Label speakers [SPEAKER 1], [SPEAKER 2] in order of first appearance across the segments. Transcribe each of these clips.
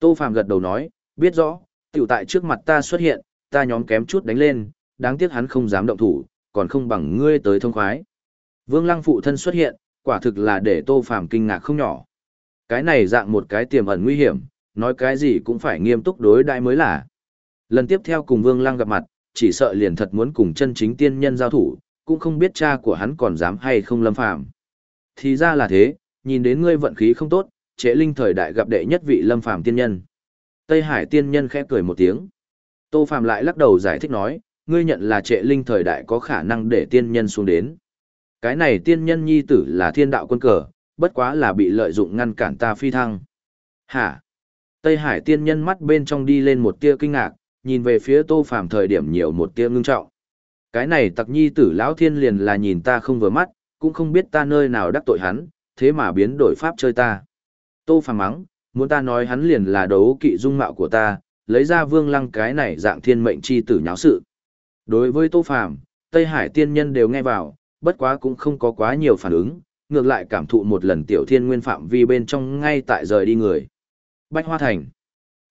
[SPEAKER 1] Tô Phàm gật đầu nói, biết rõ, tiểu tại trước mặt ta xuất hiện, ta nhóm kém chút đánh lên, đáng tiếc hắn không dám động thủ, còn không bằng ngươi tới thông khoái. Vương Lăng phụ thân xuất hiện, quả thực là để Tô Phàm kinh ngạc không nhỏ. Cái này dạng một cái tiềm ẩn nguy hiểm, nói cái gì cũng phải nghiêm túc đối đãi mới là. Lần tiếp theo cùng Vương Lăng gặp mặt, chỉ sợ liền thật muốn cùng chân chính tiên nhân giao thủ, cũng không biết cha của hắn còn dám hay không lâm phạm. Thì ra là thế, nhìn đến ngươi vận khí không tốt, trễ linh thời đại gặp đệ nhất vị lâm phàm tiên nhân. Tây Hải tiên nhân khẽ cười một tiếng. Tô Phàm lại lắc đầu giải thích nói, ngươi nhận là trệ linh thời đại có khả năng để tiên nhân xuống đến. Cái này tiên nhân nhi tử là thiên đạo quân cờ, bất quá là bị lợi dụng ngăn cản ta phi thăng. Hả? Tây Hải tiên nhân mắt bên trong đi lên một tia kinh ngạc, nhìn về phía Tô Phàm thời điểm nhiều một tia ngưng trọng. Cái này tặc nhi tử lão thiên liền là nhìn ta không vừa mắt, cũng không biết ta nơi nào đắc tội hắn, thế mà biến đổi pháp chơi ta. Tô Phàm mắng, muốn ta nói hắn liền là đấu kỵ dung mạo của ta, lấy ra vương lăng cái này dạng thiên mệnh chi tử nháo sự. Đối với Tô Phàm, Tây Hải tiên nhân đều nghe vào, bất quá cũng không có quá nhiều phản ứng, ngược lại cảm thụ một lần tiểu thiên nguyên phạm vi bên trong ngay tại rời đi người. Bạch Hoa Thành.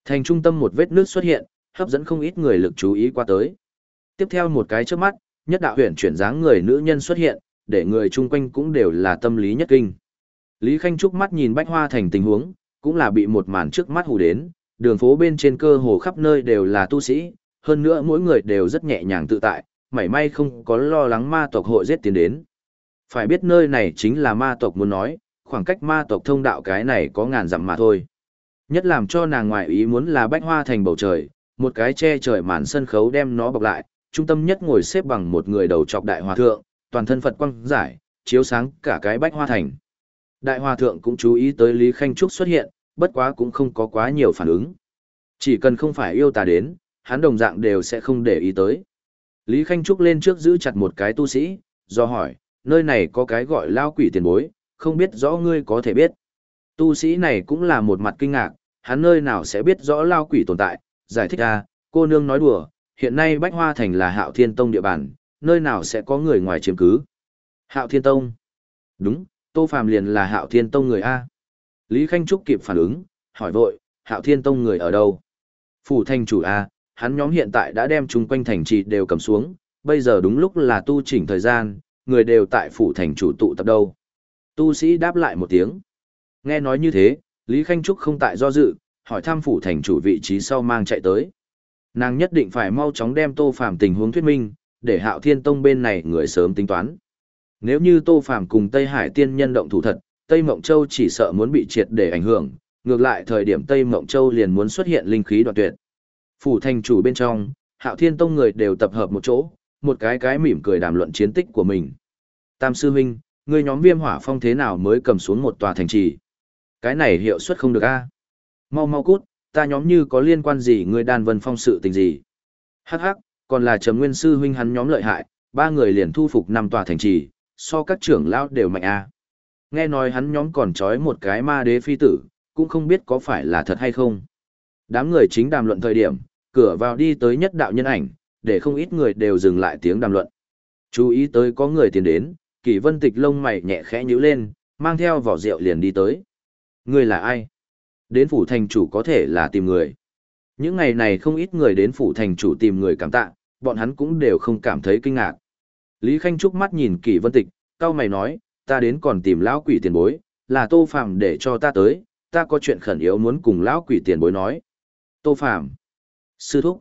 [SPEAKER 1] Thành trung tâm một vết nước xuất hiện, hấp dẫn không ít người lực chú ý qua tới. Tiếp theo một cái trước mắt, nhất đạo huyền chuyển dáng người nữ nhân xuất hiện, để người chung quanh cũng đều là tâm lý nhất kinh. Lý Khanh Trúc mắt nhìn Bách Hoa Thành tình huống, cũng là bị một màn trước mắt hù đến, đường phố bên trên cơ hồ khắp nơi đều là tu sĩ, hơn nữa mỗi người đều rất nhẹ nhàng tự tại, mảy may không có lo lắng ma tộc hội giết tiến đến. Phải biết nơi này chính là ma tộc muốn nói, khoảng cách ma tộc thông đạo cái này có ngàn dặm mà thôi. Nhất làm cho nàng ngoại ý muốn là bách hoa thành bầu trời, một cái che trời màn sân khấu đem nó bọc lại, trung tâm nhất ngồi xếp bằng một người đầu trọc đại hòa thượng, toàn thân Phật quang giải, chiếu sáng cả cái bách hoa thành. Đại hòa thượng cũng chú ý tới Lý Khanh Trúc xuất hiện, bất quá cũng không có quá nhiều phản ứng. Chỉ cần không phải yêu tà đến, hắn đồng dạng đều sẽ không để ý tới. Lý Khanh Trúc lên trước giữ chặt một cái tu sĩ, do hỏi, nơi này có cái gọi lao quỷ tiền bối, không biết rõ ngươi có thể biết. Tu sĩ này cũng là một mặt kinh ngạc, hắn nơi nào sẽ biết rõ lao quỷ tồn tại, giải thích ra, cô nương nói đùa, hiện nay Bách Hoa Thành là Hạo Thiên Tông địa bàn, nơi nào sẽ có người ngoài chiếm cứ. Hạo Thiên Tông. Đúng, Tô Phàm liền là Hạo Thiên Tông người A. Lý Khanh Trúc kịp phản ứng, hỏi vội, Hạo Thiên Tông người ở đâu? Phủ Thanh chủ A, hắn nhóm hiện tại đã đem chung quanh thành trì đều cầm xuống, bây giờ đúng lúc là tu chỉnh thời gian, người đều tại phủ thành chủ tụ tập đâu. Tu sĩ đáp lại một tiếng. Nghe nói như thế, Lý Khanh Trúc không tại do dự, hỏi thăm phủ thành chủ vị trí sau mang chạy tới. Nàng nhất định phải mau chóng đem Tô Phàm tình huống thuyết minh, để Hạo Thiên Tông bên này người sớm tính toán. Nếu như Tô Phàm cùng Tây Hải Tiên nhân động thủ thật, Tây Mộng Châu chỉ sợ muốn bị triệt để ảnh hưởng, ngược lại thời điểm Tây Mộng Châu liền muốn xuất hiện linh khí đoạn tuyệt. Phủ thành chủ bên trong, Hạo Thiên Tông người đều tập hợp một chỗ, một cái cái mỉm cười đàm luận chiến tích của mình. Tam sư huynh, người nhóm Viêm Hỏa Phong thế nào mới cầm xuống một tòa thành trì? Cái này hiệu suất không được a. Mau mau cút, ta nhóm như có liên quan gì người đàn vân phong sự tình gì? Hắc hắc, còn là Trầm Nguyên sư huynh hắn nhóm lợi hại, ba người liền thu phục năm tòa thành trì, so các trưởng lão đều mạnh a. Nghe nói hắn nhóm còn trói một cái ma đế phi tử, cũng không biết có phải là thật hay không. Đám người chính đàm luận thời điểm, cửa vào đi tới nhất đạo nhân ảnh, để không ít người đều dừng lại tiếng đàm luận. Chú ý tới có người tiến đến, Kỷ Vân Tịch lông mày nhẹ khẽ nhíu lên, mang theo vỏ rượu liền đi tới. Người là ai? Đến phủ thành chủ có thể là tìm người. Những ngày này không ít người đến phủ thành chủ tìm người cảm tạ, bọn hắn cũng đều không cảm thấy kinh ngạc. Lý Khanh Trúc mắt nhìn Kỷ Vân Tịch, cao mày nói, ta đến còn tìm lão quỷ tiền bối, là Tô Phàm để cho ta tới, ta có chuyện khẩn yếu muốn cùng lão quỷ tiền bối nói. Tô Phàm Sư thúc.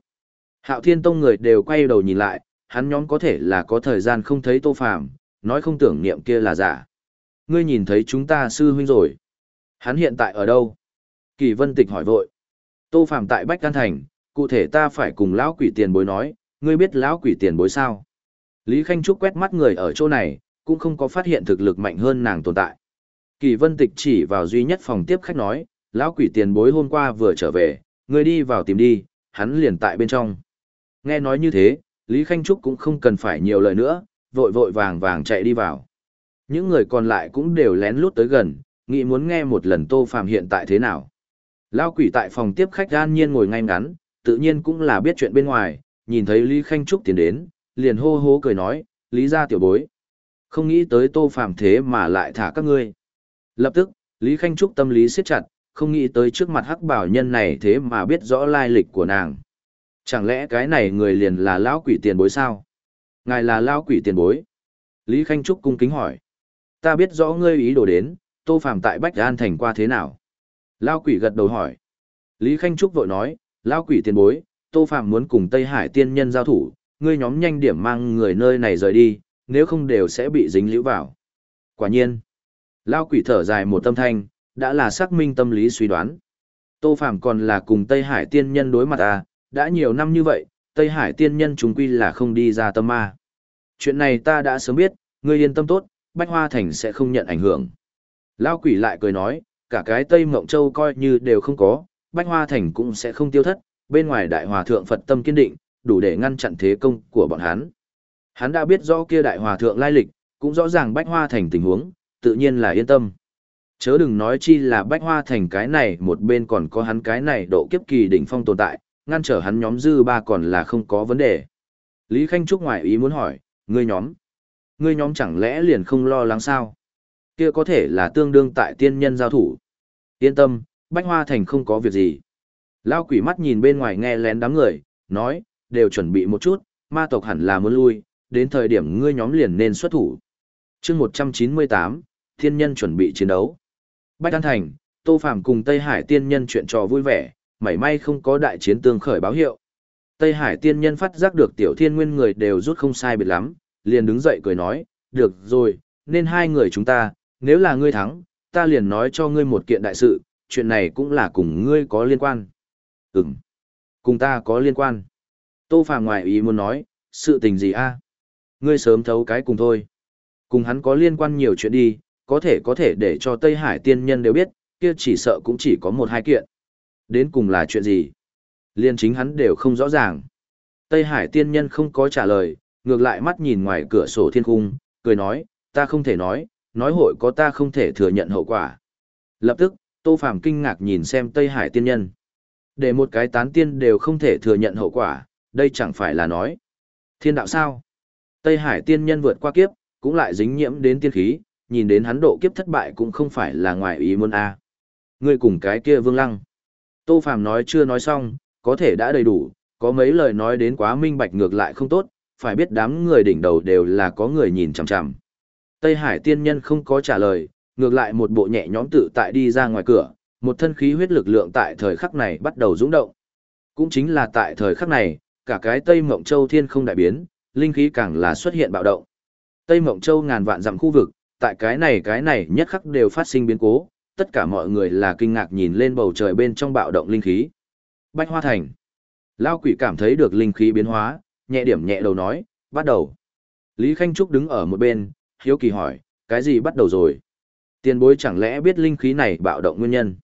[SPEAKER 1] Hạo Thiên Tông người đều quay đầu nhìn lại, hắn nhóm có thể là có thời gian không thấy Tô Phàm, nói không tưởng niệm kia là giả. Ngươi nhìn thấy chúng ta sư huynh rồi. Hắn hiện tại ở đâu? Kỳ Vân Tịch hỏi vội. Tô Phàm tại Bách Can Thành, cụ thể ta phải cùng lão quỷ tiền bối nói, ngươi biết lão quỷ tiền bối sao? Lý Khanh Trúc quét mắt người ở chỗ này, cũng không có phát hiện thực lực mạnh hơn nàng tồn tại. Kỳ Vân Tịch chỉ vào duy nhất phòng tiếp khách nói, lão quỷ tiền bối hôm qua vừa trở về, ngươi đi vào tìm đi, hắn liền tại bên trong. Nghe nói như thế, Lý Khanh Trúc cũng không cần phải nhiều lời nữa, vội vội vàng vàng chạy đi vào. Những người còn lại cũng đều lén lút tới gần, nghĩ muốn nghe một lần Tô Phàm hiện tại thế nào. Lão quỷ tại phòng tiếp khách an nhiên ngồi ngay ngắn, tự nhiên cũng là biết chuyện bên ngoài, nhìn thấy Lý Khanh Trúc tiến đến, liền hô hô cười nói, Lý gia tiểu bối. Không nghĩ tới Tô Phàm thế mà lại thả các ngươi. Lập tức, Lý Khanh Trúc tâm lý siết chặt, không nghĩ tới trước mặt hắc bảo nhân này thế mà biết rõ lai lịch của nàng. Chẳng lẽ cái này người liền là lão quỷ tiền bối sao? Ngài là lão quỷ tiền bối. Lý Khanh Trúc cung kính hỏi. Ta biết rõ ngươi ý đồ đến, Tô Phàm tại Bách An thành qua thế nào? Lão quỷ gật đầu hỏi. Lý Khanh Trúc vội nói, lão quỷ tiền bối, Tô Phàm muốn cùng Tây Hải tiên nhân giao thủ, ngươi nhóm nhanh điểm mang người nơi này rời đi, nếu không đều sẽ bị dính lũ vào. Quả nhiên, lão quỷ thở dài một tâm thanh, đã là xác minh tâm lý suy đoán. Tô Phàm còn là cùng Tây Hải tiên nhân đối mặt à, đã nhiều năm như vậy, Tây Hải tiên nhân chúng quy là không đi ra tâm ma. Chuyện này ta đã sớm biết, ngươi yên tâm tốt, Bách Hoa Thành sẽ không nhận ảnh hưởng. Lao quỷ lại cười nói, cả cái Tây Mộng Châu coi như đều không có, Bách Hoa Thành cũng sẽ không tiêu thất, bên ngoài Đại Hòa Thượng Phật tâm kiên định, đủ để ngăn chặn thế công của bọn hắn. Hắn đã biết rõ kia Đại Hòa Thượng lai lịch, cũng rõ ràng Bách Hoa Thành tình huống, tự nhiên là yên tâm. Chớ đừng nói chi là Bách Hoa Thành cái này một bên còn có hắn cái này độ kiếp kỳ đỉnh phong tồn tại, ngăn trở hắn nhóm dư ba còn là không có vấn đề. Lý Khanh Trúc ngoại ý muốn hỏi, ngươi nhóm, ngươi nhóm chẳng lẽ liền không lo lắng sao? Kia có thể là tương đương tại tiên nhân giao thủ. Yên tâm, Bách Hoa Thành không có việc gì. Lao quỷ mắt nhìn bên ngoài nghe lén đám người, nói, đều chuẩn bị một chút, ma tộc hẳn là muốn lui, đến thời điểm ngươi nhóm liền nên xuất thủ. chương 198, thiên nhân chuẩn bị chiến đấu. Bách An Thành, Tô Phàm cùng Tây Hải tiên nhân chuyện trò vui vẻ, mảy may không có đại chiến tương khởi báo hiệu. Tây Hải tiên nhân phát giác được tiểu thiên nguyên người đều rút không sai biệt lắm, liền đứng dậy cười nói, được rồi, nên hai người chúng ta, nếu là ngươi thắng, ta liền nói cho ngươi một kiện đại sự, chuyện này cũng là cùng ngươi có liên quan. Ừm, cùng ta có liên quan. Tô Phàm ngoài ý muốn nói, sự tình gì a? Ngươi sớm thấu cái cùng thôi. Cùng hắn có liên quan nhiều chuyện đi, có thể có thể để cho Tây Hải tiên nhân đều biết, kia chỉ sợ cũng chỉ có một hai kiện. Đến cùng là chuyện gì? Liên chính hắn đều không rõ ràng. Tây Hải tiên nhân không có trả lời, ngược lại mắt nhìn ngoài cửa sổ thiên cung, cười nói, ta không thể nói, nói hội có ta không thể thừa nhận hậu quả. Lập tức, Tô Phàm kinh ngạc nhìn xem Tây Hải tiên nhân. Để một cái tán tiên đều không thể thừa nhận hậu quả, đây chẳng phải là nói. Thiên đạo sao? Tây Hải tiên nhân vượt qua kiếp, cũng lại dính nhiễm đến tiên khí, nhìn đến hắn độ kiếp thất bại cũng không phải là ngoài ý muốn a. À. Ngươi cùng cái kia Vương Lăng. Tô Phàm nói chưa nói xong, có thể đã đầy đủ, có mấy lời nói đến quá minh bạch ngược lại không tốt, phải biết đám người đỉnh đầu đều là có người nhìn chằm chằm. Tây Hải tiên nhân không có trả lời, ngược lại một bộ nhẹ nhõm tự tại đi ra ngoài cửa, một thân khí huyết lực lượng tại thời khắc này bắt đầu dũng động. Cũng chính là tại thời khắc này, cả cái Tây Mộng Châu thiên không đại biến, linh khí càng là xuất hiện bạo động. Tây Mộng Châu ngàn vạn dặm khu vực, tại cái này cái này nhất khắc đều phát sinh biến cố, tất cả mọi người là kinh ngạc nhìn lên bầu trời bên trong bạo động linh khí. Bách Hoa Thành. Lao quỷ cảm thấy được linh khí biến hóa, nhẹ điểm nhẹ đầu nói, bắt đầu. Lý Khanh Trúc đứng ở một bên, hiếu kỳ hỏi, cái gì bắt đầu rồi? Tiền bối chẳng lẽ biết linh khí này bạo động nguyên nhân?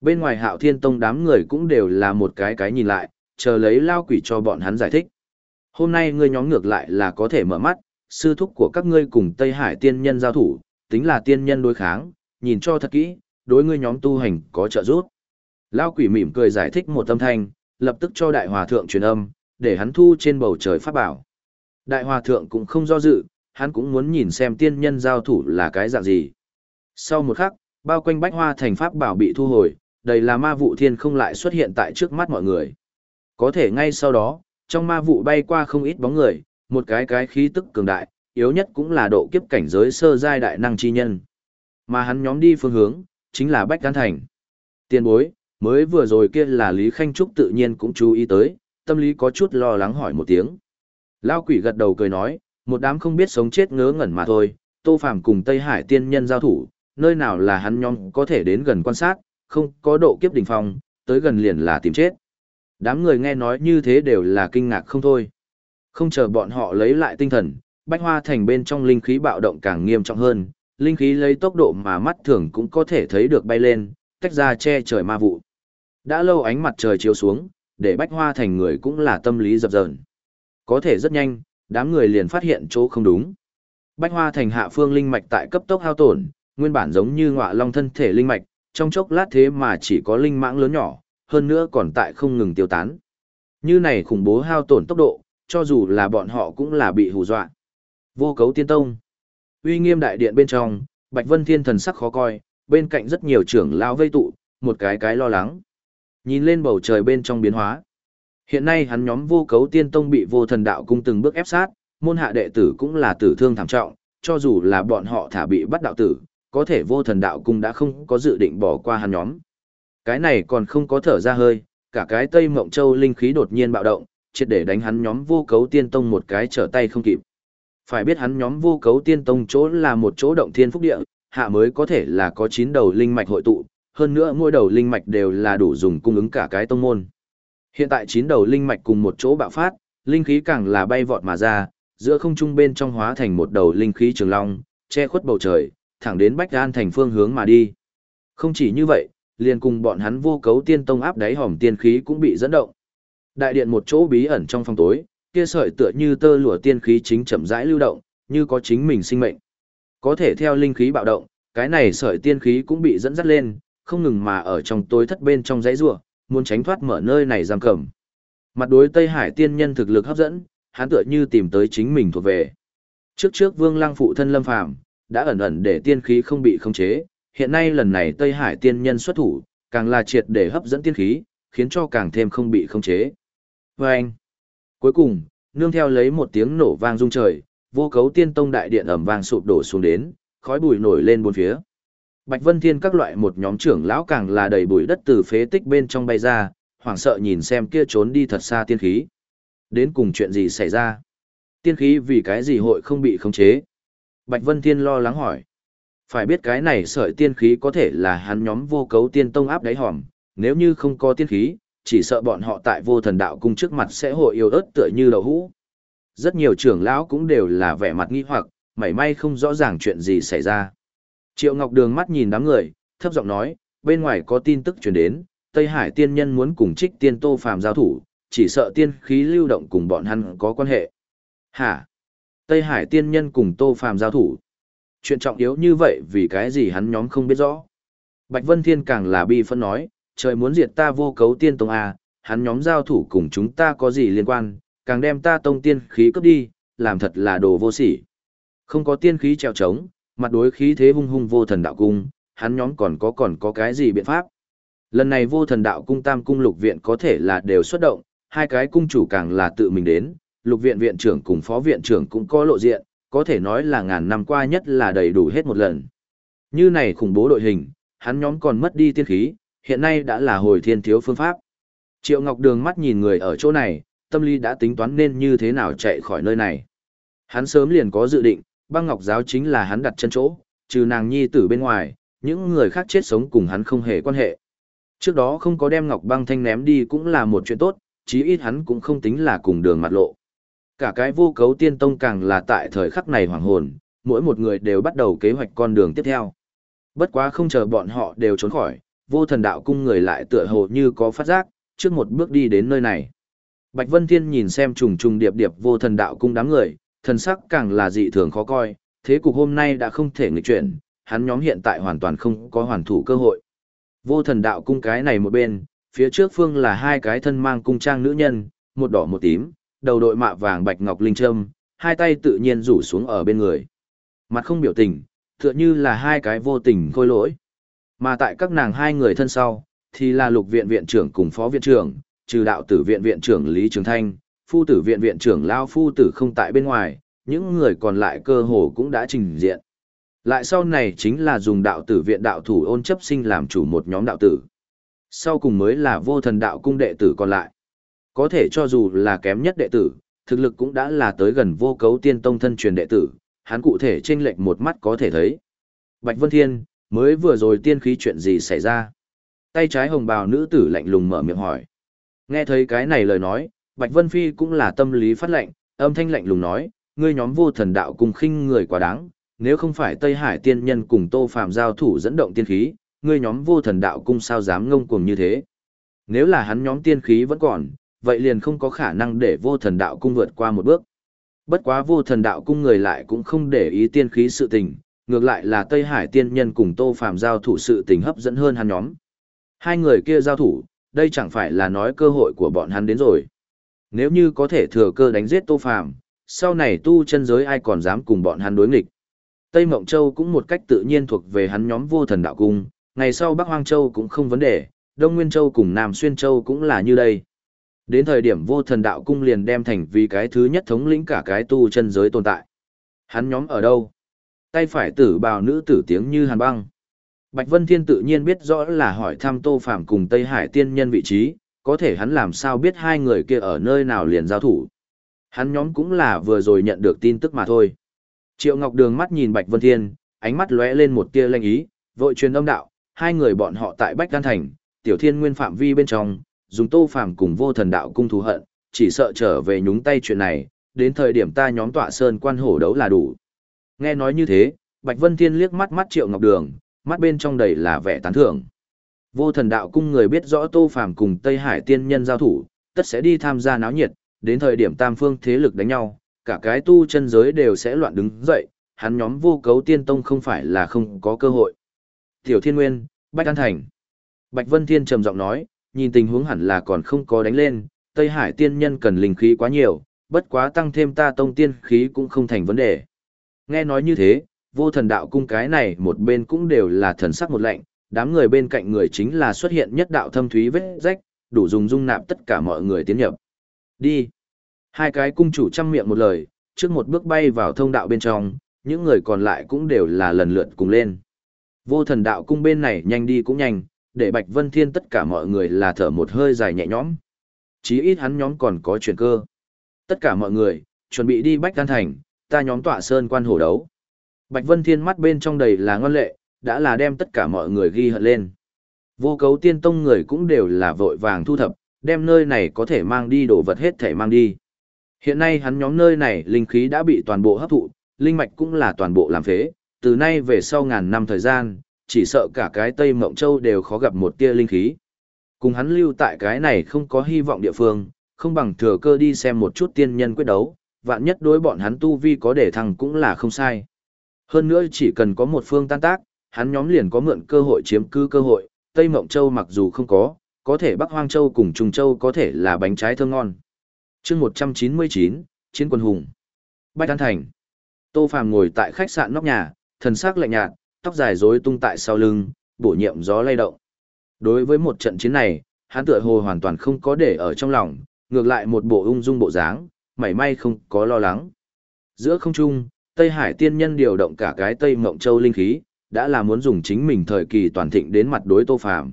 [SPEAKER 1] Bên ngoài hạo thiên tông đám người cũng đều là một cái cái nhìn lại, chờ lấy lao quỷ cho bọn hắn giải thích. Hôm nay ngươi nhóm ngược lại là có thể mở mắt, sư thúc của các ngươi cùng Tây Hải tiên nhân giao thủ, tính là tiên nhân đối kháng, nhìn cho thật kỹ, đối ngươi nhóm tu hành có trợ giúp. Lao quỷ mỉm cười giải thích một âm thanh, lập tức cho đại hòa thượng truyền âm, để hắn thu trên bầu trời pháp bảo. Đại hòa thượng cũng không do dự, hắn cũng muốn nhìn xem tiên nhân giao thủ là cái dạng gì. Sau một khắc, bao quanh bách hoa thành pháp bảo bị thu hồi, đầy là ma vụ thiên không lại xuất hiện tại trước mắt mọi người. Có thể ngay sau đó, trong ma vụ bay qua không ít bóng người, một cái cái khí tức cường đại, yếu nhất cũng là độ kiếp cảnh giới sơ giai đại năng chi nhân. Mà hắn nhóm đi phương hướng, chính là Bách Đan Thành. Tiền bối, mới vừa rồi kia là Lý Khanh Trúc tự nhiên cũng chú ý tới, tâm lý có chút lo lắng hỏi một tiếng. Lao quỷ gật đầu cười nói, một đám không biết sống chết ngớ ngẩn mà thôi, Tô Phàm cùng Tây Hải tiên nhân giao thủ, nơi nào là hắn nhóm có thể đến gần quan sát, không có độ kiếp đỉnh phong, tới gần liền là tìm chết. Đám người nghe nói như thế đều là kinh ngạc không thôi. Không chờ bọn họ lấy lại tinh thần, bách hoa thành bên trong linh khí bạo động càng nghiêm trọng hơn, linh khí lấy tốc độ mà mắt thường cũng có thể thấy được bay lên, tách ra che trời ma vụ. Đã lâu ánh mặt trời chiếu xuống, để bách hoa thành người cũng là tâm lý dập dờn. Có thể rất nhanh, đám người liền phát hiện chỗ không đúng. Bách hoa thành hạ phương linh mạch tại cấp tốc hao tổn, nguyên bản giống như ngọa long thân thể linh mạch, trong chốc lát thế mà chỉ có linh mãng lớn nhỏ, hơn nữa còn tại không ngừng tiêu tán. Như này khủng bố hao tổn tốc độ, cho dù là bọn họ cũng là bị hù dọa. Vô cấu tiên tông. Uy nghiêm đại điện bên trong, Bạch Vân Thiên thần sắc khó coi, bên cạnh rất nhiều trưởng lão vây tụ, một cái cái lo lắng. Nhìn lên bầu trời bên trong biến hóa. Hiện nay hắn nhóm vô cấu tiên tông bị vô thần đạo cung từng bước ép sát, môn hạ đệ tử cũng là tử thương thảm trọng, cho dù là bọn họ thả bị bắt đạo tử, có thể vô thần đạo cung đã không có dự định bỏ qua hắn nhóm. Cái này còn không có thở ra hơi, cả cái Tây Mộng Châu linh khí đột nhiên bạo động, triệt để đánh hắn nhóm vô cấu tiên tông một cái trở tay không kịp. Phải biết hắn nhóm vô cấu tiên tông chỗ là một chỗ động thiên phúc địa, hạ mới có thể là có 9 đầu linh mạch hội tụ, hơn nữa mỗi đầu linh mạch đều là đủ dùng cung ứng cả cái tông môn. Hiện tại 9 đầu linh mạch cùng một chỗ bạo phát, linh khí càng là bay vọt mà ra, giữa không trung bên trong hóa thành một đầu linh khí trường long, che khuất bầu trời, thẳng đến Bách An thành phương hướng mà đi. Không chỉ như vậy, liền cùng bọn hắn vô cấu tiên tông áp đáy hòm tiên khí cũng bị dẫn động. Đại điện một chỗ bí ẩn trong phòng tối, kia sợi tựa như tơ lụa tiên khí chính chậm rãi lưu động, như có chính mình sinh mệnh. Có thể theo linh khí bạo động, cái này sợi tiên khí cũng bị dẫn dắt lên, không ngừng mà ở trong tối thất bên trong dãy rủa, muốn tránh thoát mở nơi này giam cầm. Mặt đối Tây Hải tiên nhân thực lực hấp dẫn, hắn tựa như tìm tới chính mình thuộc về. Trước trước Vương Lăng phụ thân Lâm Phàm đã ẩn ẩn để tiên khí không bị khống chế, hiện nay lần này Tây Hải tiên nhân xuất thủ, càng là triệt để hấp dẫn tiên khí, khiến cho càng thêm không bị khống chế. Và anh, cuối cùng, nương theo lấy một tiếng nổ vang rung trời, vô cấu tiên tông đại điện ẩm vang sụp đổ xuống đến, khói bụi nổi lên bốn phía. Bạch Vân Thiên các loại một nhóm trưởng lão càng là đầy bụi đất từ phế tích bên trong bay ra, hoảng sợ nhìn xem kia trốn đi thật xa tiên khí. Đến cùng chuyện gì xảy ra? Tiên khí vì cái gì hội không bị khống chế? Bạch Vân Thiên lo lắng hỏi. Phải biết cái này sợi tiên khí có thể là hắn nhóm vô cấu tiên tông áp đáy hòm, nếu như không có tiên khí, chỉ sợ bọn họ tại vô thần đạo cung trước mặt sẽ hội yêu ớt tựa như đậu hũ. Rất nhiều trưởng lão cũng đều là vẻ mặt nghi hoặc, mảy may không rõ ràng chuyện gì xảy ra. Triệu Ngọc Đường mắt nhìn đám người, thấp giọng nói, bên ngoài có tin tức truyền đến, Tây Hải tiên nhân muốn cùng trích tiên tô phàm giao thủ, chỉ sợ tiên khí lưu động cùng bọn hắn có quan hệ. Hả? Tây Hải tiên nhân cùng tô phàm giao thủ. Chuyện trọng yếu như vậy vì cái gì hắn nhóm không biết rõ. Bạch Vân Thiên càng là bi phân nói, trời muốn diệt ta vô cấu tiên tông à, hắn nhóm giao thủ cùng chúng ta có gì liên quan, càng đem ta tông tiên khí cướp đi, làm thật là đồ vô sỉ. Không có tiên khí treo trống, mặt đối khí thế hung hung vô thần đạo cung, hắn nhóm còn có còn có cái gì biện pháp. Lần này vô thần đạo cung tam cung lục viện có thể là đều xuất động, hai cái cung chủ càng là tự mình đến, lục viện viện trưởng cùng phó viện trưởng cũng có lộ diện, có thể nói là ngàn năm qua nhất là đầy đủ hết một lần. Như này khủng bố đội hình, hắn nhóm còn mất đi tiên khí, hiện nay đã là hồi thiên thiếu phương pháp. Triệu Ngọc Đường mắt nhìn người ở chỗ này, tâm lý đã tính toán nên như thế nào chạy khỏi nơi này. Hắn sớm liền có dự định, băng ngọc giáo chính là hắn đặt chân chỗ, trừ nàng nhi tử bên ngoài, những người khác chết sống cùng hắn không hề quan hệ. Trước đó không có đem ngọc băng thanh ném đi cũng là một chuyện tốt, chí ít hắn cũng không tính là cùng đường mặt lộ. Cả cái vô cấu tiên tông càng là tại thời khắc này hoàng hồn, mỗi một người đều bắt đầu kế hoạch con đường tiếp theo. Bất quá không chờ bọn họ đều trốn khỏi, vô thần đạo cung người lại tựa hồ như có phát giác, trước một bước đi đến nơi này. Bạch Vân Thiên nhìn xem trùng trùng điệp điệp vô thần đạo cung đám người, thần sắc càng là dị thường khó coi, thế cục hôm nay đã không thể nghịch chuyển, hắn nhóm hiện tại hoàn toàn không có hoàn thủ cơ hội. Vô thần đạo cung cái này một bên, phía trước phương là hai cái thân mang cung trang nữ nhân, một đỏ một tím, đầu đội mạ vàng bạch ngọc linh trâm, hai tay tự nhiên rủ xuống ở bên người. Mặt không biểu tình, tựa như là hai cái vô tình khôi lỗi. Mà tại các nàng hai người thân sau, thì là lục viện viện trưởng cùng phó viện trưởng, trừ đạo tử viện viện trưởng Lý Trường Thanh, phu tử viện viện trưởng Lao phu tử không tại bên ngoài, những người còn lại cơ hồ cũng đã trình diện. Lại sau này chính là dùng đạo tử viện đạo thủ ôn chấp sinh làm chủ một nhóm đạo tử. Sau cùng mới là vô thần đạo cung đệ tử còn lại. Có thể cho dù là kém nhất đệ tử, thực lực cũng đã là tới gần vô cấu tiên tông thân truyền đệ tử, hắn cụ thể trên lệch một mắt có thể thấy. Bạch Vân Thiên, mới vừa rồi tiên khí chuyện gì xảy ra? Tay trái hồng bào nữ tử lạnh lùng mở miệng hỏi. Nghe thấy cái này lời nói, Bạch Vân Phi cũng là tâm lý phát lệnh, âm thanh lạnh lùng nói, ngươi nhóm vô thần đạo cùng khinh người quá đáng, nếu không phải Tây Hải tiên nhân cùng Tô Phàm giao thủ dẫn động tiên khí, ngươi nhóm vô thần đạo cung sao dám ngông cuồng như thế? Nếu là hắn nhóm tiên khí vẫn còn, vậy liền không có khả năng để vô thần đạo cung vượt qua một bước. Bất quá vô thần đạo cung người lại cũng không để ý tiên khí sự tình, ngược lại là Tây Hải tiên nhân cùng Tô Phàm giao thủ sự tình hấp dẫn hơn hắn nhóm. Hai người kia giao thủ, đây chẳng phải là nói cơ hội của bọn hắn đến rồi. Nếu như có thể thừa cơ đánh giết Tô Phàm, sau này tu chân giới ai còn dám cùng bọn hắn đối nghịch. Tây Mộng Châu cũng một cách tự nhiên thuộc về hắn nhóm vô thần đạo cung, Ngày sau Bắc Hoang Châu cũng không vấn đề, Đông Nguyên Châu cùng Nam Xuyên Châu cũng là như đây. Đến thời điểm vô thần đạo cung liền đem thành vì cái thứ nhất thống lĩnh cả cái tu chân giới tồn tại. Hắn nhóm ở đâu? Tay phải tử bào nữ tử tiếng như hàn băng. Bạch Vân Thiên tự nhiên biết rõ là hỏi thăm Tô Phạm cùng Tây Hải tiên nhân vị trí, có thể hắn làm sao biết hai người kia ở nơi nào liền giao thủ. Hắn nhóm cũng là vừa rồi nhận được tin tức mà thôi. Triệu Ngọc Đường mắt nhìn Bạch Vân Thiên, ánh mắt lóe lên một tia lanh ý, vội truyền âm đạo, hai người bọn họ tại Bách Đan Thành, Tiểu Thiên Nguyên phạm vi bên trong, dùng Tô Phàm cùng Vô Thần Đạo cung thù hận, chỉ sợ trở về nhúng tay chuyện này, đến thời điểm ta nhóm tọa sơn quan hổ đấu là đủ. Nghe nói như thế, Bạch Vân Thiên liếc mắt mắt Triệu Ngọc Đường, mắt bên trong đầy là vẻ tán thưởng. Vô Thần Đạo cung người biết rõ Tô Phàm cùng Tây Hải tiên nhân giao thủ, tất sẽ đi tham gia náo nhiệt, đến thời điểm tam phương thế lực đánh nhau, cả cái tu chân giới đều sẽ loạn đứng dậy, hắn nhóm vô cấu tiên tông không phải là không có cơ hội. Tiểu Thiên Nguyên, Bạch An Thành. Bạch Vân Thiên trầm giọng nói, nhìn tình huống hẳn là còn không có đánh lên, Tây Hải tiên nhân cần linh khí quá nhiều, bất quá tăng thêm ta tông tiên khí cũng không thành vấn đề. Nghe nói như thế, vô thần đạo cung cái này một bên cũng đều là thần sắc một lạnh, đám người bên cạnh người chính là xuất hiện nhất đạo thâm thúy vết rách, đủ dùng dung nạp tất cả mọi người tiến nhập. Đi. Hai cái cung chủ chăm miệng một lời, trước một bước bay vào thông đạo bên trong, những người còn lại cũng đều là lần lượt cùng lên. Vô thần đạo cung bên này nhanh đi cũng nhanh, để Bạch Vân Thiên tất cả mọi người là thở một hơi dài nhẹ nhõm. Chí ít hắn nhóm còn có chuyển cơ. Tất cả mọi người, chuẩn bị đi Bách Đan Thành, ta nhóm tọa sơn quan hổ đấu. Bạch Vân Thiên mắt bên trong đầy là ngon lệ, đã là đem tất cả mọi người ghi hận lên. Vô cấu tiên tông người cũng đều là vội vàng thu thập, đem nơi này có thể mang đi đồ vật hết thể mang đi. Hiện nay hắn nhóm nơi này linh khí đã bị toàn bộ hấp thụ, linh mạch cũng là toàn bộ làm phế, từ nay về sau ngàn năm thời gian, chỉ sợ cả cái Tây Mộng Châu đều khó gặp một tia linh khí. Cùng hắn lưu tại cái này không có hy vọng địa phương, không bằng thừa cơ đi xem một chút tiên nhân quyết đấu, vạn nhất đối bọn hắn tu vi có để thăng cũng là không sai. Hơn nữa chỉ cần có một phương tan tác, hắn nhóm liền có mượn cơ hội chiếm cư cơ hội, Tây Mộng Châu mặc dù không có, có thể Bắc Hoang Châu cùng Trung Châu có thể là bánh trái thơm ngon. chương 199, Chiến quân hùng. Bách An Thành. Tô Phàm ngồi tại khách sạn nóc nhà, thần sắc lạnh nhạt, tóc dài rối tung tại sau lưng, bổ nhiệm gió lay động. Đối với một trận chiến này, hắn tựa hồ hoàn toàn không có để ở trong lòng, ngược lại một bộ ung dung bộ dáng, mảy may không có lo lắng. Giữa không trung, Tây Hải tiên nhân điều động cả cái Tây Mộng Châu linh khí, đã là muốn dùng chính mình thời kỳ toàn thịnh đến mặt đối Tô Phàm.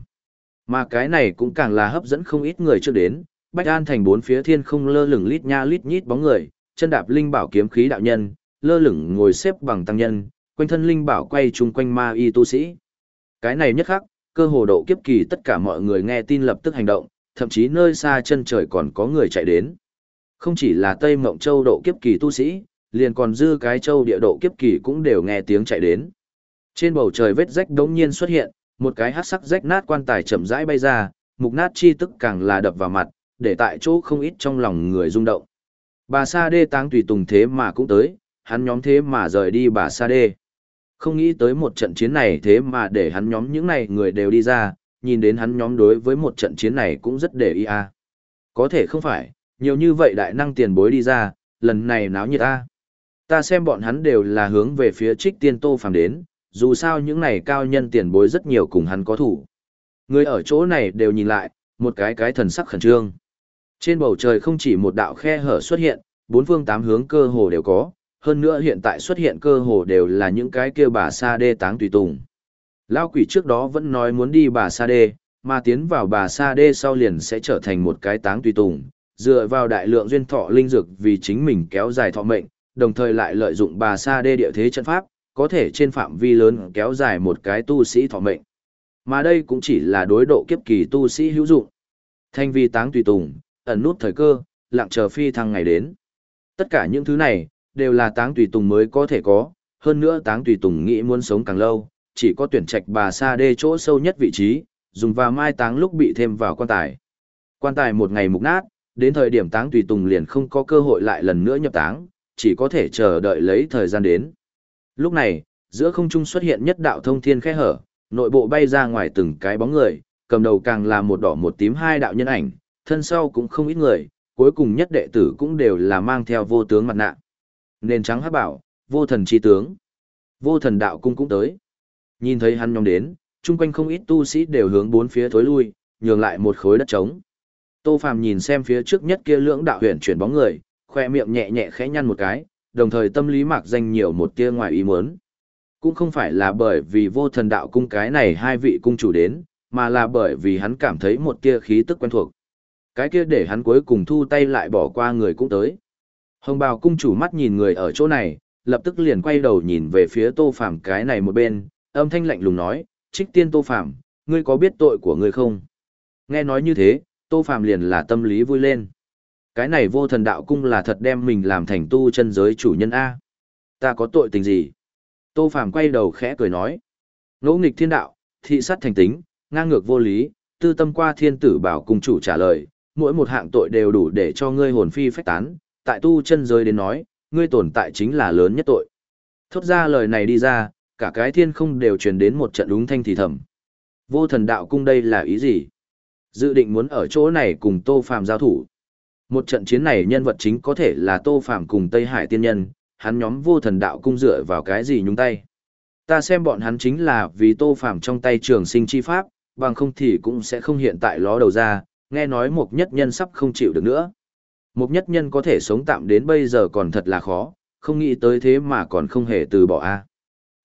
[SPEAKER 1] Mà cái này cũng càng là hấp dẫn không ít người trước đến, Bách An thành bốn phía thiên không lơ lửng lít nha lít nhít bóng người, chân đạp linh bảo kiếm khí đạo nhân, lơ lửng ngồi xếp bằng tăng nhân, quanh thân linh bảo quay chung quanh ma y tu sĩ. Cái này nhất khắc, cơ hồ độ kiếp kỳ tất cả mọi người nghe tin lập tức hành động, thậm chí nơi xa chân trời còn có người chạy đến. Không chỉ là Tây Mộng Châu độ kiếp kỳ tu sĩ, liền còn dư cái châu địa độ kiếp kỳ cũng đều nghe tiếng chạy đến. Trên bầu trời vết rách đống nhiên xuất hiện, một cái hắc sắc rách nát quan tài chậm rãi bay ra, mục nát chi tức càng là đập vào mặt, để tại chỗ không ít trong lòng người rung động. Bà Sa Đê táng tùy tùng thế mà cũng tới, hắn nhóm thế mà rời đi bà Sa Đê. Không nghĩ tới một trận chiến này thế mà để hắn nhóm những này người đều đi ra, nhìn đến hắn nhóm đối với một trận chiến này cũng rất để ý a. Có thể không phải, nhiều như vậy đại năng tiền bối đi ra, lần này náo nhiệt a. Ta xem bọn hắn đều là hướng về phía trích tiên tô phàm đến, dù sao những này cao nhân tiền bối rất nhiều cùng hắn có thủ. Người ở chỗ này đều nhìn lại, một cái cái thần sắc khẩn trương. Trên bầu trời không chỉ một đạo khe hở xuất hiện, bốn phương tám hướng cơ hồ đều có, hơn nữa hiện tại xuất hiện cơ hồ đều là những cái kia bà sa đê táng tùy tùng. Lao quỷ trước đó vẫn nói muốn đi bà sa đê, mà tiến vào bà sa đê sau liền sẽ trở thành một cái táng tùy tùng, dựa vào đại lượng duyên thọ linh dược vì chính mình kéo dài thọ mệnh, đồng thời lại lợi dụng bà sa đê địa thế chân pháp, có thể trên phạm vi lớn kéo dài một cái tu sĩ thọ mệnh. Mà đây cũng chỉ là đối độ kiếp kỳ tu sĩ hữu dụng. Thanh vi táng tùy tùng, ẩn nút thời cơ, lặng chờ phi thăng ngày đến. Tất cả những thứ này, đều là táng tùy tùng mới có thể có, hơn nữa táng tùy tùng nghĩ muốn sống càng lâu, chỉ có tuyển trạch bà sa đê chỗ sâu nhất vị trí, dùng và mai táng lúc bị thêm vào quan tài. Quan tài một ngày mục nát, đến thời điểm táng tùy tùng liền không có cơ hội lại lần nữa nhập táng, chỉ có thể chờ đợi lấy thời gian đến. Lúc này, giữa không trung xuất hiện nhất đạo thông thiên khe hở, nội bộ bay ra ngoài từng cái bóng người, cầm đầu càng là một đỏ một tím hai đạo nhân ảnh, thân sau cũng không ít người, cuối cùng nhất đệ tử cũng đều là mang theo vô tướng mặt nạ. Nền trắng hát bảo, vô thần chi tướng. Vô thần đạo cung cũng tới. Nhìn thấy hắn nhóm đến, chung quanh không ít tu sĩ đều hướng bốn phía thối lui, nhường lại một khối đất trống. Tô Phàm nhìn xem phía trước nhất kia lưỡng đạo huyền chuyển bóng người, khoe miệng nhẹ nhẹ khẽ nhăn một cái, đồng thời tâm lý mạc danh nhiều một tia ngoài ý muốn. Cũng không phải là bởi vì vô thần đạo cung cái này hai vị cung chủ đến, mà là bởi vì hắn cảm thấy một tia khí tức quen thuộc. Cái kia để hắn cuối cùng thu tay lại bỏ qua người cũng tới. Hồng bào cung chủ mắt nhìn người ở chỗ này, lập tức liền quay đầu nhìn về phía tô phàm cái này một bên, âm thanh lạnh lùng nói, trích tiên tô phàm, ngươi có biết tội của ngươi không? Nghe nói như thế, tô phàm liền là tâm lý vui lên. Cái này vô thần đạo cung là thật đem mình làm thành tu chân giới chủ nhân A. Ta có tội tình gì? Tô phàm quay đầu khẽ cười nói. Ngỗ nghịch thiên đạo, thị sát thành tính, ngang ngược vô lý, tư tâm qua thiên tử bảo cung chủ trả lời, mỗi một hạng tội đều đủ để cho ngươi hồn phi phách tán, tại tu chân giới đến nói, ngươi tồn tại chính là lớn nhất tội. Thốt ra lời này đi ra, cả cái thiên không đều truyền đến một trận đúng thanh thì thầm. Vô thần đạo cung đây là ý gì? Dự định muốn ở chỗ này cùng Tô Phàm giao thủ. Một trận chiến này nhân vật chính có thể là Tô Phàm cùng Tây Hải tiên nhân, hắn nhóm vô thần đạo cung dựa vào cái gì nhúng tay. Ta xem bọn hắn chính là vì Tô Phàm trong tay trường sinh chi pháp, bằng không thì cũng sẽ không hiện tại ló đầu ra, nghe nói một nhất nhân sắp không chịu được nữa. Một nhất nhân có thể sống tạm đến bây giờ còn thật là khó, không nghĩ tới thế mà còn không hề từ bỏ a.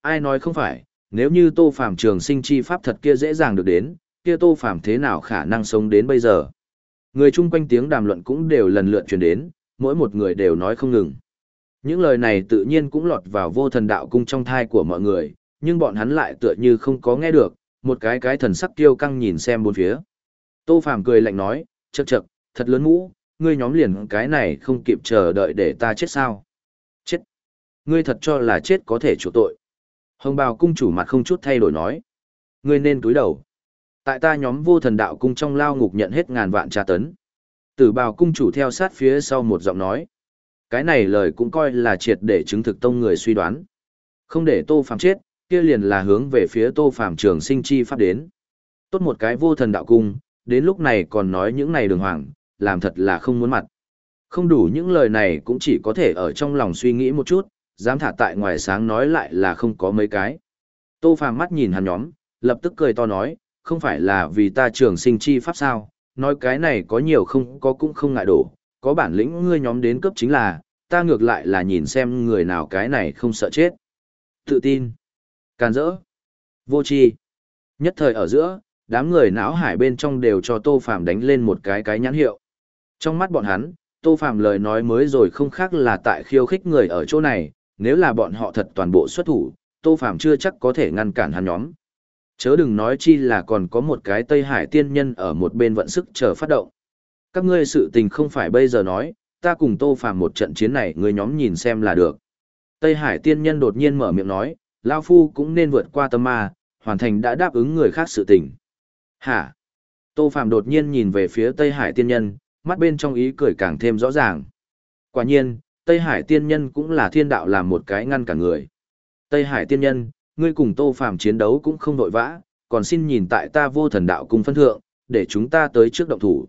[SPEAKER 1] Ai nói không phải, nếu như Tô Phàm trường sinh chi pháp thật kia dễ dàng được đến, kia Tô Phàm thế nào khả năng sống đến bây giờ. Người chung quanh tiếng đàm luận cũng đều lần lượt truyền đến, mỗi một người đều nói không ngừng. Những lời này tự nhiên cũng lọt vào vô thần đạo cung trong thai của mọi người, nhưng bọn hắn lại tựa như không có nghe được, một cái cái thần sắc tiêu căng nhìn xem bốn phía. Tô Phàm cười lạnh nói, chậc chậc, thật lớn mũ, ngươi nhóm liền cái này không kịp chờ đợi để ta chết sao. Chết. Ngươi thật cho là chết có thể chủ tội. Hồng bào cung chủ mặt không chút thay đổi nói. Ngươi nên túi đầu. Tại ta nhóm vô thần đạo cung trong lao ngục nhận hết ngàn vạn tra tấn. Tử bào cung chủ theo sát phía sau một giọng nói. Cái này lời cũng coi là triệt để chứng thực tông người suy đoán. Không để tô phàm chết, kia liền là hướng về phía tô phàm trường sinh chi pháp đến. Tốt một cái vô thần đạo cung, đến lúc này còn nói những này đường hoàng, làm thật là không muốn mặt. Không đủ những lời này cũng chỉ có thể ở trong lòng suy nghĩ một chút, dám thả tại ngoài sáng nói lại là không có mấy cái. Tô Phàm mắt nhìn hắn nhóm, lập tức cười to nói, không phải là vì ta trường sinh chi pháp sao, nói cái này có nhiều không có cũng không ngại đổ, có bản lĩnh ngươi nhóm đến cấp chính là, ta ngược lại là nhìn xem người nào cái này không sợ chết. Tự tin, can dỡ, vô tri Nhất thời ở giữa, đám người não hải bên trong đều cho Tô Phàm đánh lên một cái cái nhãn hiệu. Trong mắt bọn hắn, Tô Phàm lời nói mới rồi không khác là tại khiêu khích người ở chỗ này, nếu là bọn họ thật toàn bộ xuất thủ, Tô Phàm chưa chắc có thể ngăn cản hắn nhóm. Chớ đừng nói chi là còn có một cái Tây Hải tiên nhân ở một bên vận sức chờ phát động. Các ngươi sự tình không phải bây giờ nói, ta cùng Tô Phàm một trận chiến này người nhóm nhìn xem là được. Tây Hải tiên nhân đột nhiên mở miệng nói, Lao Phu cũng nên vượt qua tâm ma, hoàn thành đã đáp ứng người khác sự tình. Hả? Tô Phàm đột nhiên nhìn về phía Tây Hải tiên nhân, mắt bên trong ý cười càng thêm rõ ràng. Quả nhiên, Tây Hải tiên nhân cũng là thiên đạo làm một cái ngăn cả người. Tây Hải tiên nhân, ngươi cùng Tô Phàm chiến đấu cũng không đội vã, còn xin nhìn tại ta vô thần đạo cung phân thượng, để chúng ta tới trước động thủ.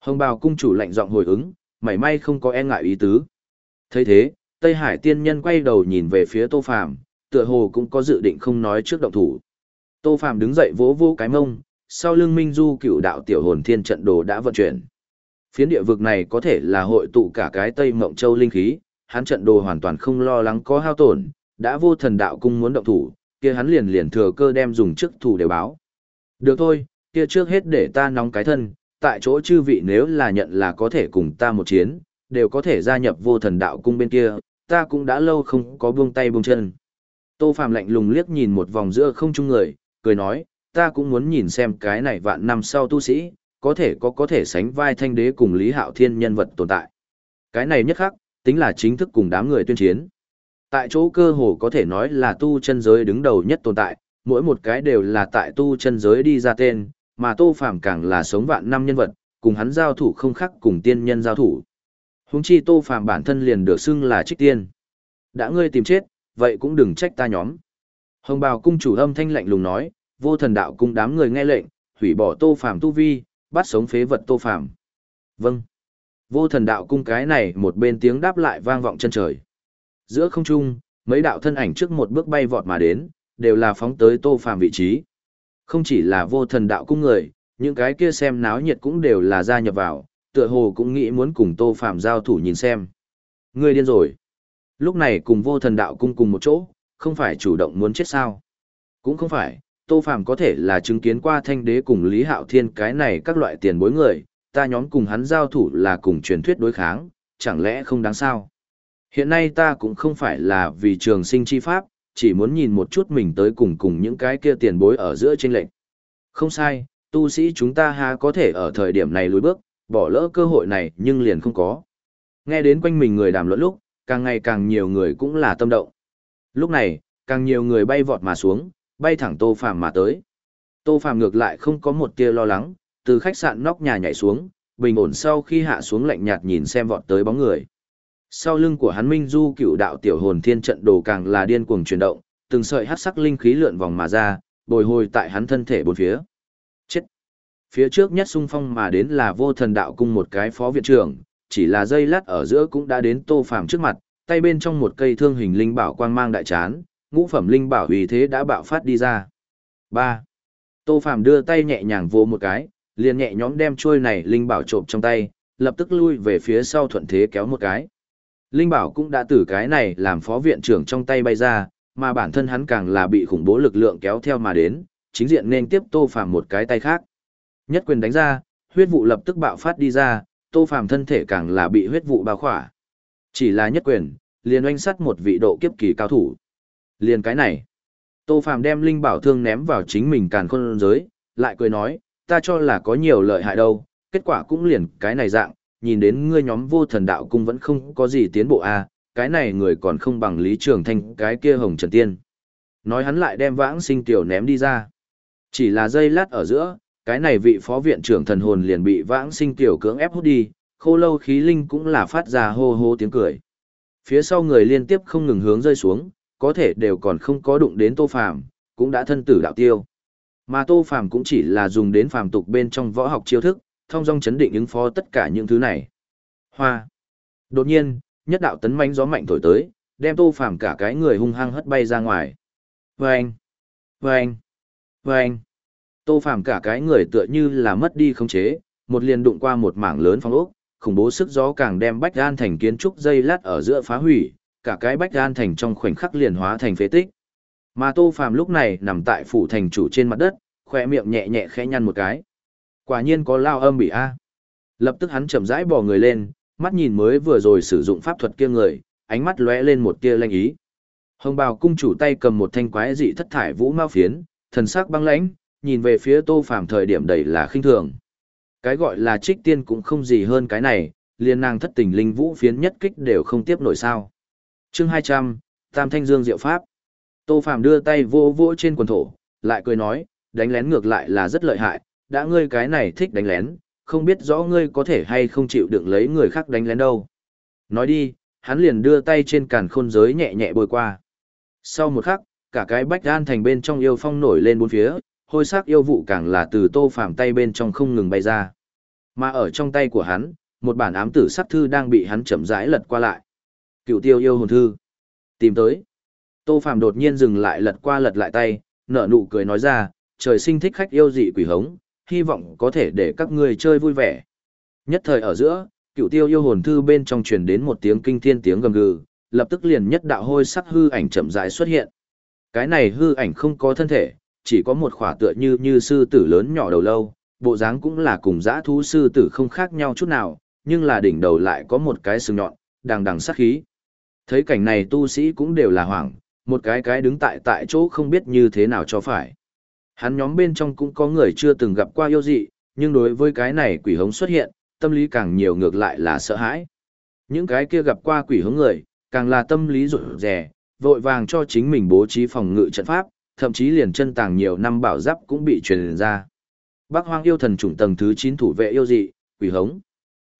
[SPEAKER 1] Hồng bào cung chủ lạnh giọng hồi ứng, mảy may không có e ngại ý tứ. thấy thế, Tây Hải tiên nhân quay đầu nhìn về phía Tô Phàm, tựa hồ cũng có dự định không nói trước động thủ. Tô Phàm đứng dậy vỗ vỗ cái mông, sau lưng Minh Du cựu đạo tiểu hồn thiên trận đồ đã vận chuyển. Phiến địa vực này có thể là hội tụ cả cái Tây Mộng Châu linh khí, hắn trận đồ hoàn toàn không lo lắng có hao tổn, đã vô thần đạo cung muốn động thủ, kia hắn liền liền thừa cơ đem dùng chức thủ đều báo. Được thôi, kia trước hết để ta nóng cái thân, tại chỗ chư vị nếu là nhận là có thể cùng ta một chiến, đều có thể gia nhập vô thần đạo cung bên kia, ta cũng đã lâu không có buông tay buông chân. Tô Phạm lạnh lùng liếc nhìn một vòng giữa không trung người, cười nói, ta cũng muốn nhìn xem cái này vạn năm sau tu sĩ, có thể có có thể sánh vai thanh đế cùng Lý Hạo Thiên nhân vật tồn tại. Cái này nhất khắc, tính là chính thức cùng đám người tuyên chiến. Tại chỗ cơ hồ có thể nói là tu chân giới đứng đầu nhất tồn tại, mỗi một cái đều là tại tu chân giới đi ra tên, mà Tô Phàm càng là sống vạn năm nhân vật, cùng hắn giao thủ không khác cùng tiên nhân giao thủ. Huống chi Tô Phàm bản thân liền được xưng là trích tiên. Đã ngươi tìm chết, vậy cũng đừng trách ta nhóm. Hồng Bào cung chủ âm thanh lạnh lùng nói, vô thần đạo cung đám người nghe lệnh, hủy bỏ Tô Phàm tu vi, bắt sống phế vật Tô Phàm. Vâng. Vô thần đạo cung cái này một bên tiếng đáp lại vang vọng chân trời. Giữa không trung, mấy đạo thân ảnh trước một bước bay vọt mà đến, đều là phóng tới Tô Phàm vị trí. Không chỉ là vô thần đạo cung người, những cái kia xem náo nhiệt cũng đều là gia nhập vào, tựa hồ cũng nghĩ muốn cùng Tô Phạm giao thủ nhìn xem. Ngươi điên rồi. Lúc này cùng vô thần đạo cung cùng một chỗ, không phải chủ động muốn chết sao. Cũng không phải, Tô Phạm có thể là chứng kiến qua thanh đế cùng Lý Hạo Thiên cái này các loại tiền bối người, ta nhóm cùng hắn giao thủ là cùng truyền thuyết đối kháng, chẳng lẽ không đáng sao. Hiện nay ta cũng không phải là vì trường sinh chi pháp, chỉ muốn nhìn một chút mình tới cùng cùng những cái kia tiền bối ở giữa trên lệnh. Không sai, tu sĩ chúng ta ha có thể ở thời điểm này lùi bước, bỏ lỡ cơ hội này nhưng liền không có. Nghe đến quanh mình người đàm luận lúc, càng ngày càng nhiều người cũng là tâm động. Lúc này, càng nhiều người bay vọt mà xuống, bay thẳng Tô Phàm mà tới. Tô Phàm ngược lại không có một tia lo lắng, từ khách sạn nóc nhà nhảy xuống, bình ổn sau khi hạ xuống lạnh nhạt nhìn xem vọt tới bóng người. Sau lưng của hắn Minh Du cựu đạo tiểu hồn thiên trận đồ càng là điên cuồng chuyển động, từng sợi hắc sắc linh khí lượn vòng mà ra, bồi hồi tại hắn thân thể bốn phía. Chết! Phía trước nhất xung phong mà đến là vô thần đạo cung một cái phó viện trưởng, chỉ là dây lát ở giữa cũng đã đến tô phàm trước mặt, tay bên trong một cây thương hình linh bảo quang mang đại chán, ngũ phẩm linh bảo uy thế đã bạo phát đi ra. 3. Tô phàm đưa tay nhẹ nhàng vô một cái, liền nhẹ nhõm đem trôi này linh bảo trộm trong tay, lập tức lui về phía sau thuận thế kéo một cái. Linh bảo cũng đã từ cái này làm phó viện trưởng trong tay bay ra, mà bản thân hắn càng là bị khủng bố lực lượng kéo theo mà đến, chính diện nên tiếp Tô Phàm một cái tay khác. Nhất quyền đánh ra, huyết vụ lập tức bạo phát đi ra, Tô Phàm thân thể càng là bị huyết vụ bao khỏa. Chỉ là nhất quyền, liền oanh sắt một vị độ kiếp kỳ cao thủ. Liền cái này, Tô Phàm đem linh bảo thương ném vào chính mình càn khôn giới, lại cười nói, ta cho là có nhiều lợi hại đâu, kết quả cũng liền cái này dạng, nhìn đến ngươi nhóm vô thần đạo cung vẫn không có gì tiến bộ a à, cái này người còn không bằng Lý Trường Thanh cái kia hồng trần tiên. Nói hắn lại đem vãng sinh tiểu ném đi ra. Chỉ là giây lát ở giữa, cái này vị phó viện trưởng thần hồn liền bị vãng sinh tiểu cưỡng ép hút đi, khô lâu khí linh cũng là phát ra hô hô tiếng cười. Phía sau người liên tiếp không ngừng hướng rơi xuống, có thể đều còn không có đụng đến tô phàm, cũng đã thân tử đạo tiêu. Mà tô phàm cũng chỉ là dùng đến phàm tục bên trong võ học chiêu thức, thông dong chấn định ứng phó tất cả những thứ này. Hoa. Đột nhiên, nhất đạo tấn mãnh gió mạnh thổi tới, đem Tô Phàm cả cái người hung hăng hất bay ra ngoài. Vâng! Vâng! Vâng! Tô Phàm cả cái người tựa như là mất đi khống chế, một liền đụng qua một mảng lớn phong ốc, khủng bố sức gió càng đem Bách An thành kiến trúc dây lát ở giữa phá hủy, cả cái Bách gan thành trong khoảnh khắc liền hóa thành phế tích. Mà Tô Phàm lúc này nằm tại phủ thành chủ trên mặt đất, khỏe miệng nhẹ nhẹ khẽ nhăn một cái. Quả nhiên có lao âm bị a. Lập tức hắn chậm rãi bò người lên, mắt nhìn mới vừa rồi sử dụng pháp thuật kia người, ánh mắt lóe lên một tia lanh ý. Hồng bào cung chủ tay cầm một thanh quái dị thất thải vũ mao phiến, thần sắc băng lãnh, nhìn về phía tô phàm thời điểm đầy là khinh thường. Cái gọi là trích tiên cũng không gì hơn cái này, liền nàng thất tình linh vũ phiến nhất kích đều không tiếp nổi sao chương 200, Tam Thanh Dương Diệu Pháp. Tô phàm đưa tay vô vô trên quần thổ, lại cười nói, đánh lén ngược lại là rất lợi hại, đã ngươi cái này thích đánh lén, không biết rõ ngươi có thể hay không chịu đựng lấy người khác đánh lén đâu. Nói đi, hắn liền đưa tay trên càn khôn giới nhẹ nhẹ bôi qua. Sau một khắc, cả cái bách gan thành bên trong yêu phong nổi lên bốn phía, hôi sắc yêu vụ càng là từ tô phàm tay bên trong không ngừng bay ra. Mà ở trong tay của hắn, một bản ám tử sắc thư đang bị hắn chậm rãi lật qua lại. Cựu tiêu yêu hồn thư. Tìm tới. Tô phàm đột nhiên dừng lại lật qua lật lại tay, nở nụ cười nói ra, trời sinh thích khách yêu dị quỷ hống, hy vọng có thể để các ngươi chơi vui vẻ. Nhất thời ở giữa, cựu tiêu yêu hồn thư bên trong truyền đến một tiếng kinh thiên tiếng gầm gừ, lập tức liền nhất đạo hôi sắc hư ảnh chậm rãi xuất hiện. Cái này hư ảnh không có thân thể, chỉ có một khỏa tựa như như sư tử lớn nhỏ đầu lâu, bộ dáng cũng là cùng dã thú sư tử không khác nhau chút nào, nhưng là đỉnh đầu lại có một cái sừng nhọn, đằng đằng sát khí. Thấy cảnh này tu sĩ cũng đều là hoảng, một cái cái đứng tại tại chỗ không biết như thế nào cho phải. Hắn nhóm bên trong cũng có người chưa từng gặp qua yêu dị, nhưng đối với cái này quỷ hống xuất hiện, tâm lý càng nhiều ngược lại là sợ hãi. Những cái kia gặp qua quỷ hống người, càng là tâm lý rụt rè, vội vàng cho chính mình bố trí phòng ngự trận pháp, thậm chí liền chân tàng nhiều năm bảo giáp cũng bị truyền ra. Bác hoang yêu thần chủng tầng thứ 9 thủ vệ yêu dị, quỷ hống.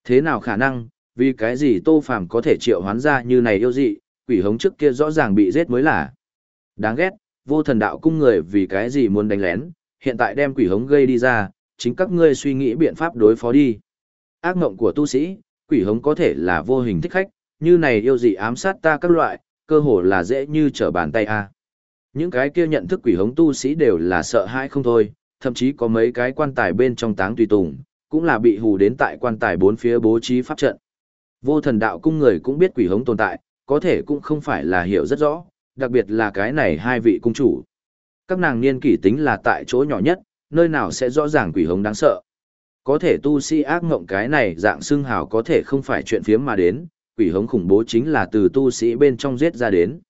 [SPEAKER 1] Thế nào khả năng, vì cái gì tô phàm có thể triệu hoán ra như này yêu dị, quỷ hống trước kia rõ ràng bị giết mới là. Đáng ghét, vô thần đạo cung người vì cái gì muốn đánh lén, hiện tại đem quỷ hống gây đi ra, chính các ngươi suy nghĩ biện pháp đối phó đi. Ác mộng của tu sĩ, quỷ hống có thể là vô hình thích khách, như này yêu dị ám sát ta các loại, cơ hồ là dễ như trở bàn tay a. Những cái kia nhận thức quỷ hống tu sĩ đều là sợ hãi không thôi, thậm chí có mấy cái quan tài bên trong táng tùy tùng, cũng là bị hù đến tại quan tài bốn phía bố trí pháp trận. Vô thần đạo cung người cũng biết quỷ hống tồn tại, có thể cũng không phải là hiểu rất rõ, đặc biệt là cái này hai vị cung chủ. Các nàng niên kỷ tính là tại chỗ nhỏ nhất, nơi nào sẽ rõ ràng quỷ hống đáng sợ. Có thể tu sĩ ác ngộng cái này dạng xương hào có thể không phải chuyện phiếm mà đến, quỷ hống khủng bố chính là từ tu sĩ bên trong giết ra đến.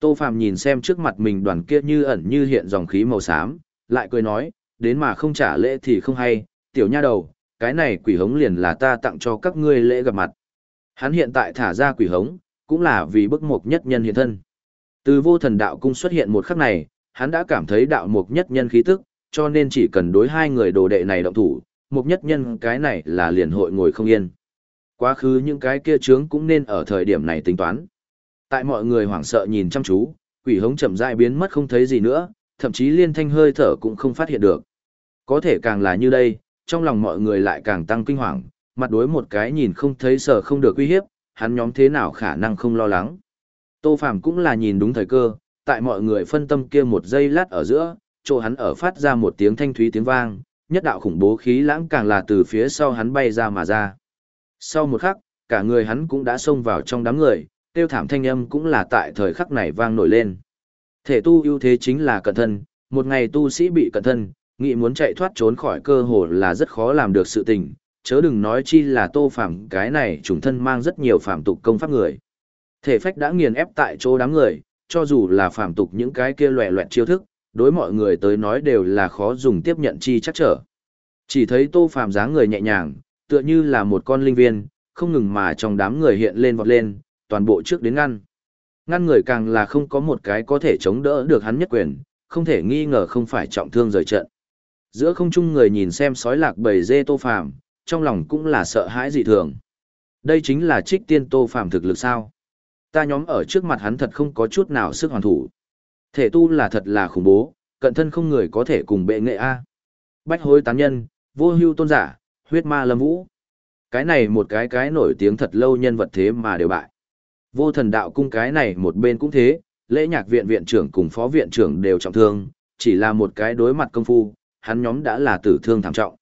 [SPEAKER 1] Tô Phàm nhìn xem trước mặt mình đoàn kia như ẩn như hiện dòng khí màu xám, lại cười nói, đến mà không trả lễ thì không hay, tiểu nha đầu, cái này quỷ hống liền là ta tặng cho các ngươi lễ gặp mặt. Hắn hiện tại thả ra quỷ hống, cũng là vì bức mục nhất nhân hiện thân. Từ vô thần đạo cung xuất hiện một khắc này, hắn đã cảm thấy đạo mục nhất nhân khí tức, cho nên chỉ cần đối hai người đồ đệ này động thủ, mục nhất nhân cái này là liền hội ngồi không yên. Quá khứ những cái kia trướng cũng nên ở thời điểm này tính toán. Tại mọi người hoảng sợ nhìn chăm chú, quỷ hống chậm rãi biến mất không thấy gì nữa, thậm chí liên thanh hơi thở cũng không phát hiện được. Có thể càng là như đây, trong lòng mọi người lại càng tăng kinh hoàng, mặt đối một cái nhìn không thấy sợ không được uy hiếp, hắn nhóm thế nào khả năng không lo lắng. Tô Phàm cũng là nhìn đúng thời cơ, tại mọi người phân tâm kia một giây lát ở giữa, chỗ hắn ở phát ra một tiếng thanh thúy tiếng vang, nhất đạo khủng bố khí lãng càng là từ phía sau hắn bay ra mà ra. Sau một khắc, cả người hắn cũng đã xông vào trong đám người, tiêu thảm thanh âm cũng là tại thời khắc này vang nổi lên. Thể tu ưu thế chính là cẩn thân, một ngày tu sĩ bị cẩn thân, nghĩ muốn chạy thoát trốn khỏi cơ hồ là rất khó làm được sự tình, chớ đừng nói chi là tô phạm cái này trùng thân mang rất nhiều phạm tục công pháp người. Thể phách đã nghiền ép tại chỗ đám người, cho dù là phạm tục những cái kia loẹ loẹt chiêu thức, đối mọi người tới nói đều là khó dùng tiếp nhận chi chắc trở. Chỉ thấy tô phạm dáng người nhẹ nhàng, tựa như là một con linh viên, không ngừng mà trong đám người hiện lên vọt lên, toàn bộ trước đến ngăn. Ngăn người càng là không có một cái có thể chống đỡ được hắn nhất quyền, không thể nghi ngờ không phải trọng thương rời trận. Giữa không trung người nhìn xem sói lạc bầy dê tô phàm, trong lòng cũng là sợ hãi dị thường. Đây chính là trích tiên tô phàm thực lực sao. Ta nhóm ở trước mặt hắn thật không có chút nào sức hoàn thủ. Thể tu là thật là khủng bố, cận thân không người có thể cùng bệ nghệ A. Bách hối tán nhân, vô hưu tôn giả, huyết ma lâm vũ. Cái này một cái cái nổi tiếng thật lâu nhân vật thế mà đều bại. Vô thần đạo cung cái này một bên cũng thế, lễ nhạc viện viện trưởng cùng phó viện trưởng đều trọng thương, chỉ là một cái đối mặt công phu, hắn nhóm đã là tử thương thảm trọng.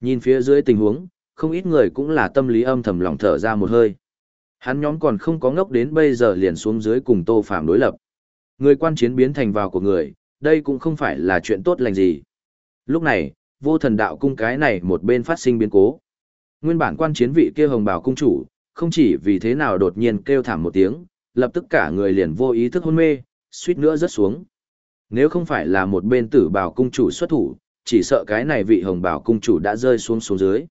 [SPEAKER 1] Nhìn phía dưới tình huống, không ít người cũng là tâm lý âm thầm lòng thở ra một hơi. Hắn nhóm còn không có ngốc đến bây giờ liền xuống dưới cùng Tô Phạm đối lập. Người quan chiến biến thành vào của người, đây cũng không phải là chuyện tốt lành gì. Lúc này, vô thần đạo cung cái này một bên phát sinh biến cố. Nguyên bản quan chiến vị kia hồng bảo cung chủ, không chỉ vì thế nào đột nhiên kêu thảm một tiếng, lập tức cả người liền vô ý thức hôn mê, suýt nữa rớt xuống. Nếu không phải là một bên tử bảo cung chủ xuất thủ, chỉ sợ cái này vị hồng bảo cung chủ đã rơi xuống xuống dưới.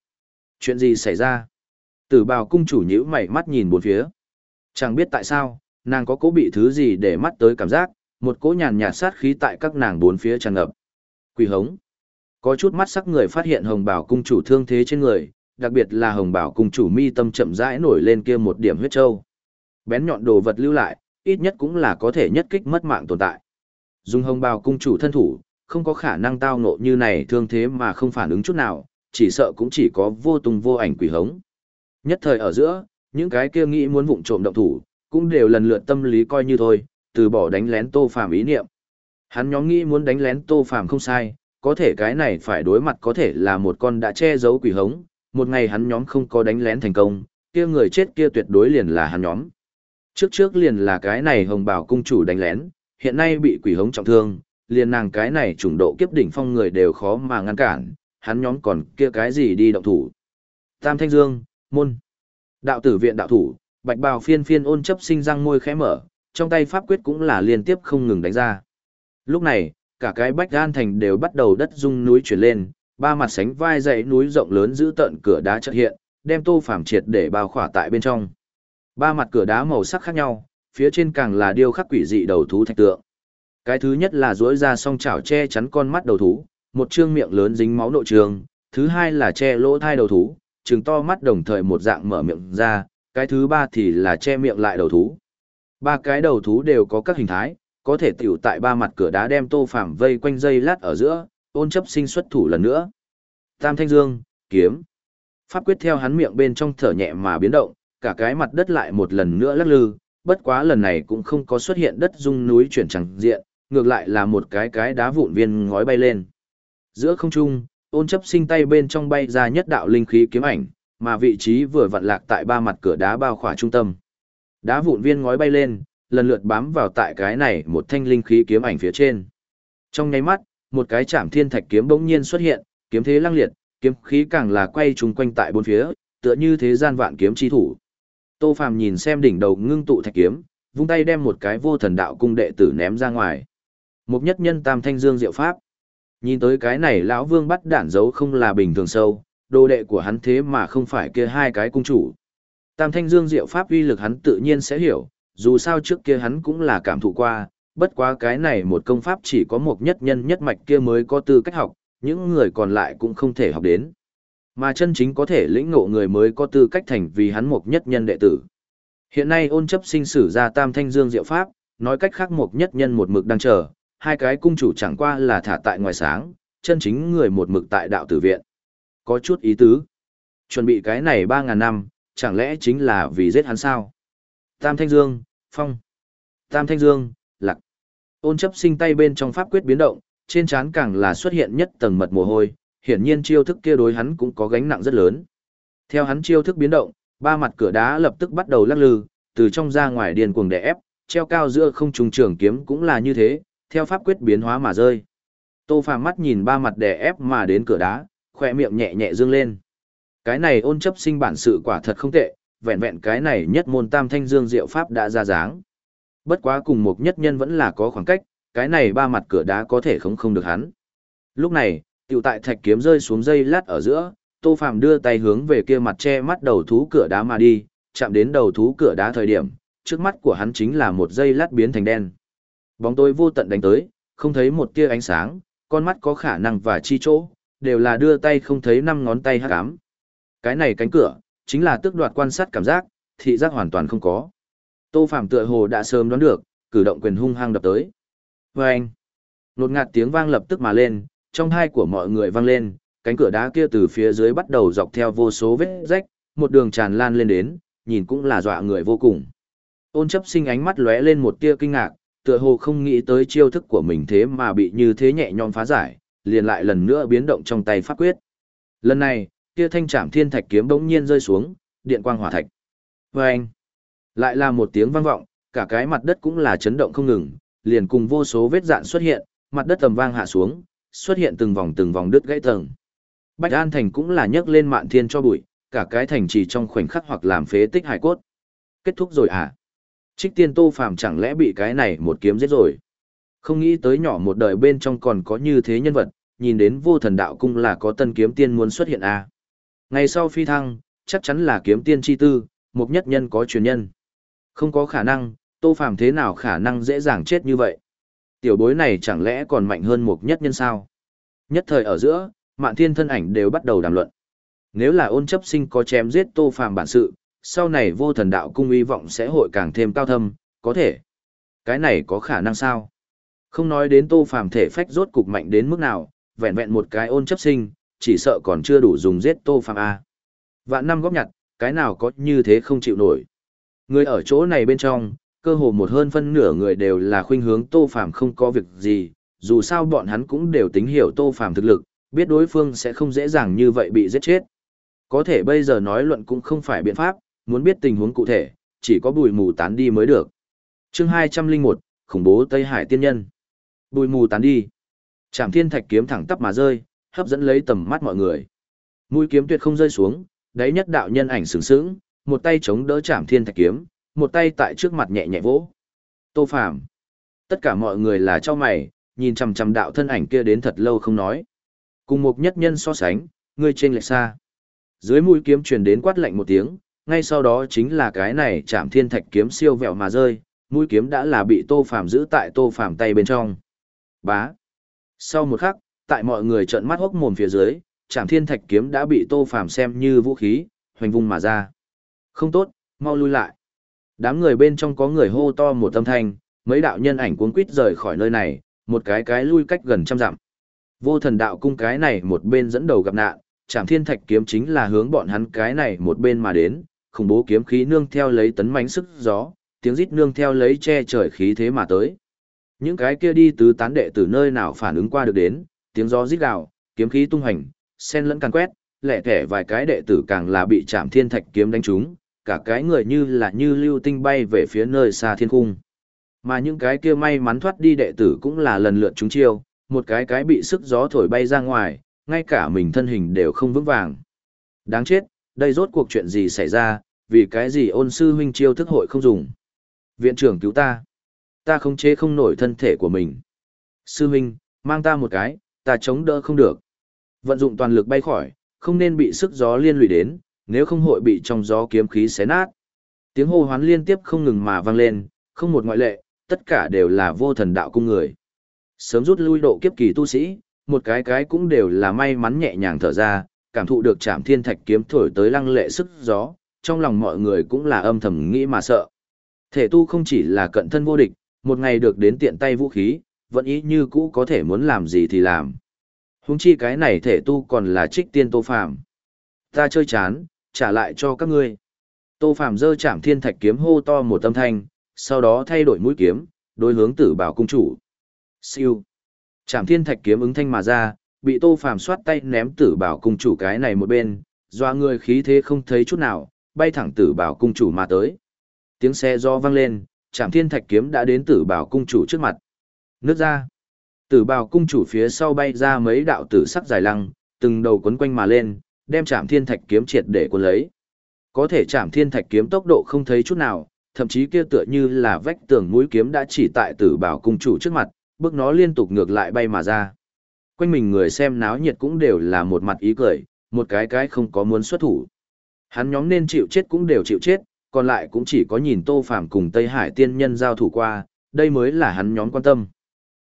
[SPEAKER 1] Chuyện gì xảy ra? Tử bào cung chủ nhíu mày mắt nhìn bốn phía. Chẳng biết tại sao, nàng có cố bị thứ gì để mắt tới cảm giác, một cỗ nhàn nhạt sát khí tại các nàng bốn phía tràn ngập. Quỷ hống. Có chút mắt sắc người phát hiện hồng bảo cung chủ thương thế trên người, đặc biệt là hồng bảo cung chủ mi tâm chậm rãi nổi lên kia một điểm huyết trâu. Bén nhọn đồ vật lưu lại, ít nhất cũng là có thể nhất kích mất mạng tồn tại. Dùng hồng bào cung chủ thân thủ, không có khả năng tao nộ như này thương thế mà không phản ứng chút nào, chỉ sợ cũng chỉ có vô tung vô ảnh quỷ hống. Nhất thời ở giữa, những cái kia nghĩ muốn vụng trộm động thủ, cũng đều lần lượt tâm lý coi như thôi, từ bỏ đánh lén Tô Phàm ý niệm. Hắn nhóm nghĩ muốn đánh lén Tô Phàm không sai, có thể cái này phải đối mặt có thể là một con đã che giấu quỷ hống, một ngày hắn nhóm không có đánh lén thành công, kia người chết kia tuyệt đối liền là hắn nhóm. Trước trước liền là cái này hồng bảo cung chủ đánh lén, hiện nay bị quỷ hống trọng thương, liền nàng cái này trùng độ kiếp đỉnh phong người đều khó mà ngăn cản, hắn nhóm còn kia cái gì đi động thủ. Tam Thanh Dương, môn. Đạo tử viện đạo thủ, bạch bào phiên phiên ôn chấp sinh răng môi khẽ mở, trong tay pháp quyết cũng là liên tiếp không ngừng đánh ra. Lúc này, cả cái bách gan thành đều bắt đầu đất rung núi chuyển lên, ba mặt sánh vai dãy núi rộng lớn giữ tận cửa đá chợt hiện, đem Tô Phàm triệt để bao khỏa tại bên trong. Ba mặt cửa đá màu sắc khác nhau, phía trên càng là điêu khắc quỷ dị đầu thú thạch tượng. Cái thứ nhất là duỗi ra song chảo che chắn con mắt đầu thú, một trương miệng lớn dính máu nội trường, thứ hai là che lỗ thai đầu thú, trừng to mắt đồng thời một dạng mở miệng ra, cái thứ ba thì là che miệng lại đầu thú. Ba cái đầu thú đều có các hình thái, có thể tiểu tại ba mặt cửa đá đem Tô Phàm vây quanh dây lát ở giữa, ôn chấp sinh xuất thủ lần nữa. Tam Thanh Dương, kiếm. Pháp quyết theo hắn miệng bên trong thở nhẹ mà biến động, cả cái mặt đất lại một lần nữa lắc lư, bất quá lần này cũng không có xuất hiện đất rung núi chuyển chẳng diện, ngược lại là một cái cái đá vụn viên ngói bay lên. Giữa không trung, ôn chấp sinh tay bên trong bay ra nhất đạo linh khí kiếm ảnh, mà vị trí vừa vặn lạc tại ba mặt cửa đá bao khỏa trung tâm. Đá vụn viên ngói bay lên, lần lượt bám vào tại cái này một thanh linh khí kiếm ảnh phía trên. Trong nháy mắt, một cái chạm thiên thạch kiếm bỗng nhiên xuất hiện, kiếm thế lăng liệt, kiếm khí càng là quay trùng quanh tại bốn phía, tựa như thế gian vạn kiếm chi thủ. Tô Phàm nhìn xem đỉnh đầu ngưng tụ thạch kiếm, vung tay đem một cái vô thần đạo cung đệ tử ném ra ngoài. Mục nhất nhân tam thanh dương diệu pháp. Nhìn tới cái này lão vương bắt đản giấu không là bình thường sâu, đồ đệ của hắn thế mà không phải kia hai cái cung chủ. Tam thanh dương diệu pháp uy lực hắn tự nhiên sẽ hiểu, dù sao trước kia hắn cũng là cảm thụ qua, bất quá cái này một công pháp chỉ có một nhất nhân nhất mạch kia mới có tư cách học, những người còn lại cũng không thể học đến. Mà chân chính có thể lĩnh ngộ người mới có tư cách thành vì hắn một nhất nhân đệ tử. Hiện nay ôn chấp sinh sử ra tam thanh dương diệu pháp, nói cách khác một nhất nhân một mực đang chờ, hai cái cung chủ chẳng qua là thả tại ngoài sáng, chân chính người một mực tại đạo tử viện. Có chút ý tứ. Chuẩn bị cái này 3.000 năm, chẳng lẽ chính là vì giết hắn sao? Tam Thanh Dương, Phong. Tam Thanh Dương, Lạc. Ôn chấp sinh tay bên trong pháp quyết biến động, trên trán càng là xuất hiện nhất tầng mật mồ hôi, hiển nhiên chiêu thức kia đối hắn cũng có gánh nặng rất lớn. Theo hắn chiêu thức biến động, ba mặt cửa đá lập tức bắt đầu lắc lư, từ trong ra ngoài điền cuồng đè ép, treo cao giữa không trung trường kiếm cũng là như thế, theo pháp quyết biến hóa mà rơi. Tô Phàm mắt nhìn ba mặt đè ép mà đến cửa đá, khỏe miệng nhẹ nhẹ dương lên. Cái này ôn chấp sinh bản sự quả thật không tệ, vẹn vẹn cái này nhất môn tam thanh dương diệu pháp đã ra dáng. Bất quá cùng một nhất nhân vẫn là có khoảng cách, cái này ba mặt cửa đá có thể không không được hắn. Lúc này, tiểu tại thạch kiếm rơi xuống dây lát ở giữa, Tô Phàm đưa tay hướng về kia mặt che mắt đầu thú cửa đá mà đi, chạm đến đầu thú cửa đá thời điểm, trước mắt của hắn chính là một dây lát biến thành đen. Bóng tối vô tận đánh tới, không thấy một tia ánh sáng, con mắt có khả năng và chi chỗ, đều là đưa tay không thấy năm ngón tay hắc ám. Cái này cánh cửa, chính là tước đoạt quan sát cảm giác, thị giác hoàn toàn không có. Tô Phạm tựa hồ đã sớm đoán được, cử động quyền hung hăng đập tới. Và anh, nột ngạt tiếng vang lập tức mà lên, trong hai của mọi người vang lên, cánh cửa đá kia từ phía dưới bắt đầu dọc theo vô số vết rách, một đường tràn lan lên đến, nhìn cũng là dọa người vô cùng. Ôn chấp sinh ánh mắt lóe lên một tia kinh ngạc, tựa hồ không nghĩ tới chiêu thức của mình thế mà bị như thế nhẹ nhõm phá giải, liền lại lần nữa biến động trong tay pháp quyết. Lần này, kia thanh trảm thiên thạch kiếm bỗng nhiên rơi xuống, điện quang hỏa thạch. Vâng! Lại là một tiếng vang vọng, cả cái mặt đất cũng là chấn động không ngừng, liền cùng vô số vết dạn xuất hiện, mặt đất tầm vang hạ xuống, xuất hiện từng vòng từng vòng đứt gãy tầng. Bạch An Thành cũng là nhấc lên mạn thiên cho bụi, cả cái thành trì trong khoảnh khắc hoặc làm phế tích hải cốt. Kết thúc rồi à? Trích tiên tô phàm chẳng lẽ bị cái này một kiếm giết rồi? Không nghĩ tới nhỏ một đời bên trong còn có như thế nhân vật, nhìn đến vô thần đạo cung là có tân kiếm tiên muốn xuất hiện à? Ngày sau phi thăng, chắc chắn là kiếm tiên chi tư, một nhất nhân có truyền nhân. Không có khả năng, tô phàm thế nào khả năng dễ dàng chết như vậy? Tiểu bối này chẳng lẽ còn mạnh hơn một nhất nhân sao? Nhất thời ở giữa, mạn thiên thân ảnh đều bắt đầu đàm luận. Nếu là ôn chấp sinh có chém giết tô phàm bản sự, sau này vô thần đạo cung uy vọng sẽ hội càng thêm cao thâm, có thể. Cái này có khả năng sao? Không nói đến tô phàm thể phách rốt cục mạnh đến mức nào, vẹn vẹn một cái ôn chấp sinh, chỉ sợ còn chưa đủ dùng giết tô phàm A. Vạn năm góp nhặt, cái nào có như thế không chịu nổi. Người ở chỗ này bên trong, cơ hồ một hơn phân nửa người đều là khuynh hướng tô phàm không có việc gì, dù sao bọn hắn cũng đều tính hiểu tô phàm thực lực, biết đối phương sẽ không dễ dàng như vậy bị giết chết. Có thể bây giờ nói luận cũng không phải biện pháp, muốn biết tình huống cụ thể, chỉ có bùi mù tán đi mới được. chương 201, khủng bố Tây Hải tiên nhân. Bùi mù tán đi. Trảm thiên thạch kiếm thẳng tắp mà rơi, hấp dẫn lấy tầm mắt mọi người. Mũi kiếm tuyệt không rơi xuống, đáy nhất đạo nhân ảnh sướng sướng một tay chống đỡ Trảm thiên thạch kiếm, một tay tại trước mặt nhẹ nhẹ vỗ. Tô Phàm. Tất cả mọi người là cho mày, nhìn chằm chằm đạo thân ảnh kia đến thật lâu không nói. Cùng một nhất nhân so sánh, người trên lệch xa. Dưới mũi kiếm truyền đến quát lạnh một tiếng, ngay sau đó chính là cái này chạm thiên thạch kiếm siêu vẹo mà rơi, mũi kiếm đã là bị Tô Phàm giữ tại Tô Phàm tay bên trong. Bá. Sau một khắc, tại mọi người trợn mắt hốc mồm phía dưới, chạm thiên thạch kiếm đã bị Tô Phàm xem như vũ khí, hoành vung mà ra. Không tốt, mau lui lại. Đám người bên trong có người hô to một âm thanh, mấy đạo nhân ảnh cuống quýt rời khỏi nơi này, một cái cái lui cách gần trăm dặm. Vô thần đạo cung cái này một bên dẫn đầu gặp nạn, Trạm Thiên Thạch kiếm chính là hướng bọn hắn cái này một bên mà đến, khủng bố kiếm khí nương theo lấy tấn mãnh sức gió, tiếng rít nương theo lấy che trời khí thế mà tới. Những cái kia đi tứ tán đệ từ nơi nào phản ứng qua được đến, tiếng gió rít gào, kiếm khí tung hành, sen lẫn càn quét, lẻ thẻ vài cái đệ tử càng là bị chạm thiên thạch kiếm đánh trúng, cả cái người như là như lưu tinh bay về phía nơi xa thiên cung. Mà những cái kia may mắn thoát đi đệ tử cũng là lần lượt trúng chiêu, một cái cái bị sức gió thổi bay ra ngoài, ngay cả mình thân hình đều không vững vàng. Đáng chết, đây rốt cuộc chuyện gì xảy ra, vì cái gì ôn sư huynh chiêu thức hội không dùng. Viện trưởng cứu ta. Ta không chế không nổi thân thể của mình. Sư huynh, mang ta một cái, ta chống đỡ không được. Vận dụng toàn lực bay khỏi, không nên bị sức gió liên lụy đến, nếu không hội bị trong gió kiếm khí xé nát. Tiếng hô hoán liên tiếp không ngừng mà vang lên, không một ngoại lệ, tất cả đều là vô thần đạo cung người. Sớm rút lui độ kiếp kỳ tu sĩ, một cái cái cũng đều là may mắn nhẹ nhàng thở ra, cảm thụ được chạm thiên thạch kiếm thổi tới lăng lệ sức gió, trong lòng mọi người cũng là âm thầm nghĩ mà sợ. Thể tu không chỉ là cận thân vô địch, một ngày được đến tiện tay vũ khí, vẫn ý như cũ có thể muốn làm gì thì làm. Húng chi cái này thể tu còn là trích tiên tô phàm. Ta chơi chán, trả lại cho các ngươi. Tô phàm dơ chạm thiên thạch kiếm hô to một âm thanh, sau đó thay đổi mũi kiếm, đối hướng tử bảo cung chủ. Siêu. Chạm thiên thạch kiếm ứng thanh mà ra, bị tô phàm xoát tay ném tử bảo cung chủ cái này một bên, doa người khí thế không thấy chút nào, bay thẳng tử bảo cung chủ mà tới. Tiếng xe do vang lên, trạm thiên thạch kiếm đã đến tử bảo cung chủ trước mặt. Nước ra. Tử bảo cung chủ phía sau bay ra mấy đạo tử sắc dài lăng, từng đầu quấn quanh mà lên, đem trạm thiên thạch kiếm triệt để cuốn lấy. Có thể trạm thiên thạch kiếm tốc độ không thấy chút nào, thậm chí kia tựa như là vách tường mũi kiếm đã chỉ tại tử bảo cung chủ trước mặt, bước nó liên tục ngược lại bay mà ra. Quanh mình người xem náo nhiệt cũng đều là một mặt ý cười, một cái cái không có muốn xuất thủ. Hắn nhóm nên chịu chết cũng đều chịu chết, còn lại cũng chỉ có nhìn Tô Phàm cùng Tây Hải tiên nhân giao thủ qua, đây mới là hắn nhóm quan tâm.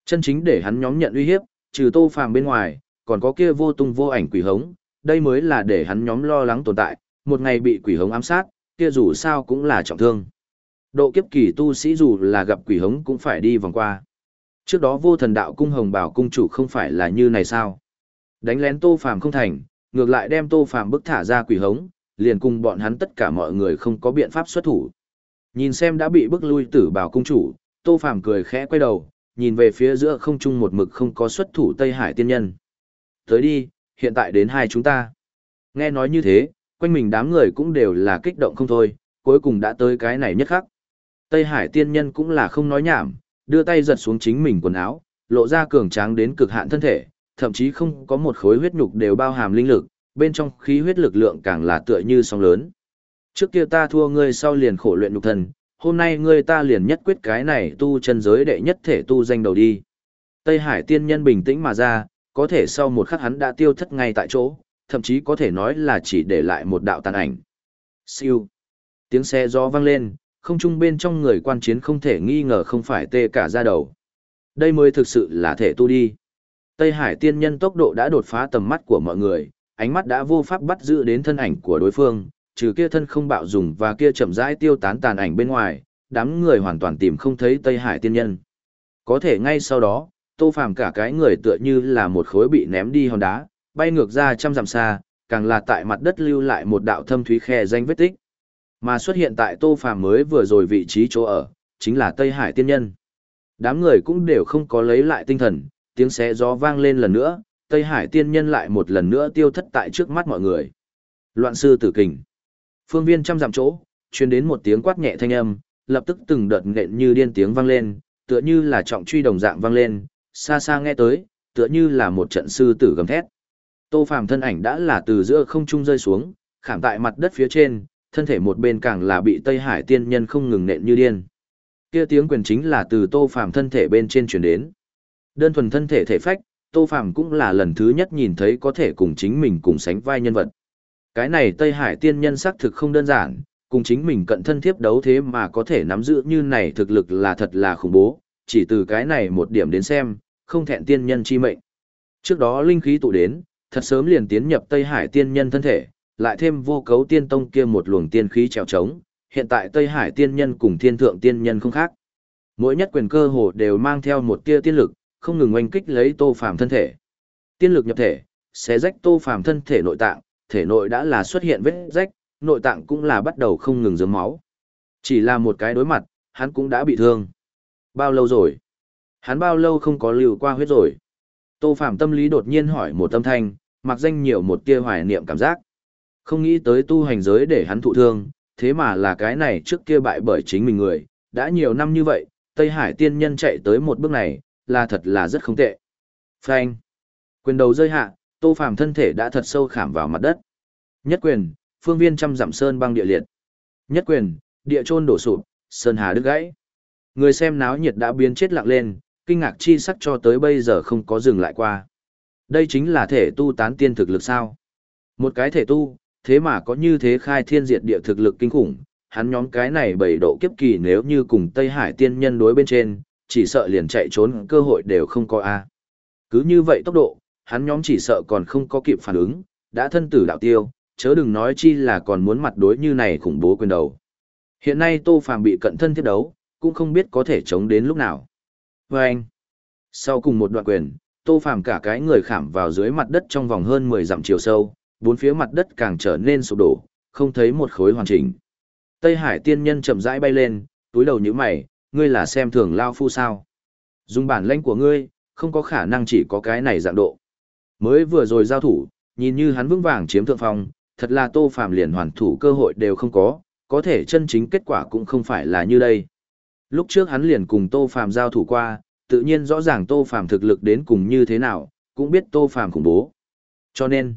[SPEAKER 1] Chân chính để hắn nhóm nhận uy hiếp, trừ Tô Phàm bên ngoài, còn có kia vô tung vô ảnh quỷ hống, đây mới là để hắn nhóm lo lắng tồn tại, một ngày bị quỷ hống ám sát, kia dù sao cũng là trọng thương. Độ kiếp kỳ tu sĩ dù là gặp quỷ hống cũng phải đi vòng qua. Trước đó vô thần đạo cung hồng bảo cung chủ không phải là như này sao? Đánh lén tô phàm không thành, ngược lại đem tô phàm bức thả ra quỷ hống, liền cùng bọn hắn tất cả mọi người không có biện pháp xuất thủ. Nhìn xem đã bị bức lui tử bảo cung chủ, tô phàm cười khẽ quay đầu, nhìn về phía giữa không trung một mực không có xuất thủ Tây Hải tiên nhân. Tới đi, hiện tại đến hai chúng ta. Nghe nói như thế, quanh mình đám người cũng đều là kích động không thôi, cuối cùng đã tới cái này nhất khắc. Tây Hải tiên nhân cũng là không nói nhảm, đưa tay giật xuống chính mình quần áo, lộ ra cường tráng đến cực hạn thân thể, thậm chí không có một khối huyết nhục đều bao hàm linh lực, bên trong khí huyết lực lượng càng là tựa như sóng lớn. Trước kia ta thua ngươi sau liền khổ luyện nhục thân hôm nay ngươi ta liền nhất quyết cái này tu chân giới đệ nhất thể tu danh đầu đi. Tây Hải tiên nhân bình tĩnh mà ra, có thể sau một khắc hắn đã tiêu thất ngay tại chỗ, thậm chí có thể nói là chỉ để lại một đạo tàn ảnh. Siêu. Tiếng xe gió vang lên, không trung bên trong người quan chiến không thể nghi ngờ không phải tê cả ra đầu. Đây mới thực sự là thể tu đi. Tây Hải tiên nhân tốc độ đã đột phá tầm mắt của mọi người, ánh mắt đã vô pháp bắt giữ đến thân ảnh của đối phương, trừ kia thân không bạo dùng và kia chậm rãi tiêu tán tàn ảnh bên ngoài, đám người hoàn toàn tìm không thấy Tây Hải tiên nhân. Có thể ngay sau đó, Tô Phàm cả cái người tựa như là một khối bị ném đi hòn đá, bay ngược ra trăm dặm xa, càng là tại mặt đất lưu lại một đạo thâm thúy khe danh vết tích. Mà xuất hiện tại Tô Phàm mới vừa rồi vị trí chỗ ở, chính là Tây Hải tiên nhân. Đám người cũng đều không có lấy lại tinh thần, tiếng xé gió vang lên lần nữa, Tây Hải tiên nhân lại một lần nữa tiêu thất tại trước mắt mọi người. Loạn sư tử kình. Phương viên trăm dặm chỗ, truyền đến một tiếng quát nhẹ thanh âm, lập tức từng đợt nện như điên tiếng vang lên, tựa như là trọng truy đồng dạng vang lên, xa xa nghe tới, tựa như là một trận sư tử gầm thét. Tô Phàm thân ảnh đã là từ giữa không trung rơi xuống, khảm tại mặt đất phía trên, thân thể một bên càng là bị Tây Hải tiên nhân không ngừng nện như điên. Kia tiếng quyền chính là từ Tô Phàm thân thể bên trên truyền đến. Đơn thuần thân thể thể phách, Tô Phàm cũng là lần thứ nhất nhìn thấy có thể cùng chính mình cùng sánh vai nhân vật. Cái này Tây Hải tiên nhân xác thực không đơn giản, cùng chính mình cận thân thiếp đấu thế mà có thể nắm giữ như này thực lực là thật là khủng bố, chỉ từ cái này một điểm đến xem, không thẹn tiên nhân chi mệnh. Trước đó linh khí tụ đến, thật sớm liền tiến nhập Tây Hải tiên nhân thân thể, lại thêm vô cấu tiên tông kia một luồng tiên khí trèo trống, hiện tại Tây Hải tiên nhân cùng thiên thượng tiên nhân không khác. Mỗi nhất quyền cơ hồ đều mang theo một tia tiên lực, không ngừng oanh kích lấy Tô Phàm thân thể. Tiên lực nhập thể, sẽ rách Tô Phàm thân thể nội tạng, thể nội đã là xuất hiện vết rách, nội tạng cũng là bắt đầu không ngừng dớm máu. Chỉ là một cái đối mặt, hắn cũng đã bị thương. Bao lâu rồi? Hắn bao lâu không có lưu qua huyết rồi? Tô Phạm tâm lý đột nhiên hỏi một tâm thanh, mặc danh nhiều một tia hoài niệm cảm giác. Không nghĩ tới tu hành giới để hắn thụ thương, thế mà là cái này trước kia bại bởi chính mình người, đã nhiều năm như vậy, Tây Hải tiên nhân chạy tới một bước này, là thật là rất không tệ. Phanh. Quyền đầu rơi hạ, Tô Phàm thân thể đã thật sâu khảm vào mặt đất. Nhất quyền, phương viên trăm dặm sơn băng địa liệt. Nhất quyền, địa chôn đổ sụp, sơn hà đứt gãy. Người xem náo nhiệt đã biến chết lặng lên, kinh ngạc chi sắc cho tới bây giờ không có dừng lại qua. Đây chính là thể tu tán tiên thực lực sao? Một cái thể tu, thế mà có như thế khai thiên diệt địa thực lực kinh khủng, hắn nhóm cái này bảy độ kiếp kỳ nếu như cùng Tây Hải tiên nhân đối bên trên, chỉ sợ liền chạy trốn cơ hội đều không có a. Cứ như vậy tốc độ, hắn nhóm chỉ sợ còn không có kịp phản ứng, đã thân tử đạo tiêu, chớ đừng nói chi là còn muốn mặt đối như này khủng bố quyền đầu. Hiện nay Tô Phàm bị cận thân thiết đấu, cũng không biết có thể chống đến lúc nào. Và anh, sau cùng một đoạn quyền, Tô Phàm cả cái người khảm vào dưới mặt đất trong vòng hơn 10 dặm chiều sâu, bốn phía mặt đất càng trở nên sụp đổ, không thấy một khối hoàn chỉnh. Tây Hải tiên nhân chậm rãi bay lên, túi đầu như mày, ngươi là xem thường lao phu sao. Dùng bản lãnh của ngươi, không có khả năng chỉ có cái này dạng độ. Mới vừa rồi giao thủ, nhìn như hắn vững vàng chiếm thượng phong, thật là Tô Phàm liền hoàn thủ cơ hội đều không có, có thể chân chính kết quả cũng không phải là như đây. Lúc trước hắn liền cùng Tô Phàm giao thủ qua, tự nhiên rõ ràng Tô Phàm thực lực đến cùng như thế nào, cũng biết Tô Phàm khủng bố. Cho nên,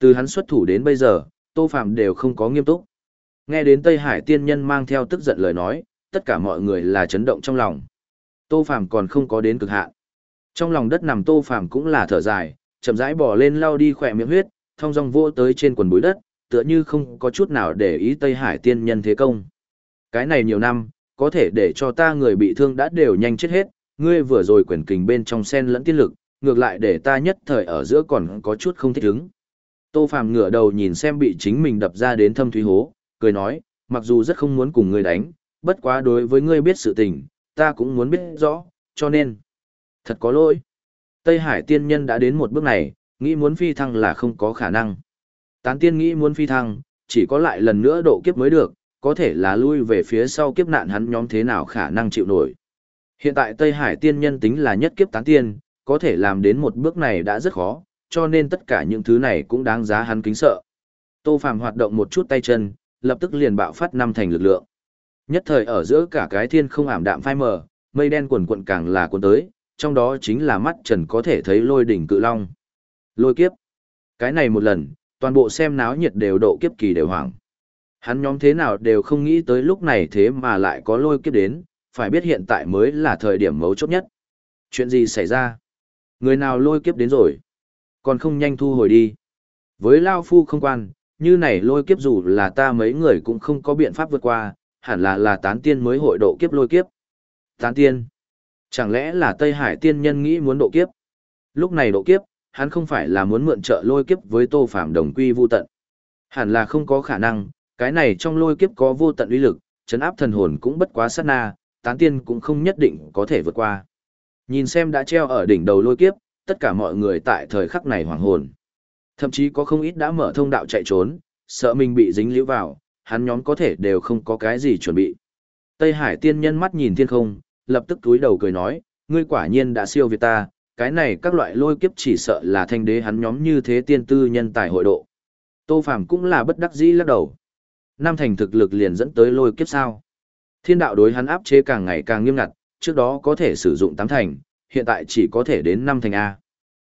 [SPEAKER 1] từ hắn xuất thủ đến bây giờ, Tô Phàm đều không có nghiêm túc. Nghe đến Tây Hải tiên nhân mang theo tức giận lời nói, tất cả mọi người là chấn động trong lòng. Tô Phàm còn không có đến cực hạn. Trong lòng đất nằm Tô Phàm cũng là thở dài, chậm rãi bỏ lên lau đi khỏe miệng huyết, thông dong vô tới trên quần bụi đất, tựa như không có chút nào để ý Tây Hải tiên nhân thế công. Cái này nhiều năm, có thể để cho ta người bị thương đã đều nhanh chết hết, ngươi vừa rồi quyền kình bên trong sen lẫn tiên lực, ngược lại để ta nhất thời ở giữa còn có chút không thích ứng. Tô Phàm ngửa đầu nhìn xem bị chính mình đập ra đến thâm thúy hố, cười nói, mặc dù rất không muốn cùng ngươi đánh, bất quá đối với ngươi biết sự tình, ta cũng muốn biết rõ, cho nên, thật có lỗi. Tây Hải tiên nhân đã đến một bước này, nghĩ muốn phi thăng là không có khả năng. Tán tiên nghĩ muốn phi thăng, chỉ có lại lần nữa độ kiếp mới được, có thể là lui về phía sau kiếp nạn hắn nhóm thế nào khả năng chịu nổi. Hiện tại Tây Hải tiên nhân tính là nhất kiếp tán tiên, có thể làm đến một bước này đã rất khó, cho nên tất cả những thứ này cũng đáng giá hắn kính sợ. Tô Phàm hoạt động một chút tay chân, lập tức liền bạo phát năm thành lực lượng. Nhất thời ở giữa cả cái thiên không ảm đạm phai mờ, mây đen quần cuộn càng là cuốn tới, trong đó chính là mắt trần có thể thấy lôi đỉnh cự long. Lôi kiếp. Cái này một lần, toàn bộ xem náo nhiệt đều độ kiếp kỳ đều hoảng. Hắn nhóm thế nào đều không nghĩ tới lúc này thế mà lại có lôi kiếp đến, phải biết hiện tại mới là thời điểm mấu chốt nhất. Chuyện gì xảy ra? Người nào lôi kiếp đến rồi? Còn không nhanh thu hồi đi. Với Lao Phu không quan, như này lôi kiếp dù là ta mấy người cũng không có biện pháp vượt qua, hẳn là là tán tiên mới hội độ kiếp lôi kiếp. Tán tiên? Chẳng lẽ là Tây Hải tiên nhân nghĩ muốn độ kiếp? Lúc này độ kiếp, hắn không phải là muốn mượn trợ lôi kiếp với Tô Phạm đồng quy vu tận. Hẳn là không có khả năng, cái này trong lôi kiếp có vô tận uy lực, chấn áp thần hồn cũng bất quá sát na, tán tiên cũng không nhất định có thể vượt qua. Nhìn xem đã treo ở đỉnh đầu lôi kiếp, tất cả mọi người tại thời khắc này hoàng hồn. Thậm chí có không ít đã mở thông đạo chạy trốn, sợ mình bị dính liễu vào, hắn nhóm có thể đều không có cái gì chuẩn bị. Tây Hải tiên nhân mắt nhìn thiên không, lập tức túi đầu cười nói, ngươi quả nhiên đã siêu việt ta, cái này các loại lôi kiếp chỉ sợ là thanh đế hắn nhóm như thế tiên tư nhân tài hội độ. Tô Phàm cũng là bất đắc dĩ lắc đầu. Nam thành thực lực liền dẫn tới lôi kiếp sao. Thiên đạo đối hắn áp chế càng ngày càng nghiêm ngặt, trước đó có thể sử dụng tám thành, hiện tại chỉ có thể đến năm thành A.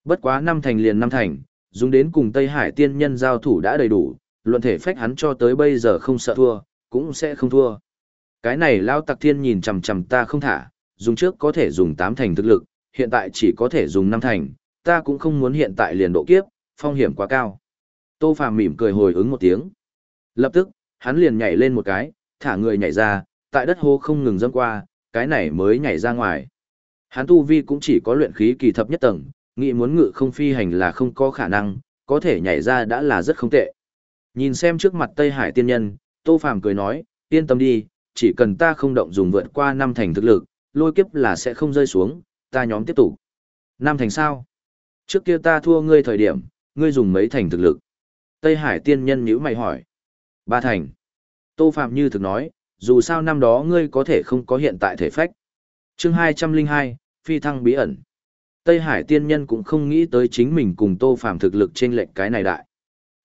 [SPEAKER 1] Bất quá năm thành liền năm thành, dùng đến cùng Tây Hải tiên nhân giao thủ đã đầy đủ, luận thể phách hắn cho tới bây giờ không sợ thua, cũng sẽ không thua. Cái này lao tặc thiên nhìn chằm chằm ta không thả, dùng trước có thể dùng tám thành thực lực, hiện tại chỉ có thể dùng năm thành, ta cũng không muốn hiện tại liền độ kiếp, phong hiểm quá cao. Tô Phàm mỉm cười hồi ứng một tiếng. Lập tức, hắn liền nhảy lên một cái, thả người nhảy ra, tại đất hô không ngừng dâng qua, cái này mới nhảy ra ngoài. Hắn tu vi cũng chỉ có luyện khí kỳ thập nhất tầng, nghĩ muốn ngự không phi hành là không có khả năng, có thể nhảy ra đã là rất không tệ. Nhìn xem trước mặt Tây Hải tiên nhân, Tô Phàm cười nói, yên tâm đi, chỉ cần ta không động dùng vượt qua năm thành thực lực, lôi kiếp là sẽ không rơi xuống, ta nhóm tiếp tục. Năm thành sao? Trước kia ta thua ngươi thời điểm, ngươi dùng mấy thành thực lực? Tây Hải tiên nhân nhíu mày hỏi. Ba thành. Tô Phạm như thực nói, dù sao năm đó ngươi có thể không có hiện tại thể phách chương 202, Phi thăng bí ẩn. Tây Hải tiên nhân cũng không nghĩ tới chính mình cùng Tô Phàm thực lực trên lệch cái này đại.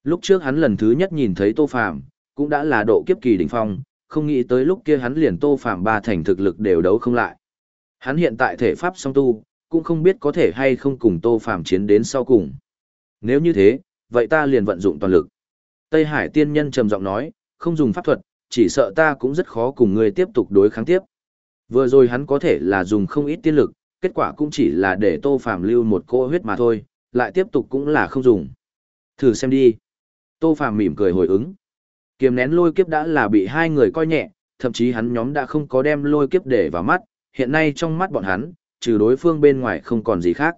[SPEAKER 1] Lúc trước hắn lần thứ nhất nhìn thấy Tô Phàm, cũng đã là độ kiếp kỳ đỉnh phong, không nghĩ tới lúc kia hắn liền Tô Phàm ba thành thực lực đều đấu không lại. Hắn hiện tại thể pháp song tu, cũng không biết có thể hay không cùng Tô Phàm chiến đến sau cùng. Nếu như thế, vậy ta liền vận dụng toàn lực. Tây Hải tiên nhân trầm giọng nói, không dùng pháp thuật, chỉ sợ ta cũng rất khó cùng ngươi tiếp tục đối kháng tiếp. Vừa rồi hắn có thể là dùng không ít tiên lực, kết quả cũng chỉ là để Tô Phàm lưu một cô huyết mà thôi, lại tiếp tục cũng là không dùng. Thử xem đi. Tô Phàm mỉm cười hồi ứng. Kiềm nén lôi kiếp đã là bị hai người coi nhẹ, thậm chí hắn nhóm đã không có đem lôi kiếp để vào mắt, hiện nay trong mắt bọn hắn, trừ đối phương bên ngoài không còn gì khác.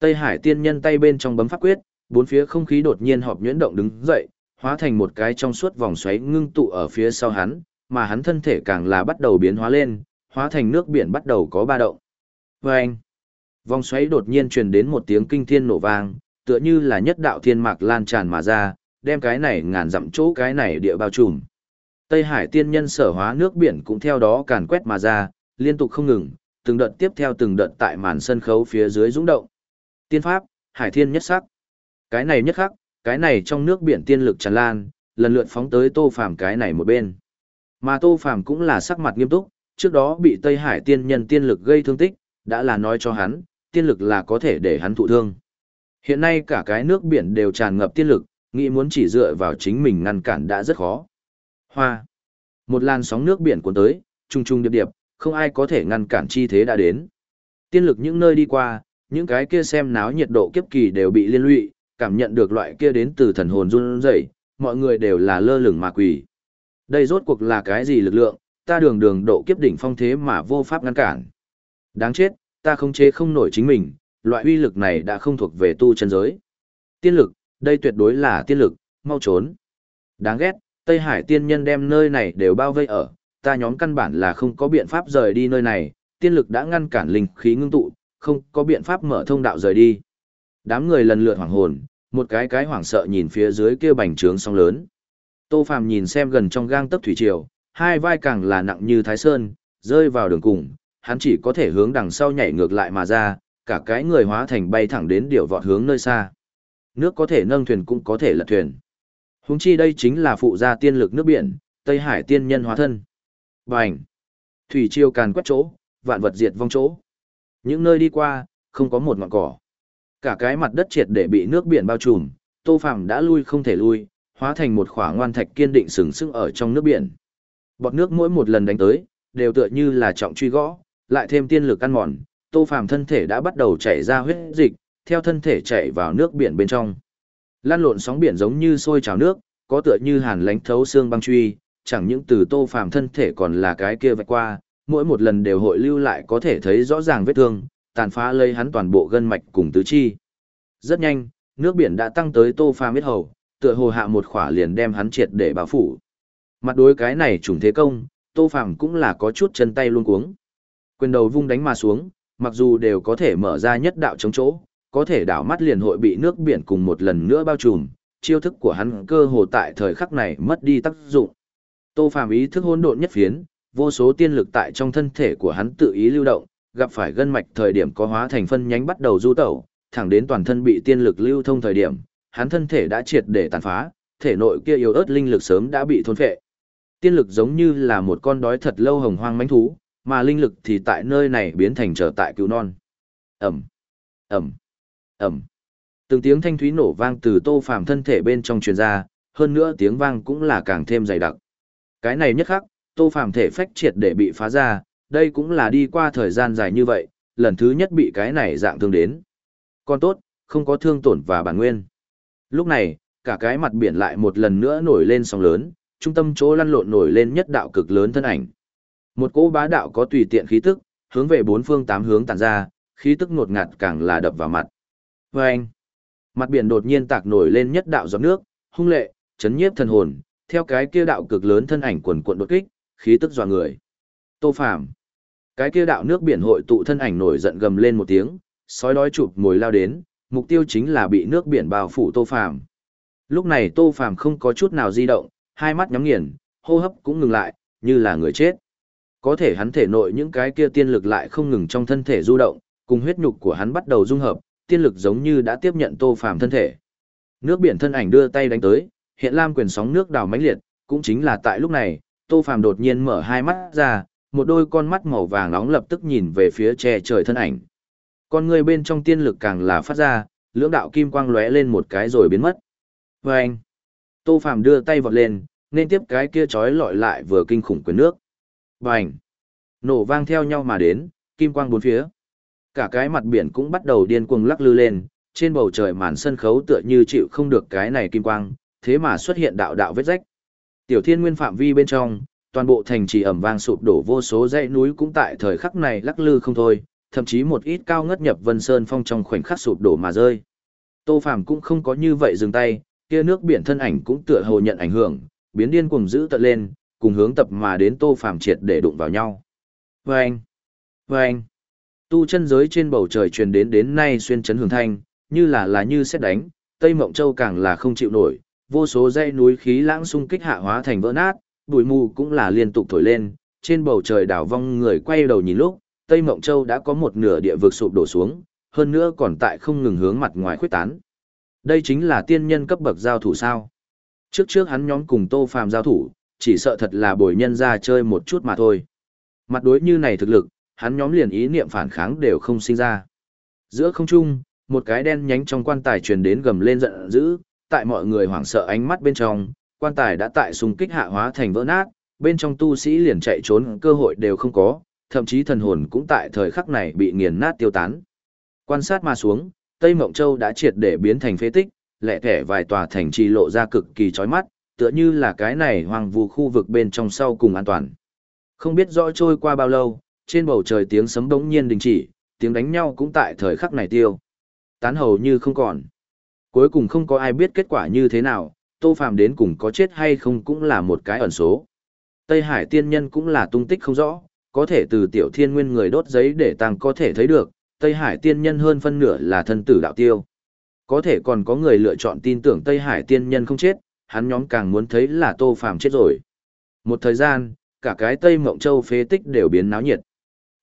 [SPEAKER 1] Tây Hải tiên nhân tay bên trong bấm pháp quyết, bốn phía không khí đột nhiên họp nhuyễn động đứng dậy, hóa thành một cái trong suốt vòng xoáy ngưng tụ ở phía sau hắn, mà hắn thân thể càng là bắt đầu biến hóa lên, hóa thành nước biển bắt đầu có ba động. Vâng! Vòng xoáy đột nhiên truyền đến một tiếng kinh thiên nổ vang, tựa như là nhất đạo thiên mạc lan tràn mà ra, đem cái này ngàn dặm chỗ cái này địa bao trùm. Tây Hải tiên nhân sở hóa nước biển cũng theo đó càn quét mà ra, liên tục không ngừng, từng đợt tiếp theo từng đợt tại màn sân khấu phía dưới rung động. Tiên pháp, Hải thiên nhất sắc. Cái này nhất khắc, cái này trong nước biển tiên lực tràn lan, lần lượt phóng tới Tô Phàm cái này một bên. Mà Tô Phàm cũng là sắc mặt nghiêm túc, trước đó bị Tây Hải tiên nhân tiên lực gây thương tích, đã là nói cho hắn, tiên lực là có thể để hắn thụ thương. Hiện nay cả cái nước biển đều tràn ngập tiên lực, nghĩ muốn chỉ dựa vào chính mình ngăn cản đã rất khó. Hoa. Một làn sóng nước biển cuốn tới, trung trung điệp điệp, không ai có thể ngăn cản chi thế đã đến. Tiên lực những nơi đi qua, những cái kia xem náo nhiệt độ kiếp kỳ đều bị liên lụy, cảm nhận được loại kia đến từ thần hồn run rẩy, mọi người đều là lơ lửng mà quỳ. Đây rốt cuộc là cái gì lực lượng, ta đường đường độ kiếp đỉnh phong thế mà vô pháp ngăn cản. Đáng chết, ta không chế không nổi chính mình, loại uy lực này đã không thuộc về tu chân giới. Tiên lực, đây tuyệt đối là tiên lực, mau trốn. Đáng ghét, Tây Hải tiên nhân đem nơi này đều bao vây ở, ta nhóm căn bản là không có biện pháp rời đi nơi này, tiên lực đã ngăn cản linh khí ngưng tụ, không có biện pháp mở thông đạo rời đi. Đám người lần lượt hoảng hồn, một cái cái hoảng sợ nhìn phía dưới kia bành trướng sóng lớn. Tô Phàm nhìn xem gần trong gang tấc thủy triều, hai vai càng là nặng như thái sơn, rơi vào đường cùng, hắn chỉ có thể hướng đằng sau nhảy ngược lại mà ra, cả cái người hóa thành bay thẳng đến điều vọt hướng nơi xa. Nước có thể nâng thuyền cũng có thể lật thuyền. Húng chi đây chính là phụ gia tiên lực nước biển, Tây Hải tiên nhân hóa thân. Bành! Thủy triều càn quét chỗ, vạn vật diệt vong chỗ. Những nơi đi qua, không có một ngọn cỏ. Cả cái mặt đất triệt để bị nước biển bao trùm, Tô Phàm đã lui không thể lui, hóa thành một khỏa ngoan thạch kiên định sừng sững ở trong nước biển. Bọt nước mỗi một lần đánh tới, đều tựa như là trọng truy gõ, lại thêm tiên lực ăn mòn, Tô Phàm thân thể đã bắt đầu chảy ra huyết dịch, theo thân thể chảy vào nước biển bên trong. Lan lộn sóng biển giống như sôi trào nước, có tựa như hàn lánh thấu xương băng truy, chẳng những từ Tô Phàm thân thể còn là cái kia vạch qua, mỗi một lần đều hội lưu lại có thể thấy rõ ràng vết thương, tàn phá lây hắn toàn bộ gân mạch cùng tứ chi. Rất nhanh, nước biển đã tăng tới Tô Phàm biết hầu, tựa hồ hạ một khỏa liền đem hắn triệt để bao phủ. Mặt đối cái này trùng thế công, Tô Phàm cũng là có chút chân tay luôn cuống. Quyền đầu vung đánh mà xuống, mặc dù đều có thể mở ra nhất đạo chống chỗ, có thể đảo mắt liền hội bị nước biển cùng một lần nữa bao trùm, chiêu thức của hắn cơ hồ tại thời khắc này mất đi tác dụng. Tô Phàm ý thức hỗn độn nhất phiến, vô số tiên lực tại trong thân thể của hắn tự ý lưu động, gặp phải gân mạch thời điểm có hóa thành phân nhánh bắt đầu du tẩu, thẳng đến toàn thân bị tiên lực lưu thông thời điểm, hắn thân thể đã triệt để tàn phá, thể nội kia yếu ớt linh lực sớm đã bị thôn phệ. Tiên lực giống như là một con đói thật lâu hồng hoang mãnh thú, mà linh lực thì tại nơi này biến thành trở tại cứu non. Ẩm, Ẩm, Ẩm. Từng tiếng thanh thúy nổ vang từ Tô Phàm thân thể bên trong truyền ra, hơn nữa tiếng vang cũng là càng thêm dày đặc. Cái này nhất khắc, Tô Phàm thể phách triệt để bị phá ra, đây cũng là đi qua thời gian dài như vậy, lần thứ nhất bị cái này dạng thương đến. Còn tốt, không có thương tổn và bản nguyên. Lúc này, cả cái mặt biển lại một lần nữa nổi lên sóng lớn, trung tâm chỗ lăn lộn nổi lên nhất đạo cực lớn thân ảnh. Một cỗ bá đạo có tùy tiện khí tức, hướng về bốn phương tám hướng tản ra, khí tức ngột ngạt càng là đập vào mặt. Vâng! Mặt biển đột nhiên tạc nổi lên nhất đạo giọt nước, hung lệ, chấn nhiếp thần hồn, theo cái kia đạo cực lớn thân ảnh quần cuộn đột kích, khí tức dọa người. Tô Phàm. Cái kia đạo nước biển hội tụ thân ảnh nổi giận gầm lên một tiếng, sói đói chụp ngồi lao đến, mục tiêu chính là bị nước biển bao phủ Tô Phàm. Lúc này Tô Phàm không có chút nào di động, hai mắt nhắm nghiền, hô hấp cũng ngừng lại, như là người chết. Có thể hắn thể nội những cái kia tiên lực lại không ngừng trong thân thể du động, Cùng huyết nhục của hắn bắt đầu dung hợp, tiên lực giống như đã tiếp nhận Tô Phàm thân thể. Nước biển thân ảnh đưa tay đánh tới, hiện lam quyền sóng nước đào mãnh liệt, cũng chính là tại lúc này, Tô Phàm đột nhiên mở hai mắt ra, một đôi con mắt màu vàng nóng lập tức nhìn về phía che trời thân ảnh. Con người bên trong tiên lực càng là phát ra, lưỡng đạo kim quang lóe lên một cái rồi biến mất. Và anh, Tô Phàm đưa tay vọt lên, nên tiếp cái kia chói lọi lại vừa kinh khủng quyền nước. Bành! Nổ vang theo nhau mà đến, kim quang bốn phía. Cả cái mặt biển cũng bắt đầu điên cuồng lắc lư lên, trên bầu trời màn sân khấu tựa như chịu không được cái này kim quang, thế mà xuất hiện đạo đạo vết rách. Tiểu thiên nguyên phạm vi bên trong, toàn bộ thành trì ẩm vang sụp đổ vô số dãy núi cũng tại thời khắc này lắc lư không thôi, thậm chí một ít cao ngất nhập vân sơn phong trong khoảnh khắc sụp đổ mà rơi. Tô Phàm cũng không có như vậy dừng tay, kia nước biển thân ảnh cũng tựa hồ nhận ảnh hưởng, biến điên cuồng giữ tận lên, cùng hướng tập mà đến Tô Phàm triệt để đụng vào nhau. Vâng! Vâng! Tu chân giới trên bầu trời truyền đến đến nay xuyên chấn hưởng thanh, như là là như xét đánh, Tây Mộng Châu càng là không chịu nổi, vô số dãy núi khí lãng xung kích hạ hóa thành vỡ nát, bụi mù cũng là liên tục thổi lên, trên bầu trời đảo vong người quay đầu nhìn lúc, Tây Mộng Châu đã có một nửa địa vực sụp đổ xuống, hơn nữa còn tại không ngừng hướng mặt ngoài khuếch tán. Đây chính là tiên nhân cấp bậc giao thủ sao. Trước trước hắn nhóm cùng Tô Phàm giao thủ, chỉ sợ thật là bồi nhân ra chơi một chút mà thôi. Mặt đối như này thực lực, hắn nhóm liền ý niệm phản kháng đều không sinh ra. Giữa không trung, một cái đen nhánh trong quan tài truyền đến gầm lên giận dữ, tại mọi người hoảng sợ ánh mắt bên trong, quan tài đã tại xung kích hạ hóa thành vỡ nát, bên trong tu sĩ liền chạy trốn cơ hội đều không có, thậm chí thần hồn cũng tại thời khắc này bị nghiền nát tiêu tán. Quan sát mà xuống, Tây Mộng Châu đã triệt để biến thành phế tích, lẻ thẻ vài tòa thành trì lộ ra cực kỳ chói mắt, tựa như là cái này hoang vu khu vực bên trong sau cùng an toàn. Không biết rõ trôi qua bao lâu, trên bầu trời tiếng sấm đống nhiên đình chỉ, tiếng đánh nhau cũng tại thời khắc này tiêu. Tán hầu như không còn. Cuối cùng không có ai biết kết quả như thế nào, Tô Phàm đến cùng có chết hay không cũng là một cái ẩn số. Tây Hải tiên nhân cũng là tung tích không rõ, có thể từ tiểu thiên nguyên người đốt giấy để tăng có thể thấy được, Tây Hải tiên nhân hơn phân nửa là thân tử đạo tiêu. Có thể còn có người lựa chọn tin tưởng Tây Hải tiên nhân không chết, hắn nhóm càng muốn thấy là Tô Phàm chết rồi. Một thời gian, cả cái Tây Mộng Châu phế tích đều biến náo nhiệt.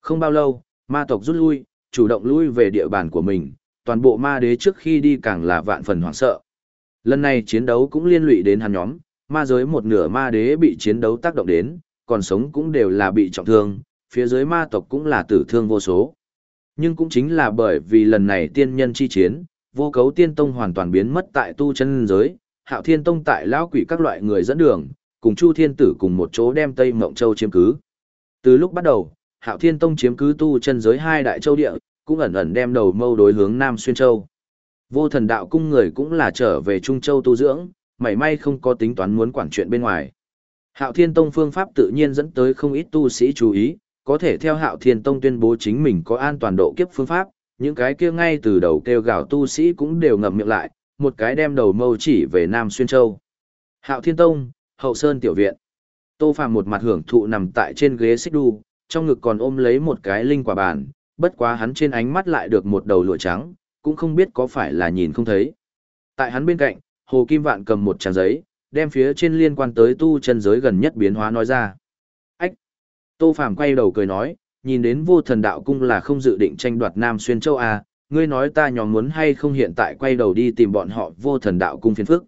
[SPEAKER 1] Không bao lâu, ma tộc rút lui, chủ động lui về địa bàn của mình, toàn bộ ma đế trước khi đi càng là vạn phần hoảng sợ. Lần này chiến đấu cũng liên lụy đến hắn nhóm, ma giới một nửa ma đế bị chiến đấu tác động đến, còn sống cũng đều là bị trọng thương, phía dưới ma tộc cũng là tử thương vô số. Nhưng cũng chính là bởi vì lần này tiên nhân chi chiến, vô cấu tiên tông hoàn toàn biến mất tại tu chân giới, hạo thiên tông tại lão quỷ các loại người dẫn đường, cùng chu thiên tử cùng một chỗ đem Tây Mộng Châu chiếm cứ. Từ lúc bắt đầu, hạo thiên tông chiếm cứ tu chân giới hai đại châu địa, cũng ẩn ẩn đem đầu mâu đối hướng Nam Xuyên Châu. Vô thần đạo cung người cũng là trở về Trung Châu tu dưỡng, mảy may không có tính toán muốn quản chuyện bên ngoài. Hạo Thiên Tông phương pháp tự nhiên dẫn tới không ít tu sĩ chú ý, có thể theo Hạo Thiên Tông tuyên bố chính mình có an toàn độ kiếp phương pháp, những cái kia ngay từ đầu kêu gào tu sĩ cũng đều ngậm miệng lại, một cái đem đầu mâu chỉ về Nam Xuyên Châu. Hạo Thiên Tông, Hậu Sơn Tiểu Viện. Tô Phàm một mặt hưởng thụ nằm tại trên ghế xích đu, trong ngực còn ôm lấy một cái linh quả bàn, bất quá hắn trên ánh mắt lại được một đầu lụa trắng, cũng không biết có phải là nhìn không thấy. Tại hắn bên cạnh, Hồ Kim Vạn cầm một trang giấy, đem phía trên liên quan tới tu chân giới gần nhất biến hóa nói ra. Tô Phàm quay đầu cười nói, nhìn đến vô thần đạo cung là không dự định tranh đoạt Nam Xuyên Châu à, ngươi nói ta nhóm muốn hay không hiện tại quay đầu đi tìm bọn họ vô thần đạo cung phiền phức.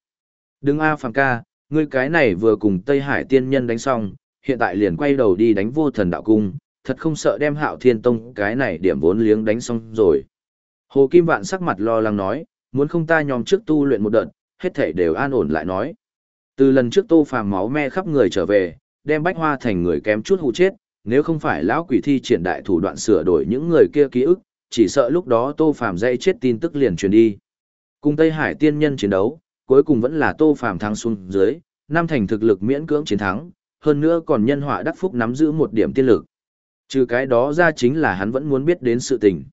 [SPEAKER 1] Đừng a Phàm ca, ngươi cái này vừa cùng Tây Hải tiên nhân đánh xong, hiện tại liền quay đầu đi đánh vô thần đạo cung, thật không sợ đem hạo thiên tông cái này điểm vốn liếng đánh xong rồi. Hồ Kim Vạn sắc mặt lo lắng nói, muốn không ta nhóm trước tu luyện một đợt, hết thể đều an ổn lại nói. Từ lần trước tô phàm máu me khắp người trở về, đem bách hoa thành người kém chút hụ chết, nếu không phải lão quỷ thi triển đại thủ đoạn sửa đổi những người kia ký ức, chỉ sợ lúc đó tô phàm dây chết tin tức liền truyền đi. Cùng Tây Hải tiên nhân chiến đấu, cuối cùng vẫn là tô phàm thắng xuống dưới, năm thành thực lực miễn cưỡng chiến thắng, hơn nữa còn nhân họa đắc phúc nắm giữ một điểm tiên lực. Trừ cái đó ra chính là hắn vẫn muốn biết đến sự tình.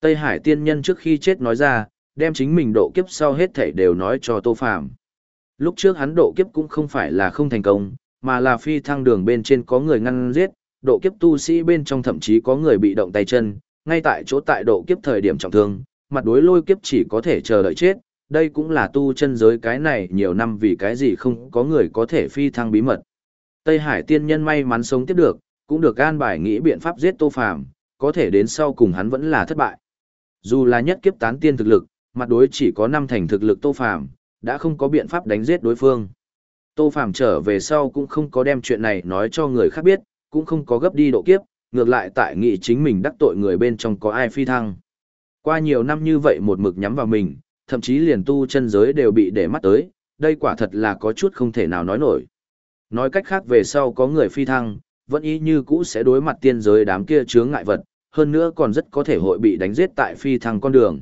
[SPEAKER 1] Tây Hải tiên nhân trước khi chết nói ra, đem chính mình độ kiếp sau hết thảy đều nói cho Tô Phàm. Lúc trước hắn độ kiếp cũng không phải là không thành công, mà là phi thăng đường bên trên có người ngăn giết, độ kiếp tu sĩ bên trong thậm chí có người bị động tay chân, ngay tại chỗ tại độ kiếp thời điểm trọng thương, mặt đối lôi kiếp chỉ có thể chờ đợi chết, đây cũng là tu chân giới cái này nhiều năm vì cái gì không có người có thể phi thăng bí mật. Tây Hải tiên nhân may mắn sống tiếp được, cũng được an bài nghĩ biện pháp giết Tô Phàm, có thể đến sau cùng hắn vẫn là thất bại. Dù là nhất kiếp tán tiên thực lực, mặt đối chỉ có năm thành thực lực Tô Phàm, đã không có biện pháp đánh giết đối phương. Tô Phàm trở về sau cũng không có đem chuyện này nói cho người khác biết, cũng không có gấp đi độ kiếp, ngược lại tại nghị chính mình đắc tội người bên trong có ai phi thăng. Qua nhiều năm như vậy một mực nhắm vào mình, thậm chí liền tu chân giới đều bị để mắt tới, đây quả thật là có chút không thể nào nói nổi. Nói cách khác về sau có người phi thăng, vẫn y như cũ sẽ đối mặt tiên giới đám kia chướng ngại vật, hơn nữa còn rất có thể hội bị đánh giết tại phi thăng con đường.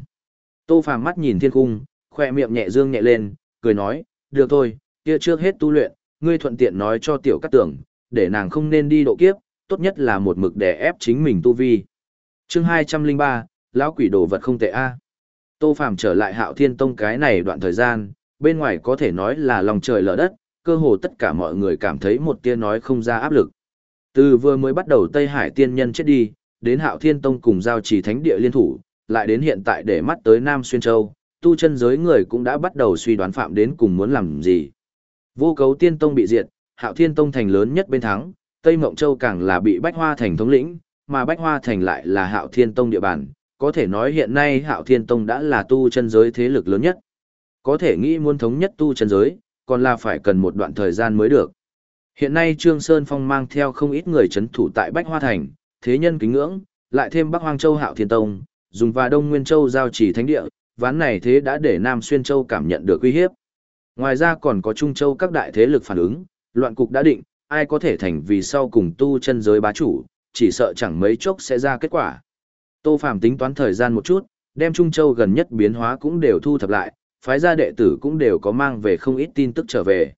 [SPEAKER 1] Tô Phàm mắt nhìn thiên cung, khoe miệng nhẹ dương nhẹ lên, cười nói, được thôi, kia trước hết tu luyện, ngươi thuận tiện nói cho tiểu cát tưởng, để nàng không nên đi độ kiếp, tốt nhất là một mực để ép chính mình tu vi. Chương 203, lão quỷ đồ vật không tệ a. Tô Phàm trở lại Hạo Thiên Tông cái này đoạn thời gian, bên ngoài có thể nói là lòng trời lở đất, cơ hồ tất cả mọi người cảm thấy một tia nói không ra áp lực. Từ vừa mới bắt đầu Tây Hải tiên nhân chết đi, đến Hạo Thiên Tông cùng giao trì thánh địa liên thủ, lại đến hiện tại để mắt tới Nam Xuyên Châu, tu chân giới người cũng đã bắt đầu suy đoán phạm đến cùng muốn làm gì. Vô cấu tiên tông bị diệt, Hạo Thiên Tông thành lớn nhất bên thắng, Tây Mộng Châu càng là bị Bách Hoa thành thống lĩnh, mà Bách Hoa thành lại là Hạo Thiên Tông địa bàn, có thể nói hiện nay Hạo Thiên Tông đã là tu chân giới thế lực lớn nhất. Có thể nghĩ muốn thống nhất tu chân giới, còn là phải cần một đoạn thời gian mới được. Hiện nay Trương Sơn Phong mang theo không ít người chấn thủ tại Bách Hoa Thành, thế nhân kính ngưỡng, lại thêm Bắc Hoang Châu Hạo Thiên Tông, dùng và Đông Nguyên Châu giao chỉ thánh địa, ván này thế đã để Nam Xuyên Châu cảm nhận được uy hiếp. Ngoài ra còn có Trung Châu các đại thế lực phản ứng, loạn cục đã định, ai có thể thành vì sau cùng tu chân giới bá chủ, chỉ sợ chẳng mấy chốc sẽ ra kết quả. Tô Phàm tính toán thời gian một chút, đem Trung Châu gần nhất biến hóa cũng đều thu thập lại, phái gia đệ tử cũng đều có mang về không ít tin tức trở về.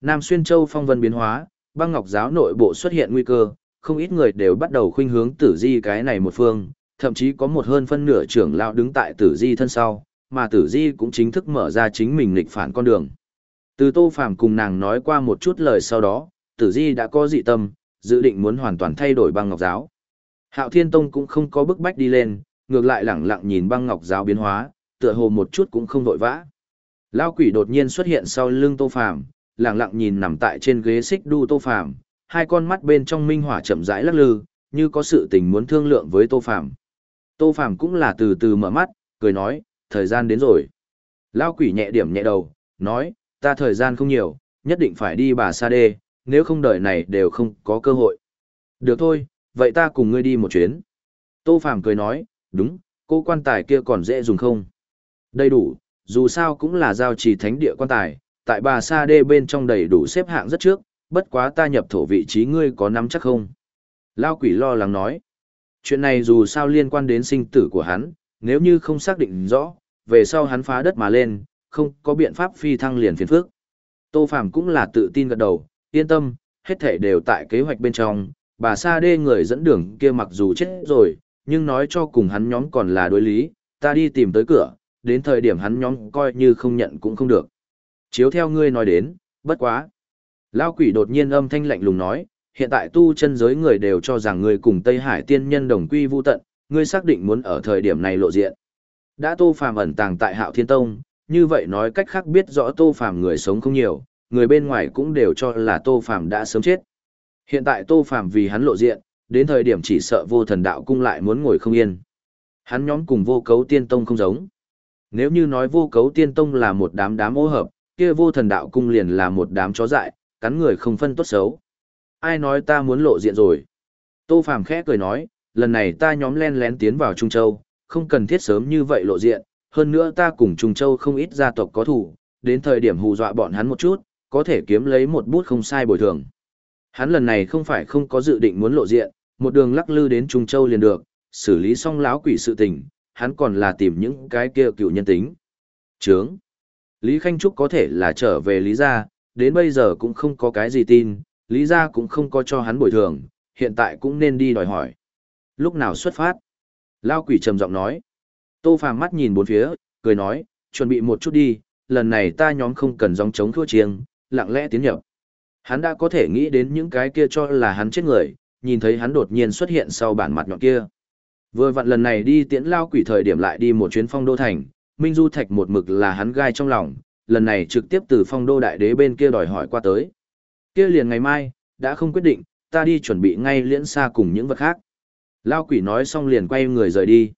[SPEAKER 1] Nam Xuyên Châu phong vân biến hóa, băng ngọc giáo nội bộ xuất hiện nguy cơ, không ít người đều bắt đầu khuynh hướng tử di cái này một phương, thậm chí có một hơn phân nửa trưởng lão đứng tại tử di thân sau, mà tử di cũng chính thức mở ra chính mình nghịch phản con đường. Từ Tô Phàm cùng nàng nói qua một chút lời sau đó, tử di đã có dị tâm, dự định muốn hoàn toàn thay đổi băng ngọc giáo. Hạo Thiên Tông cũng không có bức bách đi lên, ngược lại lẳng lặng nhìn băng ngọc giáo biến hóa, tựa hồ một chút cũng không vội vã. Lao quỷ đột nhiên xuất hiện sau lưng Tô Phàm, lẳng lặng nhìn nằm tại trên ghế xích đu Tô Phàm, hai con mắt bên trong minh hỏa chậm rãi lắc lư, như có sự tình muốn thương lượng với Tô Phàm. Tô Phàm cũng là từ từ mở mắt, cười nói, thời gian đến rồi. Lao quỷ nhẹ điểm nhẹ đầu, nói, ta thời gian không nhiều, nhất định phải đi bà Sa Đê, nếu không đời này đều không có cơ hội. Được thôi, vậy ta cùng ngươi đi một chuyến. Tô Phàm cười nói, đúng, cô quan tài kia còn dễ dùng không? Đầy đủ, dù sao cũng là giao trì thánh địa quan tài, tại bà Sa Đê bên trong đầy đủ xếp hạng rất trước, bất quá ta nhập thổ vị trí ngươi có nắm chắc không? Lao quỷ lo lắng nói. Chuyện này dù sao liên quan đến sinh tử của hắn, nếu như không xác định rõ, về sau hắn phá đất mà lên, không có biện pháp phi thăng liền phiền phước. Tô Phàm cũng là tự tin gật đầu, yên tâm, hết thể đều tại kế hoạch bên trong, bà Sa Đê người dẫn đường kia mặc dù chết rồi, nhưng nói cho cùng hắn nhóm còn là đối lý, ta đi tìm tới cửa, đến thời điểm hắn nhóm coi như không nhận cũng không được. Chiếu theo ngươi nói đến, bất quá. Lao quỷ đột nhiên âm thanh lạnh lùng nói, hiện tại tu chân giới người đều cho rằng ngươi cùng Tây Hải tiên nhân đồng quy vu tận, ngươi xác định muốn ở thời điểm này lộ diện. Đã Tô Phàm ẩn tàng tại Hạo Thiên Tông, như vậy nói cách khác biết rõ Tô Phàm người sống không nhiều, người bên ngoài cũng đều cho là Tô Phàm đã sớm chết. Hiện tại Tô Phàm vì hắn lộ diện, đến thời điểm chỉ sợ vô thần đạo cung lại muốn ngồi không yên. Hắn nhóm cùng vô cấu tiên tông không giống. Nếu như nói vô cấu tiên tông là một đám đám ô hợp, kia vô thần đạo cung liền là một đám chó dại, cắn người không phân tốt xấu. Ai nói ta muốn lộ diện rồi? Tô Phàm khẽ cười nói, lần này ta nhóm len lén tiến vào Trung Châu, không cần thiết sớm như vậy lộ diện, hơn nữa ta cùng Trung Châu không ít gia tộc có thủ, đến thời điểm hù dọa bọn hắn một chút, có thể kiếm lấy một bút không sai bồi thường. Hắn lần này không phải không có dự định muốn lộ diện, một đường lắc lư đến Trung Châu liền được, xử lý xong láo quỷ sự tình, hắn còn là tìm những cái kia cựu nhân tính. Trướng. Lý Khanh Trúc có thể là trở về Lý gia, đến bây giờ cũng không có cái gì tin, Lý gia cũng không có cho hắn bồi thường, hiện tại cũng nên đi đòi hỏi. Lúc nào xuất phát? Lao quỷ trầm giọng nói. Tô Phàm mắt nhìn bốn phía, cười nói, chuẩn bị một chút đi, lần này ta nhóm không cần dòng chống thua chiêng, lặng lẽ tiến nhập. Hắn đã có thể nghĩ đến những cái kia cho là hắn chết người, nhìn thấy hắn đột nhiên xuất hiện sau bản mặt nhọn kia. Vừa vặn lần này đi tiễn lao quỷ thời điểm lại đi một chuyến phong đô thành, Minh Du Thạch một mực là hắn gai trong lòng, lần này trực tiếp từ phong đô đại đế bên kia đòi hỏi qua tới. Kia liền ngày mai, đã không quyết định, ta đi chuẩn bị ngay liễn xa cùng những vật khác. Lao quỷ nói xong liền quay người rời đi.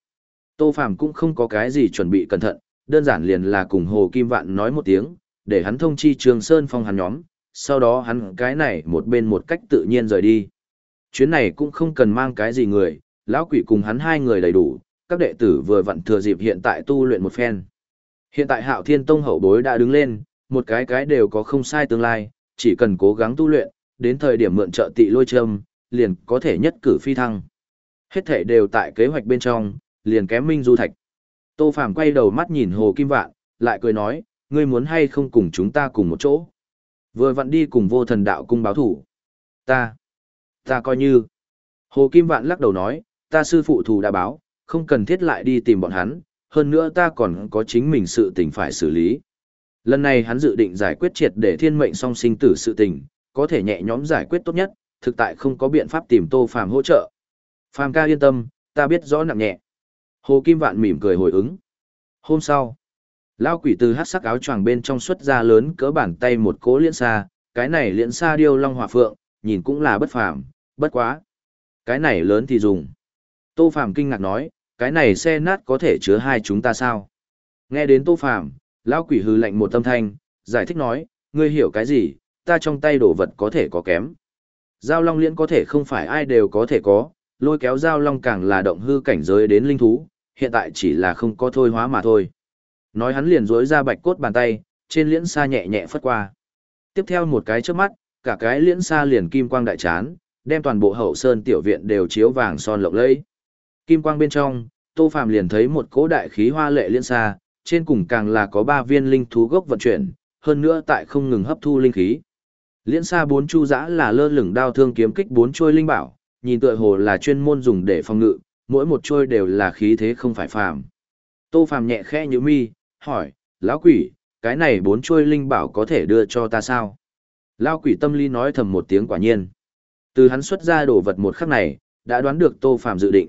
[SPEAKER 1] Tô Phàm cũng không có cái gì chuẩn bị cẩn thận, đơn giản liền là cùng Hồ Kim Vạn nói một tiếng, để hắn thông chi Trường Sơn Phong hắn nhóm, sau đó hắn cái này một bên một cách tự nhiên rời đi. Chuyến này cũng không cần mang cái gì người, lão quỷ cùng hắn hai người đầy đủ, các đệ tử vừa vặn thừa dịp hiện tại tu luyện một phen. Hiện tại Hạo Thiên Tông hậu bối đã đứng lên, một cái cái đều có không sai tương lai, chỉ cần cố gắng tu luyện, đến thời điểm mượn trợ tị lôi châm, liền có thể nhất cử phi thăng. Hết thể đều tại kế hoạch bên trong, liền kém Minh Du Thạch. Tô Phàm quay đầu mắt nhìn Hồ Kim Vạn, lại cười nói, ngươi muốn hay không cùng chúng ta cùng một chỗ. Vừa vặn đi cùng vô thần đạo cung báo thủ. Ta, ta coi như. Hồ Kim Vạn lắc đầu nói, ta sư phụ thù đã báo, không cần thiết lại đi tìm bọn hắn, hơn nữa ta còn có chính mình sự tình phải xử lý. Lần này hắn dự định giải quyết triệt để thiên mệnh song sinh tử sự tình, có thể nhẹ nhõm giải quyết tốt nhất, thực tại không có biện pháp tìm Tô Phàm hỗ trợ. Phàm ca yên tâm, ta biết rõ nặng nhẹ. Hồ Kim Vạn mỉm cười hồi ứng. Hôm sau, Lão quỷ từ hát sắc áo choàng bên trong xuất ra lớn cỡ bàn tay một cố liễn xa, cái này liễn xa điêu long hỏa phượng, nhìn cũng là bất phàm, bất quá. Cái này lớn thì dùng. Tô Phàm kinh ngạc nói, cái này xe nát có thể chứa hai chúng ta sao? Nghe đến Tô Phàm, lão quỷ hư lạnh một tâm thanh, giải thích nói, ngươi hiểu cái gì, ta trong tay đồ vật có thể có kém. Giao long liễn có thể không phải ai đều có thể có, lôi kéo giao long càng là động hư cảnh giới đến linh thú, hiện tại chỉ là không có thôi hóa mà thôi. Nói hắn liền rối ra bạch cốt bàn tay, trên liễn xa nhẹ nhẹ phất qua. Tiếp theo một cái trước mắt, cả cái liễn xa liền kim quang đại chán, đem toàn bộ hậu sơn tiểu viện đều chiếu vàng son lộng lẫy. Kim quang bên trong, Tô Phàm liền thấy một cỗ đại khí hoa lệ liễn xa, trên cùng càng là có ba viên linh thú gốc vận chuyển, hơn nữa tại không ngừng hấp thu linh khí. Liễn xa bốn chu dã là lơ lửng đao thương kiếm kích bốn trôi linh bảo, nhìn tựa hồ là chuyên môn dùng để phòng ngự, mỗi một trôi đều là khí thế không phải phàm. Tô Phàm nhẹ khẽ như mi, hỏi, lão quỷ, cái này bốn trôi linh bảo có thể đưa cho ta sao? Lão quỷ tâm lý nói thầm một tiếng quả nhiên. Từ hắn xuất ra đồ vật một khắc này, đã đoán được Tô Phàm dự định.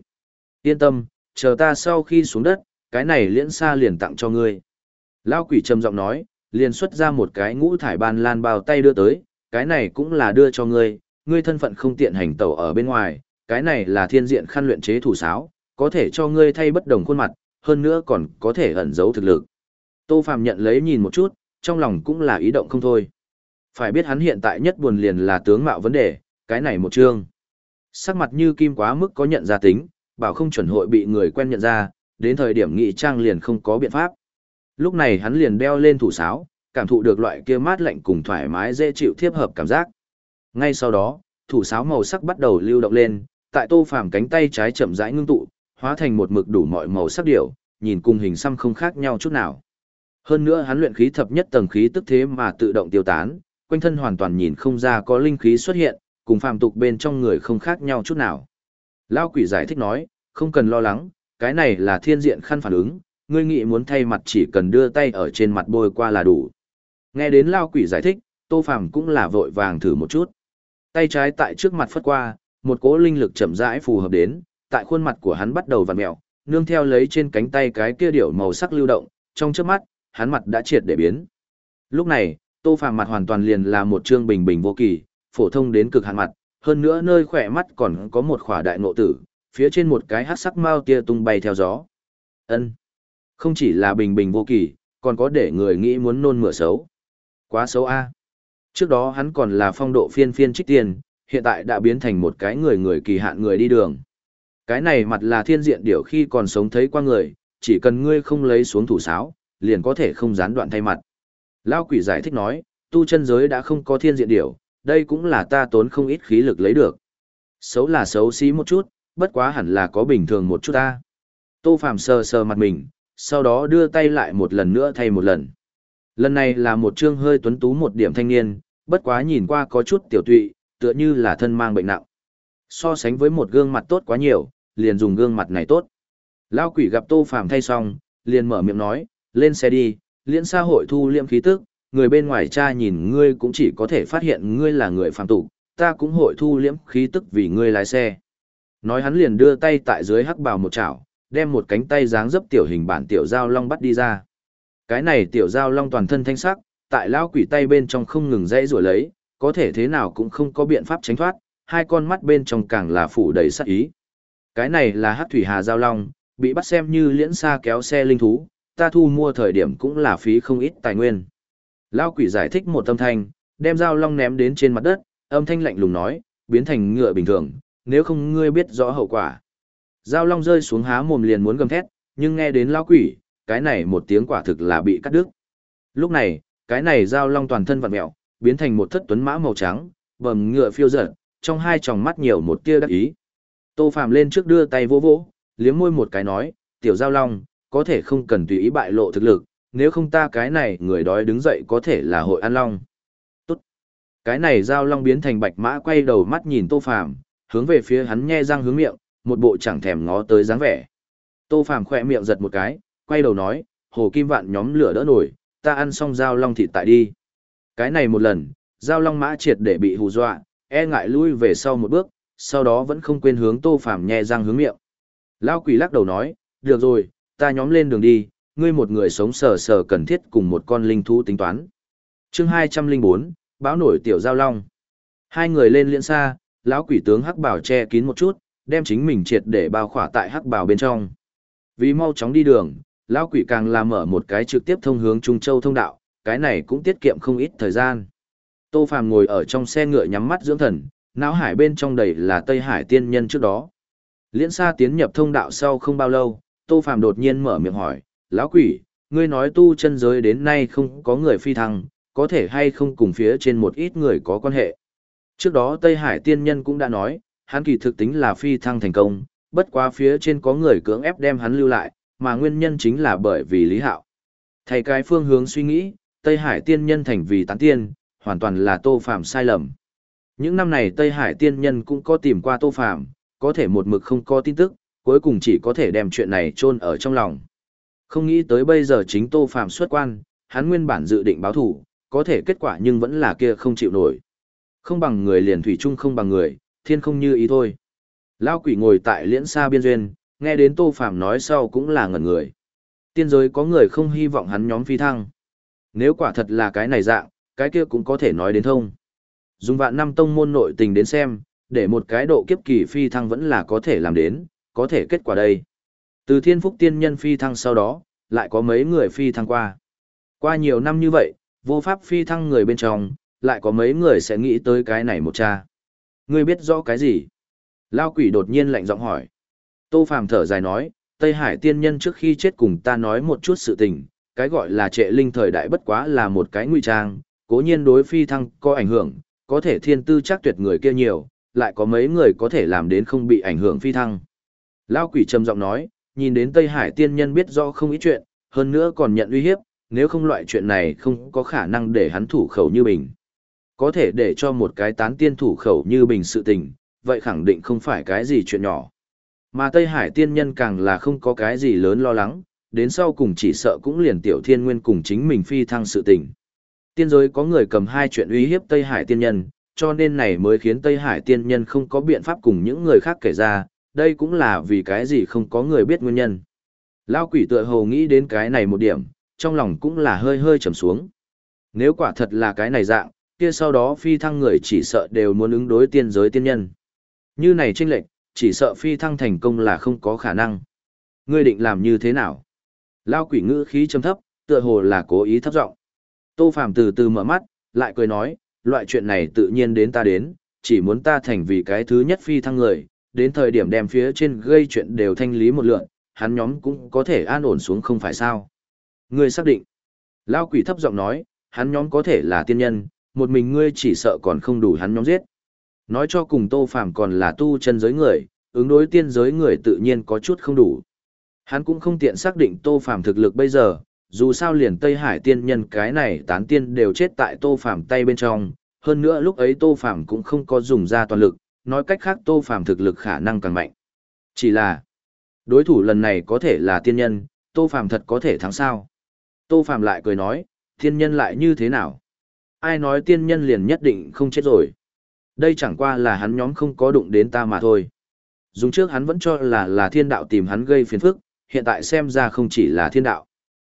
[SPEAKER 1] Yên tâm, chờ ta sau khi xuống đất, cái này liễn xa liền tặng cho ngươi. Lão quỷ trầm giọng nói, liền xuất ra một cái ngũ thải ban lan bao tay đưa tới, cái này cũng là đưa cho ngươi, ngươi thân phận không tiện hành tẩu ở bên ngoài, cái này là thiên diện khăn luyện chế thủ sáo, có thể cho ngươi thay bất đồng khuôn mặt, hơn nữa còn có thể ẩn giấu thực lực. Tô Phàm nhận lấy nhìn một chút, trong lòng cũng là ý động không thôi. Phải biết hắn hiện tại nhất buồn liền là tướng mạo vấn đề, cái này một chương. Sắc mặt như kim quá mức có nhận ra tính, bảo không chuẩn hội bị người quen nhận ra, đến thời điểm nghị trang liền không có biện pháp. Lúc này hắn liền đeo lên thủ sáo, cảm thụ được loại kia mát lạnh cùng thoải mái dễ chịu tiếp hợp cảm giác. Ngay sau đó, thủ sáo màu sắc bắt đầu lưu động lên, tại Tô Phàm cánh tay trái chậm rãi ngưng tụ, hóa thành một mực đủ mọi màu sắc điệu, nhìn cùng hình xăm không khác nhau chút nào. Hơn nữa hắn luyện khí thập nhất tầng khí tức thế mà tự động tiêu tán, quanh thân hoàn toàn nhìn không ra có linh khí xuất hiện, cùng phàm tục bên trong người không khác nhau chút nào. Lao quỷ giải thích nói, không cần lo lắng, cái này là thiên diện khăn phản ứng, ngươi nghĩ muốn thay mặt chỉ cần đưa tay ở trên mặt bôi qua là đủ. Nghe đến Lao quỷ giải thích, Tô Phàm cũng là vội vàng thử một chút. Tay trái tại trước mặt phất qua, một cỗ linh lực chậm rãi phù hợp đến, tại khuôn mặt của hắn bắt đầu vặn mèo, nương theo lấy trên cánh tay cái kia điểu màu sắc lưu động, trong chớp mắt, hắn mặt đã triệt để biến. Lúc này, Tô Phàm mặt hoàn toàn liền là một trương bình bình vô kỳ, phổ thông đến cực hạn mặt, hơn nữa nơi khỏe mắt còn có một khỏa đại ngộ tử, phía trên một cái hắc sắc mao tia tung bay theo gió. Ân, Không chỉ là bình bình vô kỳ, còn có để người nghĩ muốn nôn mửa xấu. Quá xấu a. Trước đó hắn còn là phong độ phiên phiên trích tiền, hiện tại đã biến thành một cái người người kỳ hạn người đi đường. Cái này mặt là thiên diện điều khi còn sống thấy qua người, chỉ cần ngươi không lấy xuống thủ sáo, liền có thể không gián đoạn thay mặt. Lao quỷ giải thích nói, tu chân giới đã không có thiên diện điều, đây cũng là ta tốn không ít khí lực lấy được. Xấu là xấu xí một chút, bất quá hẳn là có bình thường một chút ta. Tô Phạm sờ sờ mặt mình, sau đó đưa tay lại một lần nữa thay một lần. Lần này là một trương hơi tuấn tú một điểm thanh niên, bất quá nhìn qua có chút tiểu tụy, tựa như là thân mang bệnh nặng. So sánh với một gương mặt tốt quá nhiều, liền dùng gương mặt này tốt. Lao quỷ gặp Tô Phàm thay xong, liền mở miệng nói, lên xe đi, liễn xã hội thu liễm khí tức, người bên ngoài cha nhìn ngươi cũng chỉ có thể phát hiện ngươi là người phàm tục, ta cũng hội thu liễm khí tức vì ngươi lái xe. Nói hắn liền đưa tay tại dưới hắc bào một chảo, đem một cánh tay dáng dấp tiểu hình bản tiểu giao long bắt đi ra. Cái này tiểu giao long toàn thân thanh sắc, tại lao quỷ tay bên trong không ngừng dãy rủa lấy, có thể thế nào cũng không có biện pháp tránh thoát, hai con mắt bên trong càng là phủ đầy sát ý. Cái này là hắc thủy hà giao long, bị bắt xem như liễn xa kéo xe linh thú, ta thu mua thời điểm cũng là phí không ít tài nguyên. Lao quỷ giải thích một âm thanh, đem giao long ném đến trên mặt đất, âm thanh lạnh lùng nói, biến thành ngựa bình thường, nếu không ngươi biết rõ hậu quả. giao long rơi xuống há mồm liền muốn gầm thét, nhưng nghe đến lao quỷ, cái này một tiếng quả thực là bị cắt đứt. Lúc này, cái này giao long toàn thân vặn mẹo, biến thành một thất tuấn mã màu trắng, bầm ngựa phiêu dở, trong hai tròng mắt nhiều một tia đắc ý. Tô Phạm lên trước đưa tay vỗ vỗ, liếm môi một cái nói, tiểu giao long, có thể không cần tùy ý bại lộ thực lực, nếu không ta cái này người đói đứng dậy có thể là hội an long. Tốt. Cái này giao long biến thành bạch mã quay đầu mắt nhìn Tô Phạm, hướng về phía hắn nhe răng hướng miệng, một bộ chẳng thèm ngó tới dáng vẻ. Tô Phạm khỏe miệng giật một cái, quay đầu nói, hồ kim vạn nhóm lửa đỡ nổi, ta ăn xong giao long thịt tại đi. Cái này một lần, giao long mã triệt để bị hù dọa, e ngại lui về sau một bước, sau đó vẫn không quên hướng Tô Phàm nhẹ răng hướng miệng. Lão quỷ lắc đầu nói, được rồi, ta nhóm lên đường đi, ngươi một người sống sờ sờ cần thiết cùng một con linh thú tính toán. Chương 204, báo nổi tiểu giao long. Hai người lên liễn xa, lão quỷ tướng hắc bảo che kín một chút, đem chính mình triệt để bao khỏa tại hắc bảo bên trong. Vì mau chóng đi đường, lão quỷ càng làm mở một cái trực tiếp thông hướng Trung Châu thông đạo, cái này cũng tiết kiệm không ít thời gian. Tô Phàm ngồi ở trong xe ngựa nhắm mắt dưỡng thần, não hải bên trong đầy là Tây Hải tiên nhân trước đó. Liễn Sa tiến nhập thông đạo sau không bao lâu, Tô Phàm đột nhiên mở miệng hỏi, "Lão quỷ, ngươi nói tu chân giới đến nay không có người phi thăng, có thể hay không cùng phía trên một ít người có quan hệ?" Trước đó Tây Hải tiên nhân cũng đã nói, hắn kỳ thực tính là phi thăng thành công, bất quá phía trên có người cưỡng ép đem hắn lưu lại, mà nguyên nhân chính là bởi vì Lý Hạo. Thầy cái phương hướng suy nghĩ, Tây Hải tiên nhân thành vì tán tiên, hoàn toàn là Tô Phàm sai lầm. Những năm này Tây Hải tiên nhân cũng có tìm qua Tô Phàm, có thể một mực không có tin tức, cuối cùng chỉ có thể đem chuyện này chôn ở trong lòng. Không nghĩ tới bây giờ chính Tô Phàm xuất quan, hắn nguyên bản dự định báo thủ, có thể kết quả nhưng vẫn là kia không chịu nổi. Không bằng người liền thủy chung không bằng người, thiên không như ý thôi. Lao quỷ ngồi tại liễn xa biên duyên, nghe đến Tô Phàm nói sau cũng là ngẩn người. Tiên giới có người không hy vọng hắn nhóm phi thăng. Nếu quả thật là cái này dạng, cái kia cũng có thể nói đến thông. Dùng vạn năm tông môn nội tình đến xem, để một cái độ kiếp kỳ phi thăng vẫn là có thể làm đến, có thể kết quả đây. Từ thiên phúc tiên nhân phi thăng sau đó, lại có mấy người phi thăng qua. Qua nhiều năm như vậy, vô pháp phi thăng người bên trong, lại có mấy người sẽ nghĩ tới cái này một cha. Ngươi biết rõ cái gì? Lao quỷ đột nhiên lạnh giọng hỏi. Tô Phàm thở dài nói, Tây Hải tiên nhân trước khi chết cùng ta nói một chút sự tình, cái gọi là trệ linh thời đại bất quá là một cái nguy trang, cố nhiên đối phi thăng có ảnh hưởng, có thể thiên tư chắc tuyệt người kia nhiều, lại có mấy người có thể làm đến không bị ảnh hưởng phi thăng. Lao quỷ trầm giọng nói, nhìn đến Tây Hải tiên nhân biết rõ không ít chuyện, hơn nữa còn nhận uy hiếp, nếu không loại chuyện này không có khả năng để hắn thủ khẩu như bình. Có thể để cho một cái tán tiên thủ khẩu như bình sự tình, vậy khẳng định không phải cái gì chuyện nhỏ. Mà Tây Hải tiên nhân càng là không có cái gì lớn lo lắng, đến sau cùng chỉ sợ cũng liền tiểu thiên nguyên cùng chính mình phi thăng sự tình. Tiên giới có người cầm hai chuyện uy hiếp Tây Hải tiên nhân, cho nên này mới khiến Tây Hải tiên nhân không có biện pháp cùng những người khác kể ra, đây cũng là vì cái gì không có người biết nguyên nhân. Lao quỷ tựa hồ nghĩ đến cái này một điểm, trong lòng cũng là hơi hơi trầm xuống. Nếu quả thật là cái này dạng, kia sau đó phi thăng người chỉ sợ đều muốn ứng đối tiên giới tiên nhân. Như này trinh lệch, chỉ sợ phi thăng thành công là không có khả năng. Ngươi định làm như thế nào? Lao quỷ ngữ khí trầm thấp, tựa hồ là cố ý thấp giọng. Tô Phàm từ từ mở mắt, lại cười nói, loại chuyện này tự nhiên đến ta đến, chỉ muốn ta thành vì cái thứ nhất phi thăng người, đến thời điểm đem phía trên gây chuyện đều thanh lý một lượn, hắn nhóm cũng có thể an ổn xuống không phải sao. Ngươi xác định. Lao quỷ thấp giọng nói, hắn nhóm có thể là tiên nhân, một mình ngươi chỉ sợ còn không đủ hắn nhóm giết. Nói cho cùng Tô Phàm còn là tu chân giới người, ứng đối tiên giới người tự nhiên có chút không đủ. Hắn cũng không tiện xác định Tô Phàm thực lực bây giờ, dù sao liền Tây Hải tiên nhân cái này tán tiên đều chết tại Tô Phàm tay bên trong, hơn nữa lúc ấy Tô Phàm cũng không có dùng ra toàn lực, nói cách khác Tô Phàm thực lực khả năng càng mạnh. Chỉ là, đối thủ lần này có thể là tiên nhân, Tô Phàm thật có thể thắng sao? Tô Phàm lại cười nói, tiên nhân lại như thế nào? Ai nói tiên nhân liền nhất định không chết rồi? Đây chẳng qua là hắn nhóm không có đụng đến ta mà thôi. Dùng trước hắn vẫn cho là là thiên đạo tìm hắn gây phiền phức, hiện tại xem ra không chỉ là thiên đạo.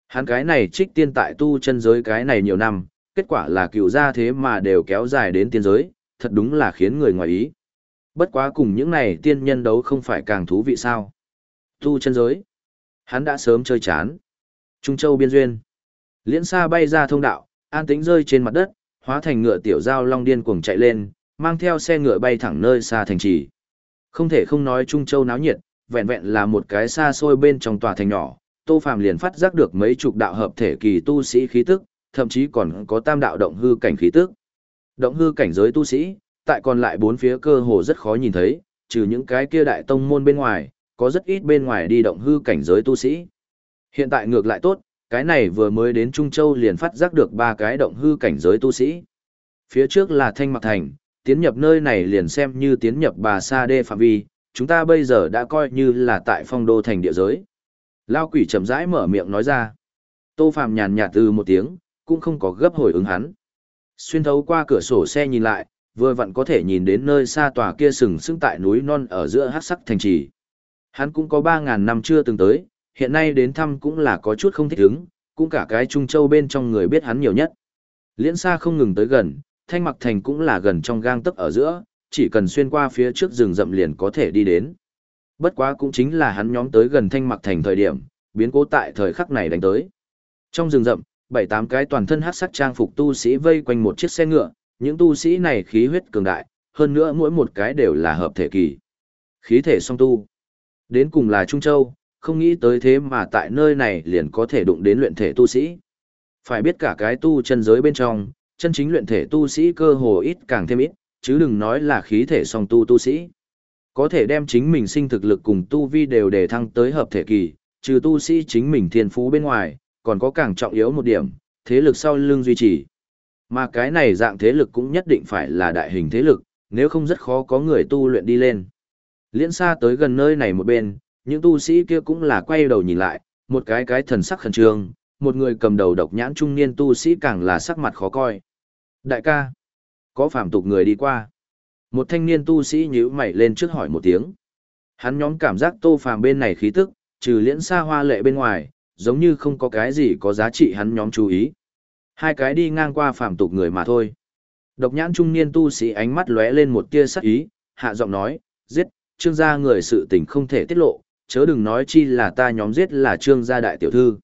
[SPEAKER 1] Hắn cái này trích tiên tại tu chân giới cái này nhiều năm, kết quả là cựu gia thế mà đều kéo dài đến tiên giới, thật đúng là khiến người ngoài ý. Bất quá cùng những này tiên nhân đấu không phải càng thú vị sao. Tu chân giới. Hắn đã sớm chơi chán. Trung Châu biên duyên. Liễn xa bay ra thông đạo, an tĩnh rơi trên mặt đất, hóa thành ngựa tiểu giao long điên cuồng chạy lên, mang theo xe ngựa bay thẳng nơi xa thành trì. Không thể không nói Trung Châu náo nhiệt, vẹn vẹn là một cái xa xôi bên trong tòa thành nhỏ, Tô Phàm liền phát giác được mấy chục đạo hợp thể kỳ tu sĩ khí tức, thậm chí còn có tam đạo động hư cảnh khí tức. Động hư cảnh giới tu sĩ, tại còn lại bốn phía cơ hồ rất khó nhìn thấy, trừ những cái kia đại tông môn bên ngoài, có rất ít bên ngoài đi động hư cảnh giới tu sĩ. Hiện tại ngược lại tốt, cái này vừa mới đến Trung Châu liền phát giác được ba cái động hư cảnh giới tu sĩ. Phía trước là Thanh Mặc Thành, tiến nhập nơi này liền xem như tiến nhập bà Sa Đê phạm vi, chúng ta bây giờ đã coi như là tại phong đô thành địa giới. Lao quỷ chậm rãi mở miệng nói ra. Tô Phạm nhàn nhạt từ một tiếng, cũng không có gấp hồi ứng hắn. Xuyên thấu qua cửa sổ xe nhìn lại, vừa vặn có thể nhìn đến nơi xa tòa kia sừng sững tại núi non ở giữa hắc sắc thành trì. Hắn cũng có 3.000 năm chưa từng tới, hiện nay đến thăm cũng là có chút không thích ứng, cũng cả cái Trung Châu bên trong người biết hắn nhiều nhất. Liễn xa không ngừng tới gần, thanh mặc thành cũng là gần trong gang tấc ở giữa, chỉ cần xuyên qua phía trước rừng rậm liền có thể đi đến. Bất quá cũng chính là hắn nhóm tới gần thanh mặc thành thời điểm, biến cố tại thời khắc này đánh tới. Trong rừng rậm, bảy tám cái toàn thân hắc sắc trang phục tu sĩ vây quanh một chiếc xe ngựa, những tu sĩ này khí huyết cường đại, hơn nữa mỗi một cái đều là hợp thể kỳ. Khí thể song tu. Đến cùng là Trung Châu, không nghĩ tới thế mà tại nơi này liền có thể đụng đến luyện thể tu sĩ. Phải biết cả cái tu chân giới bên trong, chân chính luyện thể tu sĩ cơ hồ ít càng thêm ít, chứ đừng nói là khí thể song tu tu sĩ. Có thể đem chính mình sinh thực lực cùng tu vi đều để thăng tới hợp thể kỳ, trừ tu sĩ chính mình thiên phú bên ngoài, còn có càng trọng yếu một điểm, thế lực sau lưng duy trì. Mà cái này dạng thế lực cũng nhất định phải là đại hình thế lực, nếu không rất khó có người tu luyện đi lên. Liễn xa tới gần nơi này một bên, những tu sĩ kia cũng là quay đầu nhìn lại, một cái cái thần sắc khẩn trương, một người cầm đầu độc nhãn trung niên tu sĩ càng là sắc mặt khó coi. Đại ca, có phạm tục người đi qua. Một thanh niên tu sĩ nhíu mày lên trước hỏi một tiếng. Hắn nhóm cảm giác tô phàm bên này khí tức, trừ liễn xa hoa lệ bên ngoài, giống như không có cái gì có giá trị hắn nhóm chú ý. Hai cái đi ngang qua phạm tục người mà thôi. Độc nhãn trung niên tu sĩ ánh mắt lóe lên một tia sắc ý, hạ giọng nói, giết, trương gia người sự tình không thể tiết lộ, chớ đừng nói chi là ta nhóm giết là trương gia đại tiểu thư.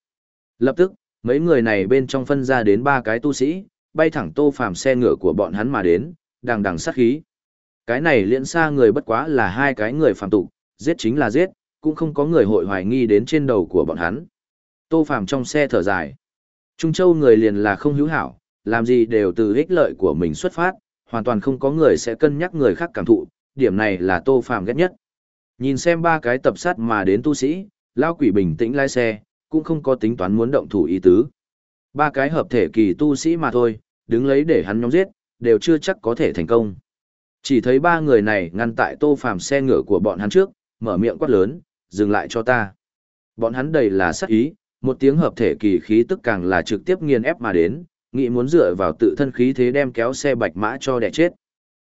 [SPEAKER 1] Lập tức, mấy người này bên trong phân ra đến ba cái tu sĩ, bay thẳng tô phàm xe ngựa của bọn hắn mà đến, đằng đằng sát khí. Cái này liễn xa người bất quá là hai cái người phàm tục, giết chính là giết, cũng không có người hội hoài nghi đến trên đầu của bọn hắn. Tô phàm trong xe thở dài. Trung Châu người liền là không hữu hảo, làm gì đều từ ích lợi của mình xuất phát, hoàn toàn không có người sẽ cân nhắc người khác cảm thụ, điểm này là Tô Phàm ghét nhất. Nhìn xem ba cái tập sát mà đến tu sĩ, lao quỷ bình tĩnh lái xe, cũng không có tính toán muốn động thủ ý tứ. Ba cái hợp thể kỳ tu sĩ mà thôi, đứng lấy để hắn nhóm giết, đều chưa chắc có thể thành công. Chỉ thấy ba người này ngăn tại tô phàm xe ngựa của bọn hắn trước, mở miệng quát lớn, dừng lại cho ta. Bọn hắn đầy là sắc ý, một tiếng hợp thể kỳ khí tức càng là trực tiếp nghiền ép mà đến, nghĩ muốn dựa vào tự thân khí thế đem kéo xe bạch mã cho đẻ chết.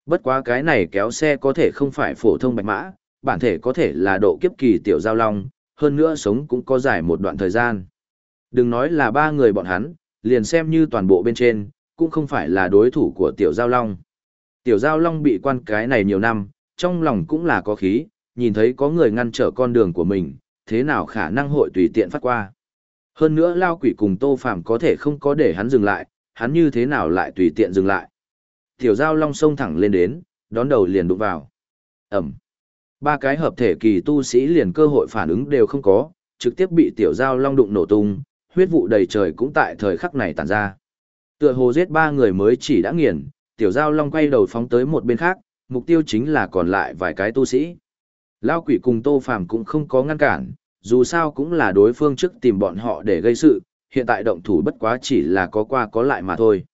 [SPEAKER 1] Bất quá cái này kéo xe có thể không phải phổ thông bạch mã, bản thể có thể là độ kiếp kỳ tiểu giao long, hơn nữa sống cũng có dài một đoạn thời gian. Đừng nói là ba người bọn hắn, liền xem như toàn bộ bên trên, cũng không phải là đối thủ của tiểu giao long. Tiểu giao long bị quan cái này nhiều năm, trong lòng cũng là có khí, nhìn thấy có người ngăn trở con đường của mình, thế nào khả năng hội tùy tiện phát qua. Hơn nữa lao quỷ cùng tô phạm có thể không có để hắn dừng lại, hắn như thế nào lại tùy tiện dừng lại. Tiểu giao long xông thẳng lên đến, đón đầu liền đụng vào. Ẩm. Ba cái hợp thể kỳ tu sĩ liền cơ hội phản ứng đều không có, trực tiếp bị tiểu giao long đụng nổ tung, huyết vụ đầy trời cũng tại thời khắc này tàn ra. Tựa hồ giết ba người mới chỉ đã nghiền, tiểu giao long quay đầu phóng tới một bên khác, mục tiêu chính là còn lại vài cái tu sĩ. Lao quỷ cùng tô phàm cũng không có ngăn cản, dù sao cũng là đối phương trước tìm bọn họ để gây sự, hiện tại động thủ bất quá chỉ là có qua có lại mà thôi.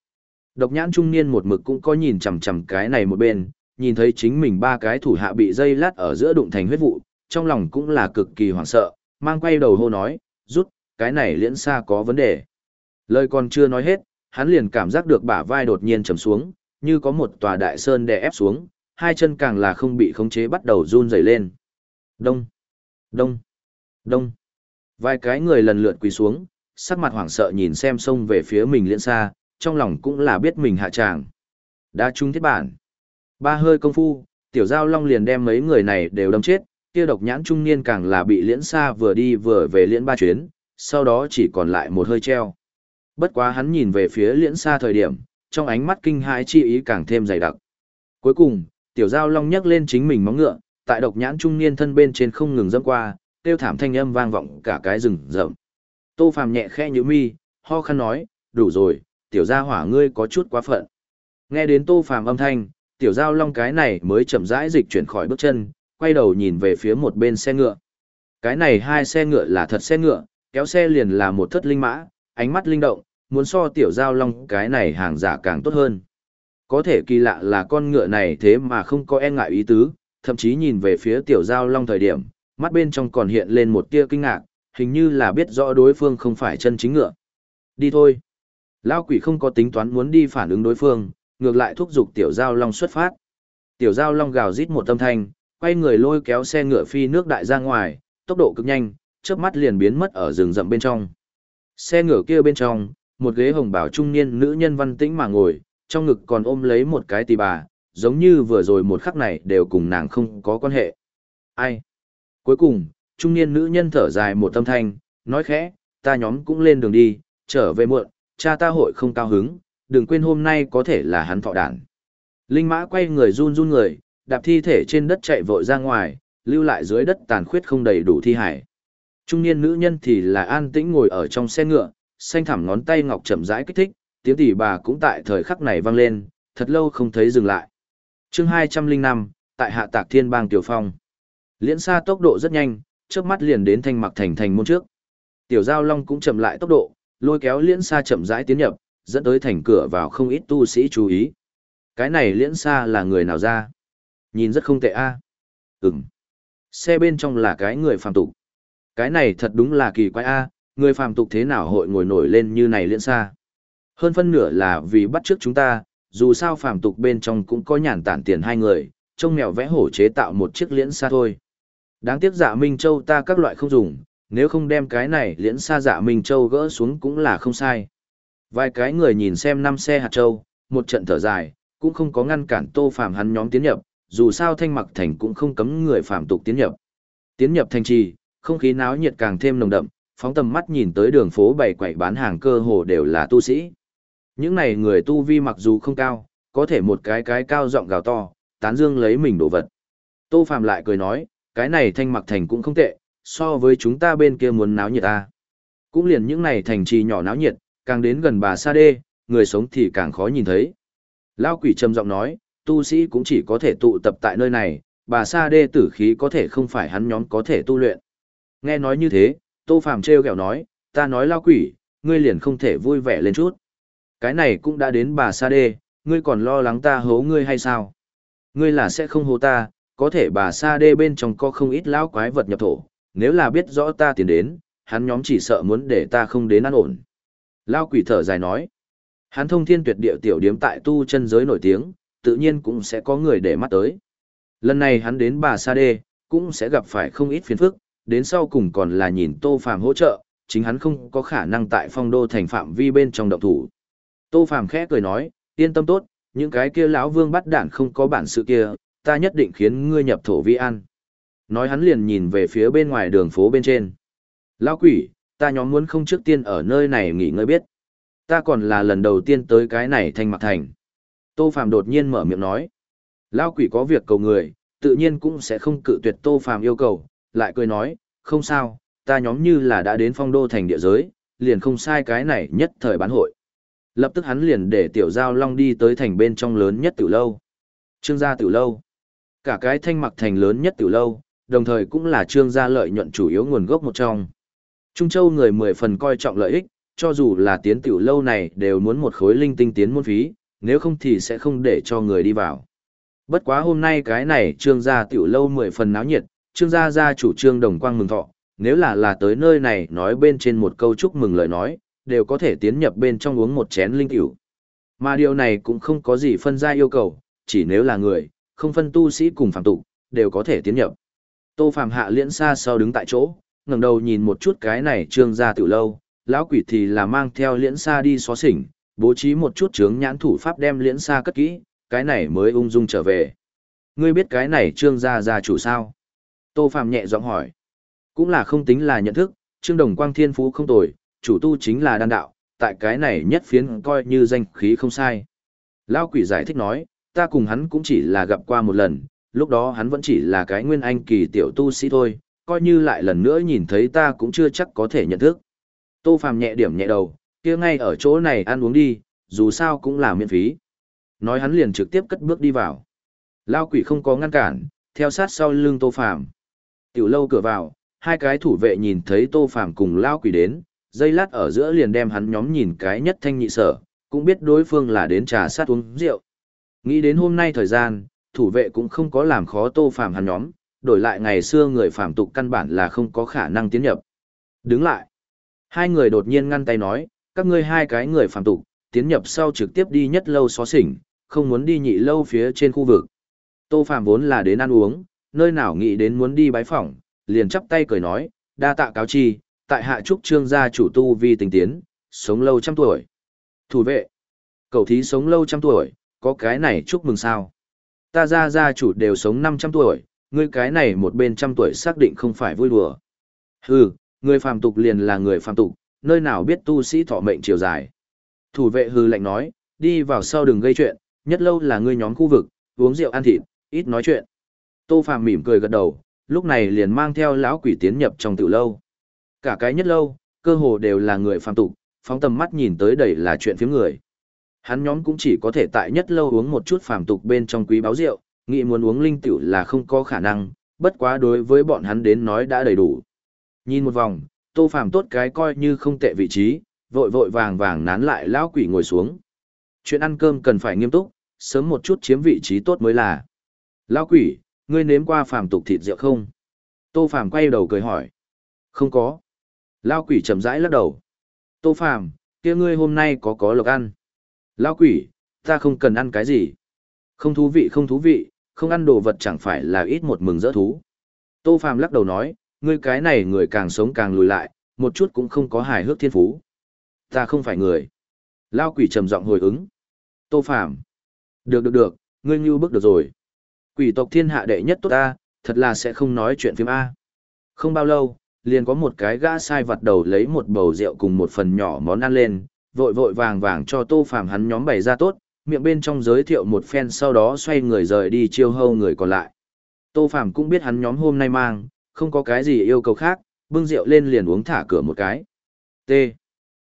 [SPEAKER 1] Độc nhãn trung niên một mực cũng có nhìn chằm chằm cái này một bên, nhìn thấy chính mình ba cái thủ hạ bị dây lát ở giữa đụng thành huyết vụ, trong lòng cũng là cực kỳ hoảng sợ, mang quay đầu hô nói, rút, cái này liễn xa có vấn đề. Lời còn chưa nói hết, hắn liền cảm giác được bả vai đột nhiên trầm xuống, như có một tòa đại sơn đè ép xuống, hai chân càng là không bị khống chế bắt đầu run rẩy lên. Đông, đông, đông. Vài cái người lần lượt quỳ xuống, sắc mặt hoảng sợ nhìn xem sông về phía mình liễn xa, trong lòng cũng là biết mình hạ tràng. Đã trung thiết bản. Ba hơi công phu, tiểu giao long liền đem mấy người này đều đâm chết, kia độc nhãn trung niên càng là bị liễn xa vừa đi vừa về liễn ba chuyến, sau đó chỉ còn lại một hơi treo. Bất quá hắn nhìn về phía liễn xa thời điểm, trong ánh mắt kinh hãi chi ý càng thêm dày đặc. Cuối cùng, tiểu giao long nhấc lên chính mình móng ngựa, tại độc nhãn trung niên thân bên trên không ngừng dẫm qua, tiêu thảm thanh âm vang vọng cả cái rừng rậm. Tô Phàm nhẹ khẽ như mi, ho khăn nói, đủ rồi, tiểu gia hỏa ngươi có chút quá phận. Nghe đến Tô Phàm âm thanh, tiểu giao long cái này mới chậm rãi dịch chuyển khỏi bước chân, quay đầu nhìn về phía một bên xe ngựa. Cái này hai xe ngựa là thật xe ngựa, kéo xe liền là một thất linh mã, ánh mắt linh động, muốn so tiểu giao long cái này hàng giả càng tốt hơn. Có thể kỳ lạ là con ngựa này thế mà không có e ngại ý tứ, thậm chí nhìn về phía tiểu giao long thời điểm, mắt bên trong còn hiện lên một tia kinh ngạc, hình như là biết rõ đối phương không phải chân chính ngựa. Đi thôi. Lao quỷ không có tính toán muốn đi phản ứng đối phương, ngược lại thúc giục tiểu giao long xuất phát. Tiểu giao long gào rít một âm thanh, quay người lôi kéo xe ngựa phi nước đại ra ngoài, tốc độ cực nhanh, chớp mắt liền biến mất ở rừng rậm bên trong. Xe ngựa kia bên trong, một ghế hồng bảo trung niên nữ nhân văn tĩnh mà ngồi, trong ngực còn ôm lấy một cái tỳ bà, giống như vừa rồi một khắc này đều cùng nàng không có quan hệ. Ai? Cuối cùng, trung niên nữ nhân thở dài một tâm thanh, nói khẽ, ta nhóm cũng lên đường đi, trở về muộn, cha ta hội không cao hứng, đừng quên hôm nay có thể là hắn thọ đản. Linh mã quay người run run người, đạp thi thể trên đất chạy vội ra ngoài, lưu lại dưới đất tàn khuyết không đầy đủ thi hải. Trung niên nữ nhân thì là an tĩnh ngồi ở trong xe ngựa, xanh thẳm ngón tay ngọc chậm rãi kích thích, tiếng tỷ bà cũng tại thời khắc này vang lên, thật lâu không thấy dừng lại. chương 205, tại hạ tạc thiên bang tiểu phong. Liễn xa tốc độ rất nhanh, trước mắt liền đến thanh mặc thành thành môn trước. Tiểu giao long cũng chậm lại tốc độ, lôi kéo liễn xa chậm rãi tiến nhập, dẫn tới thành cửa vào không ít tu sĩ chú ý. Cái này liễn xa là người nào ra? Nhìn rất không tệ a. À? Ừm. Xe bên trong là cái người phàm tục. Cái này thật đúng là kỳ quái a, người phàm tục thế nào hội ngồi nổi lên như này liễn xa. Hơn phân nửa là vì bắt trước chúng ta, dù sao phàm tục bên trong cũng có nhàn tản tiền hai người, trông mèo vẽ hổ chế tạo một chiếc liễn xa thôi. Đáng tiếc dạ Minh Châu ta các loại không dùng, nếu không đem cái này liễn xa dạ Minh Châu gỡ xuống cũng là không sai. Vài cái người nhìn xem năm xe hạt châu, một trận thở dài, cũng không có ngăn cản tô phàm hắn nhóm tiến nhập, dù sao thanh mặc thành cũng không cấm người phàm tục tiến nhập. Tiến nhập thành trì, không khí náo nhiệt càng thêm nồng đậm, phóng tầm mắt nhìn tới đường phố bày quậy bán hàng cơ hồ đều là tu sĩ. Những này người tu vi mặc dù không cao, có thể một cái cái cao giọng gào to, tán dương lấy mình đồ vật. Tô Phàm lại cười nói, cái này thanh mặc thành cũng không tệ, so với chúng ta bên kia muốn náo nhiệt ta. Cũng liền những này thành trì nhỏ náo nhiệt, càng đến gần bà Sa Đê, người sống thì càng khó nhìn thấy. Lao quỷ trầm giọng nói, tu sĩ cũng chỉ có thể tụ tập tại nơi này, bà Sa Đê tử khí có thể không phải hắn nhóm có thể tu luyện. Nghe nói như thế, Tô Phàm trêu ghẹo nói, ta nói lao quỷ, ngươi liền không thể vui vẻ lên chút. Cái này cũng đã đến bà Sa Đê, ngươi còn lo lắng ta hố ngươi hay sao? Ngươi là sẽ không hố ta, có thể bà Sa Đê bên trong có không ít lão quái vật nhập thổ, nếu là biết rõ ta tiến đến, hắn nhóm chỉ sợ muốn để ta không đến ăn ổn. Lao quỷ thở dài nói, hắn thông thiên tuyệt địa tiểu điếm tại tu chân giới nổi tiếng, tự nhiên cũng sẽ có người để mắt tới. Lần này hắn đến bà Sa Đê, cũng sẽ gặp phải không ít phiền phức, đến sau cùng còn là nhìn Tô Phàm hỗ trợ, chính hắn không có khả năng tại phong đô thành phạm vi bên trong động thủ. Tô Phàm khẽ cười nói, yên tâm tốt, những cái kia lão vương bắt đạn không có bản sự kia, ta nhất định khiến ngươi nhập thổ vi an. Nói hắn liền nhìn về phía bên ngoài đường phố bên trên. Lão quỷ, ta nhóm muốn không trước tiên ở nơi này nghỉ ngơi biết. Ta còn là lần đầu tiên tới cái này thành mặt thành. Tô Phàm đột nhiên mở miệng nói. Lão quỷ có việc cầu người, tự nhiên cũng sẽ không cự tuyệt Tô Phàm yêu cầu, lại cười nói, không sao, ta nhóm như là đã đến phong đô thành địa giới, liền không sai cái này nhất thời bán hội. Lập tức hắn liền để tiểu giao long đi tới thành bên trong lớn nhất tiểu lâu. Trương gia tiểu lâu. Cả cái thanh mặc thành lớn nhất tiểu lâu, đồng thời cũng là trương gia lợi nhuận chủ yếu nguồn gốc một trong. Trung Châu người mười phần coi trọng lợi ích, cho dù là tiến tiểu lâu này đều muốn một khối linh tinh tiến môn phí, nếu không thì sẽ không để cho người đi vào. Bất quá hôm nay cái này trương gia tiểu lâu mười phần náo nhiệt, trương gia gia chủ trương đồng quang mừng thọ, nếu là là tới nơi này nói bên trên một câu chúc mừng lời nói, đều có thể tiến nhập bên trong uống một chén linh tiểu. Mà điều này cũng không có gì phân ra yêu cầu, chỉ nếu là người, không phân tu sĩ cùng phạm tục, đều có thể tiến nhập. Tô Phạm hạ liễn xa sau đứng tại chỗ, ngẩng đầu nhìn một chút cái này trương gia tiểu lâu, lão quỷ thì là mang theo liễn xa đi xóa xỉnh, bố trí một chút chướng nhãn thủ pháp đem liễn xa cất kỹ, cái này mới ung dung trở về. Ngươi biết cái này trương gia gia chủ sao? Tô Phạm nhẹ giọng hỏi. Cũng là không tính là nhận thức, trương đồng quang thiên phú không tồi, chủ tu chính là đan đạo, tại cái này nhất phiến coi như danh khí không sai. Lao quỷ giải thích nói, ta cùng hắn cũng chỉ là gặp qua một lần, lúc đó hắn vẫn chỉ là cái nguyên anh kỳ tiểu tu sĩ thôi, coi như lại lần nữa nhìn thấy ta cũng chưa chắc có thể nhận thức. Tô Phàm nhẹ điểm nhẹ đầu, kia ngay ở chỗ này ăn uống đi, dù sao cũng là miễn phí. Nói hắn liền trực tiếp cất bước đi vào. Lao quỷ không có ngăn cản, theo sát sau lưng Tô Phàm. Tiểu lâu cửa vào, hai cái thủ vệ nhìn thấy Tô Phàm cùng Lao quỷ đến, dây lát ở giữa liền đem hắn nhóm nhìn cái nhất thanh nhị sở, cũng biết đối phương là đến trà sát uống rượu. Nghĩ đến hôm nay thời gian, thủ vệ cũng không có làm khó Tô Phàm hắn nhóm, đổi lại ngày xưa người phàm tục căn bản là không có khả năng tiến nhập. Đứng lại. Hai người đột nhiên ngăn tay nói, các ngươi hai cái người phàm tục, tiến nhập sau trực tiếp đi nhất lâu xó xỉnh, không muốn đi nhị lâu phía trên khu vực. Tô phàm vốn là đến ăn uống, nơi nào nghĩ đến muốn đi bái phỏng, liền chắp tay cười nói, đa tạ cáo chi, tại hạ trúc trương gia chủ tu vi tình tiến, sống lâu trăm tuổi. Thủ vệ, cậu thí sống lâu trăm tuổi, có cái này chúc mừng sao. Ta gia gia chủ đều sống năm trăm tuổi, ngươi cái này một bên trăm tuổi xác định không phải vui đùa. Hừ, người phàm tục liền là người phàm tục, nơi nào biết tu sĩ thọ mệnh chiều dài. Thủ vệ hư lệnh nói, đi vào sau đừng gây chuyện, nhất lâu là ngươi nhóm khu vực, uống rượu ăn thịt, ít nói chuyện. Tô Phàm mỉm cười gật đầu, lúc này liền mang theo lão quỷ tiến nhập trong tiểu lâu. Cả cái nhất lâu, cơ hồ đều là người phàm tục, phóng tầm mắt nhìn tới đầy là chuyện phiếm người. Hắn nhóm cũng chỉ có thể tại nhất lâu uống một chút phàm tục bên trong quý báo rượu, nghĩ muốn uống linh tiểu là không có khả năng, bất quá đối với bọn hắn đến nói đã đầy đủ. Nhìn một vòng, Tô Phàm tốt cái coi như không tệ vị trí, vội vội vàng vàng nán lại lão quỷ ngồi xuống. Chuyện ăn cơm cần phải nghiêm túc, sớm một chút chiếm vị trí tốt mới là. Lão quỷ, ngươi nếm qua phàm tục thịt rượu không? Tô Phàm quay đầu cười hỏi. Không có. Lão quỷ chậm rãi lắc đầu. Tô Phàm, kia ngươi hôm nay có có lộc ăn. Lão quỷ, ta không cần ăn cái gì. Không thú vị không thú vị, không ăn đồ vật chẳng phải là ít một mừng rỡ thú. Tô Phàm lắc đầu nói, ngươi cái này người càng sống càng lùi lại, một chút cũng không có hài hước thiên phú. Ta không phải người. Lao quỷ trầm giọng hồi ứng. Tô Phàm Được được được, ngươi như bước được rồi. Quỷ tộc thiên hạ đệ nhất tốt ta, thật là sẽ không nói chuyện phim A. Không bao lâu, liền có một cái gã sai vặt đầu lấy một bầu rượu cùng một phần nhỏ món ăn lên, vội vội vàng vàng cho Tô Phàm hắn nhóm bày ra tốt, miệng bên trong giới thiệu một phen sau đó xoay người rời đi chiêu hâu người còn lại. Tô Phàm cũng biết hắn nhóm hôm nay mang, không có cái gì yêu cầu khác, bưng rượu lên liền uống thả cửa một cái. T.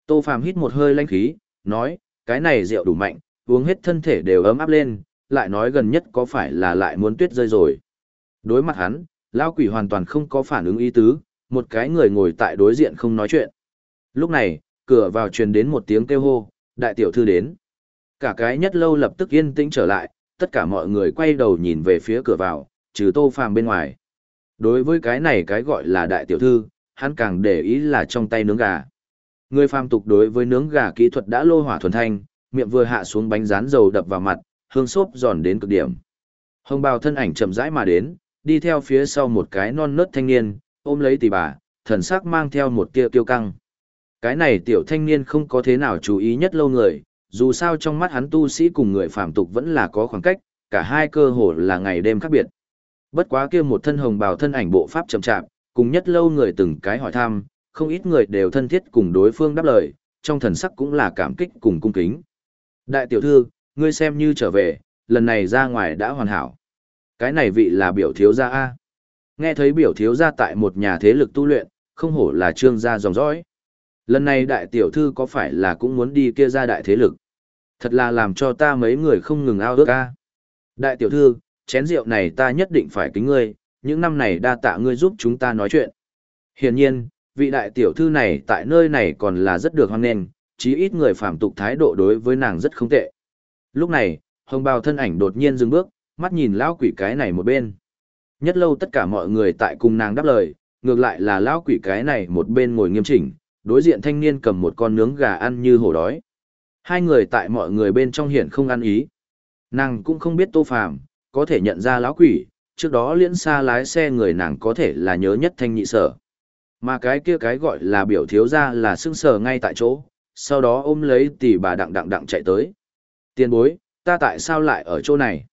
[SPEAKER 1] Tô Phàm hít một hơi lanh khí, nói, cái này rượu đủ mạnh, uống hết thân thể đều ấm áp lên, lại nói gần nhất có phải là lại muốn tuyết rơi rồi. Đối mặt hắn, lão quỷ hoàn toàn không có phản ứng ý tứ, một cái người ngồi tại đối diện không nói chuyện. Lúc này, cửa vào truyền đến một tiếng kêu hô, đại tiểu thư đến. Cả cái nhất lâu lập tức yên tĩnh trở lại, tất cả mọi người quay đầu nhìn về phía cửa vào, trừ tô phàm bên ngoài. Đối với cái này cái gọi là đại tiểu thư, hắn càng để ý là trong tay nướng gà. Người phàm tục đối với nướng gà kỹ thuật đã lô hỏa thuần thanh, miệng vừa hạ xuống bánh rán dầu đập vào mặt, hương xốp giòn đến cực điểm. Hồng bào thân ảnh chậm rãi mà đến, đi theo phía sau một cái non nớt thanh niên, ôm lấy tỷ bà, thần sắc mang theo một tia kiêu căng. Cái này tiểu thanh niên không có thế nào chú ý nhất lâu người, dù sao trong mắt hắn tu sĩ cùng người phạm tục vẫn là có khoảng cách, cả hai cơ hồ là ngày đêm khác biệt. Bất quá kia một thân hồng bào thân ảnh bộ pháp chậm chạp, cùng nhất lâu người từng cái hỏi thăm, không ít người đều thân thiết cùng đối phương đáp lời, trong thần sắc cũng là cảm kích cùng cung kính. Đại tiểu thư, ngươi xem như trở về, lần này ra ngoài đã hoàn hảo. Cái này vị là biểu thiếu gia A. Nghe thấy biểu thiếu gia tại một nhà thế lực tu luyện, không hổ là trương gia dòng dõi. Lần này đại tiểu thư có phải là cũng muốn đi kia ra đại thế lực? Thật là làm cho ta mấy người không ngừng ao ước A. Đại tiểu thư, chén rượu này ta nhất định phải kính ngươi, những năm này đa tạ ngươi giúp chúng ta nói chuyện. Hiển nhiên, vị đại tiểu thư này tại nơi này còn là rất được hoan nghênh, chí ít người phạm tục thái độ đối với nàng rất không tệ. Lúc này, hồng bào thân ảnh đột nhiên dừng bước, mắt nhìn lão quỷ cái này một bên. Nhất lâu tất cả mọi người tại cùng nàng đáp lời, ngược lại là lão quỷ cái này một bên ngồi nghiêm chỉnh, đối diện thanh niên cầm một con nướng gà ăn như hổ đói. Hai người tại mọi người bên trong hiện không ăn ý. Nàng cũng không biết tô phàm, có thể nhận ra lão quỷ, trước đó liễn xa lái xe người nàng có thể là nhớ nhất thanh nhị sở. Mà cái kia cái gọi là biểu thiếu ra là sưng sờ ngay tại chỗ, sau đó ôm lấy tỷ bà đặng đặng đặng chạy tới. Tiền bối, ta tại sao lại ở chỗ này?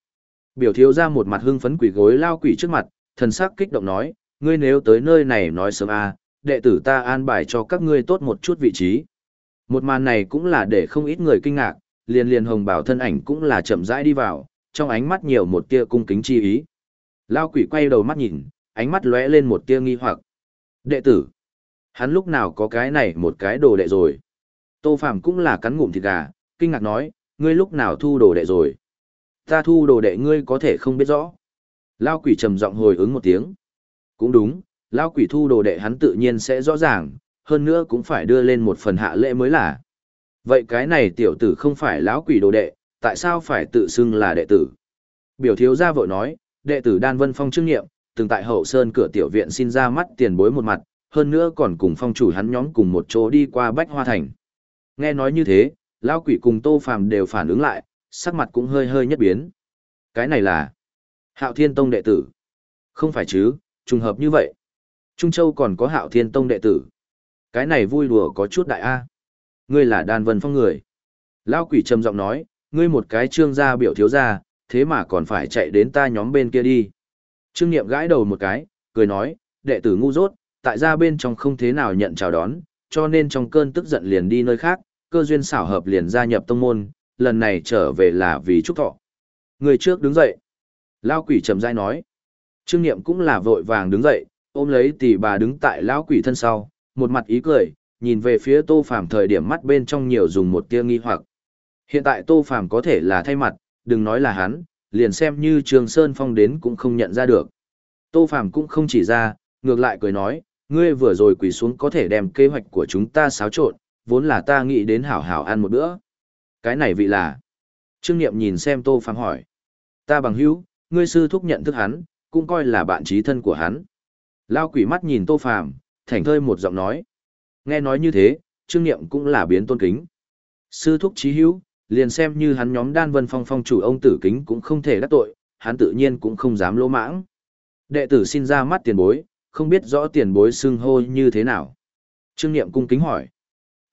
[SPEAKER 1] Biểu thiếu ra một mặt hưng phấn quỷ gối lao quỷ trước mặt, thần sắc kích động nói, ngươi nếu tới nơi này nói sớm a, à, đệ tử ta an bài cho các ngươi tốt một chút vị trí. Một màn này cũng là để không ít người kinh ngạc, liền liền hồng bảo thân ảnh cũng là chậm rãi đi vào, trong ánh mắt nhiều một tia cung kính chi ý. Lao quỷ quay đầu mắt nhìn, ánh mắt lóe lên một tia nghi hoặc. Đệ tử, hắn lúc nào có cái này một cái đồ đệ rồi. Tô Phạm cũng là cắn ngụm thịt gà, kinh ngạc nói, ngươi lúc nào thu đồ đệ rồi. Ta thu đồ đệ ngươi có thể không biết rõ. Lao quỷ trầm giọng hồi ứng một tiếng. Cũng đúng, Lao quỷ thu đồ đệ hắn tự nhiên sẽ rõ ràng, hơn nữa cũng phải đưa lên một phần hạ lễ mới là. Vậy cái này tiểu tử không phải lão quỷ đồ đệ, tại sao phải tự xưng là đệ tử? Biểu thiếu gia vội nói, đệ tử Đan Vân Phong trương nghiệm, từng tại hậu sơn cửa tiểu viện xin ra mắt tiền bối một mặt, hơn nữa còn cùng phong chủ hắn nhóm cùng một chỗ đi qua Bách Hoa Thành. Nghe nói như thế, lão quỷ cùng Tô Phàm đều phản ứng lại, sắc mặt cũng hơi hơi nhất biến. Cái này là Hạo Thiên Tông đệ tử. Không phải chứ, trùng hợp như vậy. Trung Châu còn có Hạo Thiên Tông đệ tử. Cái này vui đùa có chút đại a. Ngươi là Đan Vân Phong người. Lão quỷ trầm giọng nói, ngươi một cái trương gia biểu thiếu gia, thế mà còn phải chạy đến ta nhóm bên kia đi. Trương Niệm gãi đầu một cái, cười nói, đệ tử ngu dốt, tại gia bên trong không thế nào nhận chào đón, cho nên trong cơn tức giận liền đi nơi khác, cơ duyên xảo hợp liền gia nhập tông môn, lần này trở về là vì trúc thọ. Người trước đứng dậy. Lao quỷ trầm rãi nói. Trương Niệm cũng là vội vàng đứng dậy, ôm lấy tỷ bà đứng tại lão quỷ thân sau, một mặt ý cười, nhìn về phía Tô Phàm thời điểm mắt bên trong nhiều dùng một tia nghi hoặc. Hiện tại Tô Phàm có thể là thay mặt, đừng nói là hắn, liền xem như Trường Sơn Phong đến cũng không nhận ra được. Tô Phàm cũng không chỉ ra, ngược lại cười nói, ngươi vừa rồi quỳ xuống có thể đem kế hoạch của chúng ta xáo trộn, vốn là ta nghĩ đến hảo hảo ăn một bữa. Cái này vị là. Trương Niệm nhìn xem Tô Phàm hỏi. Ta bằng hữu, ngươi sư thúc nhận thức hắn, cũng coi là bạn trí thân của hắn. Lao quỷ mắt nhìn Tô Phàm, thảnh thơi một giọng nói. Nghe nói như thế, Trương Niệm cũng là biến tôn kính. Sư thúc trí hữu, liền xem như hắn nhóm đan vân phong phong chủ ông tử kính cũng không thể đắc tội, hắn tự nhiên cũng không dám lỗ mãng. Đệ tử xin ra mắt tiền bối, không biết rõ tiền bối xưng hô như thế nào. Trương Niệm cung kính hỏi.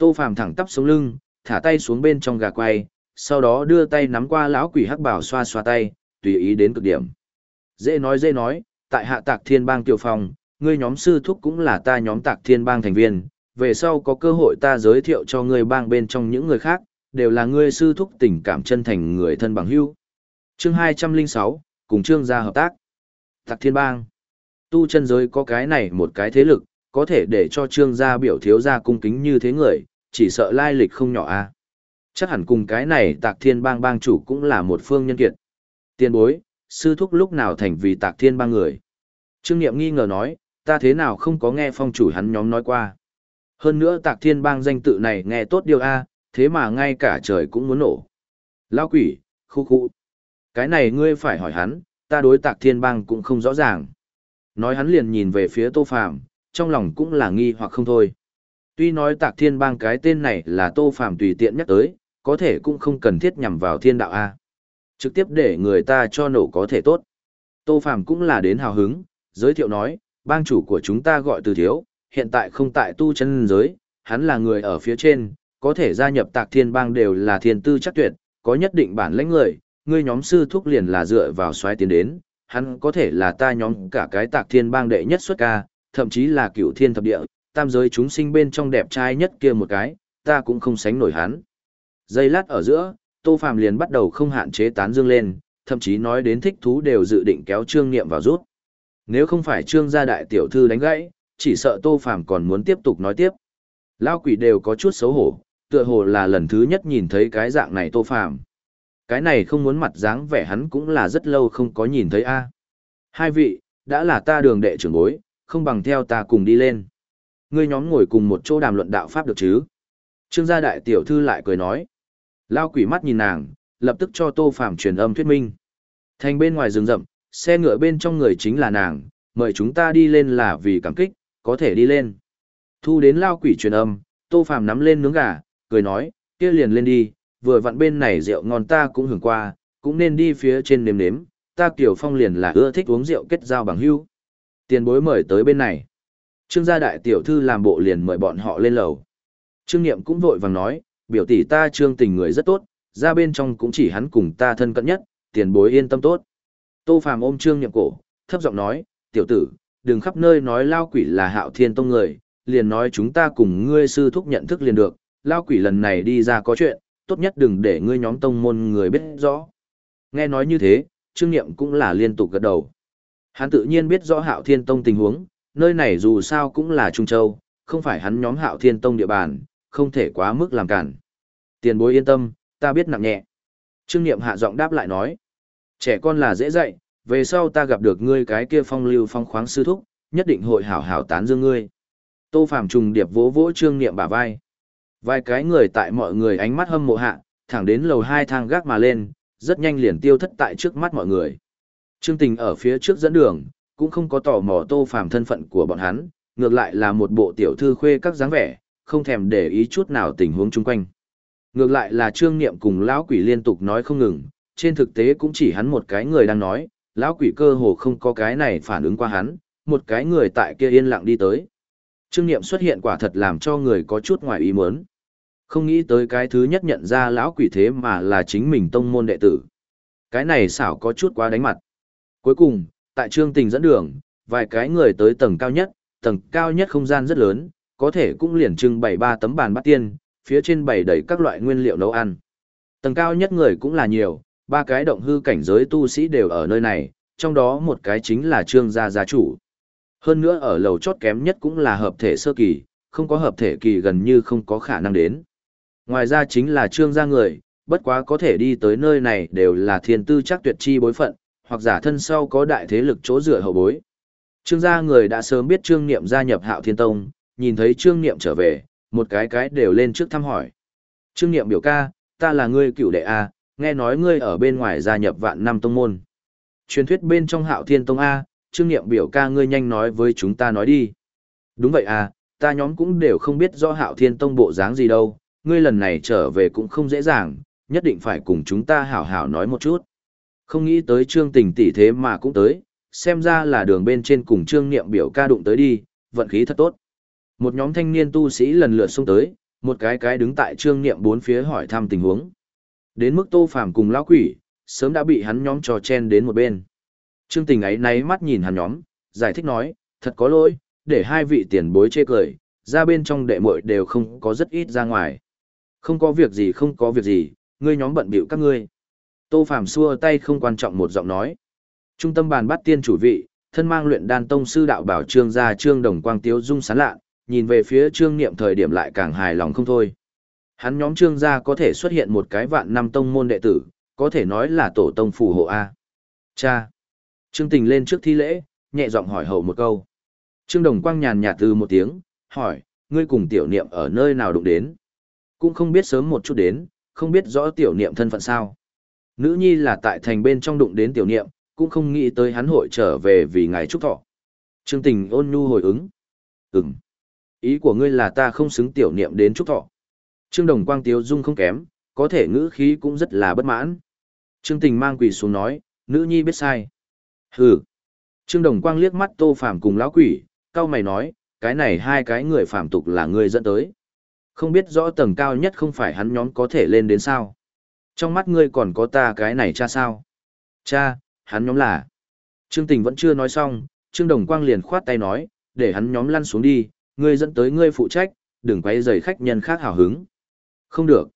[SPEAKER 1] Tô Phàm thẳng tắp sống lưng, thả tay xuống bên trong gà quay, sau đó đưa tay nắm qua lão quỷ hắc bảo xoa xoa tay, tùy ý đến cực điểm. Dễ nói dễ nói, tại hạ tạc thiên bang tiểu phòng, ngươi nhóm sư thúc cũng là ta nhóm tạc thiên bang thành viên, về sau có cơ hội ta giới thiệu cho ngươi bang bên trong những người khác, đều là ngươi sư thúc tình cảm chân thành người thân bằng hữu. Chương 206, cùng trương gia hợp tác. Tạc thiên bang. Tu chân giới có cái này một cái thế lực, có thể để cho trương gia biểu thiếu gia cung kính như thế người, chỉ sợ lai lịch không nhỏ a. Chắc hẳn cùng cái này tạc thiên bang bang chủ cũng là một phương nhân kiệt. Tiên bối, sư thúc lúc nào thành vì tạc thiên bang người. Trương Niệm nghi ngờ nói, ta thế nào không có nghe phong chủ hắn nhóm nói qua. Hơn nữa tạc thiên bang danh tự này nghe tốt điều A, thế mà ngay cả trời cũng muốn nổ. Lao quỷ, khu khu. Cái này ngươi phải hỏi hắn, ta đối tạc thiên bang cũng không rõ ràng. Nói hắn liền nhìn về phía tô phàm, trong lòng cũng là nghi hoặc không thôi. Tuy nói tạc thiên bang cái tên này là tô phàm tùy tiện nhắc tới, có thể cũng không cần thiết nhằm vào thiên đạo A. Trực tiếp để người ta cho nổ có thể tốt. Tô phàm cũng là đến hào hứng, giới thiệu nói, bang chủ của chúng ta gọi từ thiếu, hiện tại không tại tu chân giới, hắn là người ở phía trên, có thể gia nhập tạc thiên bang đều là thiên tư chắc tuyệt, có nhất định bản lãnh người, ngươi nhóm sư thúc liền là dựa vào xoáy tiến đến, hắn có thể là ta nhóm cả cái tạc thiên bang đệ nhất xuất ca, thậm chí là cựu thiên thập địa, tam giới chúng sinh bên trong đẹp trai nhất kia một cái, ta cũng không sánh nổi hắn. Giây lát ở giữa, Tô Phàm liền bắt đầu không hạn chế tán dương lên, thậm chí nói đến thích thú đều dự định kéo Trương Niệm vào rút. Nếu không phải Trương gia đại tiểu thư đánh gãy, chỉ sợ Tô Phàm còn muốn tiếp tục nói tiếp. Lao quỷ đều có chút xấu hổ, tựa hồ là lần thứ nhất nhìn thấy cái dạng này Tô Phàm. Cái này không muốn mặt dáng vẻ hắn cũng là rất lâu không có nhìn thấy a. Hai vị, đã là ta đường đệ trưởng bối, không bằng theo ta cùng đi lên. Ngươi nhóm ngồi cùng một chỗ đàm luận đạo pháp được chứ? Trương gia đại tiểu thư lại cười nói. Lao quỷ mắt nhìn nàng, lập tức cho Tô Phàm truyền âm thuyết minh. Thành bên ngoài rừng rậm, xe ngựa bên trong người chính là nàng, mời chúng ta đi lên là vì cảm kích, có thể đi lên. Thu đến lao quỷ truyền âm, Tô Phàm nắm lên nướng gà, cười nói, kia liền lên đi, vừa vặn bên này rượu ngon ta cũng hưởng qua, cũng nên đi phía trên nếm nếm, ta kiểu Phong liền là ưa thích uống rượu kết giao bằng hữu. Tiền bối mời tới bên này. Trương gia đại tiểu thư làm bộ liền mời bọn họ lên lầu. Trương Niệm cũng vội vàng nói, biểu tỷ ta trương tình người rất tốt, ra bên trong cũng chỉ hắn cùng ta thân cận nhất, tiền bối yên tâm tốt. Tô Phàm ôm Trương Niệm cổ, thấp giọng nói, tiểu tử, đừng khắp nơi nói lao quỷ là hạo thiên tông người, liền nói chúng ta cùng ngươi sư thúc nhận thức liền được, lao quỷ lần này đi ra có chuyện, tốt nhất đừng để ngươi nhóm tông môn người biết rõ. Nghe nói như thế, Trương Niệm cũng là liên tục gật đầu. Hắn tự nhiên biết rõ hạo thiên tông tình huống, nơi này dù sao cũng là Trung Châu, không phải hắn nhóm hạo thiên tông địa bàn, không thể quá mức làm cản. Tiền bối yên tâm, ta biết nặng nhẹ. Trương Niệm hạ giọng đáp lại nói. Trẻ con là dễ dạy, về sau ta gặp được ngươi cái kia phong lưu phong khoáng sư thúc, nhất định hội hảo hảo tán dương ngươi. Tô Phạm trùng điệp vỗ vỗ Trương Niệm bả vai. Vài cái người tại mọi người ánh mắt hâm mộ hạ, thẳng đến lầu hai thang gác mà lên, rất nhanh liền tiêu thất tại trước mắt mọi người. Trương Tình ở phía trước dẫn đường, cũng không có tò mò Tô Phàm thân phận của bọn hắn, ngược lại là một bộ tiểu thư khuê các dáng vẻ, không thèm để ý chút nào tình huống chung quanh. Ngược lại là Trương Niệm cùng lão quỷ liên tục nói không ngừng, trên thực tế cũng chỉ hắn một cái người đang nói, lão quỷ cơ hồ không có cái này phản ứng qua hắn, một cái người tại kia yên lặng đi tới. Trương Niệm xuất hiện quả thật làm cho người có chút ngoài ý muốn. Không nghĩ tới cái thứ nhất nhận ra lão quỷ thế mà là chính mình tông môn đệ tử. Cái này xảo có chút quá đánh mặt. Cuối cùng, tại Trương Tình dẫn đường, vài cái người tới tầng cao nhất, tầng cao nhất không gian rất lớn, có thể cũng liền trưng bày ba tấm bàn bát tiên, phía trên bày đầy các loại nguyên liệu nấu ăn. Tầng cao nhất người cũng là nhiều, ba cái động hư cảnh giới tu sĩ đều ở nơi này, trong đó một cái chính là trương gia gia chủ. Hơn nữa ở lầu chót kém nhất cũng là hợp thể sơ kỳ, không có hợp thể kỳ gần như không có khả năng đến. Ngoài ra chính là trương gia người, bất quá có thể đi tới nơi này đều là thiên tư chắc tuyệt chi bối phận, hoặc giả thân sau có đại thế lực chỗ dựa hậu bối. Trương gia người đã sớm biết trương niệm gia nhập hạo thiên tông, nhìn thấy trương niệm trở về, một cái cái đều lên trước thăm hỏi. Trương niệm biểu ca, ta là ngươi cựu đệ A, nghe nói ngươi ở bên ngoài gia nhập vạn năm tông môn. Truyền thuyết bên trong hạo thiên tông A, trương niệm biểu ca ngươi nhanh nói với chúng ta nói đi. Đúng vậy à, ta nhóm cũng đều không biết rõ hạo thiên tông bộ dáng gì đâu, ngươi lần này trở về cũng không dễ dàng, nhất định phải cùng chúng ta hảo hảo nói một chút. Không nghĩ tới trương tình tỷ thế mà cũng tới, xem ra là đường bên trên cùng trương niệm biểu ca đụng tới đi, vận khí thật tốt. Một nhóm thanh niên tu sĩ lần lượt xông tới, một cái cái đứng tại trương niệm bốn phía hỏi thăm tình huống. Đến mức tô phàm cùng lão quỷ, sớm đã bị hắn nhóm trò chen đến một bên. Trương tình ấy náy mắt nhìn hắn nhóm, giải thích nói, thật có lỗi, để hai vị tiền bối chê cười, ra bên trong đệ muội đều không có rất ít ra ngoài. Không có việc gì không có việc gì, ngươi nhóm bận bịu các ngươi. Tô Phàm xua tay không quan trọng một giọng nói. Trung tâm bàn bắt tiên chủ vị, thân mang luyện đan tông sư đạo bảo trương gia trương đồng quang tiếu dung sán lạ, nhìn về phía trương niệm thời điểm lại càng hài lòng không thôi. Hắn nhóm trương gia có thể xuất hiện một cái vạn năm tông môn đệ tử, có thể nói là tổ tông phù hộ A. Cha! Trương tình lên trước thi lễ, nhẹ giọng hỏi hậu một câu. Trương đồng quang nhàn nhạt từ một tiếng, hỏi, ngươi cùng tiểu niệm ở nơi nào đụng đến? Cũng không biết sớm một chút đến, không biết rõ tiểu niệm thân phận sao. Nữ nhi là tại thành bên trong đụng đến tiểu niệm, cũng không nghĩ tới hắn hội trở về vì ngài chúc thọ. Trương tình ôn nhu hồi ứng. Ừm. Ý của ngươi là ta không xứng tiểu niệm đến chúc thọ. Trương Đồng Quang Tiếu Dung không kém, có thể ngữ khí cũng rất là bất mãn. Trương Tình mang quỷ xuống nói, nữ nhi biết sai. Hừ. Trương Đồng Quang liếc mắt Tô Phàm cùng lão quỷ, cao mày nói, cái này hai cái người phạm tục là ngươi dẫn tới. Không biết rõ tầng cao nhất không phải hắn nhóm có thể lên đến sao. Trong mắt ngươi còn có ta cái này cha sao? Cha, hắn nhóm là. Trương Tình vẫn chưa nói xong, Trương Đồng Quang liền khoát tay nói, để hắn nhóm lăn xuống đi, ngươi dẫn tới ngươi phụ trách, đừng quay rầy khách nhân khác hào hứng. Không được.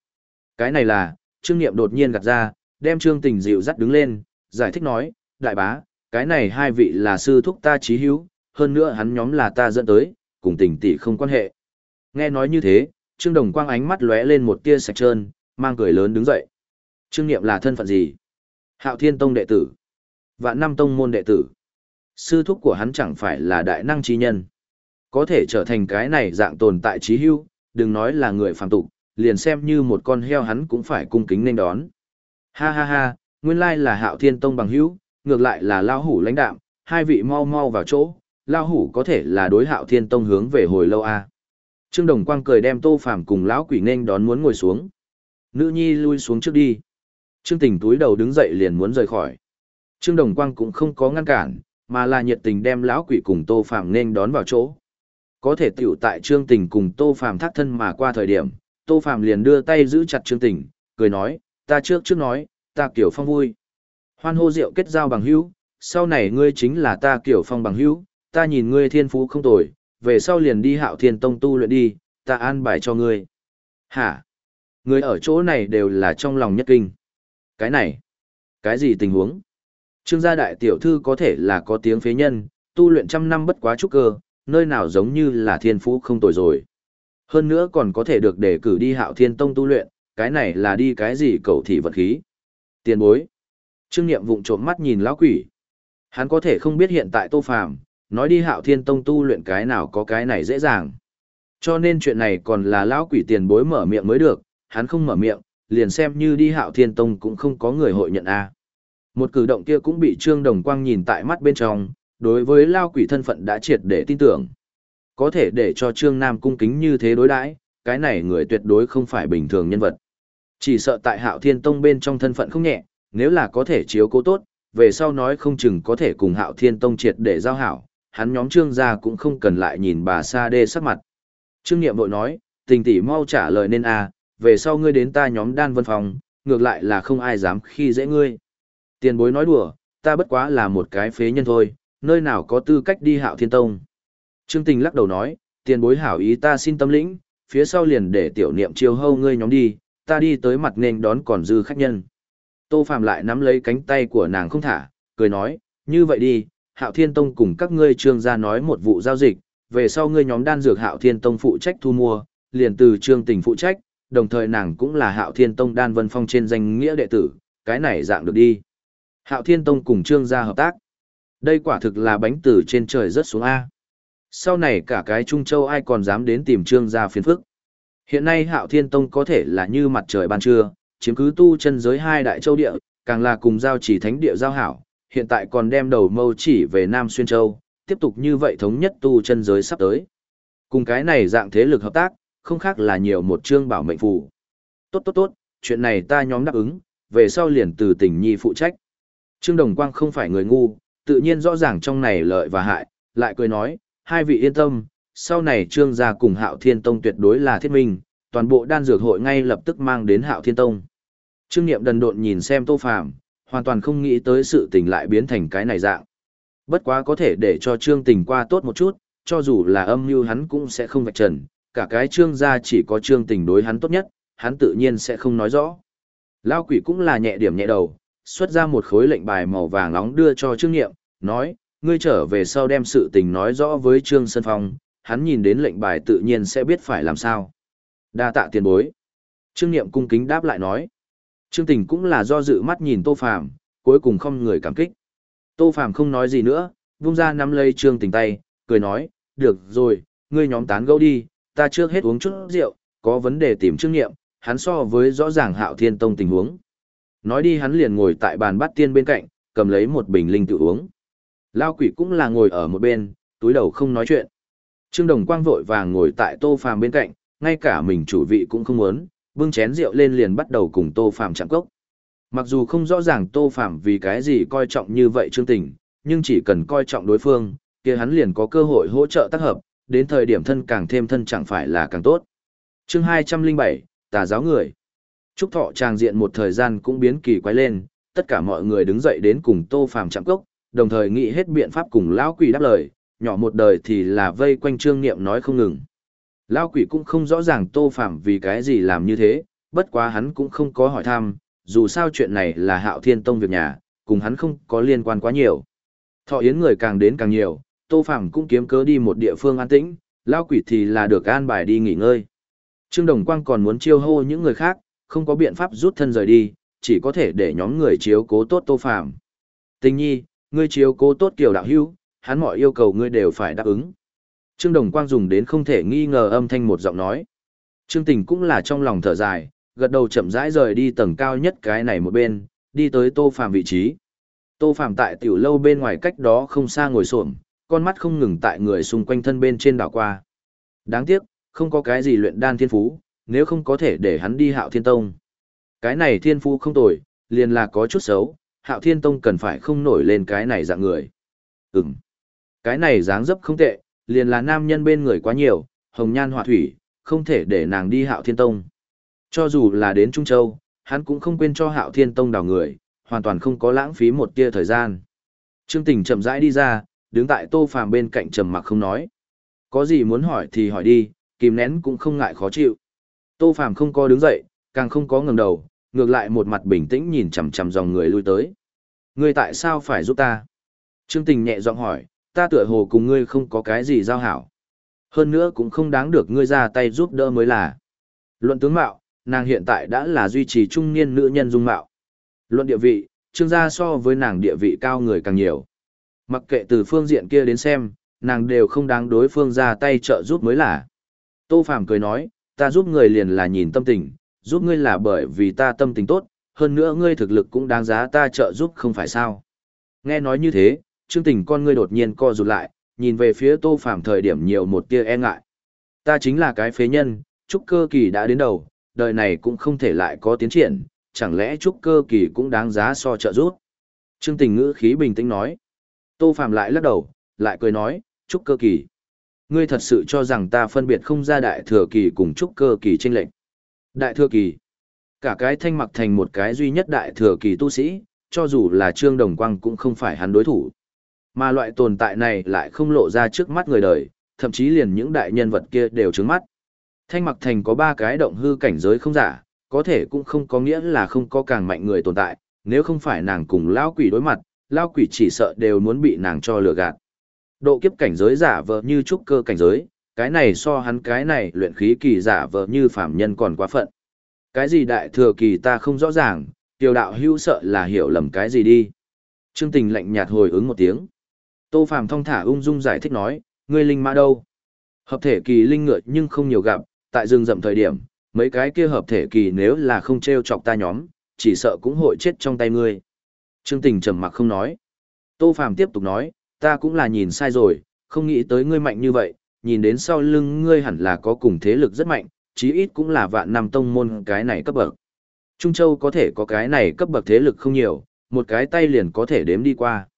[SPEAKER 1] Cái này là, Trương Niệm đột nhiên gạt ra, đem Trương Tình dịu dắt đứng lên, giải thích nói, đại bá, cái này hai vị là sư thúc ta trí hữu, hơn nữa hắn nhóm là ta dẫn tới, cùng tình tỷ không quan hệ. Nghe nói như thế, Trương Đồng Quang ánh mắt lóe lên một tia sạch trơn, mang cười lớn đứng dậy. Trương Niệm là thân phận gì? Hạo Thiên Tông đệ tử. Vạn Năm Tông môn đệ tử. Sư thúc của hắn chẳng phải là đại năng trí nhân. Có thể trở thành cái này dạng tồn tại trí hưu, đừng nói là người phàm tục, liền xem như một con heo hắn cũng phải cung kính nên đón. Ha ha ha, nguyên lai là Hạo Thiên Tông bằng hữu, ngược lại là lao hủ lãnh đạm, hai vị mau mau vào chỗ, lao hủ có thể là đối Hạo Thiên Tông hướng về hồi lâu a. À. Trương Đồng Quang cười đem Tô Phàm cùng lão quỷ nên đón muốn ngồi xuống. Nữ nhi lui xuống trước đi. Trương Tình túi đầu đứng dậy liền muốn rời khỏi. Trương Đồng Quang cũng không có ngăn cản, mà là nhiệt tình đem lão quỷ cùng Tô Phàm nên đón vào chỗ. Có thể tiểu tại Trương Tình cùng Tô Phàm thác thân mà qua thời điểm, Tô Phàm liền đưa tay giữ chặt Trương Tình, cười nói, ta trước trước nói, ta kiểu phong vui. Hoan hô rượu kết giao bằng hữu, Sau này ngươi chính là ta kiểu phong bằng hữu, ta nhìn ngươi thiên phú không tồi, về sau liền đi hạo thiên tông tu luyện đi, ta an bài cho ngươi. Hả? Người ở chỗ này đều là trong lòng nhất kinh. Cái này? Cái gì tình huống? Trương gia đại tiểu thư có thể là có tiếng phế nhân, tu luyện trăm năm bất quá trúc cơ, nơi nào giống như là thiên phú không tồi rồi. Hơn nữa còn có thể được đề cử đi hạo thiên tông tu luyện, cái này là đi cái gì cầu thị vật khí. Tiền bối. Trương Niệm vụng trộm mắt nhìn lão quỷ. Hắn có thể không biết hiện tại Tô Phàm, nói đi Hạo Thiên Tông tu luyện cái nào có cái này dễ dàng. Cho nên chuyện này còn là lão quỷ tiền bối mở miệng mới được, hắn không mở miệng, liền xem như đi Hạo Thiên Tông cũng không có người hội nhận a. Một cử động kia cũng bị Trương Đồng Quang nhìn tại mắt bên trong, đối với lao quỷ thân phận đã triệt để tin tưởng. Có thể để cho Trương Nam cung kính như thế đối đãi, cái này người tuyệt đối không phải bình thường nhân vật. Chỉ sợ tại Hạo Thiên Tông bên trong thân phận không nhẹ, nếu là có thể chiếu cố tốt, về sau nói không chừng có thể cùng Hạo Thiên Tông triệt để giao hảo, hắn nhóm Trương gia cũng không cần lại nhìn bà Sa Đê sắc mặt. Trương Niệm vội nói, tình tỷ mau trả lời nên a, về sau ngươi đến ta nhóm Đan Vân Phòng, ngược lại là không ai dám khi dễ ngươi. Tiền bối nói đùa, ta bất quá là một cái phế nhân thôi, nơi nào có tư cách đi Hạo Thiên Tông. Trương Tình lắc đầu nói, tiền bối hảo ý ta xin tâm lĩnh, phía sau liền để tiểu niệm chiêu hâu ngươi nhóm đi, ta đi tới mặt nên đón còn dư khách nhân. Tô Phạm lại nắm lấy cánh tay của nàng không thả, cười nói, như vậy đi, Hạo Thiên Tông cùng các ngươi trương gia nói một vụ giao dịch, về sau ngươi nhóm đan dược Hạo Thiên Tông phụ trách thu mua, liền từ trương tình phụ trách, đồng thời nàng cũng là Hạo Thiên Tông đan vân phong trên danh nghĩa đệ tử, cái này dạng được đi. Hạo Thiên Tông cùng trương gia hợp tác. Đây quả thực là bánh từ trên trời rớt xuống A. Sau này cả cái Trung Châu ai còn dám đến tìm trương gia phiền phức. Hiện nay Hạo Thiên Tông có thể là như mặt trời ban trưa, chiếm cứ tu chân giới hai đại châu địa, càng là cùng giao chỉ thánh địa giao hảo, hiện tại còn đem đầu mâu chỉ về Nam Xuyên Châu, tiếp tục như vậy thống nhất tu chân giới sắp tới. Cùng cái này dạng thế lực hợp tác, không khác là nhiều một chương bảo mệnh phù. Tốt tốt tốt, chuyện này ta nhóm đáp ứng, về sau liền từ tỉnh nhi phụ trách. Trương Đồng Quang không phải người ngu, tự nhiên rõ ràng trong này lợi và hại, lại cười nói, hai vị yên tâm, sau này trương gia cùng hạo thiên tông tuyệt đối là thiết minh, toàn bộ đan dược hội ngay lập tức mang đến hạo thiên tông. Trương Niệm đần độn nhìn xem tô phàm, hoàn toàn không nghĩ tới sự tình lại biến thành cái này dạng. Bất quá có thể để cho trương tình qua tốt một chút, cho dù là âm mưu hắn cũng sẽ không vạch trần, cả cái trương gia chỉ có trương tình đối hắn tốt nhất, hắn tự nhiên sẽ không nói rõ. Lao quỷ cũng là nhẹ điểm nhẹ đầu, xuất ra một khối lệnh bài màu vàng nóng đưa cho trương Niệm, nói, ngươi trở về sau đem sự tình nói rõ với trương Sơn Phong, hắn nhìn đến lệnh bài tự nhiên sẽ biết phải làm sao. Đa tạ tiền bối. Trương Niệm cung kính đáp lại nói. Trương Tình cũng là do dự mắt nhìn Tô Phàm, cuối cùng không người cảm kích. Tô Phàm không nói gì nữa, vung ra nắm lấy Trương Tình tay, cười nói, được rồi, ngươi nhóm tán gẫu đi, ta trước hết uống chút rượu, có vấn đề tìm Trương nghiệm, hắn so với rõ ràng Hạo Thiên Tông tình huống. Nói đi hắn liền ngồi tại bàn bát tiên bên cạnh, cầm lấy một bình linh tự uống. Lao quỷ cũng là ngồi ở một bên, túi đầu không nói chuyện. Trương Đồng Quang vội vàng ngồi tại Tô Phàm bên cạnh, ngay cả mình chủ vị cũng không muốn, bưng chén rượu lên liền bắt đầu cùng Tô Phàm chạm cốc. Mặc dù không rõ ràng Tô Phàm vì cái gì coi trọng như vậy Trương Tình, nhưng chỉ cần coi trọng đối phương, kia hắn liền có cơ hội hỗ trợ tác hợp, đến thời điểm thân càng thêm thân chẳng phải là càng tốt. Chương 207, Tà giáo người. Trúc Thọ tràng diện một thời gian cũng biến kỳ quái lên, tất cả mọi người đứng dậy đến cùng Tô Phàm chạm cốc, đồng thời nghĩ hết biện pháp cùng lão quỷ đáp lời, nhỏ một đời thì là vây quanh Trương Niệm nói không ngừng. Lao quỷ cũng không rõ ràng tô phạm vì cái gì làm như thế, bất quá hắn cũng không có hỏi thăm, dù sao chuyện này là hạo thiên tông việc nhà, cùng hắn không có liên quan quá nhiều. Thọ yến người càng đến càng nhiều, tô Phàm cũng kiếm cớ đi một địa phương an tĩnh, lao quỷ thì là được an bài đi nghỉ ngơi. Trương Đồng Quang còn muốn chiêu hô những người khác, không có biện pháp rút thân rời đi, chỉ có thể để nhóm người chiếu cố tốt tô Phàm. Tình nhi, ngươi chiếu cố tốt kiểu đạo hữu, hắn mọi yêu cầu ngươi đều phải đáp ứng. Trương Đồng Quang dùng đến không thể nghi ngờ âm thanh một giọng nói. Trương Tình cũng là trong lòng thở dài, gật đầu chậm rãi rời đi tầng cao nhất cái này một bên, đi tới Tô Phàm vị trí. Tô Phàm tại tiểu lâu bên ngoài cách đó không xa ngồi xổm, con mắt không ngừng tại người xung quanh thân bên trên đảo qua. Đáng tiếc, không có cái gì luyện đan thiên phú, nếu không có thể để hắn đi Hạo Thiên Tông. Cái này thiên phú không tồi, liền là có chút xấu, Hạo Thiên Tông cần phải không nổi lên cái này dạng người. Ừm. Cái này dáng dấp không tệ, liền là nam nhân bên người quá nhiều, hồng nhan họa thủy, không thể để nàng đi hạo thiên tông. Cho dù là đến Trung Châu, hắn cũng không quên cho hạo thiên tông đào người, hoàn toàn không có lãng phí một tia thời gian. Trương Tình chậm rãi đi ra, đứng tại Tô Phàm bên cạnh trầm mặc không nói. Có gì muốn hỏi thì hỏi đi, kìm nén cũng không ngại khó chịu. Tô Phàm không có đứng dậy, càng không có ngẩng đầu, ngược lại một mặt bình tĩnh nhìn chằm chằm dòng người lui tới. Ngươi tại sao phải giúp ta? Trương Tình nhẹ giọng hỏi, ta tựa hồ cùng ngươi không có cái gì giao hảo. Hơn nữa cũng không đáng được ngươi ra tay giúp đỡ mới là. Luận tướng mạo, nàng hiện tại đã là duy trì trung niên nữ nhân dung mạo. Luận địa vị, trương gia so với nàng địa vị cao người càng nhiều. Mặc kệ từ phương diện kia đến xem, nàng đều không đáng đối phương ra tay trợ giúp mới là. Tô Phàm cười nói, ta giúp người liền là nhìn tâm tình, giúp ngươi là bởi vì ta tâm tình tốt, hơn nữa ngươi thực lực cũng đáng giá ta trợ giúp không phải sao. Nghe nói như thế, trương tình con ngươi đột nhiên co rụt lại, nhìn về phía Tô Phàm thời điểm nhiều một tia e ngại. Ta chính là cái phế nhân, trúc cơ kỳ đã đến đầu, đời này cũng không thể lại có tiến triển, chẳng lẽ trúc cơ kỳ cũng đáng giá so trợ giúp. Trương tình ngữ khí bình tĩnh nói. Tô Phạm lại lắc đầu, lại cười nói, trúc cơ kỳ. Ngươi thật sự cho rằng ta phân biệt không ra đại thừa kỳ cùng trúc cơ kỳ trên lệnh. Đại thừa kỳ. Cả cái thanh mặc thành một cái duy nhất đại thừa kỳ tu sĩ, cho dù là Trương Đồng Quang cũng không phải hắn đối thủ. Mà loại tồn tại này lại không lộ ra trước mắt người đời, thậm chí liền những đại nhân vật kia đều trứng mắt. Thanh mặc thành có ba cái động hư cảnh giới không giả, có thể cũng không có nghĩa là không có càng mạnh người tồn tại, nếu không phải nàng cùng Lão quỷ đối mặt, lao quỷ chỉ sợ đều muốn bị nàng cho lừa gạt. Độ kiếp cảnh giới giả vờ như trúc cơ cảnh giới, cái này so hắn cái này luyện khí kỳ giả vờ như phạm nhân còn quá phận. Cái gì đại thừa kỳ ta không rõ ràng, tiểu đạo hưu sợ là hiểu lầm cái gì đi. Trương tình lạnh nhạt hồi ứng một tiếng. Tô Phàm thong thả ung dung giải thích nói, ngươi linh mã đâu? Hợp thể kỳ linh ngựa nhưng không nhiều gặp, tại rừng rậm thời điểm, mấy cái kia hợp thể kỳ nếu là không treo chọc ta nhóm, chỉ sợ cũng hội chết trong tay ngươi. Trương Tình trầm mặc không nói. Tô Phàm tiếp tục nói, ta cũng là nhìn sai rồi, không nghĩ tới ngươi mạnh như vậy, nhìn đến sau lưng ngươi hẳn là có cùng thế lực rất mạnh, chí ít cũng là vạn năm tông môn cái này cấp bậc. Trung Châu có thể có cái này cấp bậc thế lực không nhiều, một cái tay liền có thể đếm đi qua.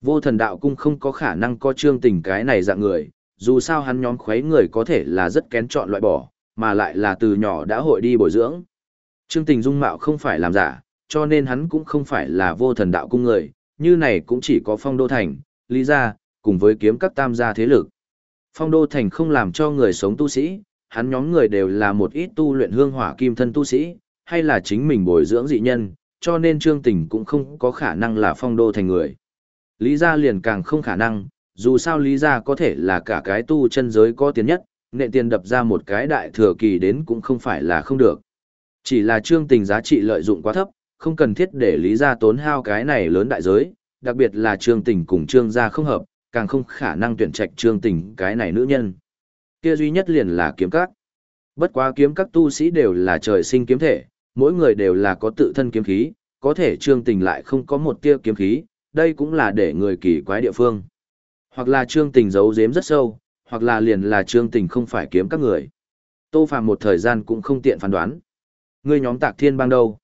[SPEAKER 1] Vô thần đạo cung không có khả năng có trương tình cái này dạng người, dù sao hắn nhóm khuấy người có thể là rất kén chọn loại bỏ, mà lại là từ nhỏ đã hội đi bồi dưỡng. Trương tình dung mạo không phải làm giả, cho nên hắn cũng không phải là vô thần đạo cung người, như này cũng chỉ có phong đô thành, lý gia, cùng với kiếm các tam gia thế lực. Phong đô thành không làm cho người sống tu sĩ, hắn nhóm người đều là một ít tu luyện hương hỏa kim thân tu sĩ, hay là chính mình bồi dưỡng dị nhân, cho nên trương tình cũng không có khả năng là phong đô thành người. Lý gia liền càng không khả năng, dù sao Lý gia có thể là cả cái tu chân giới có tiền nhất, nện tiền đập ra một cái đại thừa kỳ đến cũng không phải là không được. Chỉ là trương tình giá trị lợi dụng quá thấp, không cần thiết để Lý gia tốn hao cái này lớn đại giới, đặc biệt là trương tình cùng trương gia không hợp, càng không khả năng tuyển trạch trương tình cái này nữ nhân. Kia duy nhất liền là kiếm các. Bất quá kiếm các tu sĩ đều là trời sinh kiếm thể, mỗi người đều là có tự thân kiếm khí, có thể trương tình lại không có một tia kiếm khí, đây cũng là để người kỳ quái địa phương. Hoặc là trương tình giấu giếm rất sâu, hoặc là liền là trương tình không phải kiếm các người. Tô Phạm một thời gian cũng không tiện phán đoán. Ngươi nhóm tạc thiên bang đâu?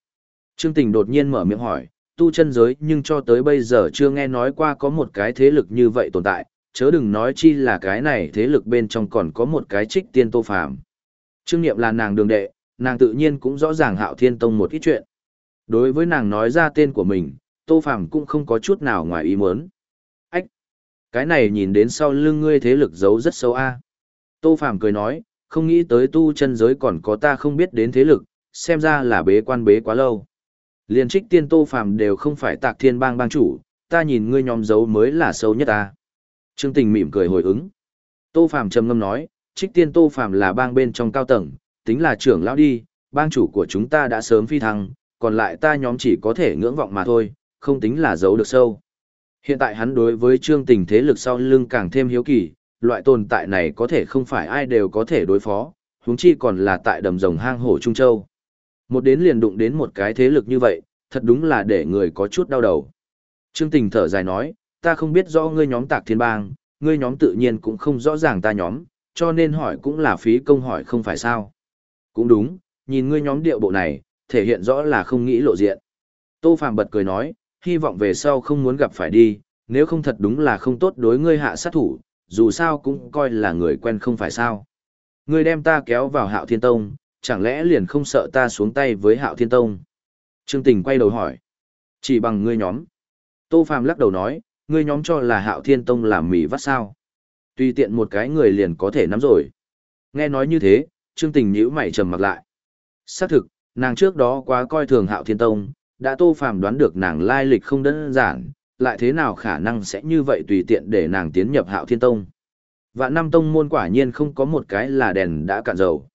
[SPEAKER 1] Trương tình đột nhiên mở miệng hỏi, tu chân giới nhưng cho tới bây giờ chưa nghe nói qua có một cái thế lực như vậy tồn tại, chớ đừng nói chi là cái này thế lực bên trong còn có một cái trích tiên Tô Phàm. Trương Niệm là nàng đường đệ, nàng tự nhiên cũng rõ ràng hạo thiên tông một ít chuyện. Đối với nàng nói ra tên của mình, Tô Phàm cũng không có chút nào ngoài ý muốn. Ách! Cái này nhìn đến sau lưng ngươi thế lực giấu rất sâu a. Tô Phàm cười nói, không nghĩ tới tu chân giới còn có ta không biết đến thế lực, xem ra là bế quan bế quá lâu. Liên trích tiên Tô Phàm đều không phải tạc thiên bang bang chủ, ta nhìn ngươi nhóm giấu mới là sâu nhất ta. Trương Tình mỉm cười hồi ứng. Tô Phàm trầm ngâm nói, trích tiên Tô Phàm là bang bên trong cao tầng, tính là trưởng lão đi, bang chủ của chúng ta đã sớm phi thăng, còn lại ta nhóm chỉ có thể ngưỡng vọng mà thôi, không tính là giấu được sâu. Hiện tại hắn đối với trương tình thế lực sau lưng càng thêm hiếu kỳ, loại tồn tại này có thể không phải ai đều có thể đối phó, huống chi còn là tại đầm rồng hang hổ Trung Châu. Một đến liền đụng đến một cái thế lực như vậy, thật đúng là để người có chút đau đầu. Trương tình thở dài nói, ta không biết rõ ngươi nhóm tạc thiên bang, ngươi nhóm tự nhiên cũng không rõ ràng ta nhóm, cho nên hỏi cũng là phí công hỏi không phải sao. Cũng đúng, nhìn ngươi nhóm điệu bộ này, thể hiện rõ là không nghĩ lộ diện. Tô Phạm bật cười nói, hy vọng về sau không muốn gặp phải đi, nếu không thật đúng là không tốt đối ngươi hạ sát thủ, dù sao cũng coi là người quen không phải sao. Ngươi đem ta kéo vào hạo thiên tông, chẳng lẽ liền không sợ ta xuống tay với hạo thiên tông? Trương Tình quay đầu hỏi. Chỉ bằng ngươi nhóm. Tô Phàm lắc đầu nói, ngươi nhóm cho là hạo thiên tông làm mì vắt sao. Tùy tiện một cái người liền có thể nắm rồi. Nghe nói như thế, Trương Tình nhíu mày trầm mặt lại. Xác thực, nàng trước đó quá coi thường hạo thiên tông, đã tô phàm đoán được nàng lai lịch không đơn giản, lại thế nào khả năng sẽ như vậy tùy tiện để nàng tiến nhập hạo thiên tông. Vạn năm tông môn quả nhiên không có một cái là đèn đã cạn dầu.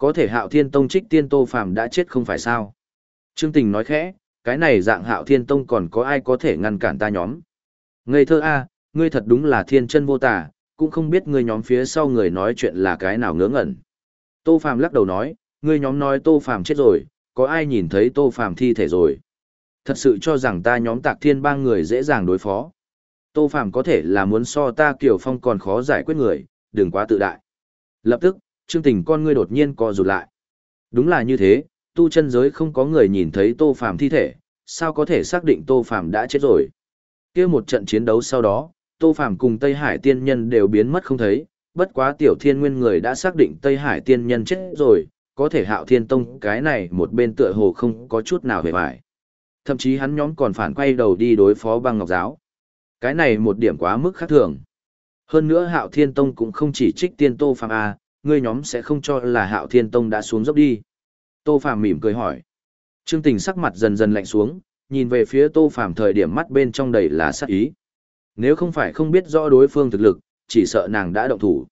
[SPEAKER 1] Có thể hạo thiên tông trích tiên tô phàm đã chết không phải sao. Trương Tình nói khẽ, cái này dạng hạo thiên tông còn có ai có thể ngăn cản ta nhóm. Ngây thơ a, ngươi thật đúng là thiên chân vô tả, cũng không biết ngươi nhóm phía sau người nói chuyện là cái nào ngớ ngẩn. Tô Phàm lắc đầu nói, ngươi nhóm nói Tô Phàm chết rồi, có ai nhìn thấy Tô Phàm thi thể rồi. Thật sự cho rằng ta nhóm tạc thiên ba người dễ dàng đối phó. Tô Phàm có thể là muốn so ta Kiều Phong còn khó giải quyết người, đừng quá tự đại. Lập tức, Trương Tình con ngươi đột nhiên co rụt lại. Đúng là như thế, tu chân giới không có người nhìn thấy Tô Phàm thi thể, sao có thể xác định Tô Phàm đã chết rồi. Kia một trận chiến đấu sau đó, Tô Phàm cùng Tây Hải tiên nhân đều biến mất không thấy, bất quá tiểu thiên nguyên người đã xác định Tây Hải tiên nhân chết rồi, có thể hạo thiên tông cái này một bên tựa hồ không có chút nào hề bại. Thậm chí hắn nhóm còn phản quay đầu đi đối phó băng ngọc giáo. Cái này một điểm quá mức khác thường. Hơn nữa hạo thiên tông cũng không chỉ trích tiên Tô Phàm A, ngươi nhóm sẽ không cho là hạo thiên tông đã xuống dốc đi. Tô Phàm mỉm cười hỏi. Trương Tình sắc mặt dần dần lạnh xuống, nhìn về phía Tô Phàm thời điểm mắt bên trong đầy là sát ý. Nếu không phải không biết rõ đối phương thực lực, chỉ sợ nàng đã động thủ.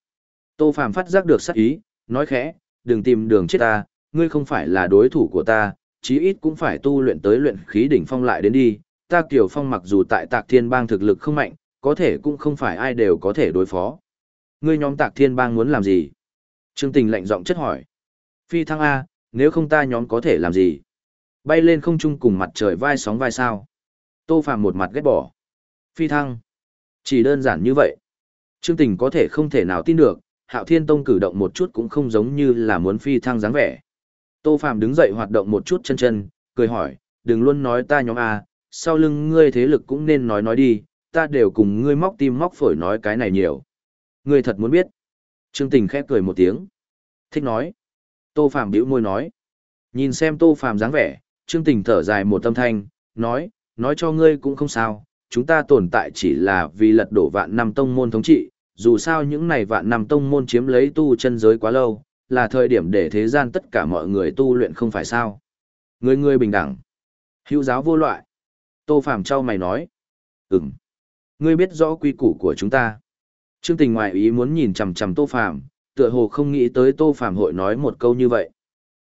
[SPEAKER 1] Tô Phàm phát giác được sát ý, nói khẽ, đừng tìm đường chết ta, ngươi không phải là đối thủ của ta, chí ít cũng phải tu luyện tới luyện khí đỉnh phong lại đến đi. Ta Kiều Phong mặc dù tại Tạc Thiên Bang thực lực không mạnh, có thể cũng không phải ai đều có thể đối phó. Ngươi nhóm Tạc Thiên Bang muốn làm gì? Trương Tình lạnh giọng chất hỏi. Phi thăng A, nếu không ta nhóm có thể làm gì? Bay lên không trung cùng mặt trời vai sóng vai sao? Tô Phạm một mặt ghét bỏ. Phi thăng. Chỉ đơn giản như vậy. Trương Tình có thể không thể nào tin được, Hạo Thiên Tông cử động một chút cũng không giống như là muốn phi thăng dáng vẻ. Tô Phạm đứng dậy hoạt động một chút chân chân, cười hỏi, đừng luôn nói ta nhóm A, sau lưng ngươi thế lực cũng nên nói nói đi, ta đều cùng ngươi móc tim móc phổi nói cái này nhiều. Ngươi thật muốn biết. Trương Tình khép cười một tiếng. Thích nói. Tô Phàm bĩu môi nói. Nhìn xem Tô Phàm dáng vẻ, Trương Tình thở dài một tâm thanh, nói, nói cho ngươi cũng không sao, chúng ta tồn tại chỉ là vì lật đổ vạn năm tông môn thống trị, dù sao những này vạn năm tông môn chiếm lấy tu chân giới quá lâu, là thời điểm để thế gian tất cả mọi người tu luyện không phải sao. Người người bình đẳng, hữu giáo vô loại. Tô Phàm trao mày nói, ừm, ngươi biết rõ quy củ của chúng ta. Trương Tình ngoại ý muốn nhìn chằm chằm Tô Phàm, tựa hồ không nghĩ tới Tô Phàm hội nói một câu như vậy.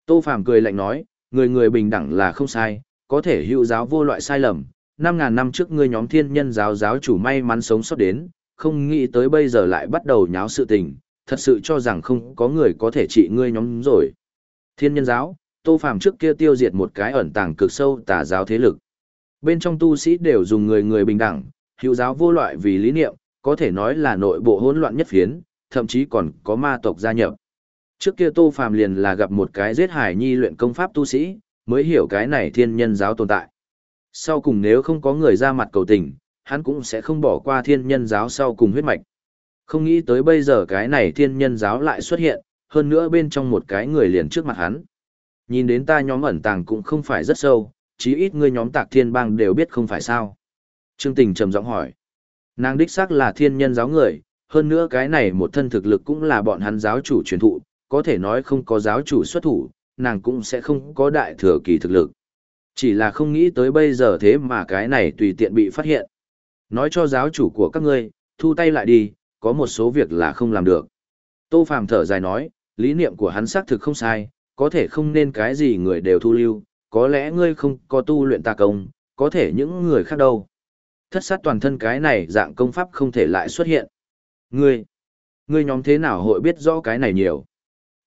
[SPEAKER 1] Tô Phàm cười lạnh nói, người người bình đẳng là không sai, có thể hữu giáo vô loại sai lầm. Năm ngàn năm trước ngươi nhóm thiên nhân giáo giáo chủ may mắn sống sót đến, không nghĩ tới bây giờ lại bắt đầu nháo sự tình, thật sự cho rằng không có người có thể trị ngươi nhóm rồi. Thiên nhân giáo, Tô Phàm trước kia tiêu diệt một cái ẩn tàng cực sâu tà giáo thế lực. Bên trong tu sĩ đều dùng người người bình đẳng, hữu giáo vô loại vì lý niệm, có thể nói là nội bộ hỗn loạn nhất phiến, thậm chí còn có ma tộc gia nhập. Trước kia Tô Phàm liền là gặp một cái giết hải nhi luyện công pháp tu sĩ, mới hiểu cái này thiên nhân giáo tồn tại. Sau cùng nếu không có người ra mặt cầu tình, hắn cũng sẽ không bỏ qua thiên nhân giáo sau cùng huyết mạch. Không nghĩ tới bây giờ cái này thiên nhân giáo lại xuất hiện, hơn nữa bên trong một cái người liền trước mặt hắn. Nhìn đến ta nhóm ẩn tàng cũng không phải rất sâu, chí ít ngươi nhóm tạc thiên bang đều biết không phải sao. Trương Tình trầm giọng hỏi. Nàng đích xác là thiên nhân giáo người, hơn nữa cái này một thân thực lực cũng là bọn hắn giáo chủ truyền thụ, có thể nói không có giáo chủ xuất thủ, nàng cũng sẽ không có đại thừa kỳ thực lực. Chỉ là không nghĩ tới bây giờ thế mà cái này tùy tiện bị phát hiện. Nói cho giáo chủ của các ngươi, thu tay lại đi, có một số việc là không làm được. Tô Phàm thở dài nói, lý niệm của hắn xác thực không sai, có thể không nên cái gì người đều thu lưu, có lẽ ngươi không có tu luyện tà công, có thể những người khác đâu. Thất sát toàn thân cái này dạng công pháp không thể lại xuất hiện. Ngươi, ngươi nhóm thế nào hội biết rõ cái này nhiều?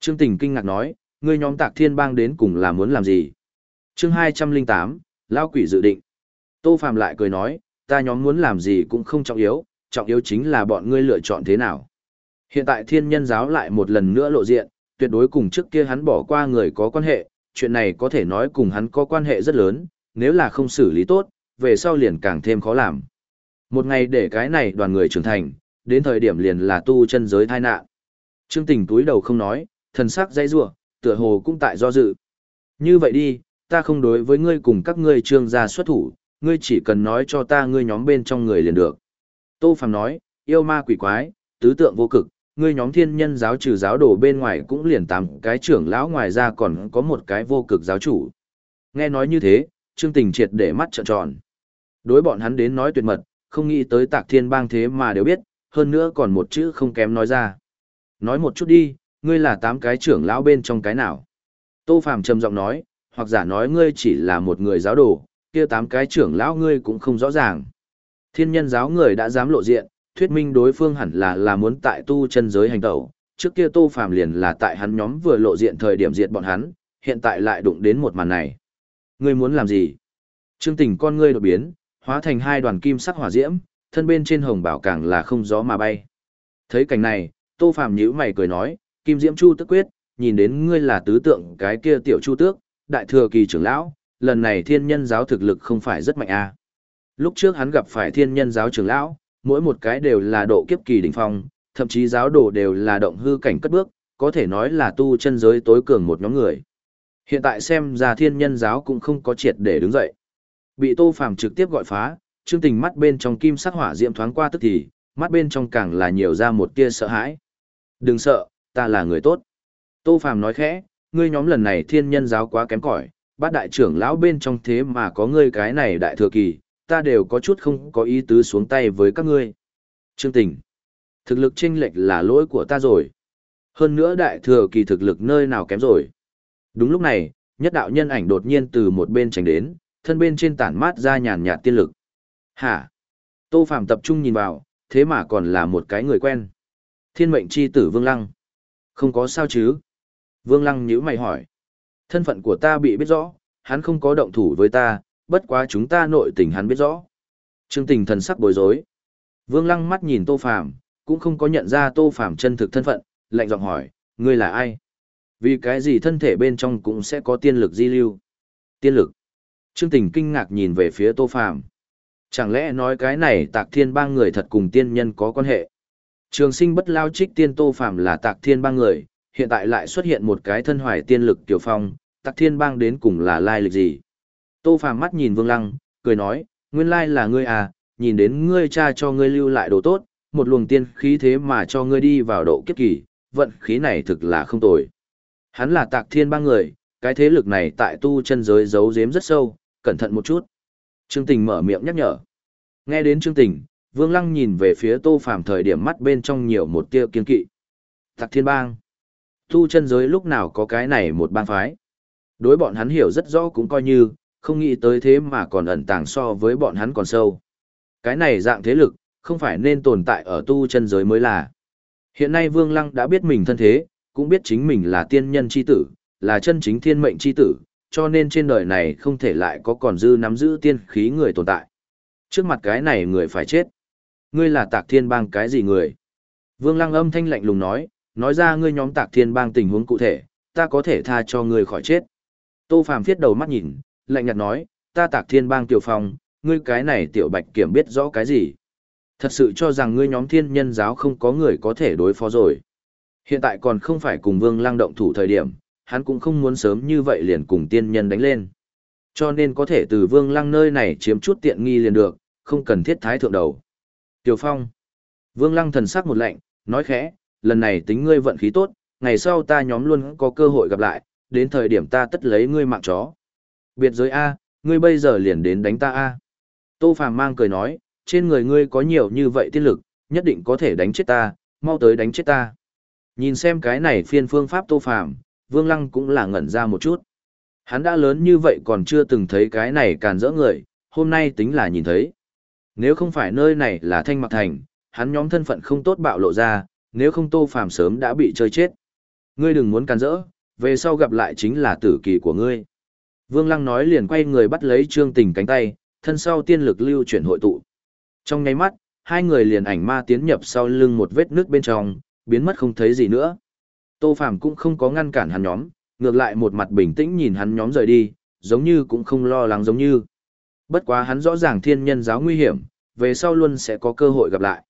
[SPEAKER 1] Trương Tình kinh ngạc nói, ngươi nhóm tạc thiên bang đến cùng là muốn làm gì? Chương 208, Lao quỷ dự định. Tô Phàm lại cười nói, ta nhóm muốn làm gì cũng không trọng yếu, trọng yếu chính là bọn ngươi lựa chọn thế nào. Hiện tại thiên nhân giáo lại một lần nữa lộ diện, tuyệt đối cùng trước kia hắn bỏ qua người có quan hệ, chuyện này có thể nói cùng hắn có quan hệ rất lớn, nếu là không xử lý tốt, về sau liền càng thêm khó làm. Một ngày để cái này đoàn người trưởng thành, đến thời điểm liền là tu chân giới thai nạn. Trương Tình túi đầu không nói, thần sắc dây rủa, tựa hồ cũng tại do dự. Như vậy đi, ta không đối với ngươi cùng các ngươi trương gia xuất thủ, ngươi chỉ cần nói cho ta ngươi nhóm bên trong người liền được. Tô Phàm nói, yêu ma quỷ quái, tứ tượng vô cực, ngươi nhóm thiên nhân giáo trừ giáo đồ bên ngoài cũng liền tám cái trưởng lão ngoài ra còn có một cái vô cực giáo chủ. Nghe nói như thế, Trương Tình triệt để mắt trợn tròn. Đối bọn hắn đến nói tuyệt mật, không nghĩ tới tạc thiên bang thế mà đều biết, hơn nữa còn một chữ không kém nói ra. Nói một chút đi, ngươi là tám cái trưởng lão bên trong cái nào? Tô Phàm trầm giọng nói, hoặc giả nói ngươi chỉ là một người giáo đồ, kia tám cái trưởng lão ngươi cũng không rõ ràng. Thiên nhân giáo người đã dám lộ diện, thuyết minh đối phương hẳn là là muốn tại tu chân giới hành tẩu. Trước kia Tô Phàm liền là tại hắn nhóm vừa lộ diện thời điểm diệt bọn hắn, hiện tại lại đụng đến một màn này. Ngươi muốn làm gì? Trương Tình con ngươi đột biến, hóa thành hai đoàn kim sắc hỏa diễm, thân bên trên hồng bảo càng là không gió mà bay. Thấy cảnh này, Tô Phàm nhíu mày cười nói, Kim Diễm Chu tức quyết, nhìn đến ngươi là tứ tượng cái kia tiểu Chu tước, đại thừa kỳ trưởng lão, lần này thiên nhân giáo thực lực không phải rất mạnh a. À. Lúc trước hắn gặp phải thiên nhân giáo trưởng lão, mỗi một cái đều là độ kiếp kỳ đỉnh phong, thậm chí giáo đồ đều là động hư cảnh cất bước, có thể nói là tu chân giới tối cường một nhóm người. Hiện tại xem ra thiên nhân giáo cũng không có triệt để đứng dậy. Bị Tô Phàm trực tiếp gọi phá, Trương Tình mắt bên trong kim sắc hỏa diễm thoáng qua tức thì, mắt bên trong càng là nhiều ra một tia sợ hãi. Đừng sợ, ta là người tốt. Tô Phàm nói khẽ, ngươi nhóm lần này thiên nhân giáo quá kém cỏi, bát đại trưởng lão bên trong thế mà có ngươi cái này đại thừa kỳ, ta đều có chút không có ý tứ xuống tay với các ngươi. Trương Tình, thực lực chênh lệch là lỗi của ta rồi. Hơn nữa đại thừa kỳ thực lực nơi nào kém rồi. Đúng lúc này, nhất đạo nhân ảnh đột nhiên từ một bên tránh đến, thân bên trên tản mát ra nhàn nhạt tiên lực. Hả? Tô phạm tập trung nhìn vào, thế mà còn là một cái người quen. Thiên mệnh chi tử Vương Lăng. Không có sao chứ? Vương Lăng nhíu mày hỏi. Thân phận của ta bị biết rõ, hắn không có động thủ với ta, bất quá chúng ta nội tình hắn biết rõ. Trương tình thần sắc bối rối. Vương Lăng mắt nhìn Tô phạm cũng không có nhận ra Tô phạm chân thực thân phận, lạnh giọng hỏi, ngươi là ai? Vì cái gì thân thể bên trong cũng sẽ có tiên lực di lưu? Tiên lực. Trương Tình kinh ngạc nhìn về phía Tô Phàm. Chẳng lẽ nói cái này Tạc Thiên Bang người thật cùng tiên nhân có quan hệ? Trường Sinh bất lao trích tiên Tô Phàm là Tạc Thiên Bang người, hiện tại lại xuất hiện một cái thân hoài tiên lực tiểu phong, Tạc Thiên Bang đến cùng là lai lịch gì? Tô Phàm mắt nhìn Vương Lăng, cười nói, nguyên lai là ngươi à, nhìn đến ngươi cha cho ngươi lưu lại đồ tốt, một luồng tiên khí thế mà cho ngươi đi vào độ kiếp kỳ, vận khí này thực là không tồi. Hắn là Tạc Thiên Bang người, cái thế lực này tại tu chân giới giấu giếm rất sâu, cẩn thận một chút. Trương Tình mở miệng nhắc nhở. Nghe đến Trương Tình, Vương Lăng nhìn về phía Tô Phàm thời điểm mắt bên trong nhiều một tia kiên kỵ. Tặc Thiên Bang. Tu chân giới lúc nào có cái này một bang phái. Đối bọn hắn hiểu rất rõ cũng coi như, không nghĩ tới thế mà còn ẩn tàng so với bọn hắn còn sâu. Cái này dạng thế lực, không phải nên tồn tại ở tu chân giới mới là. Hiện nay Vương Lăng đã biết mình thân thế, cũng biết chính mình là tiên nhân chi tử, là chân chính thiên mệnh chi tử, cho nên trên đời này không thể lại có còn dư nắm giữ tiên khí người tồn tại. Trước mặt cái này người phải chết. Ngươi là tạc thiên bang cái gì người? Vương lăng âm thanh lạnh lùng nói, nói ra ngươi nhóm tạc thiên bang tình huống cụ thể, ta có thể tha cho ngươi khỏi chết. Tô Phàm viết đầu mắt nhìn, lạnh nhạt nói, ta tạc thiên bang tiểu phong, ngươi cái này tiểu bạch kiểm biết rõ cái gì. Thật sự cho rằng ngươi nhóm thiên nhân giáo không có người có thể đối phó rồi. Hiện tại còn không phải cùng vương lăng động thủ thời điểm, hắn cũng không muốn sớm như vậy liền cùng tiên nhân đánh lên. Cho nên có thể từ vương lăng nơi này chiếm chút tiện nghi liền được, không cần thiết thái thượng đầu. Tiểu Phong. Vương lăng thần sắc một lạnh, nói khẽ, lần này tính ngươi vận khí tốt, ngày sau ta nhóm luôn có cơ hội gặp lại, đến thời điểm ta tất lấy ngươi mạng chó. Biệt giới A, ngươi bây giờ liền đến đánh ta A. Tô Phàm mang cười nói, trên người ngươi có nhiều như vậy tiên lực, nhất định có thể đánh chết ta, mau tới đánh chết ta. Nhìn xem cái này phiên phương pháp Tô Phàm, Vương Lăng cũng là ngẩn ra một chút. Hắn đã lớn như vậy còn chưa từng thấy cái này càn rỡ người, hôm nay tính là nhìn thấy. Nếu không phải nơi này là Thanh Mặc Thành, hắn nhóm thân phận không tốt bạo lộ ra, nếu không Tô Phàm sớm đã bị chơi chết. Ngươi đừng muốn càn rỡ, về sau gặp lại chính là tử kỳ của ngươi. Vương Lăng nói liền quay người bắt lấy Trương Tình cánh tay, thân sau tiên lực lưu chuyển hội tụ. Trong nháy mắt, hai người liền ảnh ma tiến nhập sau lưng một vết nước bên trong, biến mất không thấy gì nữa. Tô Phàm cũng không có ngăn cản hắn nhóm, ngược lại một mặt bình tĩnh nhìn hắn nhóm rời đi, giống như cũng không lo lắng giống như. Bất quá hắn rõ ràng thiên nhân giáo nguy hiểm, về sau luôn sẽ có cơ hội gặp lại.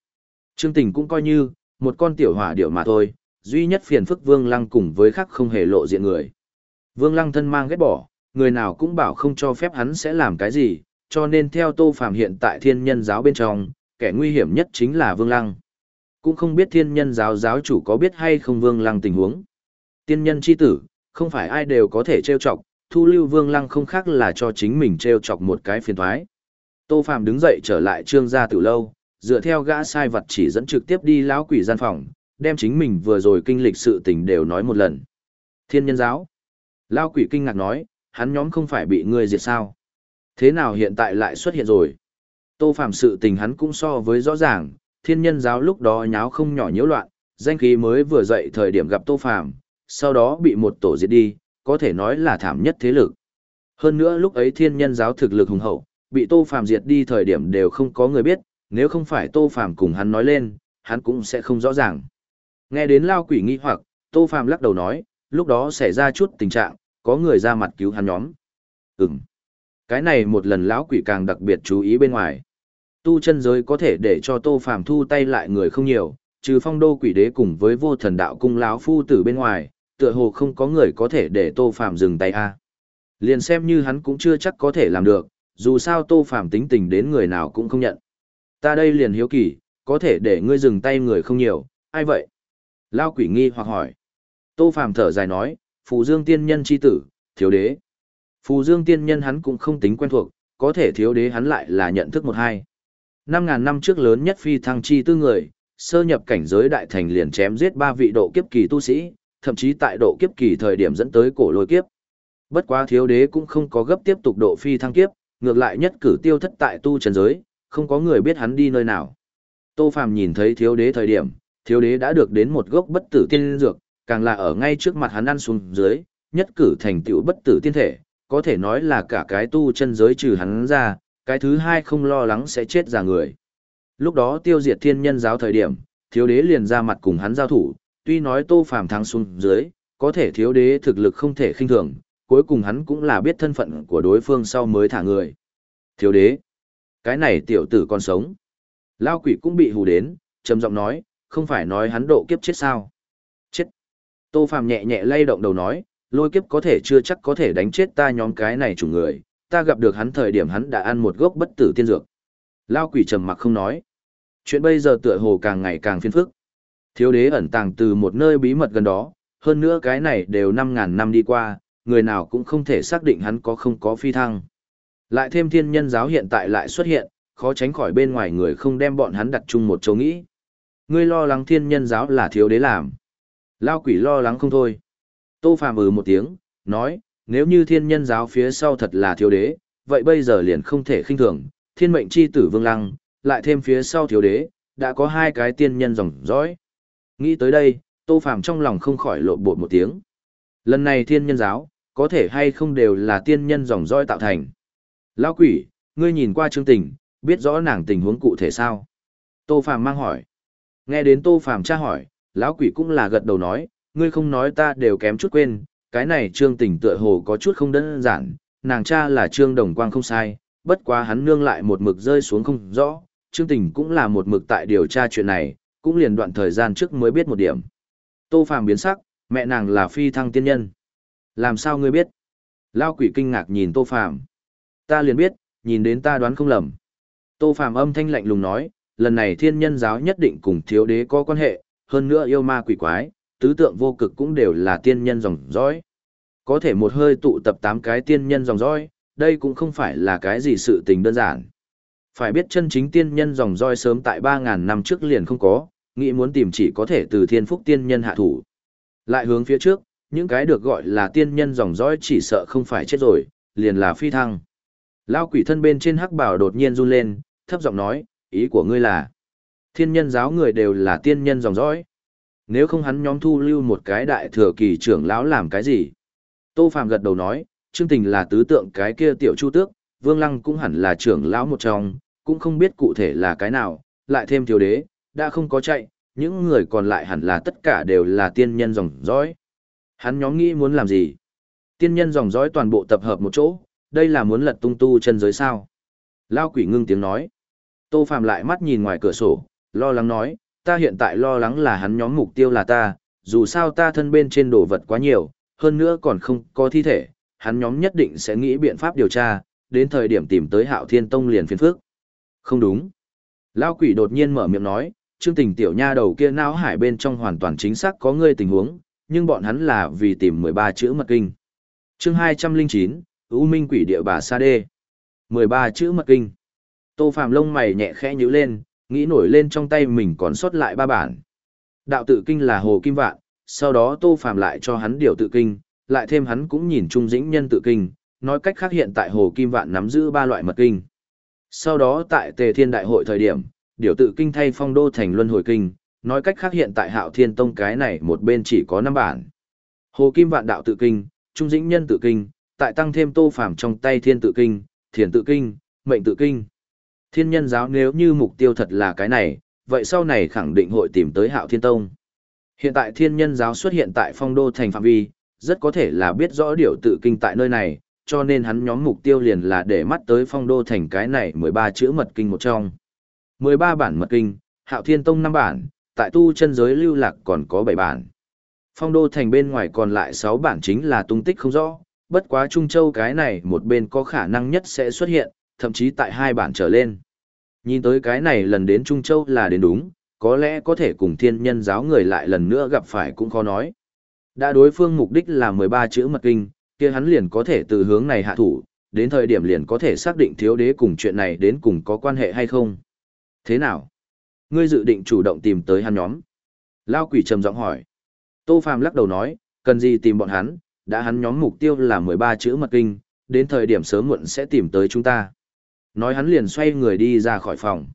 [SPEAKER 1] Trương Tình cũng coi như, một con tiểu hỏa điểu mà thôi, duy nhất phiền phức Vương Lăng cùng với khắc không hề lộ diện người. Vương Lăng thân mang ghét bỏ, người nào cũng bảo không cho phép hắn sẽ làm cái gì, cho nên theo Tô Phàm hiện tại thiên nhân giáo bên trong, kẻ nguy hiểm nhất chính là Vương Lăng. Cũng không biết thiên nhân giáo giáo chủ có biết hay không Vương Lăng tình huống. Tiên nhân chi tử, không phải ai đều có thể trêu chọc, thu lưu Vương Lăng không khác là cho chính mình trêu chọc một cái phiền thoái. Tô phạm đứng dậy trở lại trương gia tử lâu, dựa theo gã sai vật chỉ dẫn trực tiếp đi lão quỷ gian phòng, đem chính mình vừa rồi kinh lịch sự tình đều nói một lần. Thiên nhân giáo. Lão quỷ kinh ngạc nói, hắn nhóm không phải bị ngươi diệt sao? Thế nào hiện tại lại xuất hiện rồi? Tô Phạm sự tình hắn cũng so với rõ ràng, thiên nhân giáo lúc đó nháo không nhỏ nhiễu loạn, danh khí mới vừa dậy thời điểm gặp Tô Phạm, sau đó bị một tổ diệt đi, có thể nói là thảm nhất thế lực. Hơn nữa lúc ấy thiên nhân giáo thực lực hùng hậu, bị Tô Phạm diệt đi thời điểm đều không có người biết, nếu không phải Tô Phạm cùng hắn nói lên, hắn cũng sẽ không rõ ràng. Nghe đến lao quỷ nghi hoặc, Tô Phạm lắc đầu nói, lúc đó xảy ra chút tình trạng, có người ra mặt cứu hắn nhóm. Ừm. Cái này một lần lão quỷ càng đặc biệt chú ý bên ngoài. Tu chân giới có thể để cho Tô Phàm thu tay lại người không nhiều, trừ phong đô quỷ đế cùng với vô thần đạo cung lão phu tử bên ngoài, tựa hồ không có người có thể để Tô Phàm dừng tay a. Liền xem như hắn cũng chưa chắc có thể làm được, dù sao Tô Phàm tính tình đến người nào cũng không nhận. Ta đây liền hiếu kỳ, có thể để ngươi dừng tay người không nhiều, ai vậy? Lao quỷ nghi hoặc hỏi. Tô Phàm thở dài nói, Phù Dương tiên nhân chi tử, thiếu đế. Phù Dương tiên nhân hắn cũng không tính quen thuộc, có thể thiếu đế hắn lại là nhận thức một hai. Năm ngàn năm trước lớn nhất phi thăng chi tư người, sơ nhập cảnh giới đại thành liền chém giết ba vị độ kiếp kỳ tu sĩ, thậm chí tại độ kiếp kỳ thời điểm dẫn tới cổ lôi kiếp. Bất quá thiếu đế cũng không có gấp tiếp tục độ phi thăng kiếp, ngược lại nhất cử tiêu thất tại tu trần giới, không có người biết hắn đi nơi nào. Tô Phàm nhìn thấy thiếu đế thời điểm, thiếu đế đã được đến một gốc bất tử tiên dược, càng là ở ngay trước mặt hắn ăn xuống dưới, nhất cử thành tựu bất tử tiên thể, có thể nói là cả cái tu chân giới trừ hắn ra, cái thứ hai không lo lắng sẽ chết già người. Lúc đó tiêu diệt thiên nhân giáo thời điểm, thiếu đế liền ra mặt cùng hắn giao thủ, tuy nói tô phàm thắng xuống dưới, có thể thiếu đế thực lực không thể khinh thường, cuối cùng hắn cũng là biết thân phận của đối phương sau mới thả người. Thiếu đế, cái này tiểu tử còn sống. Lao quỷ cũng bị hù đến, trầm giọng nói, không phải nói hắn độ kiếp chết sao. Chết. Tô phàm nhẹ nhẹ lay động đầu nói, lôi kiếp có thể chưa chắc có thể đánh chết ta nhóm cái này chủ người, ta gặp được hắn thời điểm hắn đã ăn một gốc bất tử tiên dược. Lao quỷ trầm mặc không nói. Chuyện bây giờ tựa hồ càng ngày càng phiền phức. Thiếu đế ẩn tàng từ một nơi bí mật gần đó, hơn nữa cái này đều 5.000 năm đi qua, người nào cũng không thể xác định hắn có không có phi thăng. Lại thêm thiên nhân giáo hiện tại lại xuất hiện, khó tránh khỏi bên ngoài người không đem bọn hắn đặt chung một chỗ nghĩ. Ngươi lo lắng thiên nhân giáo là thiếu đế làm. Lao quỷ lo lắng không thôi. Tô Phàm ừ một tiếng, nói, nếu như thiên nhân giáo phía sau thật là thiếu đế, vậy bây giờ liền không thể khinh thường, thiên mệnh chi tử vương lăng, lại thêm phía sau thiếu đế, đã có hai cái tiên nhân dòng dõi. Nghĩ tới đây, Tô Phàm trong lòng không khỏi lộ bột một tiếng. Lần này thiên nhân giáo, có thể hay không đều là tiên nhân dòng dõi tạo thành. Lão quỷ, ngươi nhìn qua chương tình, biết rõ nàng tình huống cụ thể sao? Tô Phàm mang hỏi. Nghe đến Tô Phàm tra hỏi, lão quỷ cũng là gật đầu nói, ngươi không nói ta đều kém chút quên, cái này trương tình tựa hồ có chút không đơn giản, nàng cha là trương đồng quang không sai, bất quá hắn nương lại một mực rơi xuống không rõ, trương tình cũng là một mực tại điều tra chuyện này, cũng liền đoạn thời gian trước mới biết một điểm. Tô Phàm biến sắc, mẹ nàng là phi thăng tiên nhân. Làm sao ngươi biết? Lao quỷ kinh ngạc nhìn Tô Phàm. Ta liền biết, nhìn đến ta đoán không lầm. Tô Phàm âm thanh lạnh lùng nói, lần này thiên nhân giáo nhất định cùng thiếu đế có quan hệ, hơn nữa yêu ma quỷ quái, tứ tượng vô cực cũng đều là tiên nhân dòng dõi. Có thể một hơi tụ tập tám cái tiên nhân dòng dõi, đây cũng không phải là cái gì sự tình đơn giản. Phải biết chân chính tiên nhân dòng dõi sớm tại 3.000 năm trước liền không có, nghĩ muốn tìm chỉ có thể từ thiên phúc tiên nhân hạ thủ. Lại hướng phía trước, những cái được gọi là tiên nhân dòng dõi chỉ sợ không phải chết rồi, liền là phi thăng. Lao quỷ thân bên trên hắc bảo đột nhiên run lên, thấp giọng nói, ý của ngươi là, thiên nhân giáo người đều là tiên nhân dòng dõi. Nếu không hắn nhóm thu lưu một cái đại thừa kỳ trưởng lão làm cái gì? Tô Phạm gật đầu nói, Trương Tình là tứ tượng cái kia tiểu chu tước, Vương Lăng cũng hẳn là trưởng lão một trong, cũng không biết cụ thể là cái nào, lại thêm thiếu đế, đã không có chạy, những người còn lại hẳn là tất cả đều là tiên nhân dòng dõi. Hắn nhóm nghĩ muốn làm gì? Tiên nhân dòng dõi toàn bộ tập hợp một chỗ, đây là muốn lật tung tu chân giới sao? Lao quỷ ngưng tiếng nói. Tô Phạm lại mắt nhìn ngoài cửa sổ, lo lắng nói, ta hiện tại lo lắng là hắn nhóm mục tiêu là ta, dù sao ta thân bên trên đồ vật quá nhiều, hơn nữa còn không có thi thể, hắn nhóm nhất định sẽ nghĩ biện pháp điều tra, đến thời điểm tìm tới hạo thiên tông liền phiền phước. Không đúng. Lao quỷ đột nhiên mở miệng nói, chương tình tiểu nha đầu kia não hải bên trong hoàn toàn chính xác có ngươi tình huống, nhưng bọn hắn là vì tìm 13 chữ mật kinh. Chương 209, U Minh quỷ địa bà Sa Đê. 13 chữ mật kinh. Tô Phạm lông mày nhẹ khẽ nhíu lên, nghĩ nổi lên trong tay mình còn sót lại ba bản. Đạo tự kinh là Hồ Kim Vạn, sau đó Tô Phạm lại cho hắn điều tự kinh, lại thêm hắn cũng nhìn Trung Dĩnh Nhân tự kinh, nói cách khác hiện tại Hồ Kim Vạn nắm giữ ba loại mật kinh. Sau đó tại Tề Thiên Đại hội thời điểm, điều tự kinh thay phong đô thành luân hồi kinh, nói cách khác hiện tại Hạo Thiên Tông cái này một bên chỉ có năm bản. Hồ Kim Vạn đạo tự kinh, Trung Dĩnh Nhân tự kinh, tại tăng thêm Tô Phàm trong tay Thiên tự kinh, Thiền tự kinh, Mệnh tự kinh. Thiên nhân giáo nếu như mục tiêu thật là cái này, vậy sau này khẳng định hội tìm tới Hạo Thiên Tông. Hiện tại Thiên nhân giáo xuất hiện tại phong đô thành phạm vi, rất có thể là biết rõ điều tự kinh tại nơi này, cho nên hắn nhóm mục tiêu liền là để mắt tới phong đô thành cái này 13 chữ mật kinh một trong. 13 bản mật kinh, Hạo Thiên Tông 5 bản, tại tu chân giới lưu lạc còn có 7 bản. Phong đô thành bên ngoài còn lại 6 bản chính là tung tích không rõ, bất quá Trung Châu cái này một bên có khả năng nhất sẽ xuất hiện, thậm chí tại hai bản trở lên. Nhìn tới cái này lần đến Trung Châu là đến đúng, có lẽ có thể cùng thiên nhân giáo người lại lần nữa gặp phải cũng khó nói. Đã đối phương mục đích là 13 chữ mật kinh, kia hắn liền có thể từ hướng này hạ thủ, đến thời điểm liền có thể xác định thiếu đế cùng chuyện này đến cùng có quan hệ hay không. Thế nào? Ngươi dự định chủ động tìm tới hắn nhóm. Lao quỷ trầm giọng hỏi. Tô Phàm lắc đầu nói, cần gì tìm bọn hắn, đã hắn nhóm mục tiêu là 13 chữ mật kinh, đến thời điểm sớm muộn sẽ tìm tới chúng ta. Nói hắn liền xoay người đi ra khỏi phòng.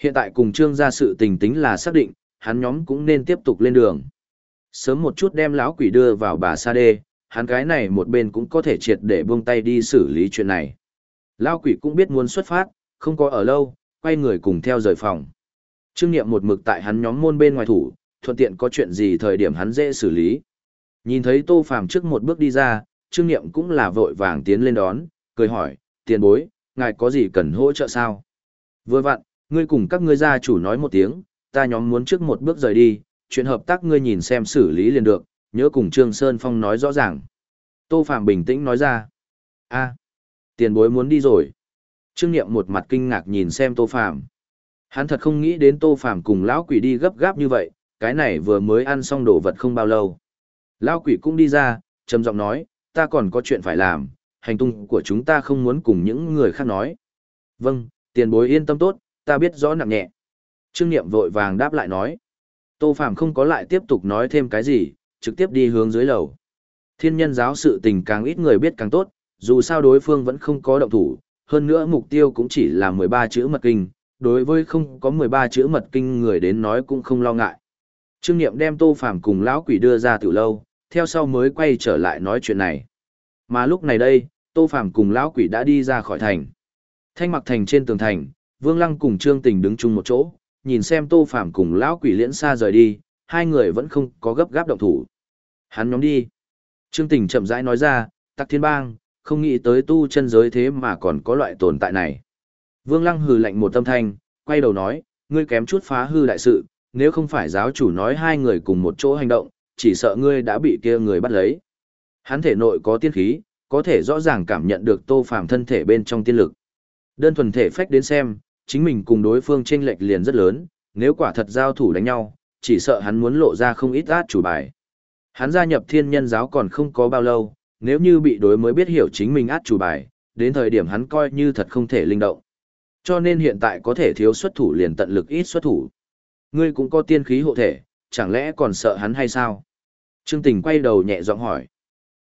[SPEAKER 1] Hiện tại cùng trương gia sự tình tính là xác định, hắn nhóm cũng nên tiếp tục lên đường. Sớm một chút đem lão quỷ đưa vào bà Sa Đê, hắn cái này một bên cũng có thể triệt để buông tay đi xử lý chuyện này. Lão quỷ cũng biết muốn xuất phát, không có ở lâu, quay người cùng theo rời phòng. Trương Niệm một mực tại hắn nhóm môn bên ngoài thủ, thuận tiện có chuyện gì thời điểm hắn dễ xử lý. Nhìn thấy Tô Phàm trước một bước đi ra, Trương Niệm cũng là vội vàng tiến lên đón, cười hỏi, tiền bối, ngài có gì cần hỗ trợ sao? Vừa vặn, ngươi cùng các ngươi gia chủ nói một tiếng, ta nhóm muốn trước một bước rời đi, chuyện hợp tác ngươi nhìn xem xử lý liền được, nhớ cùng Trương Sơn Phong nói rõ ràng. Tô Phạm bình tĩnh nói ra. a tiền bối muốn đi rồi. Trương Niệm một mặt kinh ngạc nhìn xem Tô Phạm. Hắn thật không nghĩ đến Tô Phạm cùng lão quỷ đi gấp gáp như vậy, cái này vừa mới ăn xong đồ vật không bao lâu. Lão quỷ cũng đi ra, trầm giọng nói, ta còn có chuyện phải làm, hành tung của chúng ta không muốn cùng những người khác nói. Vâng, tiền bối yên tâm tốt, ta biết rõ nặng nhẹ. Trương Niệm vội vàng đáp lại nói. Tô Phạm không có lại tiếp tục nói thêm cái gì, trực tiếp đi hướng dưới lầu. Thiên nhân giáo sự tình càng ít người biết càng tốt, dù sao đối phương vẫn không có động thủ, hơn nữa mục tiêu cũng chỉ là 13 chữ mật kinh, đối với không có 13 chữ mật kinh người đến nói cũng không lo ngại. Trương Niệm đem Tô Phàm cùng lão quỷ đưa ra tiểu lâu, theo sau mới quay trở lại nói chuyện này. Mà lúc này đây, Tô Phàm cùng lão quỷ đã đi ra khỏi thành. Thanh mặc thành trên tường thành, Vương Lăng cùng Trương Tình đứng chung một chỗ, nhìn xem Tô Phàm cùng lão quỷ liễn xa rời đi, hai người vẫn không có gấp gáp động thủ. Hắn nhóm đi. Trương Tình chậm rãi nói ra, tắc thiên bang, không nghĩ tới tu chân giới thế mà còn có loại tồn tại này. Vương Lăng hừ lạnh một tâm thanh, quay đầu nói, ngươi kém chút phá hư đại sự, nếu không phải giáo chủ nói hai người cùng một chỗ hành động, chỉ sợ ngươi đã bị kia người bắt lấy. Hắn thể nội có tiên khí, có thể rõ ràng cảm nhận được tô phàm thân thể bên trong tiên lực. Đơn thuần thể phách đến xem, chính mình cùng đối phương chênh lệch liền rất lớn, nếu quả thật giao thủ đánh nhau, chỉ sợ hắn muốn lộ ra không ít át chủ bài. Hắn gia nhập thiên nhân giáo còn không có bao lâu, nếu như bị đối mới biết hiểu chính mình át chủ bài, đến thời điểm hắn coi như thật không thể linh động. Cho nên hiện tại có thể thiếu xuất thủ liền tận lực ít xuất thủ. Ngươi cũng có tiên khí hộ thể, chẳng lẽ còn sợ hắn hay sao? Trương Tình quay đầu nhẹ giọng hỏi.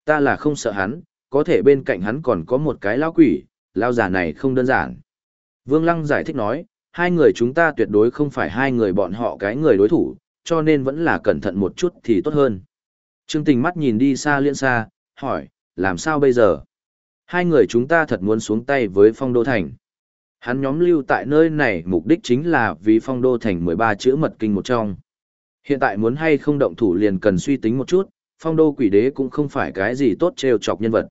[SPEAKER 1] Ta là không sợ hắn, có thể bên cạnh hắn còn có một cái lão quỷ, lão già này không đơn giản. Vương Lăng giải thích nói, hai người chúng ta tuyệt đối không phải hai người bọn họ cái người đối thủ, cho nên vẫn là cẩn thận một chút thì tốt hơn. Trương Tình mắt nhìn đi xa liên xa, hỏi, làm sao bây giờ? Hai người chúng ta thật muốn xuống tay với phong đô thành. Hắn nhóm lưu tại nơi này mục đích chính là vì phong đô thành 13 chữ mật kinh một trong. Hiện tại muốn hay không động thủ liền cần suy tính một chút, phong đô quỷ đế cũng không phải cái gì tốt trêu chọc nhân vật.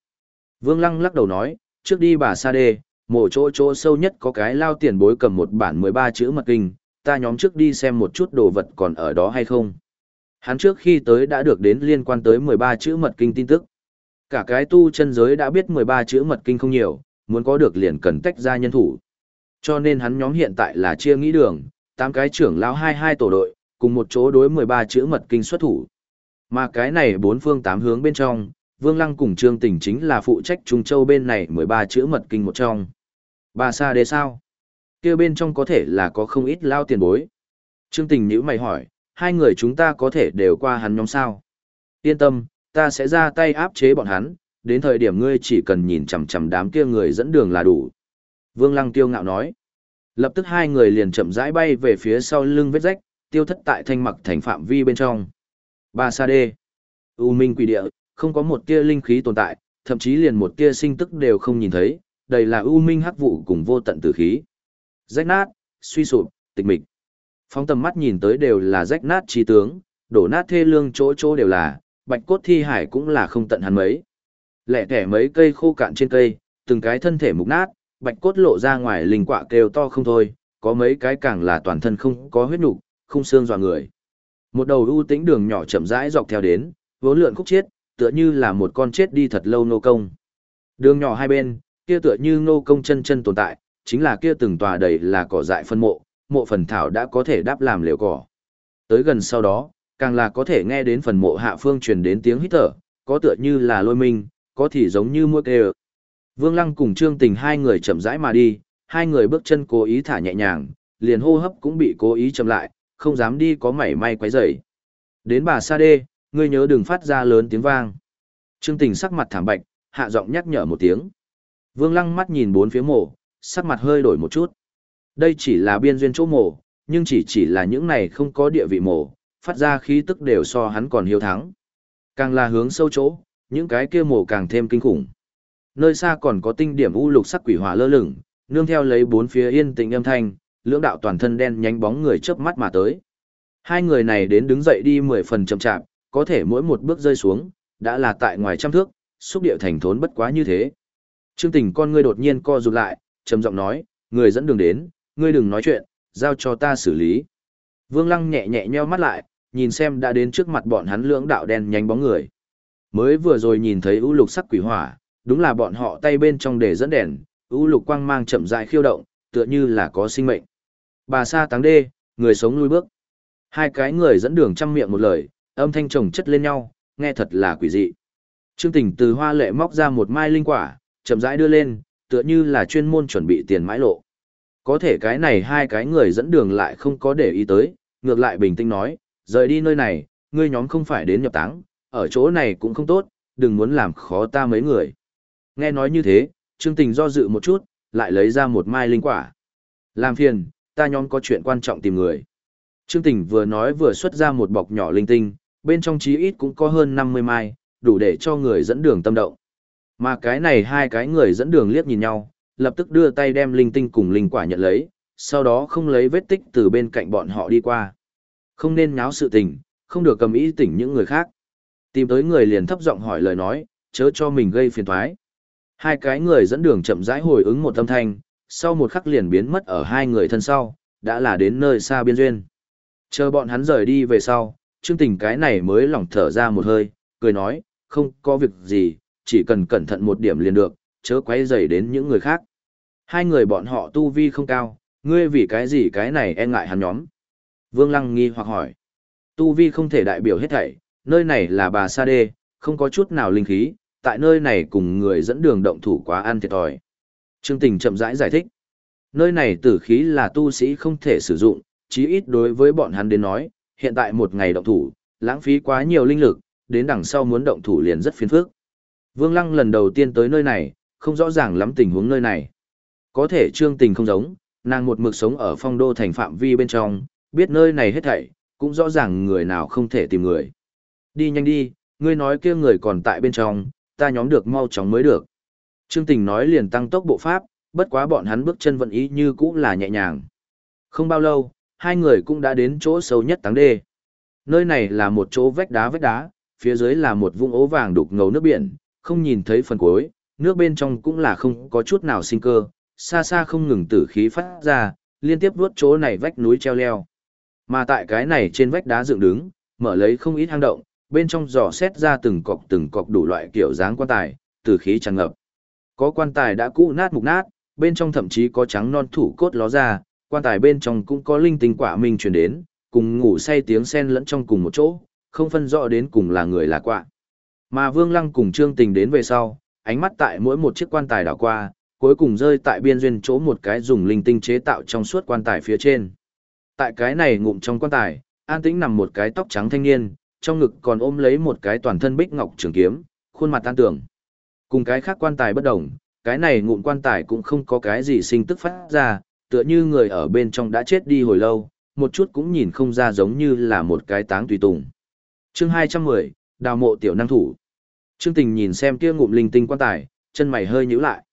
[SPEAKER 1] Vương Lăng lắc đầu nói, trước đi bà Sa Đê, mộ chỗ chỗ sâu nhất có cái lao tiền bối cầm một bản 13 chữ mật kinh, ta nhóm trước đi xem một chút đồ vật còn ở đó hay không. Hắn trước khi tới đã được đến liên quan tới 13 chữ mật kinh tin tức. Cả cái tu chân giới đã biết 13 chữ mật kinh không nhiều, muốn có được liền cần tách ra nhân thủ. Cho nên hắn nhóm hiện tại là chia nghĩ đường, 8 cái trưởng lão 22 tổ đội, cùng một chỗ đối 13 chữ mật kinh xuất thủ. Mà cái này bốn phương tám hướng bên trong, Vương Lăng cùng Trương Tình chính là phụ trách Trung Châu bên này 13 chữ mật kinh một trong. Bà xa đế sao? kia bên trong có thể là có không ít lao tiền bối. Trương Tình nhữ mày hỏi, hai người chúng ta có thể đều qua hắn nhóm sao? Yên tâm, ta sẽ ra tay áp chế bọn hắn, đến thời điểm ngươi chỉ cần nhìn chằm chằm đám kia người dẫn đường là đủ. Vương Lăng tiêu ngạo nói. Lập tức hai người liền chậm rãi bay về phía sau lưng vết rách, tiêu thất tại thanh mặc thành phạm vi bên trong. Ba sa đê. U minh quỷ địa, không có một tia linh khí tồn tại, thậm chí liền một tia sinh tức đều không nhìn thấy, đây là u minh hắc vụ cùng vô tận tử khí. Rách nát, suy sụp, tịch mịch. Phóng tầm mắt nhìn tới đều là rách nát trí tướng, đổ nát thê lương chỗ chỗ đều là, bạch cốt thi hải cũng là không tận hắn mấy. Lẻ thẻ mấy cây khô cạn trên cây, từng cái thân thể mục nát, bạch cốt lộ ra ngoài linh quạ kêu to không thôi, có mấy cái càng là toàn thân không có huyết nục, không xương dọa người. Một đầu ưu tĩnh đường nhỏ chậm rãi dọc theo đến, vốn lượn khúc chết, tựa như là một con chết đi thật lâu nô công. Đường nhỏ hai bên, kia tựa như nô công chân chân tồn tại, chính là kia từng tòa đầy là cỏ dại phân mộ, mộ phần thảo đã có thể đáp làm liều cỏ. Tới gần sau đó, càng là có thể nghe đến phần mộ hạ phương truyền đến tiếng hít thở, có tựa như là lôi minh, có thì giống như mua kêu. Vương Lăng cùng Trương Tình hai người chậm rãi mà đi, hai người bước chân cố ý thả nhẹ nhàng, liền hô hấp cũng bị cố ý chậm lại, không dám đi có mảy may quấy rầy. Đến bà Sa Đê, ngươi nhớ đừng phát ra lớn tiếng vang. Trương Tình sắc mặt thảm bạch, hạ giọng nhắc nhở một tiếng. Vương Lăng mắt nhìn bốn phía mộ, sắc mặt hơi đổi một chút. Đây chỉ là biên duyên chỗ mộ, nhưng chỉ chỉ là những này không có địa vị mộ, phát ra khí tức đều so hắn còn hiếu thắng. Càng là hướng sâu chỗ, những cái kia mộ càng thêm kinh khủng. Nơi xa còn có tinh điểm u lục sắc quỷ hỏa lơ lửng, nương theo lấy bốn phía yên tĩnh âm thanh, lưỡng đạo toàn thân đen nhánh bóng người chớp mắt mà tới. Hai người này đến đứng dậy đi mười phần chậm chạp, có thể mỗi một bước rơi xuống, đã là tại ngoài trăm thước, xúc điệu thành thốn bất quá như thế. Trương Tình con ngươi đột nhiên co rụt lại, trầm giọng nói, người dẫn đường đến, ngươi đừng nói chuyện, giao cho ta xử lý. Vương Lăng nhẹ nhẹ nheo mắt lại, nhìn xem đã đến trước mặt bọn hắn lưỡng đạo đen nhánh bóng người. Mới vừa rồi nhìn thấy u lục sắc quỷ hỏa, đúng là bọn họ tay bên trong để dẫn đèn, u lục quang mang chậm rãi khiêu động, tựa như là có sinh mệnh. Bà sa táng đê, người sống lui bước. Hai cái người dẫn đường chăm miệng một lời, âm thanh chồng chất lên nhau, nghe thật là quỷ dị. Trương Tình từ hoa lệ móc ra một mai linh quả, chậm rãi đưa lên, tựa như là chuyên môn chuẩn bị tiền mãi lộ. Có thể cái này hai cái người dẫn đường lại không có để ý tới, ngược lại bình tĩnh nói, rời đi nơi này, ngươi nhóm không phải đến nhập táng, ở chỗ này cũng không tốt, đừng muốn làm khó ta mấy người. Nghe nói như thế, Trương Tình do dự một chút, lại lấy ra một mai linh quả. Làm phiền, ta nhóm có chuyện quan trọng tìm người. Trương Tình vừa nói vừa xuất ra một bọc nhỏ linh tinh, bên trong chí ít cũng có hơn 50 mai, đủ để cho người dẫn đường tâm động. Mà cái này hai cái người dẫn đường liếc nhìn nhau, lập tức đưa tay đem linh tinh cùng linh quả nhận lấy, sau đó không lấy vết tích từ bên cạnh bọn họ đi qua. Không nên nháo sự tình, không được cầm ý tỉnh những người khác. Tìm tới người liền thấp giọng hỏi lời nói, chớ cho mình gây phiền toái. Hai cái người dẫn đường chậm rãi hồi ứng một âm thanh, sau một khắc liền biến mất ở hai người thân sau, đã là đến nơi xa biên duyên. Chờ bọn hắn rời đi về sau, Trương Tình cái này mới lỏng thở ra một hơi, cười nói, không có việc gì, chỉ cần cẩn thận một điểm liền được, chớ quấy rầy đến những người khác. Hai người bọn họ tu vi không cao, ngươi vì cái gì cái này e ngại hắn nhóm. Vương Lăng nghi hoặc hỏi. Tu vi không thể đại biểu hết thảy, nơi này là bà Sa Đê, không có chút nào linh khí, tại nơi này cùng người dẫn đường động thủ quá ăn thiệt thòi. Trương Tình chậm rãi giải, giải thích. Nơi này tử khí là tu sĩ không thể sử dụng, chí ít đối với bọn hắn đến nói, hiện tại một ngày động thủ, lãng phí quá nhiều linh lực, đến đằng sau muốn động thủ liền rất phiền phức. Vương Lăng lần đầu tiên tới nơi này, không rõ ràng lắm tình huống nơi này. Có thể trương tình không giống, nàng một mực sống ở phong đô thành phạm vi bên trong, biết nơi này hết thảy, cũng rõ ràng người nào không thể tìm người. Đi nhanh đi, ngươi nói kia người còn tại bên trong, ta nhóm được mau chóng mới được. Trương tình nói liền tăng tốc bộ pháp, bất quá bọn hắn bước chân vận ý như cũ là nhẹ nhàng. Không bao lâu, hai người cũng đã đến chỗ sâu nhất táng đê. Nơi này là một chỗ vách đá vách đá, phía dưới là một vũng ố vàng đục ngầu nước biển, không nhìn thấy phần cuối, nước bên trong cũng là không có chút nào sinh cơ, xa xa không ngừng tử khí phát ra, liên tiếp vuốt chỗ này vách núi treo leo. Mà tại cái này trên vách đá dựng đứng, mở lấy không ít hang động, bên trong giò xét ra từng cọc từng cọc đủ loại kiểu dáng quan tài, tử khí tràn ngập. Có quan tài đã cũ nát mục nát, bên trong thậm chí có trắng non thủ cốt ló ra, quan tài bên trong cũng có linh tinh quả minh truyền đến, cùng ngủ say tiếng sen lẫn trong cùng một chỗ, không phân rõ đến cùng là người là quạ. Mà Vương Lăng cùng Trương Tình đến về sau, ánh mắt tại mỗi một chiếc quan tài đảo qua, cuối cùng rơi tại biên duyên chỗ một cái dùng linh tinh chế tạo trong suốt quan tài phía trên. Tại cái này ngụm trong quan tài, an tĩnh nằm một cái tóc trắng thanh niên, trong ngực còn ôm lấy một cái toàn thân bích ngọc trường kiếm, khuôn mặt tan tưởng. Cùng cái khác quan tài bất đồng, cái này ngụm quan tài cũng không có cái gì sinh tức phát ra, tựa như người ở bên trong đã chết đi hồi lâu, một chút cũng nhìn không ra giống như là một cái táng tùy tùng. Chương 210, Đào mộ tiểu năng thủ. Trương Tình nhìn xem kia ngụm linh tinh quan tài, chân mày hơi nhíu lại.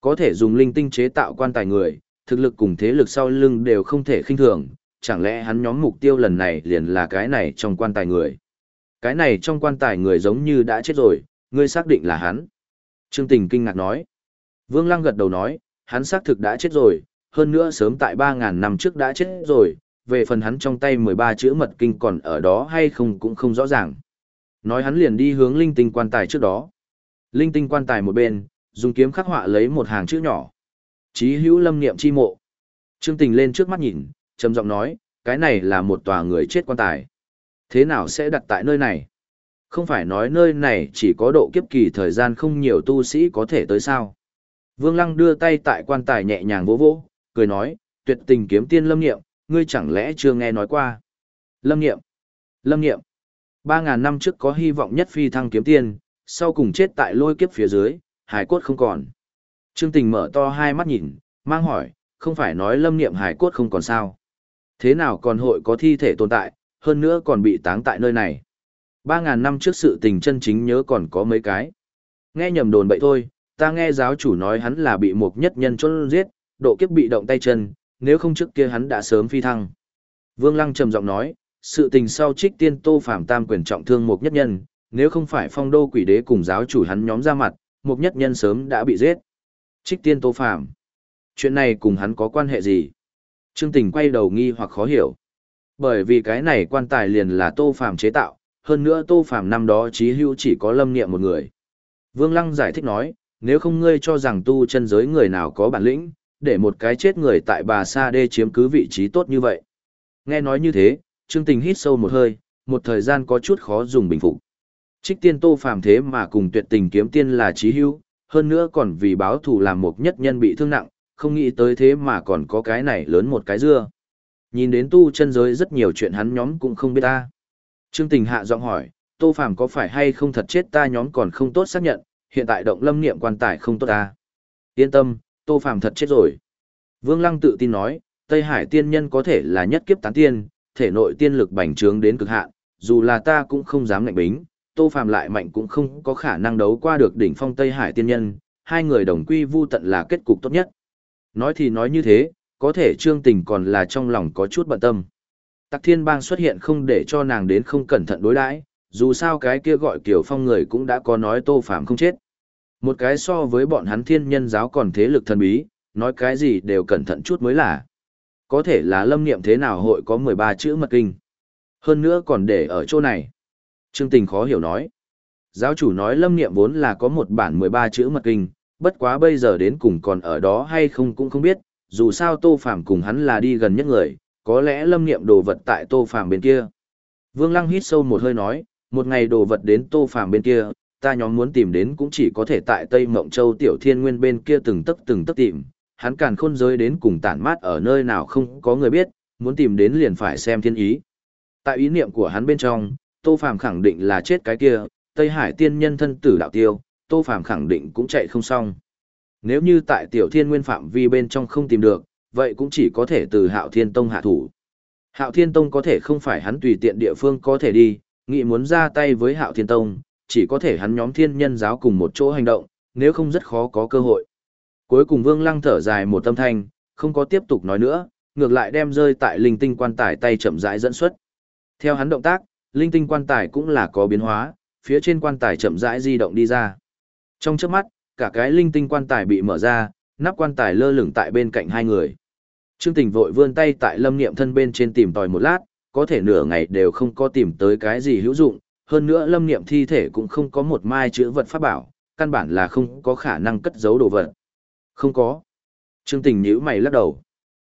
[SPEAKER 1] Có thể dùng linh tinh chế tạo quan tài người, thực lực cùng thế lực sau lưng đều không thể khinh thường, chẳng lẽ hắn nhóm mục tiêu lần này liền là cái này trong quan tài người. Cái này trong quan tài người giống như đã chết rồi, ngươi xác định là hắn. Trương Tình kinh ngạc nói. Vương Lăng gật đầu nói, hắn xác thực đã chết rồi, hơn nữa sớm tại 3.000 năm trước đã chết rồi, về phần hắn trong tay 13 chữ mật kinh còn ở đó hay không cũng không rõ ràng. Nói hắn liền đi hướng linh tinh quan tài trước đó. Linh tinh quan tài một bên, dùng kiếm khắc họa lấy một hàng chữ nhỏ. Chí hữu lâm niệm chi mộ. Trương Tình lên trước mắt nhìn, trầm giọng nói, cái này là một tòa người chết quan tài. Thế nào sẽ đặt tại nơi này? Không phải nói nơi này chỉ có độ kiếp kỳ thời gian không nhiều tu sĩ có thể tới sao. Vương Lăng đưa tay tại quan tài nhẹ nhàng vỗ vỗ, cười nói, tuyệt tình kiếm tiên lâm nghiệm, ngươi chẳng lẽ chưa nghe nói qua. Lâm nghiệm, lâm nghiệm, ba ngàn năm trước có hy vọng nhất phi thăng kiếm tiên, sau cùng chết tại lôi kiếp phía dưới, hải cốt không còn. Trương tình mở to hai mắt nhìn, mang hỏi, không phải nói lâm nghiệm hải cốt không còn sao. Thế nào còn hội có thi thể tồn tại, hơn nữa còn bị táng tại nơi này. Ba ngàn năm trước sự tình chân chính nhớ còn có mấy cái. Nghe nhầm đồn bậy thôi, ta nghe giáo chủ nói hắn là bị một nhất nhân chốt giết, độ kiếp bị động tay chân, nếu không trước kia hắn đã sớm phi thăng. Vương Lăng trầm giọng nói, sự tình sau trích tiên tô phạm tam quyền trọng thương một nhất nhân, nếu không phải phong đô quỷ đế cùng giáo chủ hắn nhóm ra mặt, một nhất nhân sớm đã bị giết. Trích tiên tô phạm. Chuyện này cùng hắn có quan hệ gì? Trương Tình quay đầu nghi hoặc khó hiểu. Bởi vì cái này quan tài liền là tô phạm chế tạo, hơn nữa tô phạm năm đó trí hữu chỉ có lâm niệm một người. Vương Lăng giải thích nói, nếu không ngươi cho rằng tu chân giới người nào có bản lĩnh, để một cái chết người tại bà Sa Đê chiếm cứ vị trí tốt như vậy. Nghe nói như thế, Trương Tình hít sâu một hơi, một thời gian có chút khó dùng bình phục. Trích tiên tô phàm thế mà cùng tuyệt tình kiếm tiên là trí hữu, hơn nữa còn vì báo thù làm một nhất nhân bị thương nặng, không nghĩ tới thế mà còn có cái này lớn một cái dưa. Nhìn đến tu chân giới rất nhiều chuyện hắn nhóm cũng không biết ta. Trương Tình hạ giọng hỏi, Tô Phàm có phải hay không thật chết ta nhóm còn không tốt xác nhận, hiện tại động lâm niệm quan tài không tốt ta. Yên tâm, Tô Phàm thật chết rồi. Vương Lăng tự tin nói, Tây Hải tiên nhân có thể là nhất kiếp tán tiên, thể nội tiên lực bành trướng đến cực hạn, dù là ta cũng không dám ngạnh bính, Tô Phàm lại mạnh cũng không có khả năng đấu qua được đỉnh phong Tây Hải tiên nhân, hai người đồng quy vu tận là kết cục tốt nhất. Nói thì nói như thế, có thể Trương Tình còn là trong lòng có chút bận tâm. Tắc Thiên Bang xuất hiện không để cho nàng đến không cẩn thận đối đãi, dù sao cái kia gọi Kiều Phong người cũng đã có nói Tô Phàm không chết. Một cái so với bọn hắn thiên nhân giáo còn thế lực thần bí, nói cái gì đều cẩn thận chút mới là. Có thể là lâm niệm thế nào hội có 13 chữ mật kinh. Hơn nữa còn để ở chỗ này. Trương Tình khó hiểu nói. Giáo chủ nói lâm niệm vốn là có một bản 13 chữ mật kinh, bất quá bây giờ đến cùng còn ở đó hay không cũng không biết, dù sao Tô Phàm cùng hắn là đi gần nhất người, có lẽ lâm niệm đồ vật tại Tô Phàm bên kia. Vương Lăng hít sâu một hơi nói, một ngày đồ vật đến Tô Phàm bên kia, ta nhóm muốn tìm đến cũng chỉ có thể tại Tây Mộng Châu Tiểu Thiên Nguyên bên kia từng tấc từng tấc tìm, hắn càn khôn giới đến cùng tản mát ở nơi nào không có người biết, muốn tìm đến liền phải xem thiên ý. Tại ý niệm của hắn bên trong, Tô Phàm khẳng định là chết cái kia, Tây Hải tiên nhân thân tử đạo tiêu, Tô Phàm khẳng định cũng chạy không xong. Nếu như tại Tiểu Thiên Nguyên phạm vi bên trong không tìm được, vậy cũng chỉ có thể từ Hạo Thiên Tông hạ thủ. Hạo Thiên Tông có thể không phải hắn tùy tiện địa phương có thể đi, nghĩ muốn ra tay với Hạo Thiên Tông, chỉ có thể hắn nhóm thiên nhân giáo cùng một chỗ hành động, nếu không rất khó có cơ hội. Cuối cùng Vương Lăng thở dài một tâm thanh, không có tiếp tục nói nữa, ngược lại đem rơi tại linh tinh quan tài tay chậm rãi dẫn xuất. Theo hắn động tác, linh tinh quan tài cũng là có biến hóa, phía trên quan tài chậm rãi di động đi ra. Trong chớp mắt, cả cái linh tinh quan tài bị mở ra, nắp quan tài lơ lửng tại bên cạnh hai người. Trương Tình vội vươn tay tại Lâm Niệm thân bên trên tìm tòi một lát, có thể nửa ngày đều không có tìm tới cái gì hữu dụng, hơn nữa lâm niệm thi thể cũng không có một mai chữ vật pháp bảo, căn bản là không có khả năng cất giấu đồ vật. Không có. Trương Tình nhíu mày lắc đầu.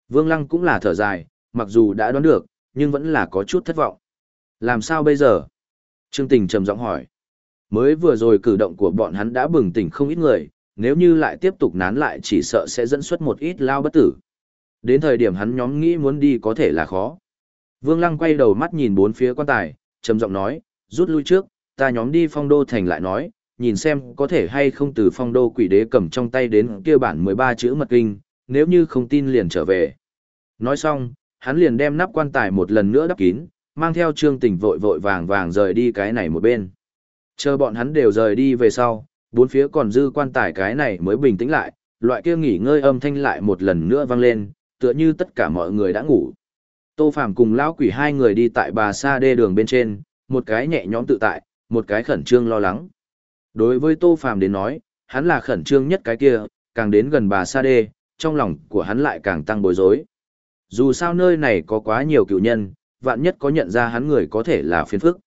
[SPEAKER 1] Vương Lăng cũng là thở dài, mặc dù đã đoán được, nhưng vẫn là có chút thất vọng. Làm sao bây giờ? Trương Tình trầm giọng hỏi. Mới vừa rồi cử động của bọn hắn đã bừng tỉnh không ít người, nếu như lại tiếp tục nán lại chỉ sợ sẽ dẫn xuất một ít lao bất tử. Đến thời điểm hắn nhóm nghĩ muốn đi có thể là khó. Vương Lăng quay đầu mắt nhìn bốn phía quan tài, trầm giọng nói, rút lui trước, ta nhóm đi phong đô thành lại nói, nhìn xem có thể hay không từ phong đô quỷ đế cầm trong tay đến kia bản 13 chữ mật kinh, nếu như không tin liền trở về. Nói xong, hắn liền đem nắp quan tài một lần nữa đắp kín, mang theo trương tình vội vội vàng vàng rời đi cái này một bên. Chờ bọn hắn đều rời đi về sau, bốn phía còn dư quan tài cái này mới bình tĩnh lại, loại kia nghỉ ngơi âm thanh lại một lần nữa vang lên, tựa như tất cả mọi người đã ngủ. Tô Phàm cùng lão quỷ hai người đi tại bà sa đê đường bên trên, một cái nhẹ nhõm tự tại, một cái khẩn trương lo lắng. Đối với Tô Phàm đến nói, hắn là khẩn trương nhất cái kia, càng đến gần bà sa đê, trong lòng của hắn lại càng tăng bối rối. Dù sao nơi này có quá nhiều cựu nhân, vạn nhất có nhận ra hắn người có thể là phiền phức.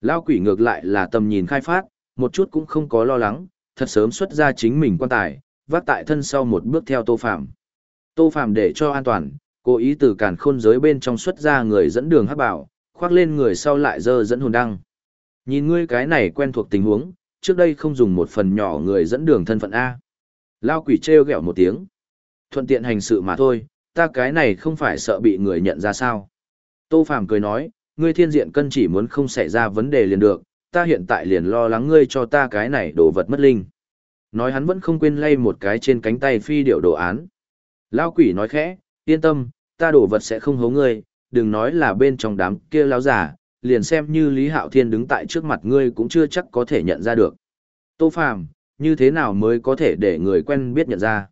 [SPEAKER 1] lao quỷ ngược lại là tầm nhìn khai phát, một chút cũng không có lo lắng, thật sớm xuất ra chính mình quan tài, vác tại thân sau một bước theo Tô Phàm. Tô Phàm để cho an toàn, cố ý từ càn khôn giới bên trong xuất ra người dẫn đường hắc bảo, khoác lên người sau lại dơ dẫn hồn đăng. Nhìn ngươi cái này quen thuộc tình huống, trước đây không dùng một phần nhỏ người dẫn đường thân phận A. Lao quỷ treo gẹo một tiếng. Thuận tiện hành sự mà thôi, ta cái này không phải sợ bị người nhận ra sao. Tô Phàm cười nói, ngươi thiên diện cân chỉ muốn không xảy ra vấn đề liền được, ta hiện tại liền lo lắng ngươi cho ta cái này đồ vật mất linh. Nói hắn vẫn không quên lay một cái trên cánh tay phi điệu đồ án. Lao quỷ nói khẽ, yên tâm, ta đồ vật sẽ không hố ngươi, đừng nói là bên trong đám kia lão giả, liền xem như Lý Hạo Thiên đứng tại trước mặt ngươi cũng chưa chắc có thể nhận ra được. Tô Phàm, như thế nào mới có thể để người quen biết nhận ra?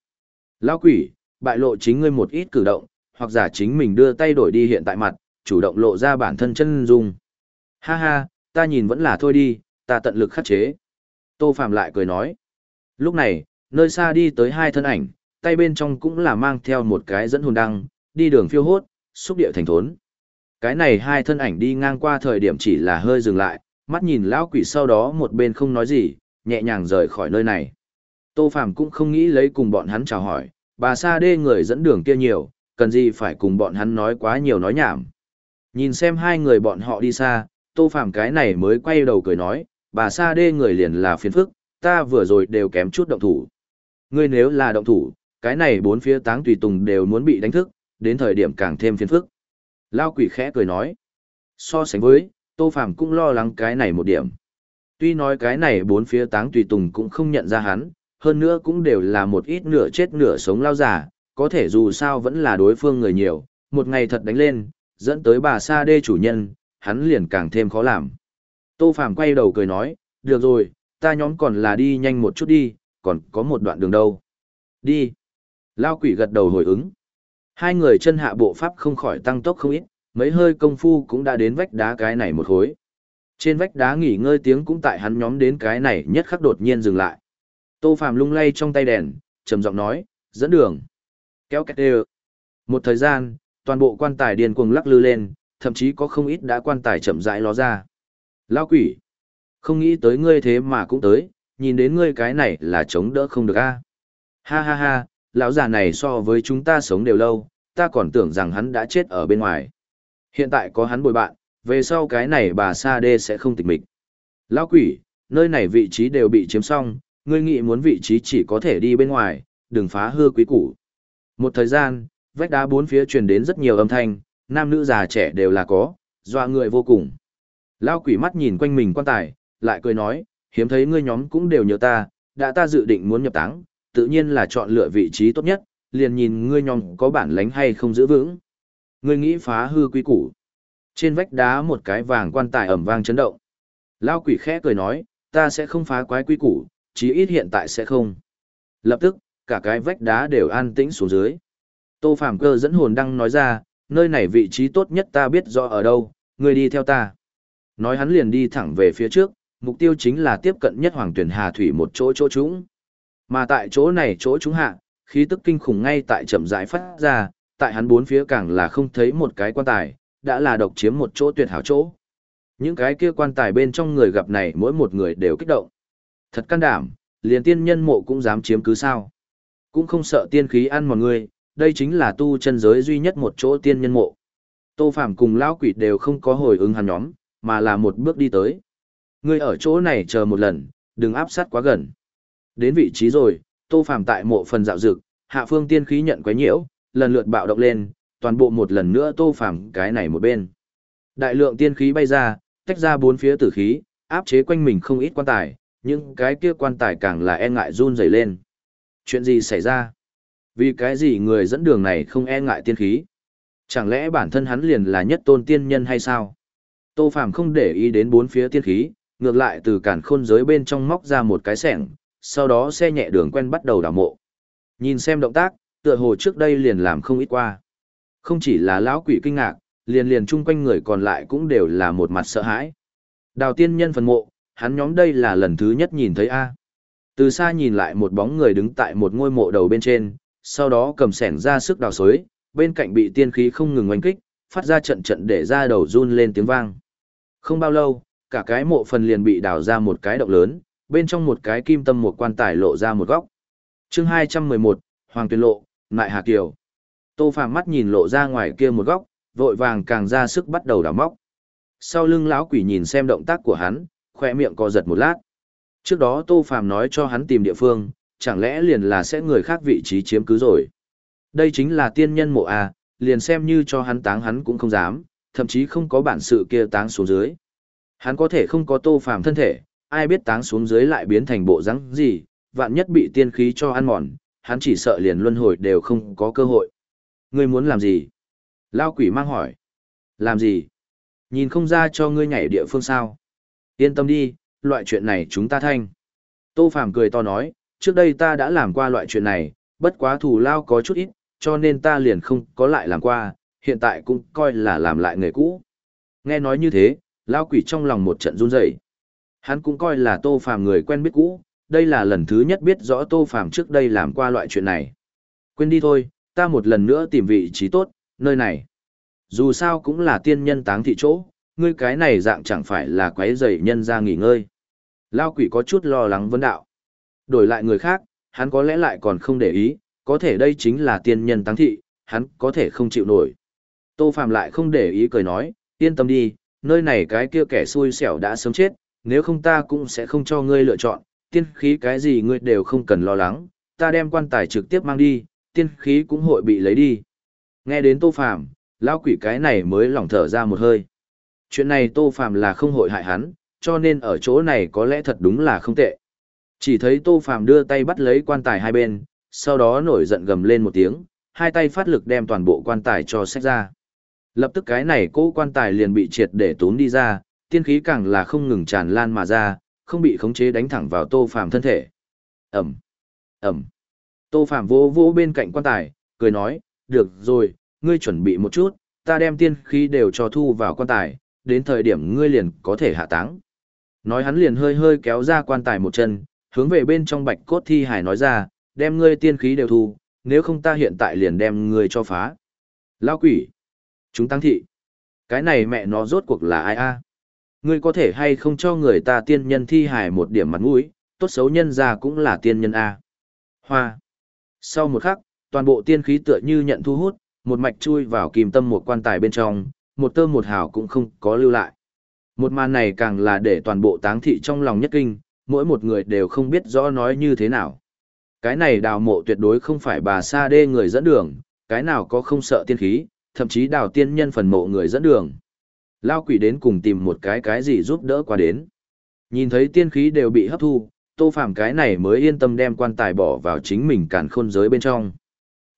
[SPEAKER 1] Lão quỷ, bại lộ chính ngươi một ít cử động, hoặc giả chính mình đưa tay đổi đi hiện tại mặt, chủ động lộ ra bản thân chân dung. Ha ha, ta nhìn vẫn là thôi đi, ta tận lực khắc chế. Tô Phạm lại cười nói. Lúc này, nơi xa đi tới hai thân ảnh, tay bên trong cũng là mang theo một cái dẫn hồn đăng, đi đường phiêu hốt, xúc địa thành thốn. Cái này hai thân ảnh đi ngang qua thời điểm chỉ là hơi dừng lại, mắt nhìn lão quỷ sau đó một bên không nói gì, nhẹ nhàng rời khỏi nơi này. Tô Phạm cũng không nghĩ lấy cùng bọn hắn chào hỏi, bà Sa Đê người dẫn đường kia nhiều, cần gì phải cùng bọn hắn nói quá nhiều nói nhảm. Nhìn xem hai người bọn họ đi xa, Tô Phạm cái này mới quay đầu cười nói, bà Sa Đê người liền là phiền phức, ta vừa rồi đều kém chút động thủ. Ngươi nếu là động thủ, cái này bốn phía táng tùy tùng đều muốn bị đánh thức, đến thời điểm càng thêm phiền phức. Lao quỷ khẽ cười nói. So sánh với, Tô phàm cũng lo lắng cái này một điểm. Tuy nói cái này bốn phía táng tùy tùng cũng không nhận ra hắn, hơn nữa cũng đều là một ít nửa chết nửa sống lao giả, có thể dù sao vẫn là đối phương người nhiều, một ngày thật đánh lên, dẫn tới bà Sa Đê chủ nhân, hắn liền càng thêm khó làm. Tô Phàm quay đầu cười nói, được rồi, ta nhóm còn là đi nhanh một chút đi, còn có một đoạn đường đâu. Đi. Lao quỷ gật đầu hồi ứng. Hai người chân hạ bộ pháp không khỏi tăng tốc không ít, mấy hơi công phu cũng đã đến vách đá cái này một khối. Trên vách đá nghỉ ngơi tiếng cũng tại hắn nhóm đến cái này nhất khắc đột nhiên dừng lại. Tô phạm lung lay trong tay đèn, trầm giọng nói, dẫn đường. Kéo kẹt đều. Một thời gian, toàn bộ quan tài điên cuồng lắc lư lên, thậm chí có không ít đã quan tài chậm rãi ló ra. Lao quỷ! Không nghĩ tới ngươi thế mà cũng tới, nhìn đến ngươi cái này là chống đỡ không được a. Ha ha ha, lão già này so với chúng ta sống đều lâu, ta còn tưởng rằng hắn đã chết ở bên ngoài. Hiện tại có hắn bồi bạn, về sau cái này bà Sa Đê sẽ không tịch mịch. Lão quỷ, nơi này vị trí đều bị chiếm xong, ngươi nghĩ muốn vị trí chỉ có thể đi bên ngoài, đừng phá hư quý củ. Một thời gian, vách đá bốn phía truyền đến rất nhiều âm thanh, nam nữ già trẻ đều là có, dọa người vô cùng. Lão quỷ mắt nhìn quanh mình quan tài, lại cười nói, hiếm thấy ngươi nhóm cũng đều nhớ ta, đã ta dự định muốn nhập táng, tự nhiên là chọn lựa vị trí tốt nhất, liền nhìn ngươi nhóm có bản lánh hay không giữ vững. Ngươi nghĩ phá hư quý củ. Trên vách đá một cái vàng quan tài ẩm vang chấn động. Lao quỷ khẽ cười nói, ta sẽ không phá quái quý củ, chí ít hiện tại sẽ không. Lập tức, cả cái vách đá đều an tĩnh xuống dưới. Tô Phạm Cơ dẫn hồn đăng nói ra, nơi này vị trí tốt nhất ta biết rõ ở đâu, ngươi đi theo ta. Nói hắn liền đi thẳng về phía trước, mục tiêu chính là tiếp cận nhất Hoàng Tuyển Hà Thủy một chỗ chỗ chúng. Mà tại chỗ này chỗ chúng hạ, khí tức kinh khủng ngay tại chậm rãi phát ra, tại hắn bốn phía càng là không thấy một cái quan tài, đã là độc chiếm một chỗ tuyệt hảo chỗ. Những cái kia quan tài bên trong người gặp này mỗi một người đều kích động. Thật can đảm, Liền tiên nhân mộ cũng dám chiếm cứ sao. Cũng không sợ tiên khí ăn mọi người, đây chính là tu chân giới duy nhất một chỗ tiên nhân mộ. Tô Phạm cùng lão quỷ đều không có hồi ứng hắn nhóm, mà là một bước đi tới. Ngươi ở chỗ này chờ một lần, đừng áp sát quá gần. Đến vị trí rồi, Tô Phạm tại mộ phần dạo dực, hạ phương tiên khí nhận quấy nhiễu, lần lượt bạo động lên, toàn bộ một lần nữa Tô Phạm cái này một bên. Đại lượng tiên khí bay ra, tách ra bốn phía tử khí, áp chế quanh mình không ít quan tài, nhưng cái kia quan tài càng là e ngại run rẩy lên. Chuyện gì xảy ra? Vì cái gì người dẫn đường này không e ngại tiên khí? Chẳng lẽ bản thân hắn liền là nhất tôn tiên nhân hay sao? Tô Phàm không để ý đến bốn phía tiên khí, ngược lại từ cản khôn giới bên trong móc ra một cái sẻng, sau đó xe nhẹ đường quen bắt đầu đào mộ. Nhìn xem động tác, tựa hồ trước đây liền làm không ít qua. Không chỉ là lão quỷ kinh ngạc, liền liền chung quanh người còn lại cũng đều là một mặt sợ hãi. Đào tiên nhân phần mộ, hắn nhóm đây là lần thứ nhất nhìn thấy A. Từ xa nhìn lại một bóng người đứng tại một ngôi mộ đầu bên trên, sau đó cầm sẻng ra sức đào xối, bên cạnh bị tiên khí không ngừng oanh kích, phát ra trận trận để ra đầu run lên tiếng vang. Không bao lâu, cả cái mộ phần liền bị đào ra một cái động lớn, bên trong một cái kim tâm một quan tài lộ ra một góc. chương 211, Hoàng Tuyền Lộ, Nại Hà Kiều. Tô Phàm mắt nhìn lộ ra ngoài kia một góc, vội vàng càng ra sức bắt đầu đào móc. Sau lưng lão quỷ nhìn xem động tác của hắn, khoe miệng co giật một lát. Trước đó Tô Phàm nói cho hắn tìm địa phương, chẳng lẽ liền là sẽ người khác vị trí chiếm cứ rồi. Đây chính là tiên nhân mộ A, liền xem như cho hắn táng hắn cũng không dám, thậm chí không có bản sự kia táng xuống dưới. Hắn có thể không có Tô Phàm thân thể, ai biết táng xuống dưới lại biến thành bộ rắn gì, vạn nhất bị tiên khí cho ăn mòn, hắn chỉ sợ liền luân hồi đều không có cơ hội. Ngươi muốn làm gì? Lao quỷ mang hỏi. Làm gì? Nhìn không ra cho ngươi nhảy địa phương sao? Yên tâm đi, loại chuyện này chúng ta thanh. Tô Phàm cười to nói, trước đây ta đã làm qua loại chuyện này, bất quá thù lao có chút ít, cho nên ta liền không có lại làm qua, hiện tại cũng coi là làm lại nghề cũ. Nghe nói như thế, lao quỷ trong lòng một trận run rẩy. Hắn cũng coi là Tô Phàm người quen biết cũ, đây là lần thứ nhất biết rõ Tô Phàm trước đây làm qua loại chuyện này. Quên đi thôi, ta một lần nữa tìm vị trí tốt, nơi này. Dù sao cũng là tiên nhân táng thị chỗ, ngươi cái này dạng chẳng phải là quấy rầy nhân ra nghỉ ngơi. Lao quỷ có chút lo lắng vấn đạo. Đổi lại người khác, hắn có lẽ lại còn không để ý, có thể đây chính là tiên nhân táng thị, hắn có thể không chịu nổi. Tô Phạm lại không để ý cười nói, yên tâm đi, nơi này cái kia kẻ xui xẻo đã sớm chết, nếu không ta cũng sẽ không cho ngươi lựa chọn, tiên khí cái gì ngươi đều không cần lo lắng, ta đem quan tài trực tiếp mang đi, tiên khí cũng hội bị lấy đi. Nghe đến Tô Phạm, lão quỷ cái này mới lỏng thở ra một hơi. Chuyện này Tô Phạm là không hội hại hắn, cho nên ở chỗ này có lẽ thật đúng là không tệ. Chỉ thấy Tô Phạm đưa tay bắt lấy quan tài hai bên, sau đó nổi giận gầm lên một tiếng, hai tay phát lực đem toàn bộ quan tài cho xách ra. Lập tức cái này cố quan tài liền bị triệt để tốn đi ra, tiên khí càng là không ngừng tràn lan mà ra, không bị khống chế đánh thẳng vào Tô Phàm thân thể. Ầm, Ầm. Tô Phàm vô vỗ bên cạnh quan tài, cười nói, được rồi, ngươi chuẩn bị một chút, ta đem tiên khí đều cho thu vào quan tài, đến thời điểm ngươi liền có thể hạ táng. Nói hắn liền hơi hơi kéo ra quan tài một chân, hướng về bên trong bạch cốt thi hải nói ra, đem ngươi tiên khí đều thu, nếu không ta hiện tại liền đem ngươi cho phá. Lão quỷ! Chúng tăng thị! Cái này mẹ nó rốt cuộc là ai a? Ngươi có thể hay không cho người ta tiên nhân thi hài một điểm mặt mũi, tốt xấu nhân ra cũng là tiên nhân a. Hoa! Sau một khắc, toàn bộ tiên khí tựa như nhận thu hút, một mạch chui vào kìm tâm một quan tài bên trong, một tơ một hào cũng không có lưu lại. Một màn này càng là để toàn bộ táng thị trong lòng nhất kinh, mỗi một người đều không biết rõ nói như thế nào. Cái này đào mộ tuyệt đối không phải bà sa đê người dẫn đường, cái nào có không sợ tiên khí, thậm chí đào tiên nhân phần mộ người dẫn đường. Lao quỷ đến cùng tìm một cái cái gì giúp đỡ qua đến. Nhìn thấy tiên khí đều bị hấp thu, tô phạm cái này mới yên tâm đem quan tài bỏ vào chính mình càn khôn giới bên trong.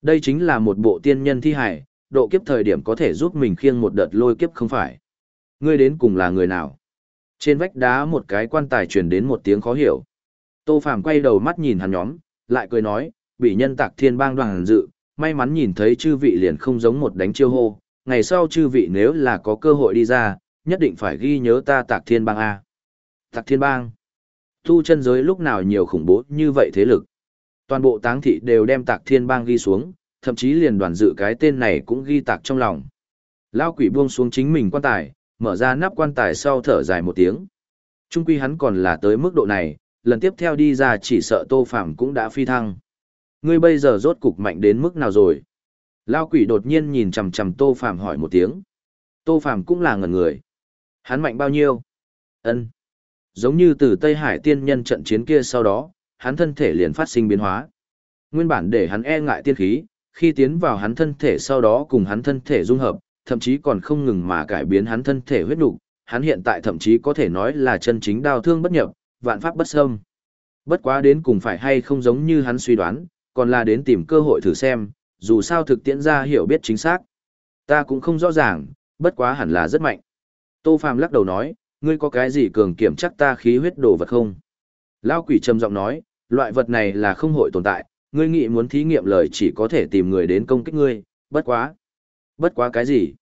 [SPEAKER 1] Đây chính là một bộ tiên nhân thi hải, độ kiếp thời điểm có thể giúp mình khiêng một đợt lôi kiếp không phải. Ngươi đến cùng là người nào? Trên vách đá một cái quan tài truyền đến một tiếng khó hiểu. Tô Phàm quay đầu mắt nhìn hắn nhóm, lại cười nói, bị nhân tạc thiên bang đoàn dự, may mắn nhìn thấy chư vị liền không giống một đánh chiêu hô, ngày sau chư vị nếu là có cơ hội đi ra, nhất định phải ghi nhớ ta tạc thiên bang A. Tạc thiên bang. Tu chân giới lúc nào nhiều khủng bố như vậy thế lực. Toàn bộ táng thị đều đem tạc thiên bang ghi xuống, thậm chí liền đoàn dự cái tên này cũng ghi tạc trong lòng. Lao quỷ buông xuống chính mình quan tài, mở ra nắp quan tài sau thở dài một tiếng. Trung quy hắn còn là tới mức độ này, lần tiếp theo đi ra chỉ sợ Tô phạm cũng đã phi thăng. Ngươi bây giờ rốt cục mạnh đến mức nào rồi? Lao quỷ đột nhiên nhìn chằm chằm Tô Phàm hỏi một tiếng. Tô Phàm cũng là ngẩn người. Hắn mạnh bao nhiêu? Ân. Giống như từ Tây Hải tiên nhân trận chiến kia sau đó, hắn thân thể liền phát sinh biến hóa. Nguyên bản để hắn e ngại tiên khí, khi tiến vào hắn thân thể sau đó cùng hắn thân thể dung hợp, thậm chí còn không ngừng mà cải biến hắn thân thể huyết nục, hắn hiện tại thậm chí có thể nói là chân chính đao thương bất nhập, vạn pháp bất xâm. Bất quá đến cùng phải hay không giống như hắn suy đoán, còn là đến tìm cơ hội thử xem, dù sao thực tiễn ra hiểu biết chính xác. Ta cũng không rõ ràng, bất quá hẳn là rất mạnh. Tô Phàm lắc đầu nói, ngươi có cái gì cường kiểm chắc ta khí huyết đồ vật không? Lao quỷ trầm giọng nói, loại vật này là không hội tồn tại, ngươi nghĩ muốn thí nghiệm lời chỉ có thể tìm người đến công kích ngươi, bất quá. Bất quá cái gì?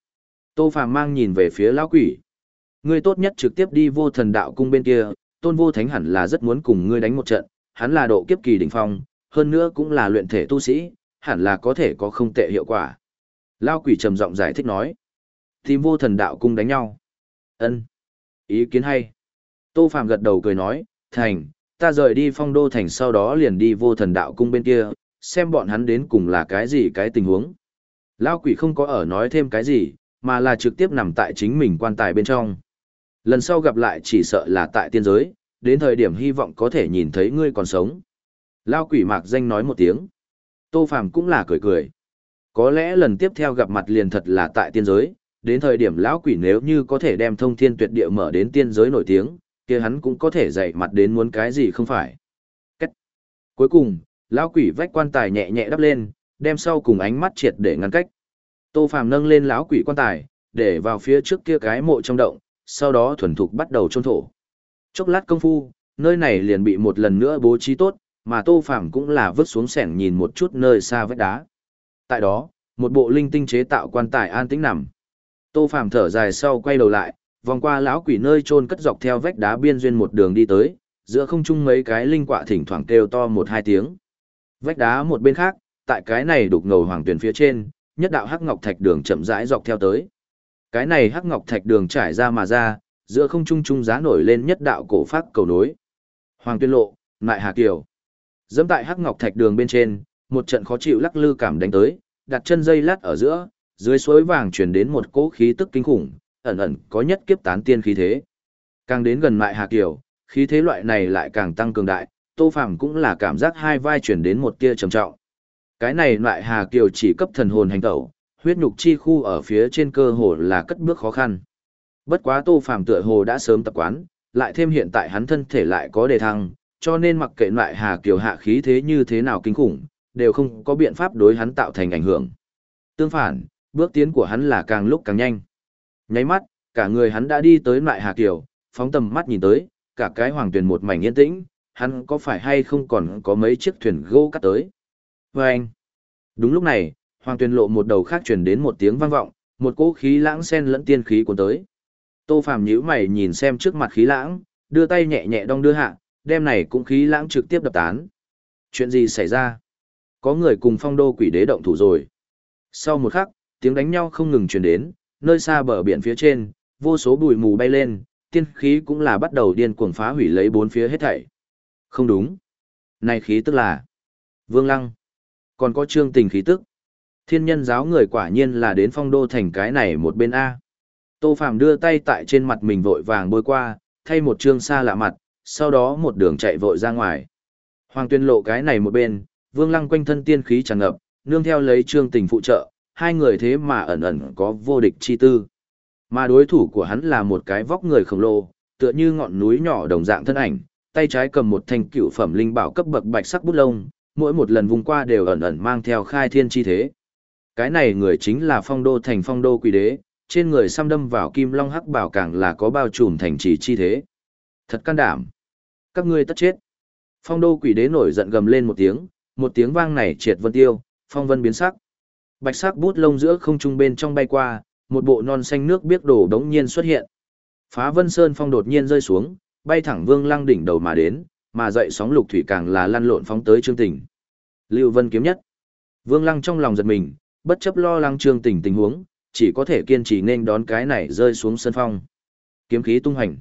[SPEAKER 1] Tô Phàm mang nhìn về phía lão quỷ. Ngươi tốt nhất trực tiếp đi vô thần đạo cung bên kia, tôn vô thánh hẳn là rất muốn cùng ngươi đánh một trận, hắn là độ kiếp kỳ đỉnh phong, hơn nữa cũng là luyện thể tu sĩ, hẳn là có thể có không tệ hiệu quả. Lão quỷ trầm giọng giải thích nói. Tìm vô thần đạo cung đánh nhau. ân Ý kiến hay. Tô Phàm gật đầu cười nói, thành, ta rời đi phong đô thành sau đó liền đi vô thần đạo cung bên kia, xem bọn hắn đến cùng là cái gì cái tình huống. Lao quỷ không có ở nói thêm cái gì, mà là trực tiếp nằm tại chính mình quan tài bên trong. Lần sau gặp lại chỉ sợ là tại tiên giới, đến thời điểm hy vọng có thể nhìn thấy ngươi còn sống. Lao quỷ mạc danh nói một tiếng. Tô Phàm cũng là cười cười. Có lẽ lần tiếp theo gặp mặt liền thật là tại tiên giới, đến thời điểm lão quỷ nếu như có thể đem thông thiên tuyệt địa mở đến tiên giới nổi tiếng, kia hắn cũng có thể dạy mặt đến muốn cái gì không phải. Cách. Cuối cùng, lão quỷ vách quan tài nhẹ nhẹ đắp lên, đem sau cùng ánh mắt triệt để ngăn cách. Tô Phàm nâng lên lão quỷ quan tài, để vào phía trước kia cái mộ trong động, sau đó thuần thục bắt đầu chôn thổ. Chốc lát công phu, nơi này liền bị một lần nữa bố trí tốt, mà Tô Phàm cũng là vứt xuống sẻng nhìn một chút nơi xa vách đá. Tại đó, một bộ linh tinh chế tạo quan tài an tĩnh nằm. Tô Phàm thở dài sau quay đầu lại, vòng qua lão quỷ nơi chôn cất dọc theo vách đá biên duyên một đường đi tới, giữa không trung mấy cái linh quạ thỉnh thoảng kêu to một hai tiếng. Vách đá một bên khác, tại cái này đục ngầu hoàng tuyển phía trên, nhất đạo hắc ngọc thạch đường chậm rãi dọc theo tới. Cái này hắc ngọc thạch đường trải ra mà ra, giữa không trung trung giá nổi lên nhất đạo cổ phát cầu nối. Hoàng tuyên lộ, Mại Hà Kiều. Dẫm tại hắc ngọc thạch đường bên trên, một trận khó chịu lắc lư cảm đánh tới, đặt chân dây lát ở giữa, dưới suối vàng truyền đến một cỗ khí tức kinh khủng, ẩn ẩn có nhất kiếp tán tiên khí thế. Càng đến gần Mại Hà Kiều, khí thế loại này lại càng tăng cường đại, Tô Phàm cũng là cảm giác hai vai truyền đến một tia trầm trọng. Cái này loại Hà Kiều chỉ cấp thần hồn hành tẩu, huyết nhục chi khu ở phía trên cơ hồ là cất bước khó khăn. Bất quá Tô Phàm tựa hồ đã sớm tập quán, lại thêm hiện tại hắn thân thể lại có đề thăng, cho nên mặc kệ loại Hà Kiều hạ khí thế như thế nào kinh khủng, đều không có biện pháp đối hắn tạo thành ảnh hưởng. Tương phản, bước tiến của hắn là càng lúc càng nhanh. Nháy mắt, cả người hắn đã đi tới loại Hà Kiều, phóng tầm mắt nhìn tới, cả cái hoàng tuyển một mảnh yên tĩnh, hắn có phải hay không còn có mấy chiếc thuyền gỗ cắt tới. Và anh, đúng lúc này, hoàng tuyển lộ một đầu khác chuyển đến một tiếng vang vọng, một cỗ khí lãng sen lẫn tiên khí cuốn tới. Tô Phàm nhíu mày nhìn xem trước mặt khí lãng, đưa tay nhẹ nhẹ đong đưa hạ, đem này cũng khí lãng trực tiếp đập tán. Chuyện gì xảy ra? Có người cùng phong đô quỷ đế động thủ rồi. Sau một khắc, tiếng đánh nhau không ngừng truyền đến, nơi xa bờ biển phía trên, vô số bụi mù bay lên, tiên khí cũng là bắt đầu điên cuồng phá hủy lấy bốn phía hết thảy. Không đúng. Này khí tức là Vương Lăng. Còn có trương tình khí tức. Thiên nhân giáo người quả nhiên là đến phong đô thành cái này một bên A. Tô Phạm đưa tay tại trên mặt mình vội vàng bôi qua, thay một trương xa lạ mặt, sau đó một đường chạy vội ra ngoài. Hoàng tuyên lộ cái này một bên, vương lăng quanh thân tiên khí tràn ngập, nương theo lấy trương tình phụ trợ, hai người thế mà ẩn ẩn có vô địch chi tư. Mà đối thủ của hắn là một cái vóc người khổng lồ, tựa như ngọn núi nhỏ đồng dạng thân ảnh, tay trái cầm một thanh cựu phẩm linh bảo cấp bậc bạch sắc bút lông, mỗi một lần vùng qua đều ẩn ẩn mang theo khai thiên chi thế. Cái này người chính là phong đô thành phong đô quỷ đế, trên người xăm đâm vào kim long hắc bảo càng là có bao trùm thành trì chi thế. Thật can đảm. Các ngươi tất chết. Phong đô quỷ đế nổi giận gầm lên một tiếng, một tiếng vang này triệt vân tiêu, phong vân biến sắc. Bạch sắc bút lông giữa không trung bên trong bay qua, một bộ non xanh nước biếc đổ đống nhiên xuất hiện. Phá vân sơn phong đột nhiên rơi xuống, bay thẳng vương lăng đỉnh đầu mà đến, mà dậy sóng lục thủy càng là lăn lộn phóng tới trương tỉnh. Lưu Vân kiếm nhất. Vương lăng trong lòng giật mình, bất chấp lo lắng trương tỉnh tình huống, chỉ có thể kiên trì nên đón cái này rơi xuống sân phong. Kiếm khí tung hành.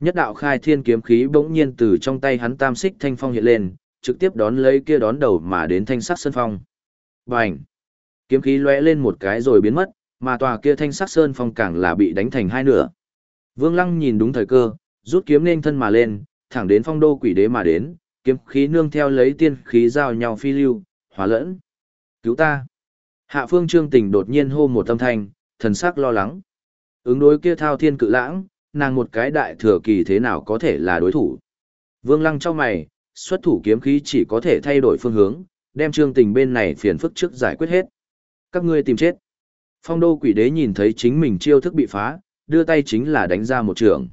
[SPEAKER 1] Nhất đạo khai thiên kiếm khí bỗng nhiên từ trong tay hắn tam xích thanh phong hiện lên, trực tiếp đón lấy kia đón đầu mà đến thanh sắc sơn phong. Bành! Kiếm khí lóe lên một cái rồi biến mất, mà tòa kia thanh sắc sơn phong càng là bị đánh thành hai nửa. Vương Lăng nhìn đúng thời cơ, rút kiếm nên thân mà lên, thẳng đến phong đô quỷ đế mà đến, kiếm khí nương theo lấy tiên khí giao nhau phi lưu, hóa lẫn. Cứu ta! Hạ phương trương tình đột nhiên hô một tâm thanh, thần sắc lo lắng. Ứng đối kia thao thiên cự lãng, nàng một cái đại thừa kỳ thế nào có thể là đối thủ. Vương lăng trong mày, xuất thủ kiếm khí chỉ có thể thay đổi phương hướng, đem trương tình bên này phiền phức trước giải quyết hết. Các ngươi tìm chết. Phong đô quỷ đế nhìn thấy chính mình chiêu thức bị phá, đưa tay chính là đánh ra một trường.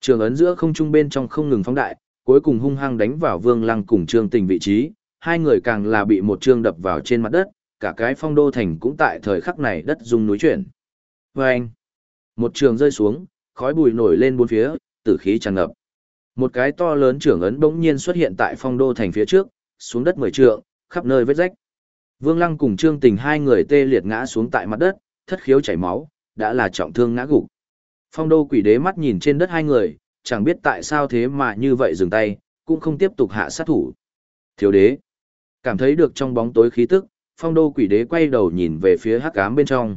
[SPEAKER 1] Trường ấn giữa không trung bên trong không ngừng phóng đại, cuối cùng hung hăng đánh vào vương lăng cùng trương tình vị trí, hai người càng là bị một trường đập vào trên mặt đất, cả cái phong đô thành cũng tại thời khắc này đất rung núi chuyển. Và anh, một trường rơi xuống, khói bụi nổi lên bốn phía, tử khí tràn ngập. Một cái to lớn trưởng ấn bỗng nhiên xuất hiện tại phong đô thành phía trước, xuống đất mười trượng, khắp nơi vết rách. Vương Lăng cùng Trương Tình hai người tê liệt ngã xuống tại mặt đất, thất khiếu chảy máu, đã là trọng thương ngã gục. Phong đô quỷ đế mắt nhìn trên đất hai người, chẳng biết tại sao thế mà như vậy dừng tay, cũng không tiếp tục hạ sát thủ. Thiếu đế, cảm thấy được trong bóng tối khí tức, phong đô quỷ đế quay đầu nhìn về phía hắc ám bên trong.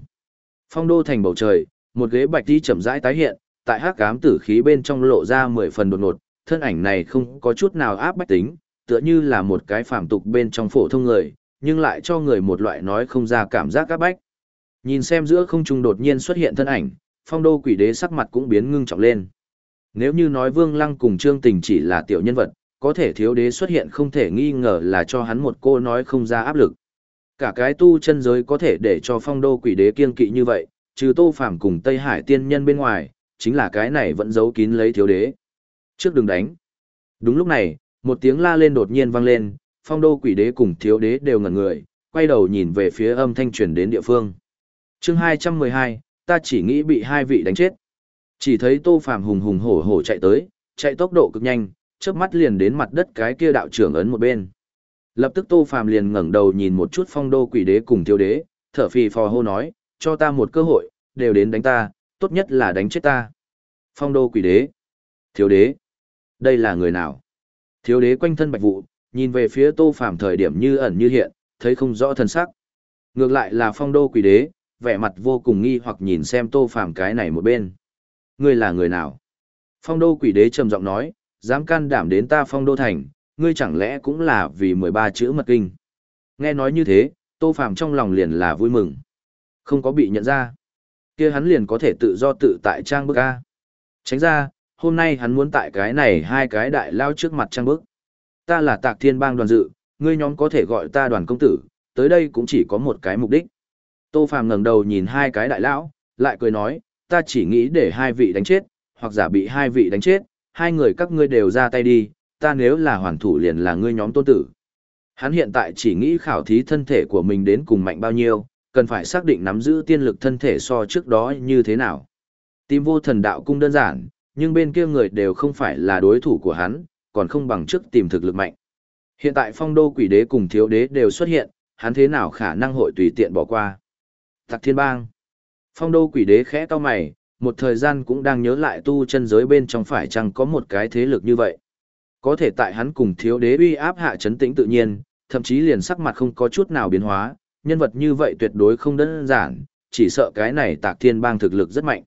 [SPEAKER 1] Phong đô thành bầu trời, một ghế bạch đi chậm rãi tái hiện, tại hắc ám tử khí bên trong lộ ra mười phần đột ngột, thân ảnh này không có chút nào áp bách tính, tựa như là một cái phàm tục bên trong phổ thông người, nhưng lại cho người một loại nói không ra cảm giác áp bách. Nhìn xem giữa không trung đột nhiên xuất hiện thân ảnh, phong đô quỷ đế sắc mặt cũng biến ngưng trọng lên. Nếu như nói Vương Lăng cùng Trương Tình chỉ là tiểu nhân vật, có thể thiếu đế xuất hiện không thể nghi ngờ là cho hắn một cô nói không ra áp lực. Cả cái tu chân giới có thể để cho phong đô quỷ đế kiên kỵ như vậy, trừ tô phàm cùng Tây Hải tiên nhân bên ngoài, chính là cái này vẫn giấu kín lấy thiếu đế. Trước đừng đánh. Đúng lúc này, một tiếng la lên đột nhiên vang lên, phong đô quỷ đế cùng thiếu đế đều ngẩn người, quay đầu nhìn về phía âm thanh truyền đến địa phương. chương 212, ta chỉ nghĩ bị hai vị đánh chết. Chỉ thấy tô phàm hùng hùng hổ hổ chạy tới, chạy tốc độ cực nhanh, chớp mắt liền đến mặt đất cái kia đạo trưởng ấn một bên. Lập tức Tô Phàm liền ngẩng đầu nhìn một chút phong đô quỷ đế cùng thiếu đế, thở phì phò hô nói, cho ta một cơ hội, đều đến đánh ta, tốt nhất là đánh chết ta. Phong đô quỷ đế, thiếu đế, đây là người nào? Thiếu đế quanh thân bạch vụ, nhìn về phía Tô Phàm thời điểm như ẩn như hiện, thấy không rõ thân sắc. Ngược lại là phong đô quỷ đế, vẻ mặt vô cùng nghi hoặc nhìn xem Tô Phàm cái này một bên. Ngươi là người nào? Phong đô quỷ đế trầm giọng nói, dám can đảm đến ta phong đô thành, ngươi chẳng lẽ cũng là vì 13 chữ mật kinh. Nghe nói như thế, Tô Phàm trong lòng liền là vui mừng. Không có bị nhận ra kia hắn liền có thể tự do tự tại trang bức A. Tránh ra, hôm nay hắn muốn tại cái này hai cái đại lao trước mặt trang bức. Ta là tạc thiên bang đoàn dự, ngươi nhóm có thể gọi ta đoàn công tử, tới đây cũng chỉ có một cái mục đích. Tô Phàm ngẩng đầu nhìn hai cái đại lão, lại cười nói, ta chỉ nghĩ để hai vị đánh chết, hoặc giả bị hai vị đánh chết, hai người các ngươi đều ra tay đi, ta nếu là hoàn thủ liền là ngươi nhóm tôn tử. Hắn hiện tại chỉ nghĩ khảo thí thân thể của mình đến cùng mạnh bao nhiêu, cần phải xác định nắm giữ tiên lực thân thể so trước đó như thế nào. Tìm vô thần đạo cung đơn giản, nhưng bên kia người đều không phải là đối thủ của hắn, còn không bằng trước tìm thực lực mạnh. Hiện tại phong đô quỷ đế cùng thiếu đế đều xuất hiện, hắn thế nào khả năng hội tùy tiện bỏ qua. Tạc thiên bang. Phong đô quỷ đế khẽ to mày, một thời gian cũng đang nhớ lại tu chân giới bên trong phải chăng có một cái thế lực như vậy. Có thể tại hắn cùng thiếu đế uy áp hạ chấn tĩnh tự nhiên, thậm chí liền sắc mặt không có chút nào biến hóa, nhân vật như vậy tuyệt đối không đơn giản, chỉ sợ cái này tạc thiên bang thực lực rất mạnh.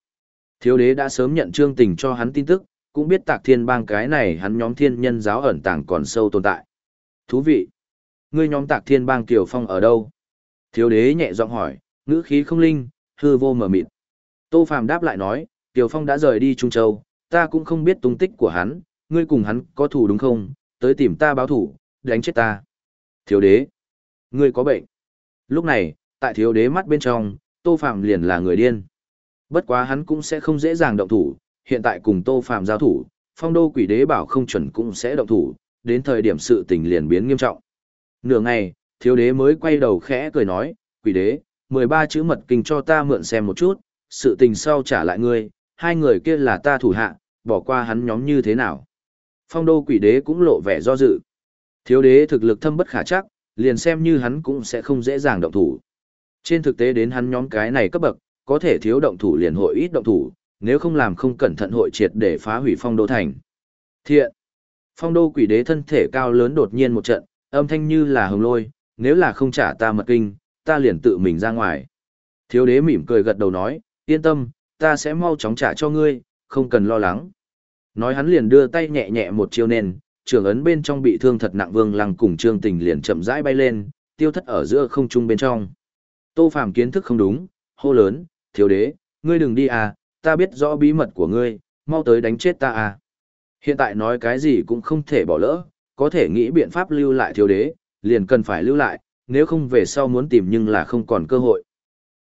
[SPEAKER 1] Thiếu đế đã sớm nhận trương tình cho hắn tin tức, cũng biết tạc thiên bang cái này hắn nhóm thiên nhân giáo ẩn tàng còn sâu tồn tại. Thú vị! Ngươi nhóm tạc thiên bang Kiều Phong ở đâu? Thiếu đế nhẹ giọng hỏi, ngữ khí không linh, hư vô mờ mịt. Tô Phàm đáp lại nói, Kiều Phong đã rời đi Trung Châu, ta cũng không biết tung tích của hắn, ngươi cùng hắn có thủ đúng không, tới tìm ta báo thủ, đánh chết ta. Thiếu đế, ngươi có bệnh. Lúc này, tại thiếu đế mắt bên trong, Tô Phạm liền là người điên. Bất quá hắn cũng sẽ không dễ dàng động thủ, hiện tại cùng Tô Phạm giao thủ, phong đô quỷ đế bảo không chuẩn cũng sẽ động thủ, đến thời điểm sự tình liền biến nghiêm trọng. Nửa ngày, thiếu đế mới quay đầu khẽ cười nói, quỷ đế, 13 chữ mật kinh cho ta mượn xem một chút, sự tình sau trả lại ngươi, hai người kia là ta thủ hạ, bỏ qua hắn nhóm như thế nào. Phong đô quỷ đế cũng lộ vẻ do dự. Thiếu đế thực lực thâm bất khả chắc, liền xem như hắn cũng sẽ không dễ dàng động thủ. Trên thực tế đến hắn nhóm cái này cấp bậc, có thể thiếu động thủ liền hội ít động thủ, Nếu không làm không cẩn thận hội triệt để phá hủy phong đô thành. Thiện. Phong đô quỷ đế thân thể cao lớn đột nhiên một trận, âm thanh như là hồng lôi, nếu là không trả ta mật kinh, ta liền tự mình ra ngoài. Thiếu đế mỉm cười gật đầu nói, yên tâm, ta sẽ mau chóng trả cho ngươi, không cần lo lắng. Nói hắn liền đưa tay nhẹ nhẹ một chiêu nền, trường ấn bên trong bị thương thật nặng vương lăng cùng trương tình liền chậm rãi bay lên, tiêu thất ở giữa không trung bên trong. Tô Phàm kiến thức không đúng, hô lớn, thiếu đế, ngươi đừng đi à, ta biết rõ bí mật của ngươi, mau tới đánh chết ta à. Hiện tại nói cái gì cũng không thể bỏ lỡ, có thể nghĩ biện pháp lưu lại thiếu đế, liền cần phải lưu lại, nếu không về sau muốn tìm nhưng là không còn cơ hội.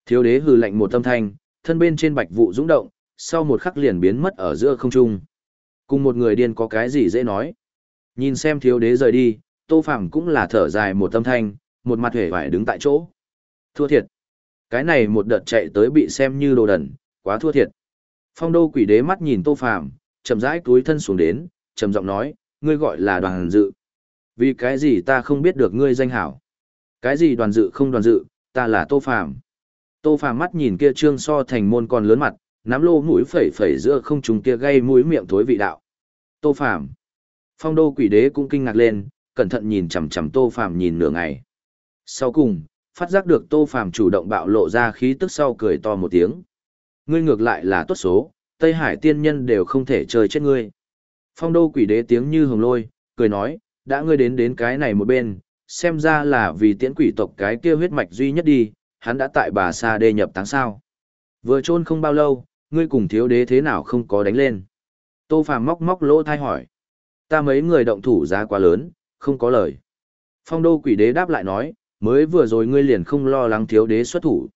[SPEAKER 1] Thiếu đế hừ lạnh một tâm thanh, thân bên trên bạch vụ rung động, sau một khắc liền biến mất ở giữa không trung. Cùng một người điên có cái gì dễ nói. Nhìn xem thiếu đế rời đi, Tô Phàm cũng là thở dài một tâm thanh, một mặt hề vải đứng tại chỗ. Thua thiệt. Cái này một đợt chạy tới bị xem như đồ đần, quá thua thiệt. Phong đô quỷ đế mắt nhìn Tô Phàm, chậm rãi túi thân xuống đến, trầm giọng nói, ngươi gọi là đoàn dự. Vì cái gì ta không biết được ngươi danh hảo? Cái gì đoàn dự không đoàn dự, ta là Tô Phàm. Tô Phàm mắt nhìn kia trương so thành môn còn lớn mặt, nắm lô mũi phẩy phẩy giữa không trùng kia gây mũi miệng thối vị đạo. Tô Phàm. Phong đô quỷ đế cũng kinh ngạc lên, cẩn thận nhìn chằm chằm Tô Phàm nhìn nửa ngày. Sau cùng, phát giác được Tô Phàm chủ động bạo lộ ra khí tức sau cười to một tiếng. Ngươi ngược lại là tốt số, Tây Hải tiên nhân đều không thể chơi chết ngươi. Phong đô quỷ đế tiếng như hồng lôi, cười nói, đã ngươi đến đến cái này một bên, xem ra là vì tiễn quỷ tộc cái kia huyết mạch duy nhất đi, hắn đã tại bà sa đê nhập táng sao. Vừa chôn không bao lâu, ngươi cùng thiếu đế thế nào không có đánh lên. Tô Phàm móc móc lỗ thai hỏi. Ta mấy người động thủ giá quá lớn, không có lời. Phong đô quỷ đế đáp lại nói, mới vừa rồi ngươi liền không lo lắng thiếu đế xuất thủ.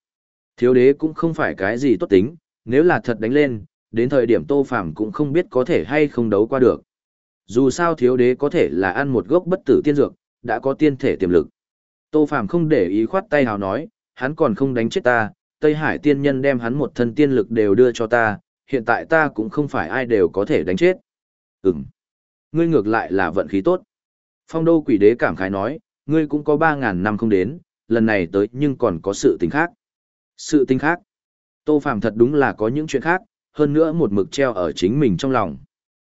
[SPEAKER 1] Thiếu đế cũng không phải cái gì tốt tính, nếu là thật đánh lên, đến thời điểm Tô Phàm cũng không biết có thể hay không đấu qua được. Dù sao thiếu đế có thể là ăn một gốc bất tử tiên dược, đã có tiên thể tiềm lực. Tô Phàm không để ý khoát tay hào nói, hắn còn không đánh chết ta, Tây Hải tiên nhân đem hắn một thân tiên lực đều đưa cho ta, hiện tại ta cũng không phải ai đều có thể đánh chết. Ừm. Ngươi ngược lại là vận khí tốt. Phong đô quỷ đế cảm khái nói, ngươi cũng có 3.000 năm không đến, lần này tới nhưng còn có sự tình khác. Sự tình khác. Tô Phàm thật đúng là có những chuyện khác, hơn nữa một mực treo ở chính mình trong lòng.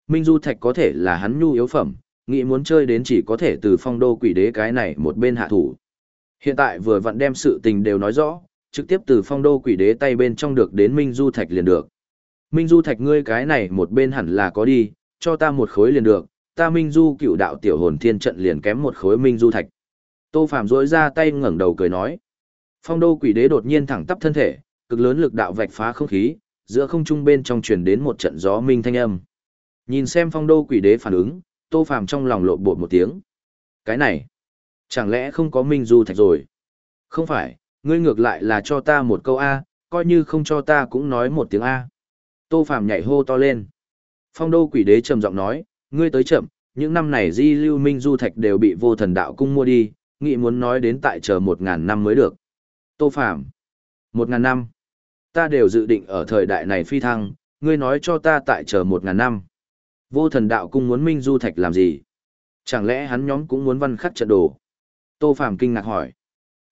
[SPEAKER 1] Minh Du Thạch có thể là hắn nhu yếu phẩm, nghĩ muốn chơi đến chỉ có thể từ phong đô quỷ đế cái này một bên hạ thủ. Hiện tại vừa vặn đem sự tình đều nói rõ, trực tiếp từ phong đô quỷ đế tay bên trong được đến Minh Du Thạch liền được. Minh Du Thạch ngươi cái này một bên hẳn là có đi, cho ta một khối liền được, ta Minh Du cựu đạo tiểu hồn thiên trận liền kém một khối Minh Du Thạch. Tô Phạm rỗi ra tay ngẩng đầu cười nói. Phong đô quỷ đế đột nhiên thẳng tắp thân thể, cực lớn lực đạo vạch phá không khí, giữa không trung bên trong truyền đến một trận gió minh thanh âm. Nhìn xem phong đô quỷ đế phản ứng, Tô Phàm trong lòng lộ bột một tiếng. Cái này, chẳng lẽ không có Minh Du Thạch rồi? Không phải, ngươi ngược lại là cho ta một câu A, coi như không cho ta cũng nói một tiếng A. Tô Phàm nhảy hô to lên. Phong đô quỷ đế trầm giọng nói, ngươi tới chậm, những năm này di lưu Minh Du Thạch đều bị vô thần đạo cung mua đi, nghị muốn nói đến tại chờ một ngàn năm mới được. Tô Phạm, một ngàn năm. Ta đều dự định ở thời đại này phi thăng, ngươi nói cho ta tại chờ một ngàn năm. Vô thần đạo cung muốn Minh Du Thạch làm gì? Chẳng lẽ hắn nhóm cũng muốn văn khắc trận đồ? Tô Phạm kinh ngạc hỏi.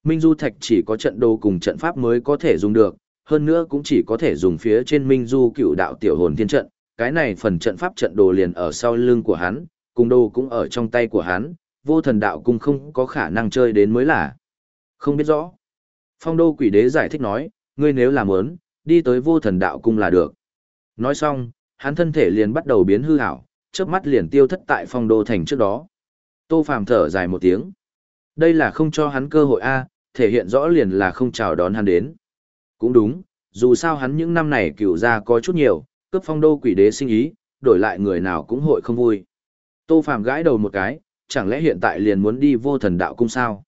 [SPEAKER 1] Minh Du Thạch chỉ có trận đồ cùng trận pháp mới có thể dùng được, hơn nữa cũng chỉ có thể dùng phía trên Minh Du cựu đạo tiểu hồn thiên trận. Cái này phần trận pháp trận đồ liền ở sau lưng của hắn, cùng đồ cũng ở trong tay của hắn, vô thần đạo cung không có khả năng chơi đến mới là. Không biết rõ. Phong đô quỷ đế giải thích nói, ngươi nếu làm muốn, đi tới vô thần đạo cung là được. Nói xong, hắn thân thể liền bắt đầu biến hư hảo, chớp mắt liền tiêu thất tại phong đô thành trước đó. Tô Phàm thở dài một tiếng. Đây là không cho hắn cơ hội A, thể hiện rõ liền là không chào đón hắn đến. Cũng đúng, dù sao hắn những năm này cựu ra có chút nhiều, cướp phong đô quỷ đế sinh ý, đổi lại người nào cũng hội không vui. Tô Phàm gãi đầu một cái, chẳng lẽ hiện tại liền muốn đi vô thần đạo cung sao?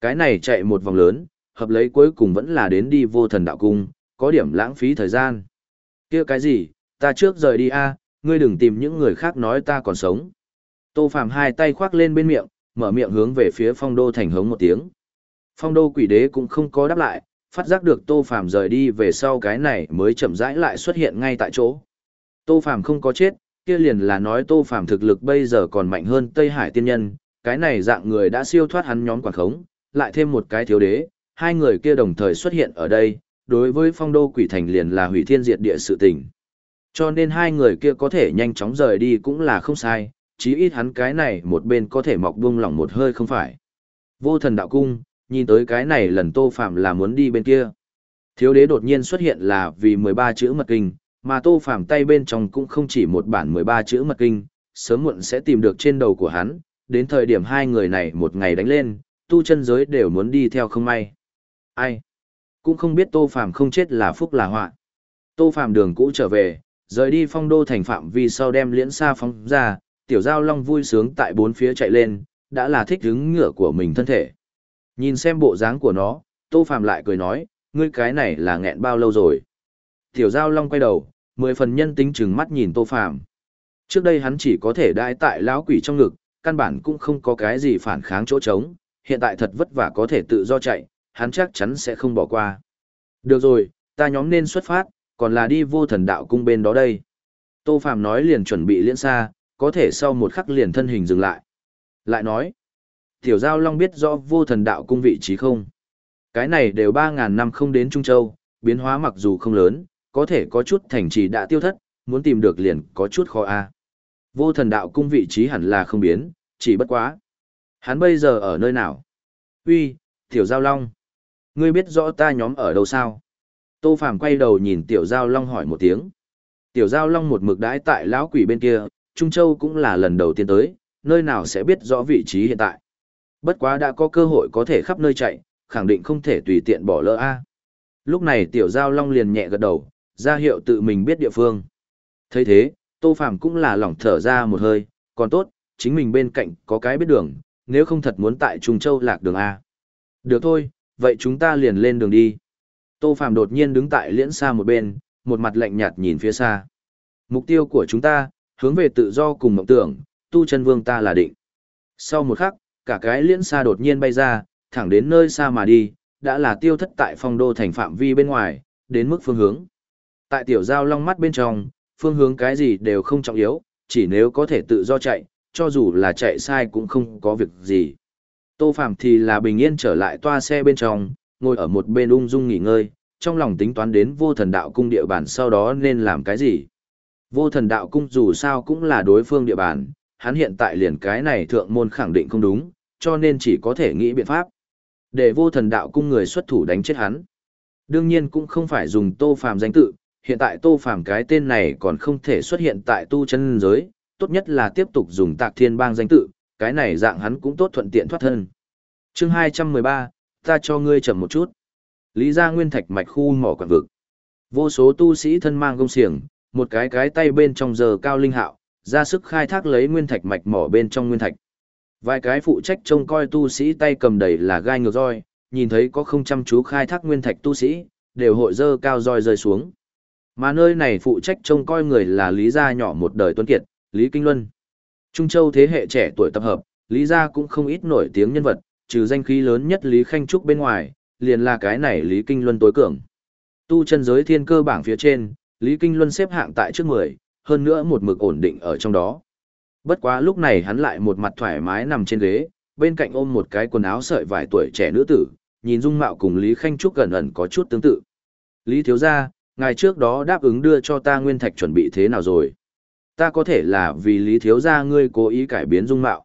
[SPEAKER 1] Cái này chạy một vòng lớn, hợp lấy cuối cùng vẫn là đến đi vô thần đạo cung, có điểm lãng phí thời gian. kia cái gì, ta trước rời đi a, ngươi đừng tìm những người khác nói ta còn sống. Tô Phàm hai tay khoác lên bên miệng, mở miệng hướng về phía phong đô thành hống một tiếng. Phong đô quỷ đế cũng không có đáp lại, phát giác được Tô Phàm rời đi về sau cái này mới chậm rãi lại xuất hiện ngay tại chỗ. Tô Phàm không có chết, kia liền là nói Tô Phàm thực lực bây giờ còn mạnh hơn Tây Hải tiên nhân, cái này dạng người đã siêu thoát hắn nhóm quản khống, lại thêm một cái thiếu đế, hai người kia đồng thời xuất hiện ở đây, đối với phong đô quỷ thành liền là hủy thiên diệt địa sự tình. Cho nên hai người kia có thể nhanh chóng rời đi cũng là không sai, chí ít hắn cái này một bên có thể mọc buông lỏng một hơi không phải. Vô thần đạo cung, nhìn tới cái này lần Tô Phạm là muốn đi bên kia. Thiếu đế đột nhiên xuất hiện là vì 13 chữ mật kinh, mà Tô Phạm tay bên trong cũng không chỉ một bản 13 chữ mật kinh, sớm muộn sẽ tìm được trên đầu của hắn, đến thời điểm hai người này một ngày đánh lên, tu chân giới đều muốn đi theo không may. Ai? Cũng không biết Tô Phạm không chết là phúc là họa. Tô Phạm đường cũ trở về, rời đi phong đô thành phạm vì sau đem liễn xa phóng ra, tiểu giao long vui sướng tại bốn phía chạy lên, đã là thích hứng ngựa của mình thân thể. Nhìn xem bộ dáng của nó, Tô Phạm lại cười nói, ngươi cái này là nghẹn bao lâu rồi. Tiểu giao long quay đầu, mười phần nhân tính chừng mắt nhìn Tô Phạm. Trước đây hắn chỉ có thể đai tại lão quỷ trong ngực, căn bản cũng không có cái gì phản kháng chỗ trống, hiện tại thật vất vả có thể tự do chạy, hắn chắc chắn sẽ không bỏ qua. Được rồi, ta nhóm nên xuất phát, còn là đi vô thần đạo cung bên đó đây. Tô Phạm nói liền chuẩn bị liễn xa, có thể sau một khắc liền thân hình dừng lại. Lại nói, Tiểu Giao Long biết rõ vô thần đạo cung vị trí không? Cái này đều 3.000 năm không đến Trung Châu, biến hóa mặc dù không lớn, có thể có chút thành trì đã tiêu thất, muốn tìm được liền có chút khó a. Vô thần đạo cung vị trí hẳn là không biến, chỉ bất quá. Hắn bây giờ ở nơi nào? Uy, Tiểu Giao Long. Ngươi biết rõ ta nhóm ở đâu sao? Tô Phàm quay đầu nhìn Tiểu Giao Long hỏi một tiếng. Tiểu Giao Long một mực đãi tại lão quỷ bên kia, Trung Châu cũng là lần đầu tiên tới, nơi nào sẽ biết rõ vị trí hiện tại. Bất quá đã có cơ hội có thể khắp nơi chạy, khẳng định không thể tùy tiện bỏ lỡ a. Lúc này Tiểu Giao Long liền nhẹ gật đầu, ra hiệu tự mình biết địa phương. thấy thế, Tô Phàm cũng là lỏng thở ra một hơi, còn tốt, chính mình bên cạnh có cái biết đường, nếu không thật muốn tại Trung Châu lạc đường A. Được thôi, vậy chúng ta liền lên đường đi. Tô Phàm đột nhiên đứng tại liễn xa một bên, một mặt lạnh nhạt nhìn phía xa. Mục tiêu của chúng ta, hướng về tự do cùng mộng tưởng, tu chân vương ta là định. Sau một khắc, cả cái liễn xa đột nhiên bay ra, thẳng đến nơi xa mà đi, đã là tiêu thất tại phong đô thành phạm vi bên ngoài, đến mức phương hướng. Tại tiểu giao long mắt bên trong, phương hướng cái gì đều không trọng yếu, chỉ nếu có thể tự do chạy, cho dù là chạy sai cũng không có việc gì. Tô Phạm thì là bình yên trở lại toa xe bên trong, ngồi ở một bên ung dung nghỉ ngơi, trong lòng tính toán đến vô thần đạo cung địa bàn sau đó nên làm cái gì. Vô thần đạo cung dù sao cũng là đối phương địa bàn, hắn hiện tại liền cái này thượng môn khẳng định không đúng, cho nên chỉ có thể nghĩ biện pháp. Để vô thần đạo cung người xuất thủ đánh chết hắn. Đương nhiên cũng không phải dùng tô phàm danh tự, hiện tại tô phàm cái tên này còn không thể xuất hiện tại tu chân giới, tốt nhất là tiếp tục dùng tạc thiên bang danh tự, cái này dạng hắn cũng tốt thuận tiện thoát thân. chương 213, ta cho ngươi chậm một chút. Lý gia nguyên thạch mạch khu mỏ quản vực. Vô số tu sĩ thân mang gông xiềng, một cái cái tay bên trong giờ cao linh hạo, ra sức khai thác lấy nguyên thạch mạch mỏ bên trong nguyên thạch. Vài cái phụ trách trông coi tu sĩ tay cầm đầy là gai ngược roi, nhìn thấy có không chăm chú khai thác nguyên thạch tu sĩ, đều hội dơ cao roi rơi xuống. Mà nơi này phụ trách trông coi người là Lý gia nhỏ một đời tuấn kiệt, Lý Kinh Luân. Trung Châu thế hệ trẻ tuổi tập hợp, Lý gia cũng không ít nổi tiếng nhân vật, trừ danh khí lớn nhất Lý Khanh Trúc bên ngoài, liền là cái này Lý Kinh Luân tối cường. Tu chân giới thiên cơ bảng phía trên, Lý Kinh Luân xếp hạng tại trước 10, hơn nữa một mực ổn định ở trong đó. Bất quá lúc này hắn lại một mặt thoải mái nằm trên ghế, bên cạnh ôm một cái quần áo sợi vải tuổi trẻ nữ tử, nhìn dung mạo cùng Lý Khanh Trúc gần ẩn có chút tương tự. Lý thiếu gia, ngài trước đó đáp ứng đưa cho ta nguyên thạch chuẩn bị thế nào rồi? Ta có thể là vì Lý thiếu gia ngươi cố ý cải biến dung mạo.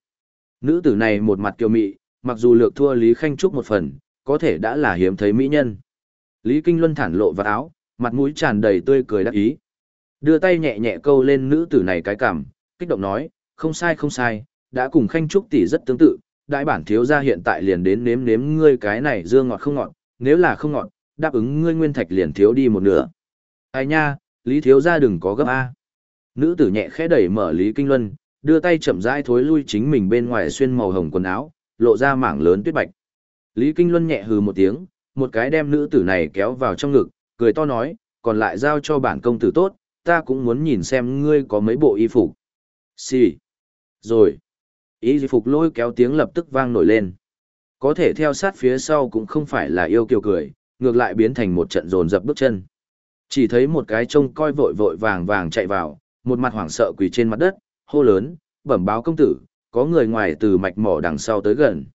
[SPEAKER 1] Nữ tử này một mặt kiêu mị, mặc dù lược thua Lý Khanh Trúc một phần, có thể đã là hiếm thấy mỹ nhân. Lý Kinh Luân thản lộ vào áo, mặt mũi tràn đầy tươi cười đắc ý. Đưa tay nhẹ nhẹ câu lên nữ tử này cái cảm kích động nói, không sai không sai, đã cùng Khanh Trúc tỷ rất tương tự, đại bản thiếu gia hiện tại liền đến nếm nếm ngươi cái này dương ngọt không ngọt, nếu là không ngọt, đáp ứng ngươi nguyên thạch liền thiếu đi một nửa. Ai nha, Lý thiếu gia đừng có gấp a. Nữ tử nhẹ khẽ đẩy mở Lý Kinh Luân, đưa tay chậm rãi thối lui chính mình bên ngoài xuyên màu hồng quần áo, lộ ra mảng lớn tuyết bạch. Lý Kinh Luân nhẹ hừ một tiếng, một cái đem nữ tử này kéo vào trong ngực, cười to nói, còn lại giao cho bản công tử tốt, ta cũng muốn nhìn xem ngươi có mấy bộ y phục. Xì. Rồi. Y phục lôi kéo tiếng lập tức vang nổi lên. Có thể theo sát phía sau cũng không phải là yêu kiều cười, ngược lại biến thành một trận rồn dập bước chân. Chỉ thấy một cái trông coi vội vội vàng vàng chạy vào, một mặt hoảng sợ quỳ trên mặt đất, hô lớn, bẩm báo công tử, có người ngoài từ mạch mỏ đằng sau tới gần.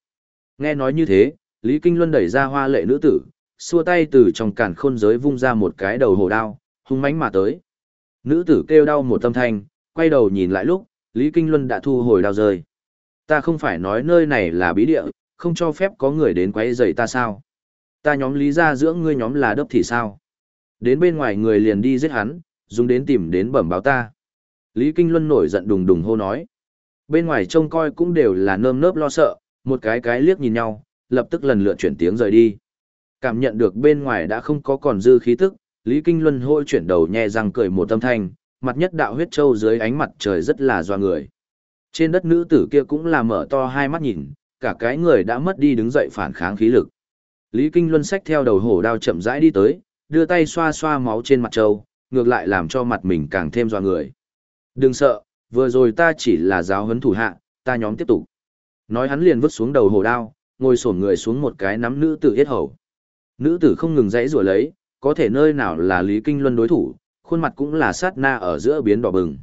[SPEAKER 1] Nghe nói như thế, Lý Kinh Luân đẩy ra hoa lệ nữ tử, xua tay từ trong càn khôn giới vung ra một cái đầu hồ đao, hung mãnh mà tới. Nữ tử kêu đau một tâm thanh, quay đầu nhìn lại lúc, Lý Kinh Luân đã thu hồi đao rơi. Ta không phải nói nơi này là bí địa, không cho phép có người đến quấy rầy ta sao? Ta nhóm Lý gia dưỡng ngươi nhóm là đớp thì sao? Đến bên ngoài người liền đi giết hắn, dùng đến tìm đến bẩm báo ta. Lý Kinh Luân nổi giận đùng đùng hô nói. Bên ngoài trông coi cũng đều là nơm nớp lo sợ, một cái cái liếc nhìn nhau, lập tức lần lượt chuyển tiếng rời đi. Cảm nhận được bên ngoài đã không có còn dư khí tức, Lý Kinh Luân hôi chuyển đầu nhẹ răng cười một tâm thanh, mặt nhất đạo huyết châu dưới ánh mặt trời rất là doa người. Trên đất nữ tử kia cũng là mở to hai mắt nhìn, cả cái người đã mất đi đứng dậy phản kháng khí lực. Lý Kinh Luân xách theo đầu hổ đao chậm rãi đi tới, đưa tay xoa xoa máu trên mặt châu, ngược lại làm cho mặt mình càng thêm doa người. Đừng sợ, vừa rồi ta chỉ là giáo huấn thủ hạ, ta nhóm tiếp tục. Nói hắn liền vứt xuống đầu hổ đao, ngồi xổm người xuống một cái nắm nữ tử yết hầu. Nữ tử không ngừng dãy rủa lấy, có thể nơi nào là Lý Kinh Luân đối thủ, khuôn mặt cũng là sát na ở giữa biến đỏ bừng.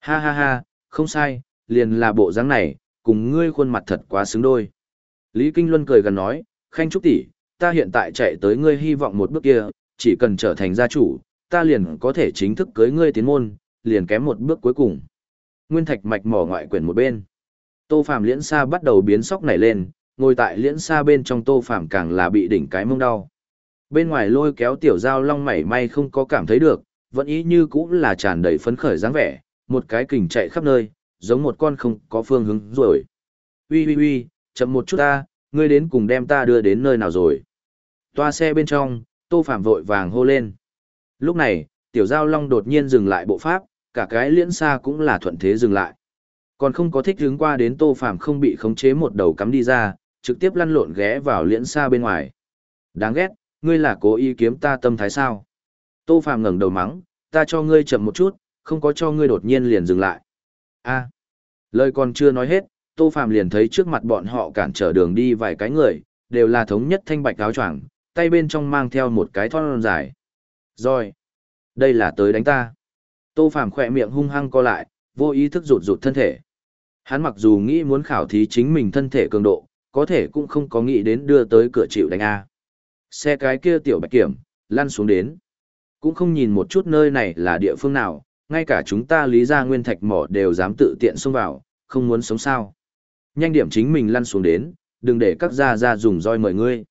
[SPEAKER 1] Ha ha ha, không sai, liền là bộ dáng này, cùng ngươi khuôn mặt thật quá xứng đôi. Lý Kinh Luân cười gần nói, Khanh Trúc tỷ, ta hiện tại chạy tới ngươi hy vọng một bước kia, chỉ cần trở thành gia chủ, ta liền có thể chính thức cưới ngươi tiến môn, liền kém một bước cuối cùng. Nguyên thạch mạch mỏ ngoại quyển một bên. Tô Phàm liễn xa bắt đầu biến sóc nảy lên, ngồi tại liễn xa bên trong Tô Phàm càng là bị đỉnh cái mông đau. Bên ngoài lôi kéo tiểu giao long mảy may không có cảm thấy được, vẫn ý như cũng là tràn đầy phấn khởi dáng vẻ, một cái kình chạy khắp nơi, giống một con không có phương hướng rồi. Ui ui ui, chậm một chút ta, ngươi đến cùng đem ta đưa đến nơi nào rồi. Toa xe bên trong, Tô Phạm vội vàng hô lên. Lúc này, tiểu giao long đột nhiên dừng lại bộ pháp, cả cái liễn xa cũng là thuận thế dừng lại. Còn không có thích hướng qua đến Tô Phạm không bị khống chế một đầu cắm đi ra, trực tiếp lăn lộn ghé vào liễn xa bên ngoài. Đáng ghét, ngươi là cố ý kiếm ta tâm thái sao? Tô Phàm ngẩng đầu mắng, ta cho ngươi chậm một chút, không có cho ngươi đột nhiên liền dừng lại. A. lời còn chưa nói hết, Tô Phàm liền thấy trước mặt bọn họ cản trở đường đi vài cái người, đều là thống nhất thanh bạch áo choàng, tay bên trong mang theo một cái thon dài. Rồi, đây là tới đánh ta. Tô Phàm khỏe miệng hung hăng co lại, vô ý thức rụt rụt thân thể. Hắn mặc dù nghĩ muốn khảo thí chính mình thân thể cường độ, có thể cũng không có nghĩ đến đưa tới cửa chịu đánh A. Xe cái kia tiểu bạch kiểm, lăn xuống đến. Cũng không nhìn một chút nơi này là địa phương nào, ngay cả chúng ta lý ra nguyên thạch mỏ đều dám tự tiện xông vào, không muốn sống sao. Nhanh điểm chính mình lăn xuống đến, đừng để các gia gia dùng roi mời ngươi.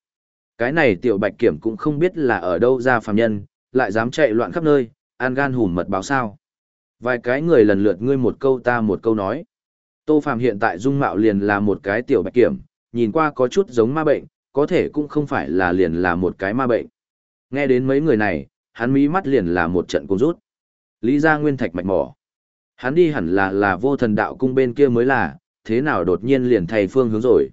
[SPEAKER 1] Cái này tiểu bạch kiểm cũng không biết là ở đâu ra phàm nhân, lại dám chạy loạn khắp nơi, an gan hùm mật báo sao. Vài cái người lần lượt ngươi một câu ta một câu nói. Tô Phàm hiện tại dung mạo liền là một cái tiểu bạch kiểm, nhìn qua có chút giống ma bệnh, có thể cũng không phải là liền là một cái ma bệnh. Nghe đến mấy người này, hắn mí mắt liền là một trận cung rút. Lý gia nguyên thạch mạch mỏ. Hắn đi hẳn là là vô thần đạo cung bên kia mới là, thế nào đột nhiên liền thay phương hướng rồi.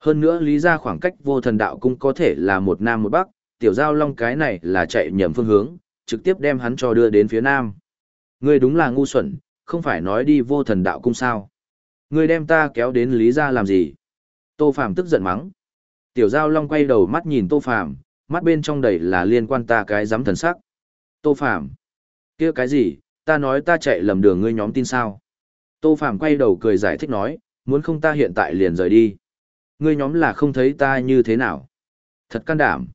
[SPEAKER 1] Hơn nữa lý ra khoảng cách vô thần đạo cung có thể là một nam một bắc, tiểu giao long cái này là chạy nhầm phương hướng, trực tiếp đem hắn cho đưa đến phía nam. Ngươi đúng là ngu xuẩn, không phải nói đi vô thần đạo cung sao. Ngươi đem ta kéo đến lý ra làm gì? Tô Phạm tức giận mắng. Tiểu giao long quay đầu mắt nhìn Tô Phạm mắt bên trong đầy là liên quan ta cái dám thần sắc. Tô phạm, kia cái gì, ta nói ta chạy lầm đường ngươi nhóm tin sao? Tô phạm quay đầu cười giải thích nói, muốn không ta hiện tại liền rời đi. Ngươi nhóm là không thấy ta như thế nào. Thật can đảm.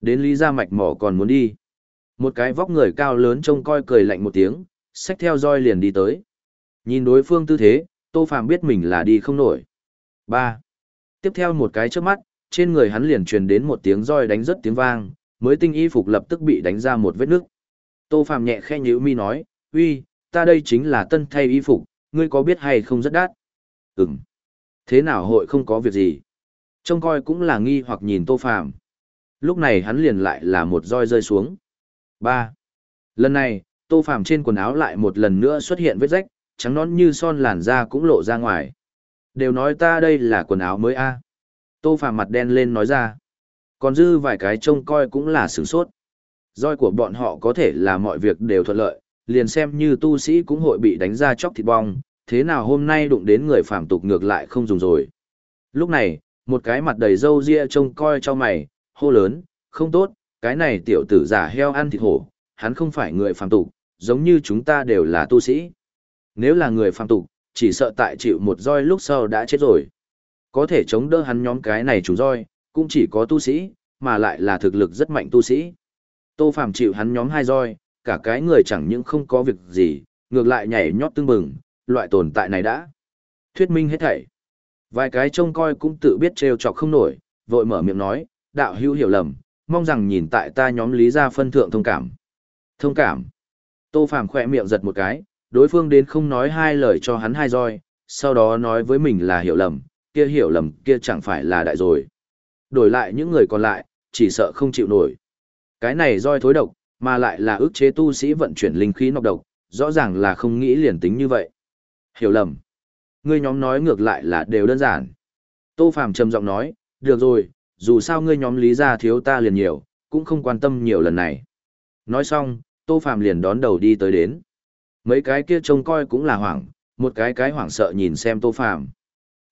[SPEAKER 1] Đến Lý Gia Mạch mỏ còn muốn đi. Một cái vóc người cao lớn trông coi cười lạnh một tiếng, xách theo roi liền đi tới. Nhìn đối phương tư thế, Tô phạm biết mình là đi không nổi. 3. Tiếp theo một cái trước mắt, trên người hắn liền truyền đến một tiếng roi đánh rất tiếng vang, mới tinh y phục lập tức bị đánh ra một vết nước. Tô Phàm nhẹ khẽ nhíu mi nói, uy, ta đây chính là tân thay y phục, ngươi có biết hay không rất đắt? Ừm. Thế nào hội không có việc gì? Trông coi cũng là nghi hoặc nhìn Tô Phàm. Lúc này hắn liền lại là một roi rơi xuống. Ba. Lần này, Tô Phàm trên quần áo lại một lần nữa xuất hiện vết rách, trắng nón như son làn da cũng lộ ra ngoài. Đều nói ta đây là quần áo mới a. Tô Phàm mặt đen lên nói ra. Còn dư vài cái trông coi cũng là sửng sốt. Roi của bọn họ có thể là mọi việc đều thuận lợi, liền xem như tu sĩ cũng hội bị đánh ra chóc thịt bong, thế nào hôm nay đụng đến người phàm tục ngược lại không dùng rồi. Lúc này, một cái mặt đầy râu ria trông coi cho mày, hô lớn, không tốt, cái này tiểu tử giả heo ăn thịt hổ, hắn không phải người phàm tục, giống như chúng ta đều là tu sĩ. Nếu là người phàm tục, chỉ sợ tại chịu một roi lúc sau đã chết rồi. Có thể chống đỡ hắn nhóm cái này chủ roi, cũng chỉ có tu sĩ, mà lại là thực lực rất mạnh tu sĩ. Tô Phàm chịu hắn nhóm hai roi, cả cái người chẳng những không có việc gì, ngược lại nhảy nhót tương bừng, loại tồn tại này đã. Thuyết minh hết thảy. Vài cái trông coi cũng tự biết trêu chọc không nổi, vội mở miệng nói, đạo hữu hiểu lầm, mong rằng nhìn tại ta nhóm lý ra phân thượng thông cảm. Thông cảm. Tô Phàm khỏe miệng giật một cái, đối phương đến không nói hai lời cho hắn hai roi, sau đó nói với mình là hiểu lầm, kia hiểu lầm kia chẳng phải là đại rồi. Đổi lại những người còn lại, chỉ sợ không chịu nổi. Cái này roi thối độc, mà lại là ức chế tu sĩ vận chuyển linh khí nọc độc, rõ ràng là không nghĩ liền tính như vậy. Hiểu lầm. Ngươi nhóm nói ngược lại là đều đơn giản. Tô Phàm trầm giọng nói, được rồi, dù sao ngươi nhóm lý ra thiếu ta liền nhiều, cũng không quan tâm nhiều lần này. Nói xong, Tô Phàm liền đón đầu đi tới đến. Mấy cái kia trông coi cũng là hoảng, một cái cái hoảng sợ nhìn xem Tô Phàm.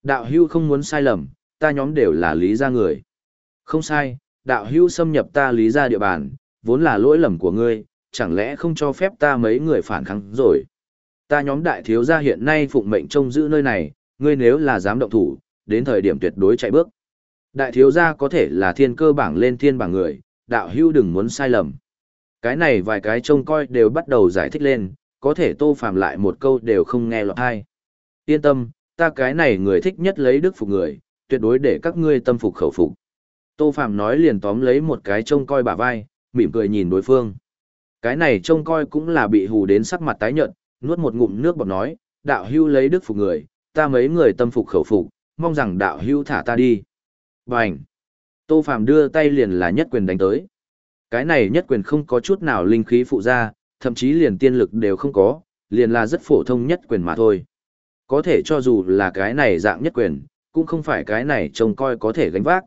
[SPEAKER 1] Đạo hưu không muốn sai lầm, ta nhóm đều là lý gia người. Không sai, đạo hưu xâm nhập ta lý gia địa bàn, vốn là lỗi lầm của ngươi, chẳng lẽ không cho phép ta mấy người phản kháng rồi. Ta nhóm đại thiếu gia hiện nay phụng mệnh trông giữ nơi này, ngươi nếu là dám động thủ, đến thời điểm tuyệt đối chạy bước. Đại thiếu gia có thể là thiên cơ bảng lên thiên bảng người, đạo hưu đừng muốn sai lầm. Cái này vài cái trông coi đều bắt đầu giải thích lên, có thể tô phàm lại một câu đều không nghe lọt hay. Yên tâm, ta cái này người thích nhất lấy đức phục người, tuyệt đối để các ngươi tâm phục khẩu phục. Tô Phạm nói liền tóm lấy một cái trông coi bả vai, mỉm cười nhìn đối phương. Cái này trông coi cũng là bị hù đến sắc mặt tái nhợt, nuốt một ngụm nước bọt nói, đạo hưu lấy đức phục người, ta mấy người tâm phục khẩu phục, mong rằng đạo hưu thả ta đi. Bành! Tô Phạm đưa tay liền là nhất quyền đánh tới. Cái này nhất quyền không có chút nào linh khí phụ ra, thậm chí liền tiên lực đều không có, liền là rất phổ thông nhất quyền mà thôi. Có thể cho dù là cái này dạng nhất quyền, cũng không phải cái này trông coi có thể gánh vác.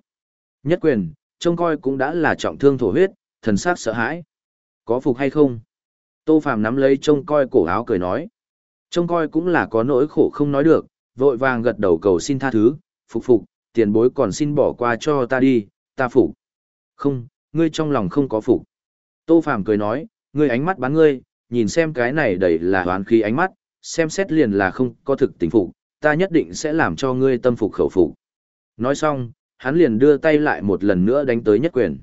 [SPEAKER 1] Nhất quyền, trông coi cũng đã là trọng thương thổ huyết, thần sắc sợ hãi. Có phục hay không? Tô Phàm nắm lấy trông coi cổ áo cười nói. Trông coi cũng là có nỗi khổ không nói được, vội vàng gật đầu cầu xin tha thứ, phục phục, tiền bối còn xin bỏ qua cho ta đi, ta phục. Không, ngươi trong lòng không có phục. Tô Phàm cười nói, ngươi ánh mắt bán ngươi, nhìn xem cái này đầy là hoán khí ánh mắt, xem xét liền là không có thực tình phục, ta nhất định sẽ làm cho ngươi tâm phục khẩu phục. Nói xong, hắn liền đưa tay lại một lần nữa đánh tới nhất quyền.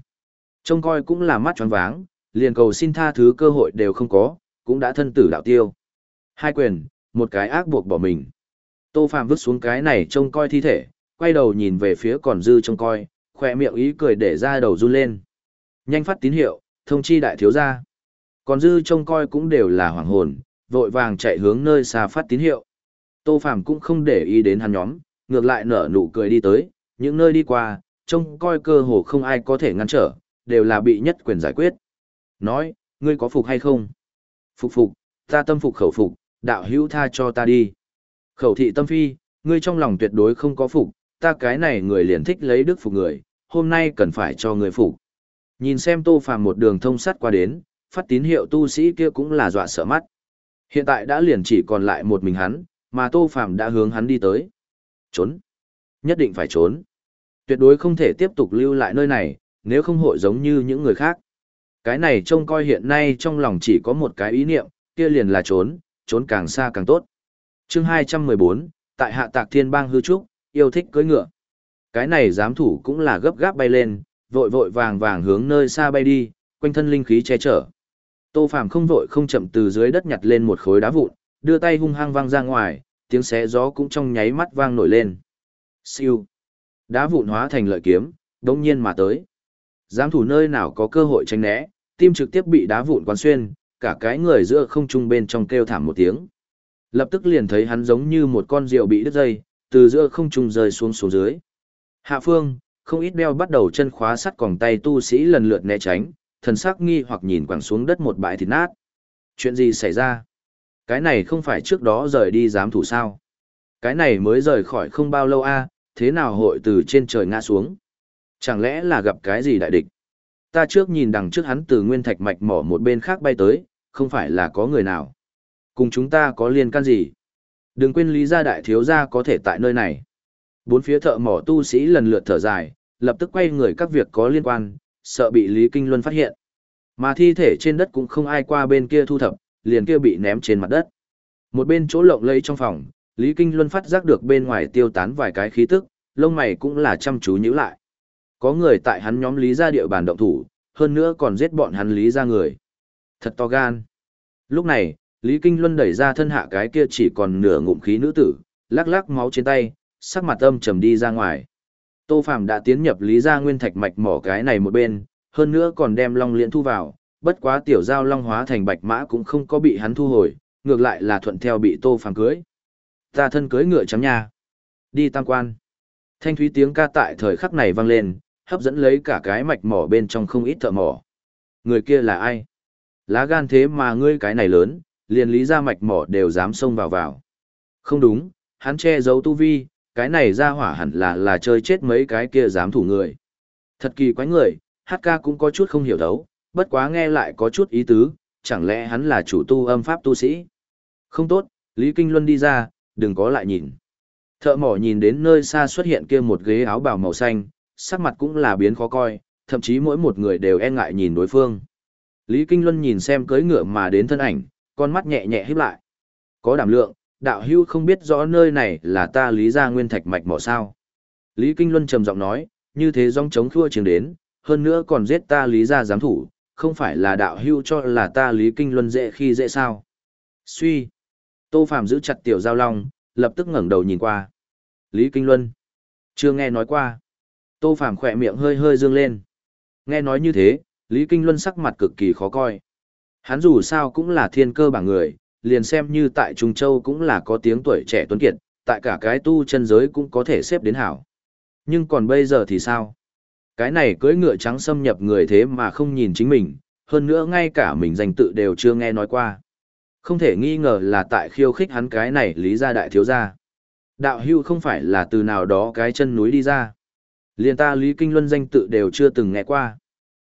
[SPEAKER 1] Trông coi cũng là mắt tròn váng, liền cầu xin tha thứ cơ hội đều không có, cũng đã thân tử đạo tiêu. Hai quyền, một cái ác buộc bỏ mình. Tô Phạm vứt xuống cái này trông coi thi thể, quay đầu nhìn về phía còn dư trông coi, khỏe miệng ý cười để ra đầu run lên. Nhanh phát tín hiệu, thông chi đại thiếu gia. Còn dư trông coi cũng đều là hoàng hồn, vội vàng chạy hướng nơi xa phát tín hiệu. Tô Phàm cũng không để ý đến hắn nhóm, ngược lại nở nụ cười đi tới, những nơi đi qua, trông coi cơ hồ không ai có thể ngăn trở, đều là bị nhất quyền giải quyết. Nói, ngươi có phục hay không? Phục phục, ta tâm phục khẩu phục, đạo hữu tha cho ta đi. Khẩu thị tâm phi, ngươi trong lòng tuyệt đối không có phục, ta cái này người liền thích lấy đức phục người, hôm nay cần phải cho người phục. Nhìn xem tô phàm một đường thông sắt qua đến, phát tín hiệu tu sĩ kia cũng là dọa sợ mắt. Hiện tại đã liền chỉ còn lại một mình hắn, mà tô phàm đã hướng hắn đi tới. Trốn. Nhất định phải trốn. Tuyệt đối không thể tiếp tục lưu lại nơi này, nếu không hội giống như những người khác. Cái này trông coi hiện nay trong lòng chỉ có một cái ý niệm, kia liền là trốn, trốn càng xa càng tốt. chương 214, tại hạ tạc thiên bang hư trúc, yêu thích cưỡi ngựa. Cái này giám thủ cũng là gấp gáp bay lên, vội vội vàng vàng hướng nơi xa bay đi, quanh thân linh khí che chở. Tô Phàm không vội không chậm từ dưới đất nhặt lên một khối đá vụn, đưa tay hung hăng vang ra ngoài, tiếng xé gió cũng trong nháy mắt vang nổi lên. Siêu. Đá vụn hóa thành lợi kiếm, đống nhiên mà tới. Giám thủ nơi nào có cơ hội tránh né, tim trực tiếp bị đá vụn quán xuyên, cả cái người giữa không trung bên trong kêu thảm một tiếng. Lập tức liền thấy hắn giống như một con rượu bị đứt dây, từ giữa không trung rơi xuống xuống dưới. Hạ phương, không ít đeo bắt đầu chân khóa sắt còng tay tu sĩ lần lượt né tránh, thần sắc nghi hoặc nhìn quẳng xuống đất một bãi thịt nát. Chuyện gì xảy ra? Cái này không phải trước đó rời đi giám thủ sao? Cái này mới rời khỏi không bao lâu a, thế nào hội từ trên trời ngã xuống? Chẳng lẽ là gặp cái gì đại địch? Ta trước nhìn đằng trước hắn từ nguyên thạch mạch mỏ một bên khác bay tới, không phải là có người nào. Cùng chúng ta có liên can gì? Đừng quên lý gia đại thiếu gia có thể tại nơi này. Bốn phía thợ mỏ tu sĩ lần lượt thở dài, lập tức quay người các việc có liên quan, sợ bị Lý Kinh Luân phát hiện. Mà thi thể trên đất cũng không ai qua bên kia thu thập, liền kia bị ném trên mặt đất. Một bên chỗ lộng lẫy trong phòng, Lý Kinh Luân phát giác được bên ngoài tiêu tán vài cái khí tức, lông mày cũng là chăm chú nhíu lại. Có người tại hắn nhóm Lý ra địa bàn động thủ, hơn nữa còn giết bọn hắn Lý gia người. Thật to gan. Lúc này, Lý Kinh Luân đẩy ra thân hạ cái kia chỉ còn nửa ngụm khí nữ tử, lắc lắc máu trên tay, sắc mặt âm trầm đi ra ngoài. Tô Phàm đã tiến nhập Lý Gia Nguyên Thạch mạch mỏ cái này một bên, hơn nữa còn đem Long Liễn thu vào, bất quá tiểu giao Long hóa thành bạch mã cũng không có bị hắn thu hồi, ngược lại là thuận theo bị Tô Phàm cưới. Ta thân cưới ngựa trắng nha. Đi tam quan. Thanh thúy tiếng ca tại thời khắc này vang lên, hấp dẫn lấy cả cái mạch mỏ bên trong không ít thợ mỏ. Người kia là ai? Lá gan thế mà ngươi cái này lớn, liền lý ra mạch mỏ đều dám xông vào vào. Không đúng, hắn che giấu tu vi, cái này ra hỏa hẳn là là chơi chết mấy cái kia dám thủ người. Thật kỳ quái người, HK cũng có chút không hiểu đấu, bất quá nghe lại có chút ý tứ, chẳng lẽ hắn là chủ tu âm pháp tu sĩ. Không tốt, Lý Kinh Luân đi ra, đừng có lại nhìn. Thợ mỏ nhìn đến nơi xa xuất hiện kia một ghế áo bào màu xanh, sắc mặt cũng là biến khó coi, thậm chí mỗi một người đều e ngại nhìn đối phương. Lý Kinh Luân nhìn xem cưỡi ngựa mà đến thân ảnh, con mắt nhẹ nhẹ híp lại. Có đảm lượng, đạo hưu không biết rõ nơi này là ta lý gia nguyên thạch mạch mỏ sao. Lý Kinh Luân trầm giọng nói, như thế dòng chống thua trường đến, hơn nữa còn giết ta lý gia giám thủ, không phải là đạo hưu cho là ta lý kinh luân dễ khi dễ sao. Suy. Tô Phạm giữ chặt tiểu giao long, lập tức ngẩng đầu nhìn qua. Lý Kinh Luân. Chưa nghe nói qua. Tô Phạm khỏe miệng hơi hơi dương lên. Nghe nói như thế, Lý Kinh Luân sắc mặt cực kỳ khó coi. Hắn dù sao cũng là thiên cơ bảng người, liền xem như tại Trung Châu cũng là có tiếng tuổi trẻ tuấn kiệt, tại cả cái tu chân giới cũng có thể xếp đến hảo. Nhưng còn bây giờ thì sao? Cái này cưỡi ngựa trắng xâm nhập người thế mà không nhìn chính mình, hơn nữa ngay cả mình danh tự đều chưa nghe nói qua. Không thể nghi ngờ là tại khiêu khích hắn cái này lý gia đại thiếu gia. Đạo hưu không phải là từ nào đó cái chân núi đi ra. Liền ta Lý Kinh Luân danh tự đều chưa từng nghe qua.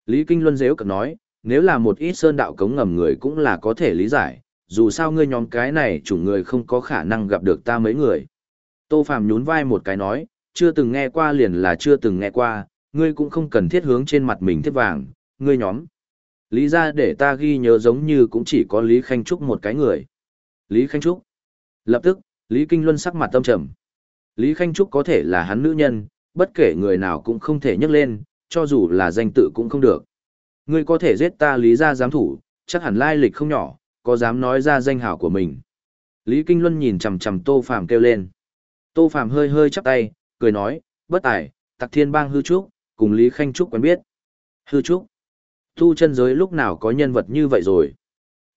[SPEAKER 1] Lý Kinh Luân dễ cực nói, nếu là một ít sơn đạo cống ngầm người cũng là có thể lý giải, dù sao ngươi nhóm cái này chủ người không có khả năng gặp được ta mấy người. Tô Phạm nhún vai một cái nói, chưa từng nghe qua liền là chưa từng nghe qua, ngươi cũng không cần thiết hướng trên mặt mình thiết vàng, ngươi nhóm. Lý ra để ta ghi nhớ giống như cũng chỉ có Lý Khanh Trúc một cái người. Lý Khanh Trúc. Lập tức, Lý Kinh Luân sắc mặt tâm trầm. Lý Khanh Trúc có thể là hắn nữ nhân, bất kể người nào cũng không thể nhắc lên, cho dù là danh tự cũng không được. Ngươi có thể giết ta Lý ra giám thủ, chắc hẳn lai lịch không nhỏ, có dám nói ra danh hảo của mình. Lý Kinh Luân nhìn chằm chằm Tô Phàm kêu lên. Tô Phàm hơi hơi chắp tay, cười nói, bất tài, tặc thiên bang hư trúc, cùng Lý Khanh Trúc quen biết. Hư Trúc. Tu chân giới lúc nào có nhân vật như vậy rồi.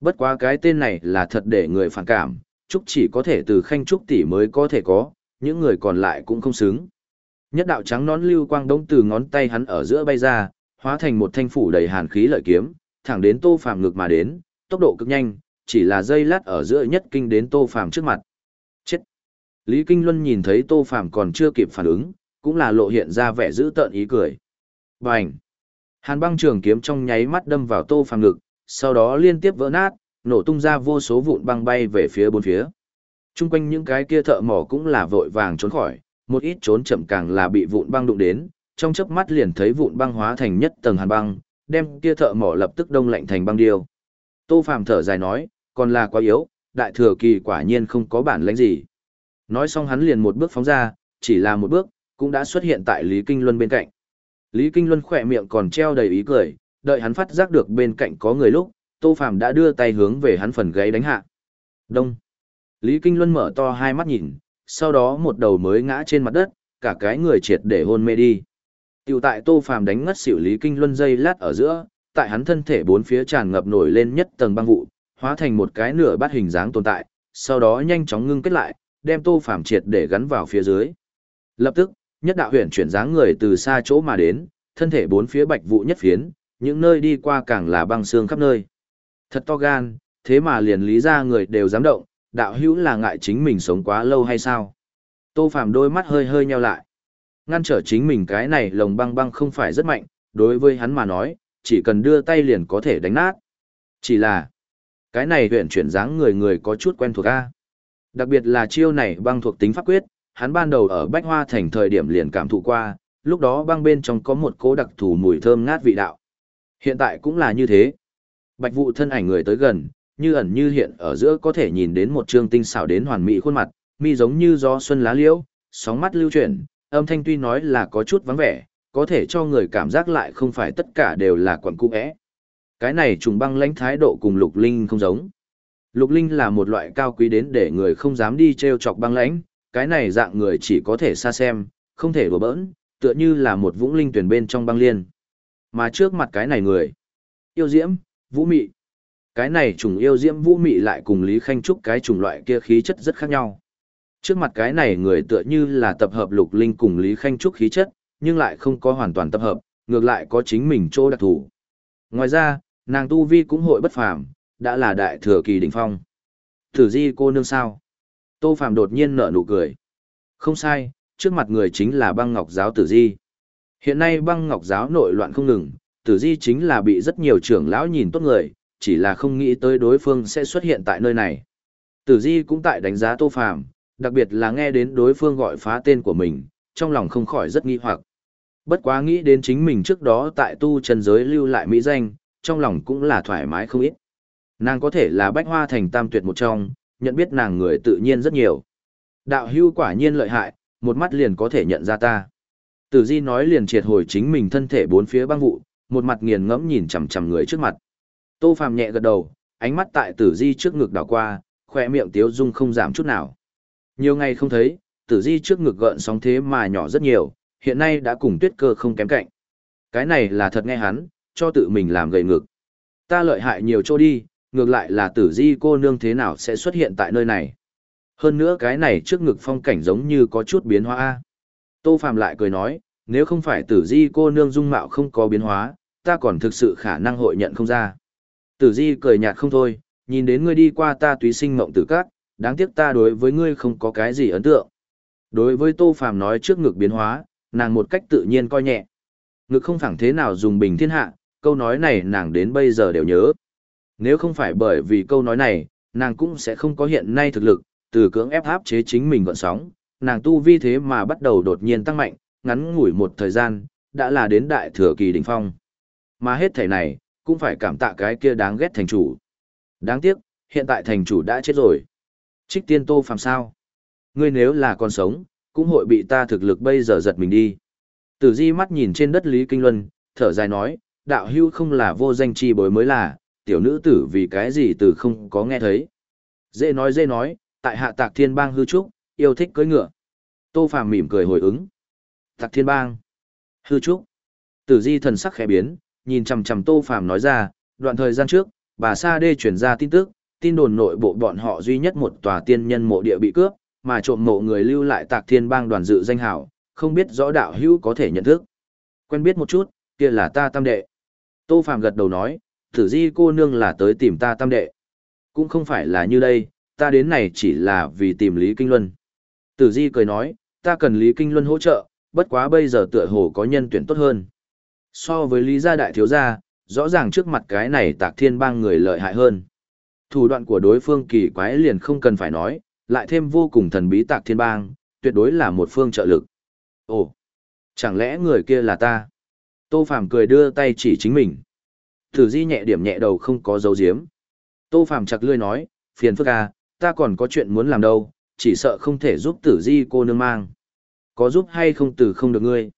[SPEAKER 1] Bất quá cái tên này là thật để người phản cảm, Trúc chỉ có thể từ Khanh Trúc tỷ mới có thể có, những người còn lại cũng không xứng. Nhất đạo trắng nón lưu quang đông từ ngón tay hắn ở giữa bay ra, hóa thành một thanh phủ đầy hàn khí lợi kiếm, thẳng đến Tô Phàm ngực mà đến, tốc độ cực nhanh, chỉ là giây lát ở giữa nhất kinh đến Tô Phàm trước mặt. Chết. Lý Kinh Luân nhìn thấy Tô Phàm còn chưa kịp phản ứng, cũng là lộ hiện ra vẻ dữ tợn ý cười. Bành! Hàn băng trường kiếm trong nháy mắt đâm vào tô phàm ngực, sau đó liên tiếp vỡ nát, nổ tung ra vô số vụn băng bay về phía bốn phía. Trung quanh những cái kia thợ mỏ cũng là vội vàng trốn khỏi, một ít trốn chậm càng là bị vụn băng đụng đến, trong chớp mắt liền thấy vụn băng hóa thành nhất tầng hàn băng, đem kia thợ mỏ lập tức đông lạnh thành băng điêu. Tô Phàm thở dài nói, còn là quá yếu, đại thừa kỳ quả nhiên không có bản lĩnh gì. Nói xong hắn liền một bước phóng ra, chỉ là một bước, cũng đã xuất hiện tại Lý Kinh Luân bên cạnh. Lý Kinh Luân khỏe miệng còn treo đầy ý cười, đợi hắn phát giác được bên cạnh có người lúc, Tô Phàm đã đưa tay hướng về hắn phần gáy đánh hạ. Đông. Lý Kinh Luân mở to hai mắt nhìn, sau đó một đầu mới ngã trên mặt đất, cả cái người triệt để hôn mê đi. Tiểu tại Tô Phàm đánh ngất xỉu Lý Kinh Luân dây lát ở giữa, tại hắn thân thể bốn phía tràn ngập nổi lên nhất tầng băng vụ, hóa thành một cái nửa bát hình dáng tồn tại, sau đó nhanh chóng ngưng kết lại, đem Tô Phàm triệt để gắn vào phía dưới. Lập tức, nhất đạo huyền chuyển dáng người từ xa chỗ mà đến, thân thể bốn phía bạch vụ nhất phiến, những nơi đi qua càng là băng xương khắp nơi. Thật to gan, thế mà liền lý ra người đều dám động, đạo hữu là ngại chính mình sống quá lâu hay sao? Tô Phàm đôi mắt hơi hơi nheo lại. Ngăn trở chính mình cái này lồng băng băng không phải rất mạnh, đối với hắn mà nói, chỉ cần đưa tay liền có thể đánh nát. Chỉ là, cái này huyện chuyển dáng người người có chút quen thuộc a. Đặc biệt là chiêu này băng thuộc tính pháp quyết, hắn ban đầu ở Bách Hoa Thành thời điểm liền cảm thụ qua, lúc đó băng bên trong có một cố đặc thù mùi thơm ngát vị đạo. Hiện tại cũng là như thế. Bạch vụ thân ảnh người tới gần, như ẩn như hiện ở giữa có thể nhìn đến một trương tinh xảo đến hoàn mỹ khuôn mặt, mi giống như gió xuân lá liễu, sóng mắt lưu chuyển, âm thanh tuy nói là có chút vắng vẻ, có thể cho người cảm giác lại không phải tất cả đều là quẩn cũ é. Cái này trùng băng lãnh thái độ cùng lục linh không giống. Lục linh là một loại cao quý đến để người không dám đi treo chọc băng lãnh, cái này dạng người chỉ có thể xa xem, không thể đùa bỡn, tựa như là một vũng linh tuyển bên trong băng liên. Mà trước mặt cái này người, yêu diễm, vũ mị. Cái này trùng yêu diễm vũ mị lại cùng Lý Khanh Trúc cái trùng loại kia khí chất rất khác nhau. Trước mặt cái này người tựa như là tập hợp lục linh cùng Lý Khanh Trúc khí chất, nhưng lại không có hoàn toàn tập hợp, ngược lại có chính mình chỗ đặc thù. Ngoài ra, nàng tu vi cũng hội bất phàm, đã là đại thừa kỳ đỉnh phong. Thử di cô nương sao? Tô Phàm đột nhiên nở nụ cười. Không sai, trước mặt người chính là băng ngọc giáo tử di. Hiện nay băng ngọc giáo nội loạn không ngừng, tử di chính là bị rất nhiều trưởng lão nhìn tốt người, chỉ là không nghĩ tới đối phương sẽ xuất hiện tại nơi này. Tử di cũng tại đánh giá Tô Phàm, đặc biệt là nghe đến đối phương gọi phá tên của mình, trong lòng không khỏi rất nghi hoặc. Bất quá nghĩ đến chính mình trước đó tại tu chân giới lưu lại mỹ danh, trong lòng cũng là thoải mái không ít. Nàng có thể là bách hoa thành tam tuyệt một trong, nhận biết nàng người tự nhiên rất nhiều. Đạo hưu quả nhiên lợi hại, một mắt liền có thể nhận ra ta. Tử Di nói liền triệt hồi chính mình thân thể bốn phía băng vụ, một mặt nghiền ngẫm nhìn chằm chằm người trước mặt. Tô Phàm nhẹ gật đầu, ánh mắt tại Tử Di trước ngực đảo qua, khỏe miệng tiếu dung không giảm chút nào. Nhiều ngày không thấy, Tử Di trước ngực gợn sóng thế mà nhỏ rất nhiều, hiện nay đã cùng Tuyết Cơ không kém cạnh. Cái này là thật nghe hắn, cho tự mình làm gầy ngực. Ta lợi hại nhiều chỗ đi, ngược lại là Tử Di cô nương thế nào sẽ xuất hiện tại nơi này. Hơn nữa cái này trước ngực phong cảnh giống như có chút biến hóa. Tô Phạm lại cười nói, nếu không phải tử di cô nương dung mạo không có biến hóa, ta còn thực sự khả năng hội nhận không ra. Tử di cười nhạt không thôi, nhìn đến ngươi đi qua ta túy sinh mộng tử các, đáng tiếc ta đối với ngươi không có cái gì ấn tượng. Đối với Tô Phạm nói trước ngực biến hóa, nàng một cách tự nhiên coi nhẹ. Ngực không phẳng thế nào dùng bình thiên hạ, câu nói này nàng đến bây giờ đều nhớ. Nếu không phải bởi vì câu nói này, nàng cũng sẽ không có hiện nay thực lực, từ cưỡng ép áp chế chính mình gọn sóng, nàng tu vi thế mà bắt đầu đột nhiên tăng mạnh, ngắn ngủi một thời gian, đã là đến đại thừa kỳ đỉnh phong. Mà hết thể này, cũng phải cảm tạ cái kia đáng ghét thành chủ. Đáng tiếc, hiện tại thành chủ đã chết rồi. Trích tiên tô phàm sao? Ngươi nếu là còn sống, cũng hội bị ta thực lực bây giờ giật mình đi. Tử di mắt nhìn trên đất Lý Kinh Luân, thở dài nói, đạo hưu không là vô danh chi bối mới là, tiểu nữ tử vì cái gì từ không có nghe thấy. Dễ nói dễ nói, tại hạ tạc thiên bang hư trúc, yêu thích cưỡi ngựa. Tô Phàm mỉm cười hồi ứng. Tạc thiên bang. Hư trúc. Tử di thần sắc khẽ biến, nhìn chằm chằm Tô Phàm nói ra, đoạn thời gian trước, bà Sa Đê chuyển ra tin tức, tin đồn nội bộ bọn họ duy nhất một tòa tiên nhân mộ địa bị cướp, mà trộm mộ người lưu lại tạc thiên bang đoàn dự danh hảo, không biết rõ đạo hữu có thể nhận thức. Quen biết một chút, kia là ta tam đệ. Tô phạm gật đầu nói, tử di cô nương là tới tìm ta tam đệ. Cũng không phải là như đây, ta đến này chỉ là vì tìm Lý Kinh Luân. Tử Di cười nói, ta cần Lý Kinh Luân hỗ trợ, bất quá bây giờ tựa hồ có nhân tuyển tốt hơn. So với Lý gia đại thiếu gia, rõ ràng trước mặt cái này tạc thiên bang người lợi hại hơn. Thủ đoạn của đối phương kỳ quái liền không cần phải nói, lại thêm vô cùng thần bí tạc thiên bang, tuyệt đối là một phương trợ lực. Ồ, chẳng lẽ người kia là ta? Tô Phàm cười đưa tay chỉ chính mình. Tử Di nhẹ điểm nhẹ đầu không có dấu diếm. Tô Phàm chặt lươi nói, phiền phức à, ta còn có chuyện muốn làm đâu, chỉ sợ không thể giúp tử di cô nương mang. Có giúp hay không tử không được ngươi.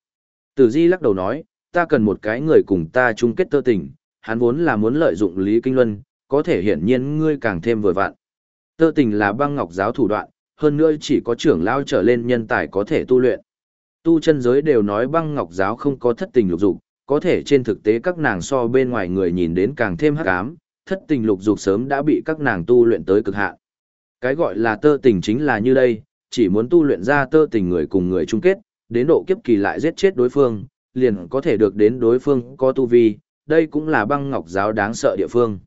[SPEAKER 1] Tử di lắc đầu nói, ta cần một cái người cùng ta chung kết tơ tình, hắn vốn là muốn lợi dụng Lý Kinh Luân, có thể hiển nhiên ngươi càng thêm vừa vạn. Tơ tình là băng ngọc giáo thủ đoạn, hơn nữa chỉ có trưởng lao trở lên nhân tài có thể tu luyện. Tu chân giới đều nói băng ngọc giáo không có thất tình lục dục, có thể trên thực tế các nàng so bên ngoài người nhìn đến càng thêm hắc ám, thất tình lục dục sớm đã bị các nàng tu luyện tới cực hạn. Cái gọi là tơ tình chính là như đây, chỉ muốn tu luyện ra tơ tình người cùng người chung kết, đến độ kiếp kỳ lại giết chết đối phương, liền có thể được đến đối phương có tu vi, đây cũng là băng ngọc giáo đáng sợ địa phương.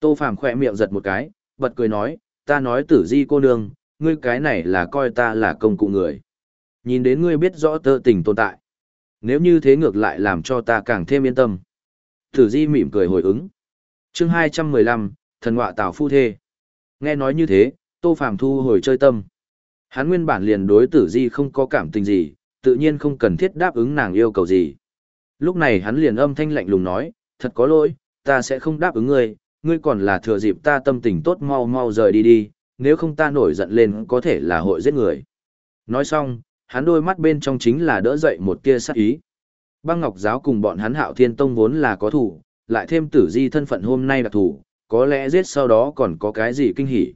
[SPEAKER 1] Tô Phàm khỏe miệng giật một cái, bật cười nói, ta nói tử di cô nương, ngươi cái này là coi ta là công cụ người. Nhìn đến ngươi biết rõ tơ tình tồn tại. Nếu như thế ngược lại làm cho ta càng thêm yên tâm. Tử di mỉm cười hồi ứng. chương 215, thần ngọa tào phu thê. Nghe nói như thế, Tô Phàm thu hồi chơi tâm. Hắn nguyên bản liền đối tử di không có cảm tình gì, tự nhiên không cần thiết đáp ứng nàng yêu cầu gì. Lúc này hắn liền âm thanh lạnh lùng nói, thật có lỗi, ta sẽ không đáp ứng ngươi, ngươi còn là thừa dịp ta tâm tình tốt mau mau rời đi đi, nếu không ta nổi giận lên có thể là hội giết người. Nói xong, hắn đôi mắt bên trong chính là đỡ dậy một tia sát ý. Băng Ngọc Giáo cùng bọn hắn Hạo Thiên Tông vốn là có thủ, lại thêm tử di thân phận hôm nay đặc thủ, có lẽ giết sau đó còn có cái gì kinh hỉ.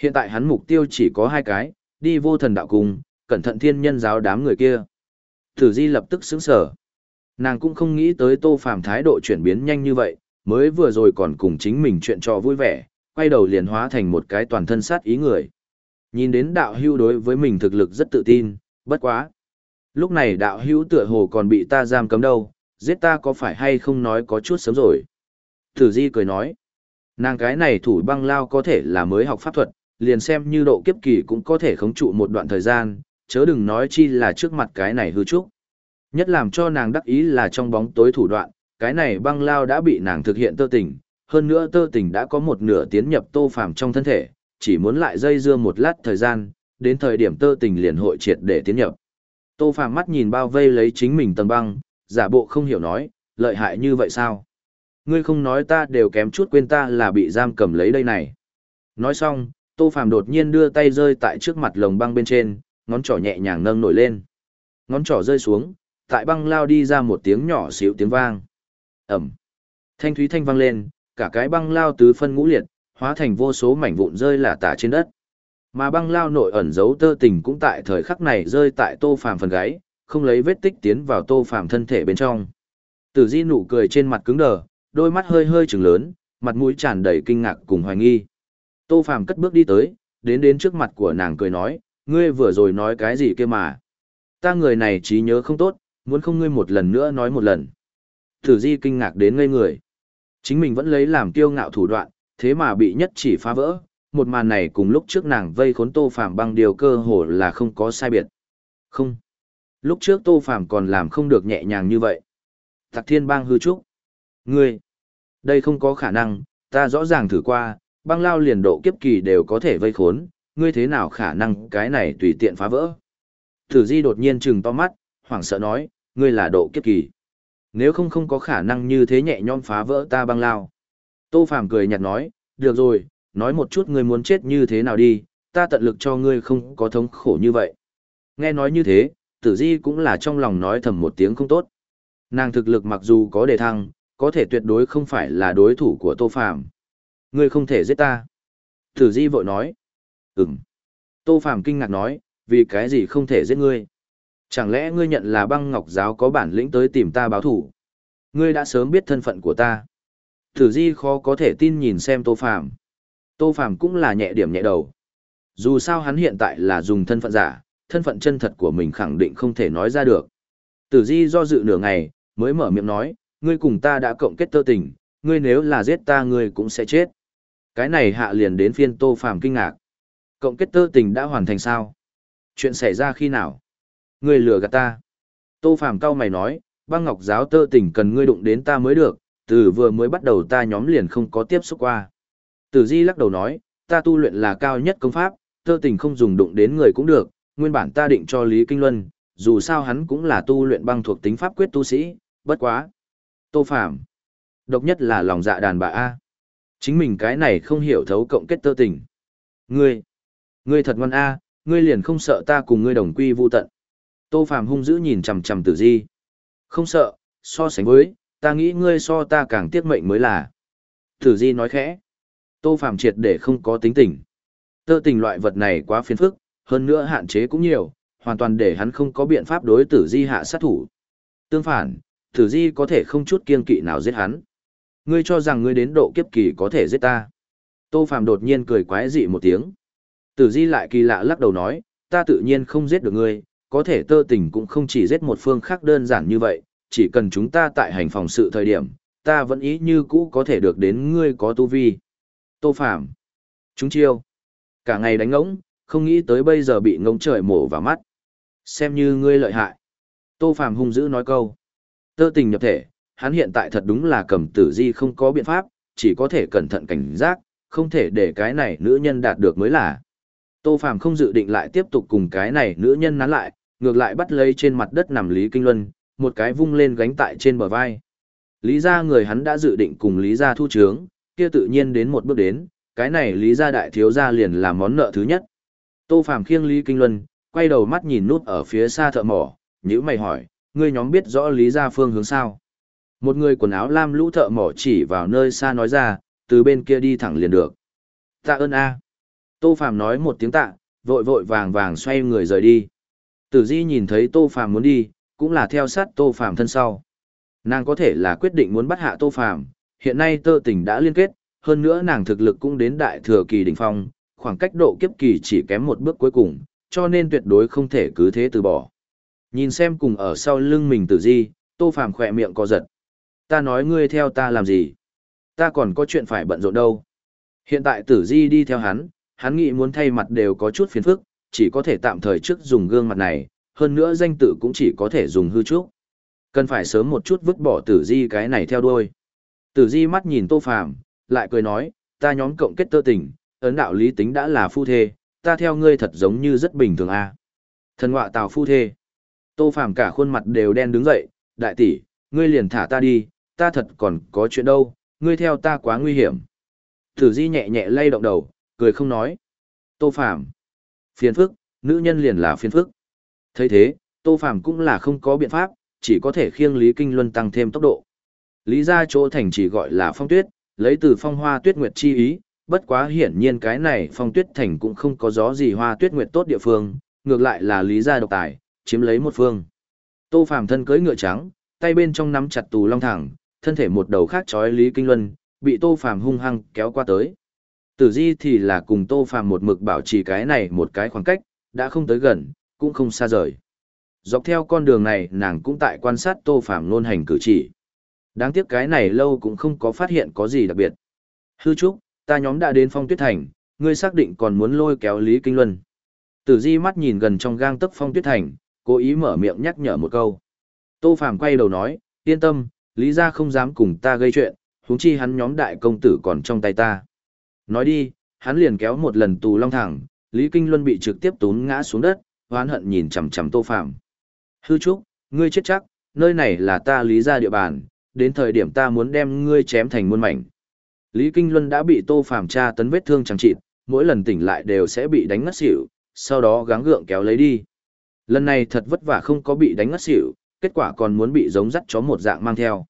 [SPEAKER 1] Hiện tại hắn mục tiêu chỉ có hai cái, đi vô thần đạo cung, cẩn thận thiên nhân giáo đám người kia. Tử di lập tức sững sở. Nàng cũng không nghĩ tới tô phàm thái độ chuyển biến nhanh như vậy, mới vừa rồi còn cùng chính mình chuyện trò vui vẻ, quay đầu liền hóa thành một cái toàn thân sát ý người. Nhìn đến đạo hưu đối với mình thực lực rất tự tin, bất quá. Lúc này đạo hưu tựa hồ còn bị ta giam cấm đâu, giết ta có phải hay không nói có chút sớm rồi. Tử di cười nói, nàng cái này thủ băng lao có thể là mới học pháp thuật, liền xem như độ kiếp kỳ cũng có thể khống trụ một đoạn thời gian, chớ đừng nói chi là trước mặt cái này hư trúc. Nhất làm cho nàng đắc ý là trong bóng tối thủ đoạn, cái này băng lao đã bị nàng thực hiện tơ tình, hơn nữa tơ tình đã có một nửa tiến nhập tô phàm trong thân thể, chỉ muốn lại dây dưa một lát thời gian, đến thời điểm tơ tình liền hội triệt để tiến nhập. Tô phàm mắt nhìn bao vây lấy chính mình tầng băng, giả bộ không hiểu nói, lợi hại như vậy sao? Ngươi không nói ta đều kém chút quên ta là bị giam cầm lấy đây này. Nói xong, Tô Phàm đột nhiên đưa tay rơi tại trước mặt lồng băng bên trên, ngón trỏ nhẹ nhàng nâng nổi lên. Ngón trỏ rơi xuống, tại băng lao đi ra một tiếng nhỏ xíu tiếng vang. Ẩm. Thanh thúy thanh vang lên, cả cái băng lao tứ phân ngũ liệt, hóa thành vô số mảnh vụn rơi lả tả trên đất. Mà băng lao nội ẩn giấu tơ tình cũng tại thời khắc này rơi tại Tô Phàm phần gáy, không lấy vết tích tiến vào Tô Phàm thân thể bên trong. Tử Di nụ cười trên mặt cứng đờ, đôi mắt hơi hơi trừng lớn, mặt mũi tràn đầy kinh ngạc cùng hoài nghi. Tô Phàm cất bước đi tới, đến đến trước mặt của nàng cười nói, ngươi vừa rồi nói cái gì kia mà. Ta người này trí nhớ không tốt, muốn không ngươi một lần nữa nói một lần. Tử Di kinh ngạc đến ngây người. Chính mình vẫn lấy làm kiêu ngạo thủ đoạn, thế mà bị nhất chỉ phá vỡ. Một màn này cùng lúc trước nàng vây khốn Tô Phàm băng điều cơ hồ là không có sai biệt. Không. Lúc trước Tô Phàm còn làm không được nhẹ nhàng như vậy. Tạc Thiên Bang hư trúc. Ngươi. Đây không có khả năng, ta rõ ràng thử qua, băng lao liền độ kiếp kỳ đều có thể vây khốn, ngươi thế nào khả năng cái này tùy tiện phá vỡ. Tử Di đột nhiên trừng to mắt, hoảng sợ nói, ngươi là độ kiếp kỳ. Nếu không không có khả năng như thế nhẹ nhõm phá vỡ ta băng lao. Tô Phàm cười nhạt nói, được rồi, nói một chút ngươi muốn chết như thế nào đi, ta tận lực cho ngươi không có thống khổ như vậy. Nghe nói như thế, tử di cũng là trong lòng nói thầm một tiếng không tốt. Nàng thực lực mặc dù có đề thăng, có thể tuyệt đối không phải là đối thủ của Tô Phàm. Ngươi không thể giết ta. Tử di vội nói. Ừm. Tô Phàm kinh ngạc nói, vì cái gì không thể giết ngươi? Chẳng lẽ ngươi nhận là băng ngọc giáo có bản lĩnh tới tìm ta báo thủ? Ngươi đã sớm biết thân phận của ta. Tử di khó có thể tin nhìn xem Tô Phàm. Tô Phàm cũng là nhẹ điểm nhẹ đầu. Dù sao hắn hiện tại là dùng thân phận giả, thân phận chân thật của mình khẳng định không thể nói ra được. Tử Di do dự nửa ngày, mới mở miệng nói, ngươi cùng ta đã cộng kết tơ tình, ngươi nếu là giết ta ngươi cũng sẽ chết. Cái này hạ liền đến phiên Tô Phàm kinh ngạc. Cộng kết tơ tình đã hoàn thành sao? Chuyện xảy ra khi nào? Ngươi lừa gạt ta. Tô Phàm cao mày nói, băng ngọc giáo tơ tình cần ngươi đụng đến ta mới được, từ vừa mới bắt đầu ta nhóm liền không có tiếp xúc qua. Tử Di lắc đầu nói, ta tu luyện là cao nhất công pháp, tơ tình không dùng đụng đến người cũng được, nguyên bản ta định cho Lý Kinh Luân, dù sao hắn cũng là tu luyện băng thuộc tính pháp quyết tu sĩ, bất quá. Tô Phàm, Độc nhất là lòng dạ đàn bà A. Chính mình cái này không hiểu thấu cộng kết tơ tình. Ngươi. Ngươi thật ngoan A, ngươi liền không sợ ta cùng ngươi đồng quy vu tận. Tô Phạm hung dữ nhìn chằm chằm tử di. Không sợ, so sánh với, ta nghĩ ngươi so ta càng tiết mệnh mới là. Tử di nói khẽ. Tô Phạm triệt để không có tính tình. Tơ tình loại vật này quá phiền phức, hơn nữa hạn chế cũng nhiều, hoàn toàn để hắn không có biện pháp đối tử di hạ sát thủ. Tương phản, tử di có thể không chút kiên kỵ nào giết hắn. Ngươi cho rằng ngươi đến độ kiếp kỳ có thể giết ta. Tô Phạm đột nhiên cười quái dị một tiếng. Tử di lại kỳ lạ lắc đầu nói, ta tự nhiên không giết được ngươi, có thể tơ tình cũng không chỉ giết một phương khác đơn giản như vậy, chỉ cần chúng ta tại hành phòng sự thời điểm, ta vẫn ý như cũ có thể được đến ngươi có tu vi. Tô Phạm. Chúng chiêu. Cả ngày đánh ngỗng, không nghĩ tới bây giờ bị ngỗng trời mổ vào mắt. Xem như ngươi lợi hại. Tô Phạm hung dữ nói câu. Tơ tình nhập thể, hắn hiện tại thật đúng là cầm tử di không có biện pháp, chỉ có thể cẩn thận cảnh giác, không thể để cái này nữ nhân đạt được mới là. Tô Phàm không dự định lại tiếp tục cùng cái này nữ nhân nán lại, ngược lại bắt lấy trên mặt đất nằm Lý Kinh Luân, một cái vung lên gánh tại trên bờ vai. Lý gia người hắn đã dự định cùng Lý gia thu trướng, kia tự nhiên đến một bước đến, cái này Lý gia đại thiếu gia liền là món nợ thứ nhất. Tô Phàm khiêng Lý Kinh Luân, quay đầu mắt nhìn nút ở phía xa thợ mỏ, nhíu mày hỏi, ngươi nhóm biết rõ Lý gia phương hướng sao? Một người quần áo lam lũ thợ mỏ chỉ vào nơi xa nói ra, từ bên kia đi thẳng liền được. Tạ ơn a. Tô Phàm nói một tiếng tạ, vội vội vàng vàng xoay người rời đi. Tử Di nhìn thấy Tô Phàm muốn đi, cũng là theo sát Tô Phàm thân sau. Nàng có thể là quyết định muốn bắt hạ Tô Phàm, hiện nay tơ tình đã liên kết, hơn nữa nàng thực lực cũng đến đại thừa kỳ đỉnh phong, khoảng cách độ kiếp kỳ chỉ kém một bước cuối cùng, cho nên tuyệt đối không thể cứ thế từ bỏ. Nhìn xem cùng ở sau lưng mình Tử Di, Tô Phàm khỏe miệng co giật. Ta nói ngươi theo ta làm gì? Ta còn có chuyện phải bận rộn đâu. Hiện tại Tử Di đi theo hắn, hắn nghĩ muốn thay mặt đều có chút phiền phức, chỉ có thể tạm thời trước dùng gương mặt này, hơn nữa danh tự cũng chỉ có thể dùng hư trúc. Cần phải sớm một chút vứt bỏ tử di cái này theo đuôi. Tử di mắt nhìn tô phàm, lại cười nói, ta nhóm cộng kết tơ tình, ấn đạo lý tính đã là phu thê, ta theo ngươi thật giống như rất bình thường a. À. Thần họa tào phu thê. Tô phàm cả khuôn mặt đều đen đứng dậy, đại tỷ, ngươi liền thả ta đi, ta thật còn có chuyện đâu, ngươi theo ta quá nguy hiểm. Tử di nhẹ nhẹ lay động đầu, cười không nói. Tô phàm. Phiền phức, nữ nhân liền là phiền phức. thấy thế, Tô Phàm cũng là không có biện pháp, chỉ có thể khiêng Lý Kinh Luân tăng thêm tốc độ. Lý ra chỗ thành chỉ gọi là phong tuyết, lấy từ phong hoa tuyết nguyệt chi ý, bất quá hiển nhiên cái này phong tuyết thành cũng không có gió gì hoa tuyết nguyệt tốt địa phương, ngược lại là Lý gia độc tài, chiếm lấy một phương. Tô Phàm thân cưỡi ngựa trắng, tay bên trong nắm chặt tù long thẳng, thân thể một đầu khác trói Lý Kinh Luân, bị Tô Phàm hung hăng kéo qua tới. Tử Di thì là cùng Tô Phàm một mực bảo trì cái này một cái khoảng cách, đã không tới gần, cũng không xa rời. Dọc theo con đường này nàng cũng tại quan sát Tô Phàm nôn hành cử chỉ. Đáng tiếc cái này lâu cũng không có phát hiện có gì đặc biệt. Hư Trúc, ta nhóm đã đến phong tuyết thành, ngươi xác định còn muốn lôi kéo Lý Kinh Luân. Tử Di mắt nhìn gần trong gang tấc phong tuyết thành, cố ý mở miệng nhắc nhở một câu. Tô Phàm quay đầu nói, yên tâm, Lý gia không dám cùng ta gây chuyện, huống chi hắn nhóm đại công tử còn trong tay ta. Nói đi, hắn liền kéo một lần tù long thẳng, Lý Kinh Luân bị trực tiếp tún ngã xuống đất, hoán hận nhìn chằm chằm Tô Phàm. Hư Trúc, ngươi chết chắc, nơi này là ta lý gia địa bàn, đến thời điểm ta muốn đem ngươi chém thành muôn mảnh. Lý Kinh Luân đã bị Tô Phàm tra tấn vết thương chẳng chịt, mỗi lần tỉnh lại đều sẽ bị đánh ngất xỉu, sau đó gắng gượng kéo lấy đi. Lần này thật vất vả không có bị đánh ngất xỉu, kết quả còn muốn bị giống dắt chó một dạng mang theo.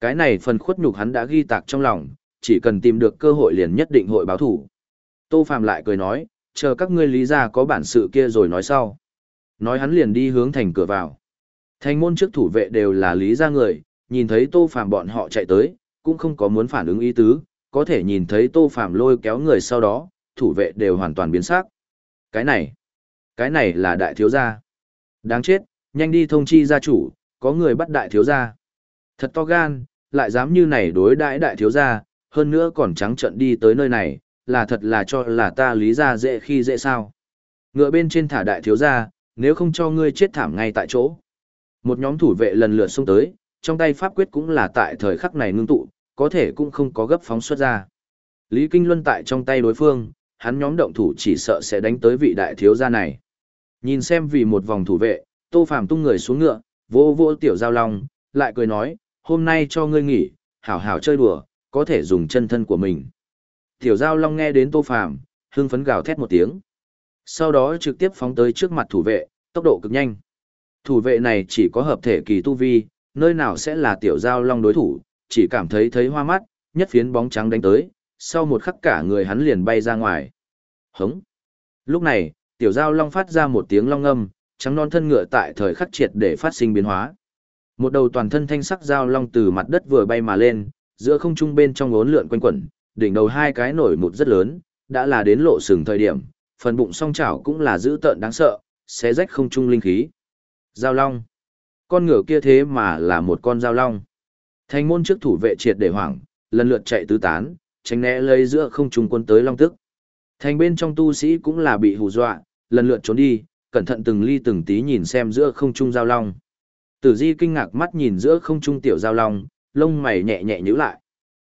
[SPEAKER 1] Cái này phần khuất nhục hắn đã ghi tạc trong lòng, chỉ cần tìm được cơ hội liền nhất định hội báo thủ. Tô Phạm lại cười nói, chờ các ngươi lý ra có bản sự kia rồi nói sau. Nói hắn liền đi hướng thành cửa vào. Thành môn trước thủ vệ đều là lý ra người, nhìn thấy Tô Phạm bọn họ chạy tới, cũng không có muốn phản ứng ý tứ, có thể nhìn thấy Tô Phạm lôi kéo người sau đó, thủ vệ đều hoàn toàn biến sắc. Cái này, cái này là đại thiếu gia. Đáng chết, nhanh đi thông chi gia chủ, có người bắt đại thiếu gia. Thật to gan, lại dám như này đối đãi đại thiếu gia, hơn nữa còn trắng trận đi tới nơi này, là thật là cho là ta lý ra dễ khi dễ sao. Ngựa bên trên thả đại thiếu ra, nếu không cho ngươi chết thảm ngay tại chỗ. Một nhóm thủ vệ lần lượt xông tới, trong tay pháp quyết cũng là tại thời khắc này ngưng tụ, có thể cũng không có gấp phóng xuất ra. Lý Kinh Luân tại trong tay đối phương, hắn nhóm động thủ chỉ sợ sẽ đánh tới vị đại thiếu gia này. Nhìn xem vì một vòng thủ vệ, Tô Phàm tung người xuống ngựa, vô vô tiểu giao long, lại cười nói, hôm nay cho ngươi nghỉ, hảo hảo chơi đùa, có thể dùng chân thân của mình. Tiểu Giao Long nghe đến Tô Phàm, hưng phấn gào thét một tiếng. Sau đó trực tiếp phóng tới trước mặt thủ vệ, tốc độ cực nhanh. Thủ vệ này chỉ có hợp thể kỳ tu vi, nơi nào sẽ là Tiểu Giao Long đối thủ, chỉ cảm thấy thấy hoa mắt, nhất phiến bóng trắng đánh tới, sau một khắc cả người hắn liền bay ra ngoài. Hống. Lúc này, Tiểu Giao Long phát ra một tiếng long âm, trắng non thân ngựa tại thời khắc triệt để phát sinh biến hóa. Một đầu toàn thân thanh sắc giao long từ mặt đất vừa bay mà lên, giữa không trung bên trong ngốn lượn quanh quẩn, đỉnh đầu hai cái nổi một rất lớn, đã là đến lộ sừng thời điểm, phần bụng song chảo cũng là dữ tợn đáng sợ, xé rách không trung linh khí. Giao long. Con ngựa kia thế mà là một con giao long. Thành môn trước thủ vệ triệt để hoảng, lần lượt chạy tứ tán, tránh né lấy giữa không trung quân tới long tức. Thành bên trong tu sĩ cũng là bị hù dọa, lần lượt trốn đi, cẩn thận từng ly từng tí nhìn xem giữa không trung giao long. Tử Di kinh ngạc mắt nhìn giữa không trung tiểu giao long, lông mày nhẹ nhẹ nhíu lại.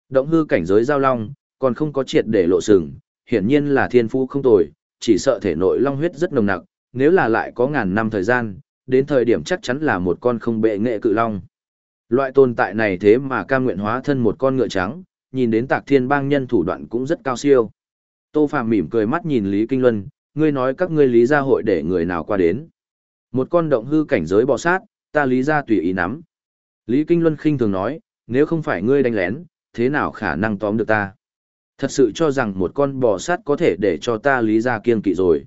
[SPEAKER 1] Động hư cảnh giới giao long, còn không có triệt để lộ sừng, hiển nhiên là thiên phú không tồi, chỉ sợ thể nội long huyết rất nồng nặc, nếu là lại có ngàn năm thời gian, đến thời điểm chắc chắn là một con không bệ nghệ cự long. Loại tồn tại này thế mà cam nguyện hóa thân một con ngựa trắng, nhìn đến tạc thiên bang nhân thủ đoạn cũng rất cao siêu. Tô Phạm mỉm cười mắt nhìn Lý Kinh Luân, ngươi nói các ngươi lý gia hội để người nào qua đến. Một con động hư cảnh giới bò sát, ta lý gia tùy ý nắm. Lý Kinh Luân khinh thường nói, nếu không phải ngươi đánh lén, thế nào khả năng tóm được ta? Thật sự cho rằng một con bò sát có thể để cho ta lý ra kiên kỵ rồi.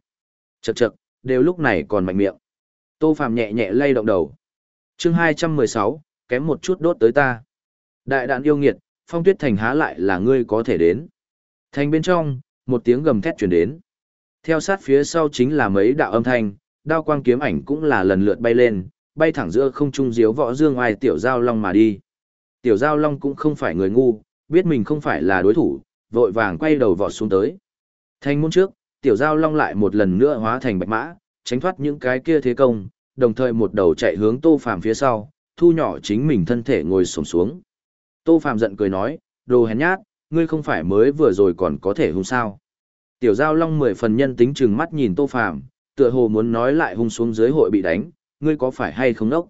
[SPEAKER 1] Chậc chậc, đều lúc này còn mạnh miệng. Tô Phạm nhẹ nhẹ lay động đầu. chương 216, kém một chút đốt tới ta. Đại đạn yêu nghiệt, phong tuyết thành há lại là ngươi có thể đến. Thành bên trong, một tiếng gầm thét chuyển đến. Theo sát phía sau chính là mấy đạo âm thanh, đao quang kiếm ảnh cũng là lần lượt bay lên, bay thẳng giữa không trung diếu võ dương ai tiểu giao long mà đi. Tiểu giao long cũng không phải người ngu, biết mình không phải là đối thủ, vội vàng quay đầu vọt xuống tới. Thành môn trước, tiểu giao long lại một lần nữa hóa thành bạch mã, tránh thoát những cái kia thế công, đồng thời một đầu chạy hướng Tô Phàm phía sau, thu nhỏ chính mình thân thể ngồi xổm xuống. Tô Phàm giận cười nói, đồ hèn nhát, ngươi không phải mới vừa rồi còn có thể hung sao. Tiểu giao long mười phần nhân tính chừng mắt nhìn Tô Phàm, tựa hồ muốn nói lại hung xuống dưới hội bị đánh, ngươi có phải hay không nốc?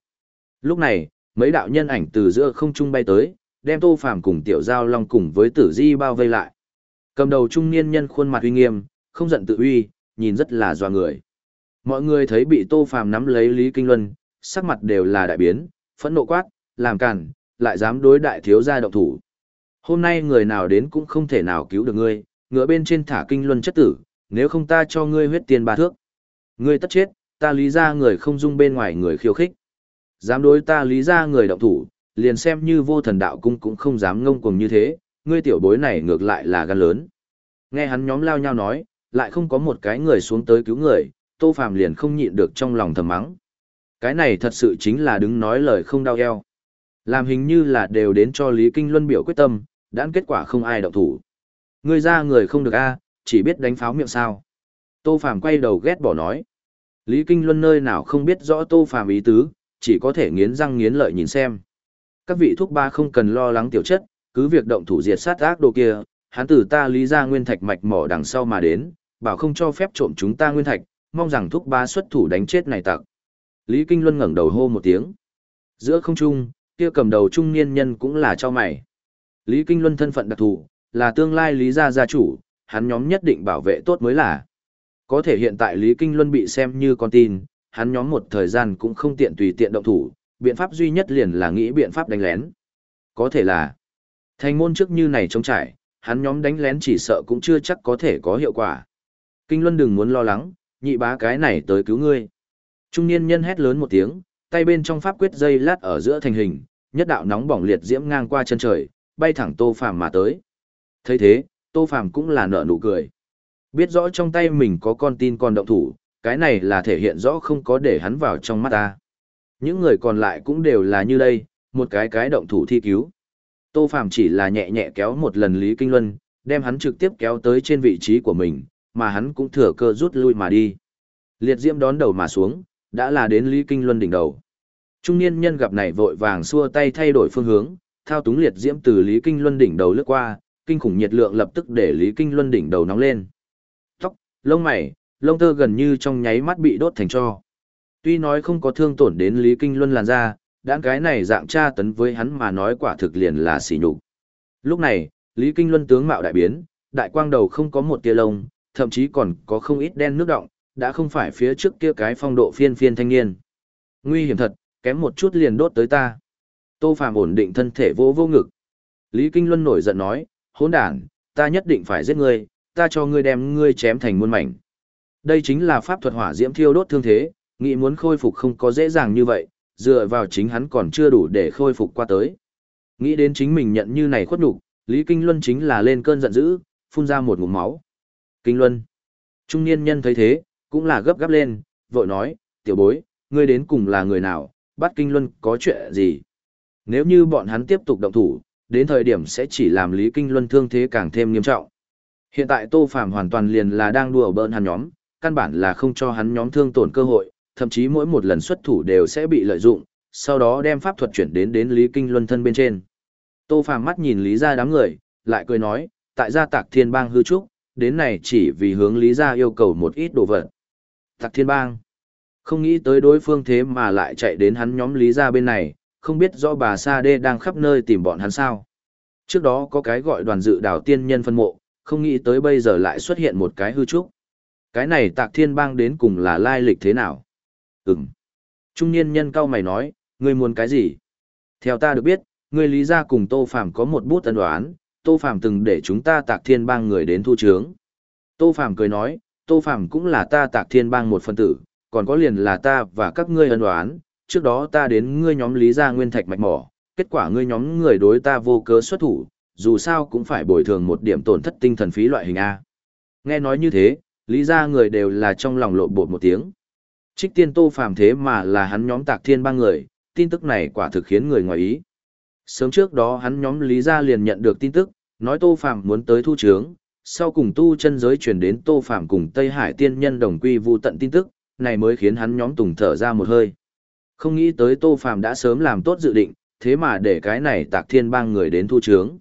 [SPEAKER 1] Lúc này, mấy đạo nhân ảnh từ giữa không trung bay tới, đem Tô Phàm cùng Tiểu Giao Long cùng với Tử Di bao vây lại. Cầm đầu trung niên nhân khuôn mặt uy nghiêm, không giận tự uy, nhìn rất là doa người. Mọi người thấy bị Tô Phàm nắm lấy Lý Kinh Luân, sắc mặt đều là đại biến, phẫn nộ quát, làm cản, lại dám đối đại thiếu gia động thủ. Hôm nay người nào đến cũng không thể nào cứu được ngươi, ngựa bên trên thả Kinh Luân chất tử, nếu không ta cho ngươi huyết tiền ba thước. Ngươi tất chết, ta lý ra người không dung bên ngoài người khiêu khích. Dám đối ta lý ra người động thủ, liền xem như vô thần đạo cung cũng không dám ngông cuồng như thế, ngươi tiểu bối này ngược lại là gan lớn. Nghe hắn nhóm lao nhau nói, lại không có một cái người xuống tới cứu người, Tô Phàm liền không nhịn được trong lòng thầm mắng. Cái này thật sự chính là đứng nói lời không đau eo. Làm hình như là đều đến cho Lý Kinh Luân biểu quyết tâm, đãn kết quả không ai động thủ. Ngươi ra người không được a, chỉ biết đánh pháo miệng sao. Tô Phàm quay đầu ghét bỏ nói. Lý Kinh Luân nơi nào không biết rõ Tô Phàm ý tứ, chỉ có thể nghiến răng nghiến lợi nhìn xem. Các vị thuốc ba không cần lo lắng tiểu chất, cứ việc động thủ diệt sát ác đồ kia, hắn tử ta lý ra nguyên thạch mạch mỏ đằng sau mà đến, bảo không cho phép trộm chúng ta nguyên thạch, mong rằng thuốc ba xuất thủ đánh chết này tặc. Lý Kinh Luân ngẩng đầu hô một tiếng. Giữa không trung, kia cầm đầu trung niên nhân cũng là cho mày. Lý Kinh Luân thân phận đặc thù, là tương lai Lý gia gia chủ, hắn nhóm nhất định bảo vệ tốt mới là. Có thể hiện tại Lý Kinh Luân bị xem như con tin, hắn nhóm một thời gian cũng không tiện tùy tiện động thủ, biện pháp duy nhất liền là nghĩ biện pháp đánh lén. Có thể là, thành môn trước như này trông trải, hắn nhóm đánh lén chỉ sợ cũng chưa chắc có thể có hiệu quả. Kinh Luân đừng muốn lo lắng, nhị bá cái này tới cứu ngươi. Trung niên nhân hét lớn một tiếng, tay bên trong pháp quyết dây lát ở giữa thành hình, nhất đạo nóng bỏng liệt diễm ngang qua chân trời, bay thẳng Tô Phàm mà tới. Thấy thế, Tô Phàm cũng là nở nụ cười. Biết rõ trong tay mình có con tin còn động thủ, cái này là thể hiện rõ không có để hắn vào trong mắt ta. Những người còn lại cũng đều là như đây, một cái cái động thủ thi cứu. Tô Phàm chỉ là nhẹ nhẹ kéo một lần Lý Kinh Luân, đem hắn trực tiếp kéo tới trên vị trí của mình, mà hắn cũng thừa cơ rút lui mà đi. Liệt diễm đón đầu mà xuống, đã là đến Lý Kinh Luân đỉnh đầu. Trung niên nhân gặp này vội vàng xua tay thay đổi phương hướng, thao túng liệt diễm từ Lý Kinh Luân đỉnh đầu lướt qua, kinh khủng nhiệt lượng lập tức để Lý Kinh Luân đỉnh đầu nóng lên. Tóc, lông mày, lông tơ gần như trong nháy mắt bị đốt thành tro. Tuy nói không có thương tổn đến Lý Kinh Luân làn da, đãng cái này dạng tra tấn với hắn mà nói quả thực liền là xỉ nhục. Lúc này, Lý Kinh Luân tướng mạo đại biến, đại quang đầu không có một tia lông, thậm chí còn có không ít đen nước động, đã không phải phía trước kia cái phong độ phiên phiên thanh niên. Nguy hiểm thật, kém một chút liền đốt tới ta. Tô Phàm ổn định thân thể vô vô ngực. Lý Kinh Luân nổi giận nói, hỗn đản, ta nhất định phải giết ngươi, ta cho ngươi đem ngươi chém thành muôn mảnh. Đây chính là pháp thuật hỏa diễm thiêu đốt thương thế, nghĩ muốn khôi phục không có dễ dàng như vậy, dựa vào chính hắn còn chưa đủ để khôi phục qua tới. Nghĩ đến chính mình nhận như này khuất nhục, Lý Kinh Luân chính là lên cơn giận dữ, phun ra một ngụm máu. Kinh Luân. Trung niên nhân thấy thế, cũng là gấp gáp lên, vội nói, tiểu bối, ngươi đến cùng là người nào, bắt Kinh Luân có chuyện gì? Nếu như bọn hắn tiếp tục động thủ, đến thời điểm sẽ chỉ làm Lý Kinh Luân thương thế càng thêm nghiêm trọng. Hiện tại Tô Phàm hoàn toàn liền là đang đùa bỡn hắn nhóm, căn bản là không cho hắn nhóm thương tổn cơ hội, thậm chí mỗi một lần xuất thủ đều sẽ bị lợi dụng, sau đó đem pháp thuật chuyển đến đến Lý Kinh Luân thân bên trên. Tô Phàm mắt nhìn Lý gia đám người, lại cười nói, tại gia tạc thiên bang hư trúc, đến này chỉ vì hướng Lý gia yêu cầu một ít đồ vật. Tạc thiên bang, không nghĩ tới đối phương thế mà lại chạy đến hắn nhóm Lý gia bên này, không biết rõ bà Sa Đê đang khắp nơi tìm bọn hắn sao. Trước đó có cái gọi đoàn dự đảo tiên nhân phân mộ, không nghĩ tới bây giờ lại xuất hiện một cái hư trúc. Cái này tạc thiên bang đến cùng là lai lịch thế nào? Ừm. Trung niên nhân cao mày nói, ngươi muốn cái gì? Theo ta được biết, ngươi lý gia cùng Tô Phàm có một bút ân đoán, Tô Phàm từng để chúng ta tạc thiên bang người đến thu trướng. Tô Phàm cười nói, Tô Phàm cũng là ta tạc thiên bang một phân tử, còn có liền là ta và các ngươi ân đoán, trước đó ta đến ngươi nhóm lý gia nguyên thạch mạch mỏ, kết quả ngươi nhóm người đối ta vô cớ xuất thủ, dù sao cũng phải bồi thường một điểm tổn thất tinh thần phí loại hình A. Nghe nói như thế, lý gia người đều là trong lòng lộ bột một tiếng. Trích tiên tô phàm thế mà là hắn nhóm tạc thiên ba người, tin tức này quả thực khiến người ngoài ý. Sớm trước đó hắn nhóm lý gia liền nhận được tin tức, nói tô phàm muốn tới thu trướng, sau cùng tu chân giới truyền đến tô phàm cùng Tây Hải tiên nhân đồng quy vu tận tin tức, này mới khiến hắn nhóm tùng thở ra một hơi. Không nghĩ tới tô phàm đã sớm làm tốt dự định, thế mà để cái này tạc thiên bang người đến thu trướng.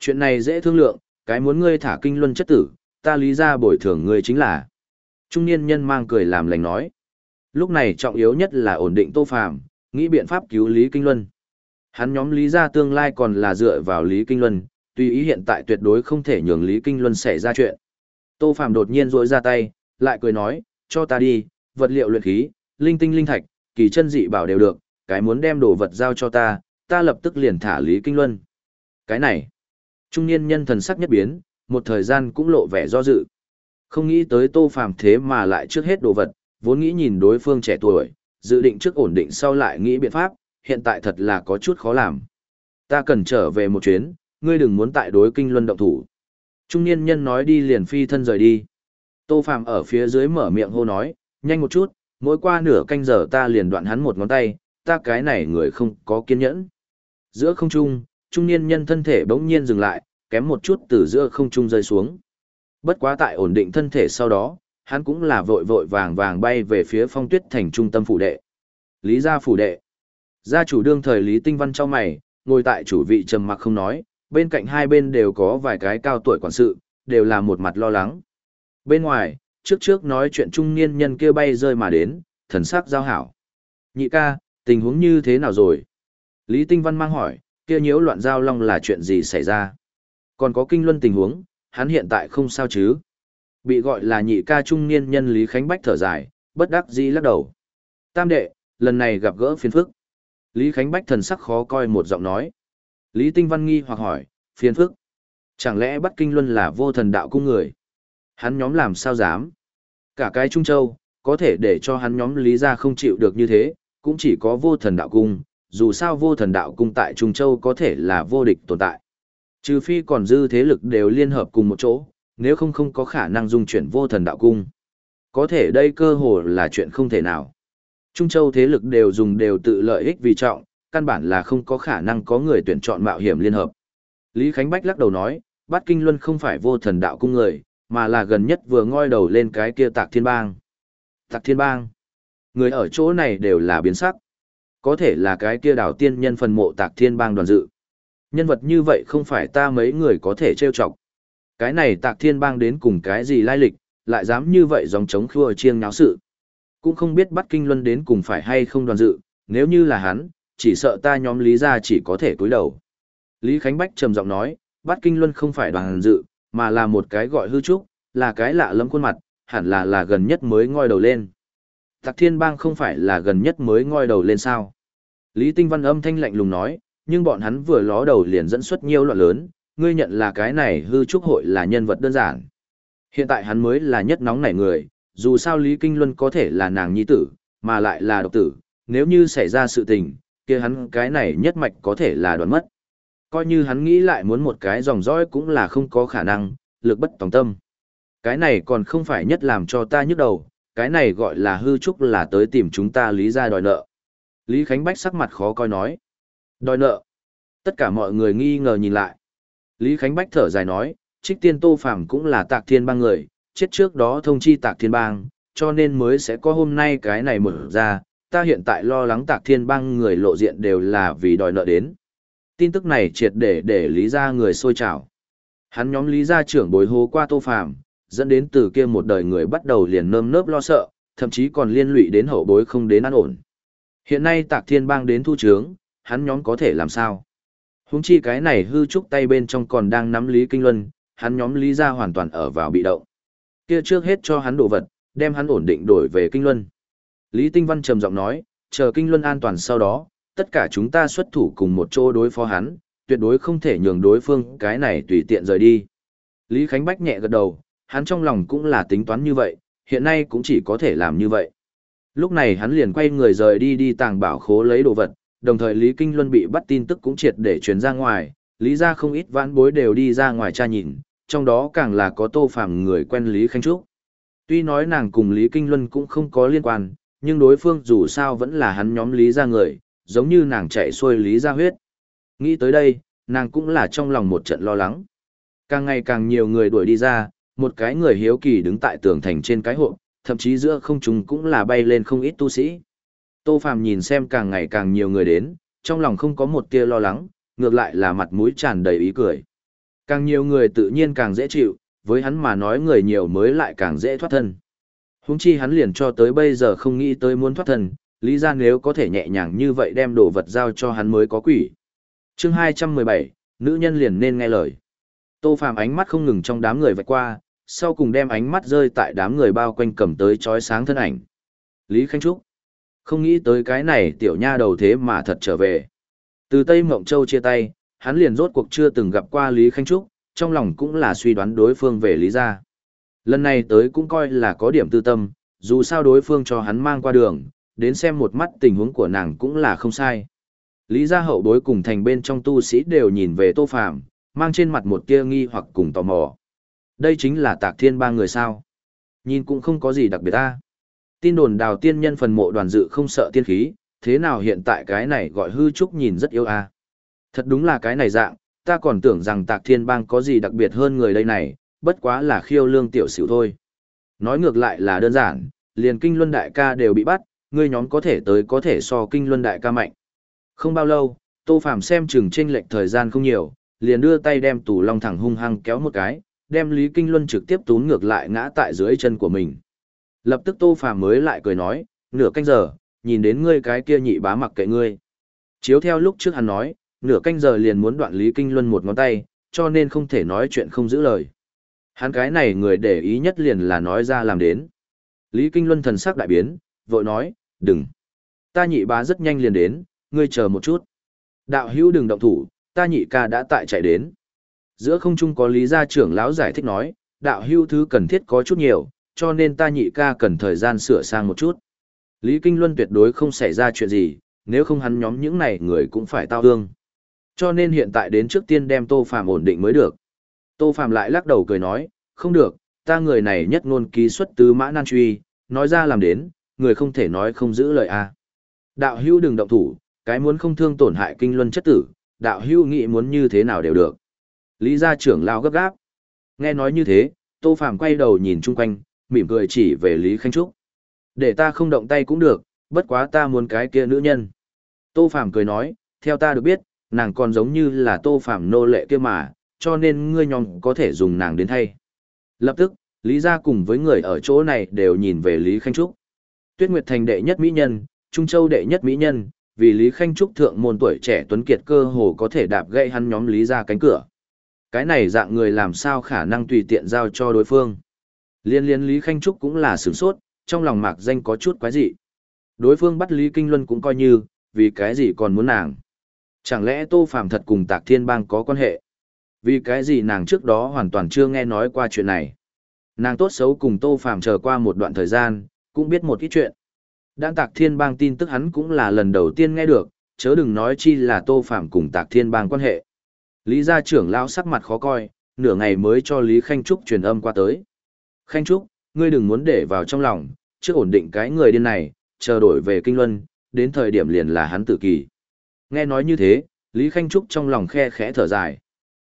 [SPEAKER 1] Chuyện này dễ thương lượng, cái muốn ngươi thả kinh luân chất tử, ta lý ra bồi thường ngươi chính là. Trung niên nhân mang cười làm lành nói. Lúc này trọng yếu nhất là ổn định tô phàm, nghĩ biện pháp cứu Lý Kinh Luân. Hắn nhóm Lý ra tương lai còn là dựa vào Lý Kinh Luân, tuy ý hiện tại tuyệt đối không thể nhường Lý Kinh Luân xảy ra chuyện. Tô Phàm đột nhiên rỗi ra tay, lại cười nói, cho ta đi, vật liệu luyện khí, linh tinh linh thạch, kỳ chân dị bảo đều được, cái muốn đem đồ vật giao cho ta, ta lập tức liền thả Lý Kinh Luân. Cái này, trung niên nhân thần sắc nhất biến, một thời gian cũng lộ vẻ do dự. Không nghĩ tới Tô Phàm thế mà lại trước hết đồ vật, vốn nghĩ nhìn đối phương trẻ tuổi, dự định trước ổn định sau lại nghĩ biện pháp, hiện tại thật là có chút khó làm. Ta cần trở về một chuyến, ngươi đừng muốn tại đối kinh luân động thủ. Trung niên nhân nói đi liền phi thân rời đi. Tô Phàm ở phía dưới mở miệng hô nói, nhanh một chút, mỗi qua nửa canh giờ ta liền đoạn hắn một ngón tay, ta cái này người không có kiên nhẫn. Giữa không trung, trung niên nhân thân thể bỗng nhiên dừng lại, kém một chút từ giữa không trung rơi xuống. Bất quá tại ổn định thân thể sau đó, hắn cũng là vội vội vàng vàng bay về phía phong tuyết thành trung tâm phủ đệ. Lý gia phủ đệ. Gia chủ đương thời Lý Tinh Văn trong mày, ngồi tại chủ vị trầm mặc không nói, bên cạnh hai bên đều có vài cái cao tuổi quản sự, đều là một mặt lo lắng. Bên ngoài, trước trước nói chuyện trung niên nhân kia bay rơi mà đến, thần sắc giao hảo. Nhị ca, tình huống như thế nào rồi? Lý Tinh Văn mang hỏi, kia nhiễu loạn giao long là chuyện gì xảy ra? Còn có kinh luân tình huống, hắn hiện tại không sao chứ? Bị gọi là nhị ca trung niên nhân Lý Khánh Bách thở dài, bất đắc dĩ lắc đầu. Tam đệ, lần này gặp gỡ phiền phức. Lý Khánh Bách thần sắc khó coi một giọng nói. Lý Tinh Văn nghi hoặc hỏi, phiền phức. Chẳng lẽ bắt kinh luân là vô thần đạo cung người? Hắn nhóm làm sao dám? Cả cái Trung Châu, có thể để cho hắn nhóm lý ra không chịu được như thế, cũng chỉ có vô thần đạo cung, dù sao vô thần đạo cung tại Trung Châu có thể là vô địch tồn tại. Trừ phi còn dư thế lực đều liên hợp cùng một chỗ, nếu không không có khả năng dung chuyển vô thần đạo cung. Có thể đây cơ hồ là chuyện không thể nào. Trung Châu thế lực đều dùng đều tự lợi ích vì trọng, căn bản là không có khả năng có người tuyển chọn mạo hiểm liên hợp. Lý Khánh Bách lắc đầu nói, Bát Kinh Luân không phải vô thần đạo cung người, mà là gần nhất vừa ngoi đầu lên cái kia Tạc Thiên Bang. Tạc Thiên Bang. Người ở chỗ này đều là biến sắc. Có thể là cái kia đảo tiên nhân phần mộ Tạc Thiên Bang đoàn dự. Nhân vật như vậy không phải ta mấy người có thể trêu chọc. Cái này Tạc Thiên Bang đến cùng cái gì lai lịch, lại dám như vậy dòng chống khua chiêng náo sự. Cũng không biết bắt kinh luân đến cùng phải hay không đoàn dự, nếu như là hắn, chỉ sợ ta nhóm Lý ra chỉ có thể cúi đầu. Lý Khánh Bách trầm giọng nói, bắt kinh luân không phải đoàn dự, mà là một cái gọi hư trúc, là cái lạ lẫm khuôn mặt, hẳn là là gần nhất mới ngoi đầu lên. Tạc Thiên Bang không phải là gần nhất mới ngoi đầu lên sao? Lý Tinh Văn âm thanh lạnh lùng nói, nhưng bọn hắn vừa ló đầu liền dẫn xuất nhiều loạn lớn, ngươi nhận là cái này hư trúc hội là nhân vật đơn giản. Hiện tại hắn mới là nhất nóng nảy người, dù sao Lý Kinh Luân có thể là nàng nhi tử, mà lại là độc tử, nếu như xảy ra sự tình, kia hắn cái này nhất mạch có thể là đoán mất. Coi như hắn nghĩ lại muốn một cái dòng dõi cũng là không có khả năng, lực bất tòng tâm. Cái này còn không phải nhất làm cho ta nhức đầu, cái này gọi là hư trúc là tới tìm chúng ta lý ra đòi nợ. Lý Khánh Bách sắc mặt khó coi nói. Đòi nợ. Tất cả mọi người nghi ngờ nhìn lại. Lý Khánh Bách thở dài nói, trích tiên tô phàm cũng là tạc thiên bang người, chết trước đó thông chi tạc thiên bang, cho nên mới sẽ có hôm nay cái này mở ra, ta hiện tại lo lắng tạc thiên bang người lộ diện đều là vì đòi nợ đến. Tin tức này triệt để để lý ra người sôi trào. Hắn nhóm lý gia trưởng bồi hô qua tô phàm, dẫn đến từ kia một đời người bắt đầu liền nơm nớp lo sợ, thậm chí còn liên lụy đến hậu bối không đến an ổn. Hiện nay tạc thiên bang đến thu trướng, hắn nhóm có thể làm sao? Húng chi cái này hư trúc tay bên trong còn đang nắm Lý Kinh Luân, hắn nhóm Lý ra hoàn toàn ở vào bị động. Kia trước hết cho hắn đồ vật, đem hắn ổn định đổi về Kinh Luân. Lý Tinh Văn trầm giọng nói, chờ Kinh Luân an toàn sau đó, tất cả chúng ta xuất thủ cùng một chỗ đối phó hắn, tuyệt đối không thể nhường đối phương cái này tùy tiện rời đi. Lý Khánh Bách nhẹ gật đầu, hắn trong lòng cũng là tính toán như vậy, hiện nay cũng chỉ có thể làm như vậy. Lúc này hắn liền quay người rời đi đi tàng bảo khố lấy đồ vật, đồng thời Lý Kinh Luân bị bắt tin tức cũng triệt để truyền ra ngoài, lý ra không ít vãn bối đều đi ra ngoài tra nhìn, trong đó càng là có tô phàm người quen Lý Khánh Trúc. Tuy nói nàng cùng Lý Kinh Luân cũng không có liên quan, nhưng đối phương dù sao vẫn là hắn nhóm Lý ra người, giống như nàng chạy xuôi Lý ra huyết. Nghĩ tới đây, nàng cũng là trong lòng một trận lo lắng. Càng ngày càng nhiều người đuổi đi ra, một cái người hiếu kỳ đứng tại tường thành trên cái hộ, thậm chí giữa không trung cũng là bay lên không ít tu sĩ. Tô Phàm nhìn xem càng ngày càng nhiều người đến, trong lòng không có một tia lo lắng, ngược lại là mặt mũi tràn đầy ý cười. Càng nhiều người tự nhiên càng dễ chịu, với hắn mà nói người nhiều mới lại càng dễ thoát thân. Húng chi hắn liền cho tới bây giờ không nghĩ tới muốn thoát thân, lý ra nếu có thể nhẹ nhàng như vậy đem đồ vật giao cho hắn mới có quỷ. chương 217, nữ nhân liền nên nghe lời. Tô Phàm ánh mắt không ngừng trong đám người vạch qua, sau cùng đem ánh mắt rơi tại đám người bao quanh cầm tới chói sáng thân ảnh. Lý Khánh Trúc. Không nghĩ tới cái này tiểu nha đầu thế mà thật trở về. Từ Tây Mộng Châu chia tay, hắn liền rốt cuộc chưa từng gặp qua Lý Khanh Trúc, trong lòng cũng là suy đoán đối phương về Lý gia. Lần này tới cũng coi là có điểm tư tâm, dù sao đối phương cho hắn mang qua đường, đến xem một mắt tình huống của nàng cũng là không sai. Lý gia hậu bối cùng thành bên trong tu sĩ đều nhìn về Tô Phàm, mang trên mặt một tia nghi hoặc cùng tò mò. Đây chính là Tạc Thiên ba người sao? Nhìn cũng không có gì đặc biệt ta. Tin đồn đào tiên nhân phần mộ đoàn dự không sợ tiên khí, thế nào hiện tại cái này gọi hư trúc nhìn rất yêu a. Thật đúng là cái này dạng, ta còn tưởng rằng Tạc Thiên bang có gì đặc biệt hơn người đây này, bất quá là khiêu lương tiểu xỉu thôi. Nói ngược lại là đơn giản, liền kinh luân đại ca đều bị bắt, ngươi nhóm có thể tới có thể so kinh luân đại ca mạnh. Không bao lâu, Tô Phàm xem chừng chênh lệch thời gian không nhiều, liền đưa tay đem tủ long thẳng hung hăng kéo một cái, đem Lý Kinh Luân trực tiếp tún ngược lại ngã tại dưới chân của mình. Lập tức Tô Phàm mới lại cười nói, nửa canh giờ, nhìn đến ngươi cái kia nhị bá mặc kệ ngươi. Chiếu theo lúc trước hắn nói, nửa canh giờ liền muốn đoạn Lý Kinh Luân một ngón tay, cho nên không thể nói chuyện không giữ lời. Hắn cái này người để ý nhất liền là nói ra làm đến. Lý Kinh Luân thần sắc đại biến, vội nói, đừng. Ta nhị bá rất nhanh liền đến, ngươi chờ một chút. Đạo hữu đừng động thủ, ta nhị ca đã tại chạy đến. Giữa không trung có lý gia trưởng lão giải thích nói, đạo hữu thứ cần thiết có chút nhiều, cho nên ta nhị ca cần thời gian sửa sang một chút. Lý Kinh Luân tuyệt đối không xảy ra chuyện gì, nếu không hắn nhóm những này người cũng phải tao hương. Cho nên hiện tại đến trước tiên đem Tô phạm ổn định mới được. Tô Phạm lại lắc đầu cười nói, không được, ta người này nhất ngôn ký xuất tứ mã nan truy, nói ra làm đến, người không thể nói không giữ lời a. Đạo Hưu đừng động thủ, cái muốn không thương tổn hại kinh luân chất tử, đạo Hưu nghĩ muốn như thế nào đều được. Lý gia trưởng lao gấp gáp. Nghe nói như thế, Tô Phạm quay đầu nhìn chung quanh, mỉm cười chỉ về Lý Khánh Trúc. Để ta không động tay cũng được, bất quá ta muốn cái kia nữ nhân. Tô Phàm cười nói, theo ta được biết, nàng còn giống như là Tô Phàm nô lệ kia mà, cho nên ngươi nhóm có thể dùng nàng đến thay. Lập tức, Lý gia cùng với người ở chỗ này đều nhìn về Lý Khánh Trúc. Tuyết Nguyệt Thành đệ nhất mỹ nhân, Trung Châu đệ nhất mỹ nhân, vì Lý Khanh Trúc thượng môn tuổi trẻ tuấn kiệt cơ hồ có thể đạp gãy hắn nhóm Lý gia cánh cửa. Cái này dạng người làm sao khả năng tùy tiện giao cho đối phương. Liên liên Lý Khanh Trúc cũng là sửng sốt, trong lòng mạc danh có chút quái dị. Đối phương bắt Lý Kinh Luân cũng coi như, vì cái gì còn muốn nàng. Chẳng lẽ Tô Phàm thật cùng Tạc Thiên Bang có quan hệ? Vì cái gì nàng trước đó hoàn toàn chưa nghe nói qua chuyện này? Nàng tốt xấu cùng Tô Phàm chờ qua một đoạn thời gian, cũng biết một ít chuyện. Đan Tạc Thiên Bang tin tức hắn cũng là lần đầu tiên nghe được, chớ đừng nói chi là Tô Phàm cùng Tạc Thiên Bang quan hệ. Lý gia trưởng lão sắc mặt khó coi, nửa ngày mới cho Lý Khanh Trúc truyền âm qua tới. Khanh Trúc, ngươi đừng muốn để vào trong lòng, trước ổn định cái người điên này, chờ đổi về Kinh Luân, đến thời điểm liền là hắn tự kỳ. Nghe nói như thế, Lý Khanh Trúc trong lòng khe khẽ thở dài.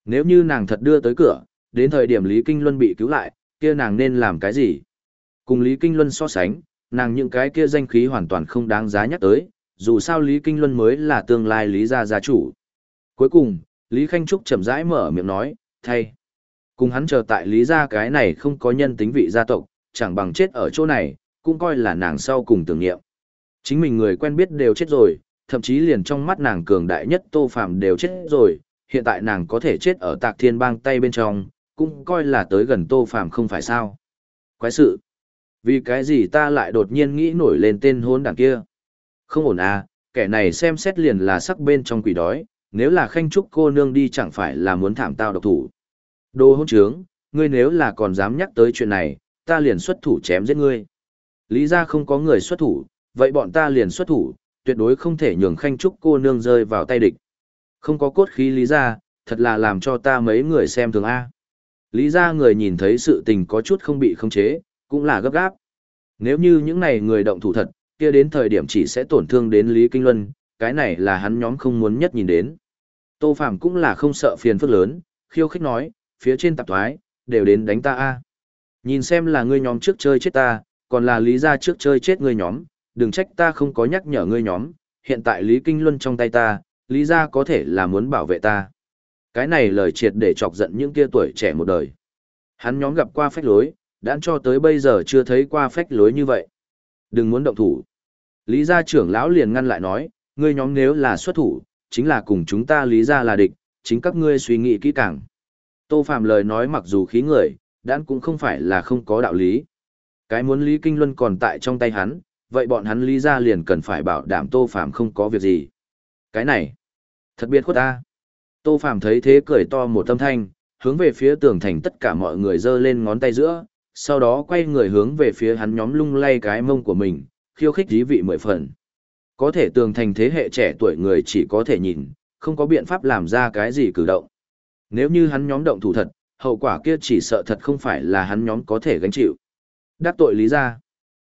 [SPEAKER 1] Nếu như nàng thật đưa tới cửa, đến thời điểm Lý Kinh Luân bị cứu lại, kia nàng nên làm cái gì? Cùng Lý Kinh Luân so sánh, nàng những cái kia danh khí hoàn toàn không đáng giá nhắc tới, dù sao Lý Kinh Luân mới là tương lai Lý gia gia chủ. Cuối cùng, Lý Khanh Trúc chậm rãi mở miệng nói, thay. Cùng hắn chờ tại Lý gia cái này không có nhân tính vị gia tộc, chẳng bằng chết ở chỗ này, cũng coi là nàng sau cùng tưởng niệm. Chính mình người quen biết đều chết rồi, thậm chí liền trong mắt nàng cường đại nhất Tô Phàm đều chết rồi, hiện tại nàng có thể chết ở Tạc Thiên Bang tay bên trong, cũng coi là tới gần Tô Phàm không phải sao? Quái sự. Vì cái gì ta lại đột nhiên nghĩ nổi lên tên hôn đảng kia? Không ổn à, kẻ này xem xét liền là sắc bên trong quỷ đói, nếu là khanh trúc cô nương đi chẳng phải là muốn thảm tao độc thủ. Đồ hôn trướng, ngươi nếu là còn dám nhắc tới chuyện này, ta liền xuất thủ chém giết ngươi. Lý ra không có người xuất thủ, vậy bọn ta liền xuất thủ, tuyệt đối không thể nhường khanh trúc cô nương rơi vào tay địch. Không có cốt khí lý ra, thật là làm cho ta mấy người xem thường A. Lý ra người nhìn thấy sự tình có chút không bị khống chế, cũng là gấp gáp. Nếu như những này người động thủ thật, kia đến thời điểm chỉ sẽ tổn thương đến Lý Kinh Luân, cái này là hắn nhóm không muốn nhất nhìn đến. Tô Phạm cũng là không sợ phiền phức lớn, khiêu khích nói, phía trên tạp thoái, đều đến đánh ta a. Nhìn xem là ngươi nhóm trước chơi chết ta, còn là lý ra trước chơi chết ngươi nhóm, đừng trách ta không có nhắc nhở ngươi nhóm, hiện tại Lý Kinh Luân trong tay ta, lý ra có thể là muốn bảo vệ ta. Cái này lời triệt để chọc giận những kia tuổi trẻ một đời. Hắn nhóm gặp qua phách lối, đã cho tới bây giờ chưa thấy qua phách lối như vậy. Đừng muốn động thủ. Lý gia trưởng lão liền ngăn lại nói, ngươi nhóm nếu là xuất thủ, chính là cùng chúng ta lý gia là địch, chính các ngươi suy nghĩ kỹ càng. Tô Phạm lời nói mặc dù khí người, đãn cũng không phải là không có đạo lý. Cái muốn Lý Kinh Luân còn tại trong tay hắn, vậy bọn hắn Lý ra liền cần phải bảo đảm Tô Phạm không có việc gì. Cái này, thật biệt khuất ta. Tô Phạm thấy thế cười to một tâm thanh, hướng về phía tường thành tất cả mọi người giơ lên ngón tay giữa, sau đó quay người hướng về phía hắn nhóm lung lay cái mông của mình, khiêu khích dí vị mười phần. Có thể tường thành thế hệ trẻ tuổi người chỉ có thể nhìn, không có biện pháp làm ra cái gì cử động. Nếu như hắn nhóm động thủ thật, hậu quả kia chỉ sợ thật không phải là hắn nhóm có thể gánh chịu. Đắc tội lý ra.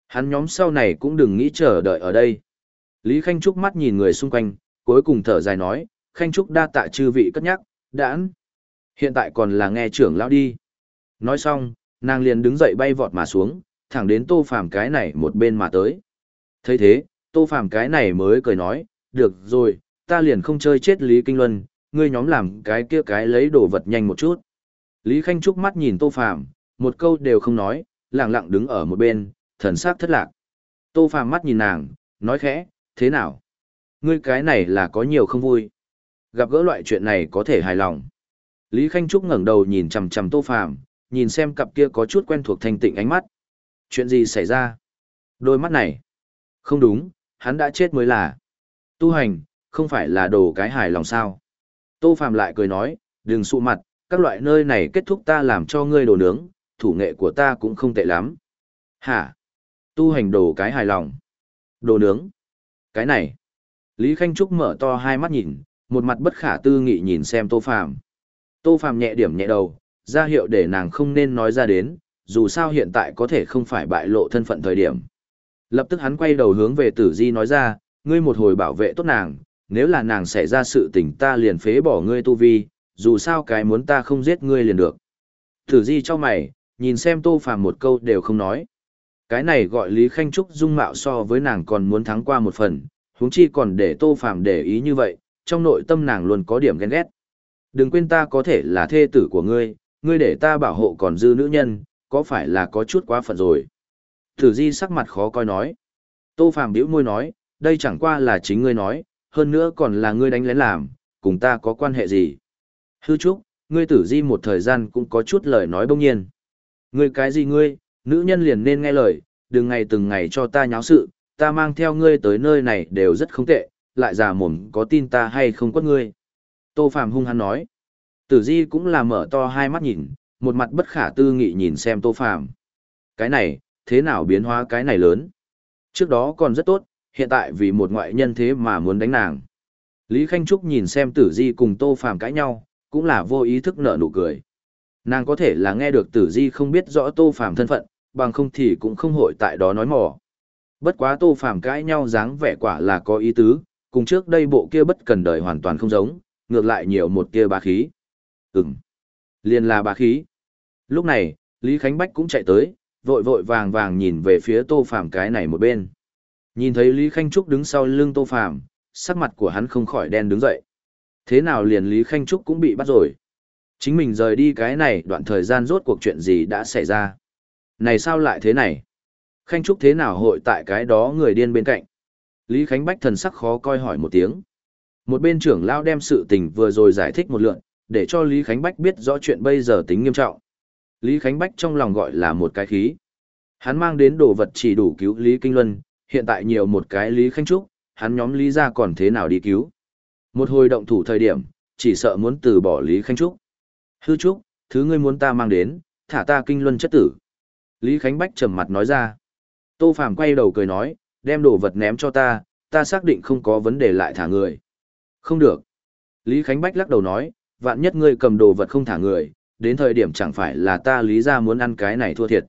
[SPEAKER 1] Hắn nhóm sau này cũng đừng nghĩ chờ đợi ở đây. Lý Khanh Trúc mắt nhìn người xung quanh, cuối cùng thở dài nói, Khanh Trúc đa tạ chư vị cất nhắc, đãn. Hiện tại còn là nghe trưởng lão đi. Nói xong, nàng liền đứng dậy bay vọt mà xuống, thẳng đến tô phàm cái này một bên mà tới. thấy thế, tô phàm cái này mới cười nói, được rồi, ta liền không chơi chết Lý Kinh Luân, ngươi nhóm làm cái kia cái lấy đồ vật nhanh một chút. Lý Khanh Trúc mắt nhìn tô phàm, một câu đều không nói, lặng lặng đứng ở một bên, thần sắc thất lạc. Tô phàm mắt nhìn nàng, nói khẽ, thế nào? Ngươi cái này là có nhiều không vui. Gặp gỡ loại chuyện này có thể hài lòng. Lý Khanh Trúc ngẩng đầu nhìn chằm chằm Tô Phàm, nhìn xem cặp kia có chút quen thuộc thanh tịnh ánh mắt. Chuyện gì xảy ra? Đôi mắt này. Không đúng, hắn đã chết mới là. Tu hành, không phải là đồ cái hài lòng sao. Tô Phàm lại cười nói, đừng sụ mặt, các loại nơi này kết thúc ta làm cho ngươi đồ nướng, thủ nghệ của ta cũng không tệ lắm. Hả? Tu hành đồ cái hài lòng. Đồ nướng. Cái này. Lý Khanh Trúc mở to hai mắt nhìn, một mặt bất khả tư nghị nhìn xem Tô Phàm. Tô Phàm nhẹ điểm nhẹ đầu, ra hiệu để nàng không nên nói ra đến, dù sao hiện tại có thể không phải bại lộ thân phận thời điểm. Lập tức hắn quay đầu hướng về Tử Di nói ra, ngươi một hồi bảo vệ tốt nàng, nếu là nàng xảy ra sự tình ta liền phế bỏ ngươi tu vi, dù sao cái muốn ta không giết ngươi liền được. thử Di cho mày, nhìn xem Tô Phàm một câu đều không nói. Cái này gọi Lý Khanh Trúc dung mạo so với nàng còn muốn thắng qua một phần, huống chi còn để Tô Phàm để ý như vậy, trong nội tâm nàng luôn có điểm ghen ghét. Đừng quên ta có thể là thê tử của ngươi, ngươi để ta bảo hộ còn dư nữ nhân, có phải là có chút quá phận rồi. thử di sắc mặt khó coi nói. Tô Phàm bĩu môi nói, đây chẳng qua là chính ngươi nói, hơn nữa còn là ngươi đánh lén làm, cùng ta có quan hệ gì. Hư trúc, ngươi tử di một thời gian cũng có chút lời nói bông nhiên. Ngươi cái gì ngươi, nữ nhân liền nên nghe lời, đừng ngày từng ngày cho ta nháo sự, ta mang theo ngươi tới nơi này đều rất không tệ, lại già mồm có tin ta hay không quất ngươi. Tô Phạm hung hăng nói. Tử Di cũng là mở to hai mắt nhìn, một mặt bất khả tư nghị nhìn xem Tô Phạm. Cái này, thế nào biến hóa cái này lớn? Trước đó còn rất tốt, hiện tại vì một ngoại nhân thế mà muốn đánh nàng. Lý Khanh Trúc nhìn xem Tử Di cùng Tô Phàm cãi nhau, cũng là vô ý thức nở nụ cười. Nàng có thể là nghe được Tử Di không biết rõ Tô Phàm thân phận, bằng không thì cũng không hội tại đó nói mỏ. Bất quá Tô Phàm cãi nhau dáng vẻ quả là có ý tứ, cùng trước đây bộ kia bất cần đời hoàn toàn không giống, ngược lại nhiều một kia bá khí. Ừm, liền là bá khí. Lúc này, Lý Khánh Bách cũng chạy tới, vội vội vàng vàng nhìn về phía Tô Phàm cái này một bên. Nhìn thấy Lý Khanh Trúc đứng sau lưng Tô Phàm, sắc mặt của hắn không khỏi đen đứng dậy. Thế nào liền Lý Khanh Trúc cũng bị bắt rồi. Chính mình rời đi cái này đoạn thời gian rốt cuộc chuyện gì đã xảy ra. Này sao lại thế này? Khanh Trúc thế nào hội tại cái đó người điên bên cạnh? Lý Khánh Bách thần sắc khó coi hỏi một tiếng. Một bên trưởng lao đem sự tình vừa rồi giải thích một lượn, để cho Lý Khánh Bách biết rõ chuyện bây giờ tính nghiêm trọng. Lý Khánh Bách trong lòng gọi là một cái khí. Hắn mang đến đồ vật chỉ đủ cứu Lý Kinh Luân, hiện tại nhiều một cái Lý Khánh Trúc, hắn nhóm Lý ra còn thế nào đi cứu. Một hồi động thủ thời điểm, chỉ sợ muốn từ bỏ Lý Khánh Trúc. Hư Trúc, thứ ngươi muốn ta mang đến, thả ta kinh luân chất tử. Lý Khánh Bách trầm mặt nói ra. Tô Phàm quay đầu cười nói, đem đồ vật ném cho ta, ta xác định không có vấn đề lại thả người. Không được. Lý Khánh Bách lắc đầu nói, vạn nhất ngươi cầm đồ vật không thả người, đến thời điểm chẳng phải là ta lý ra muốn ăn cái này thua thiệt.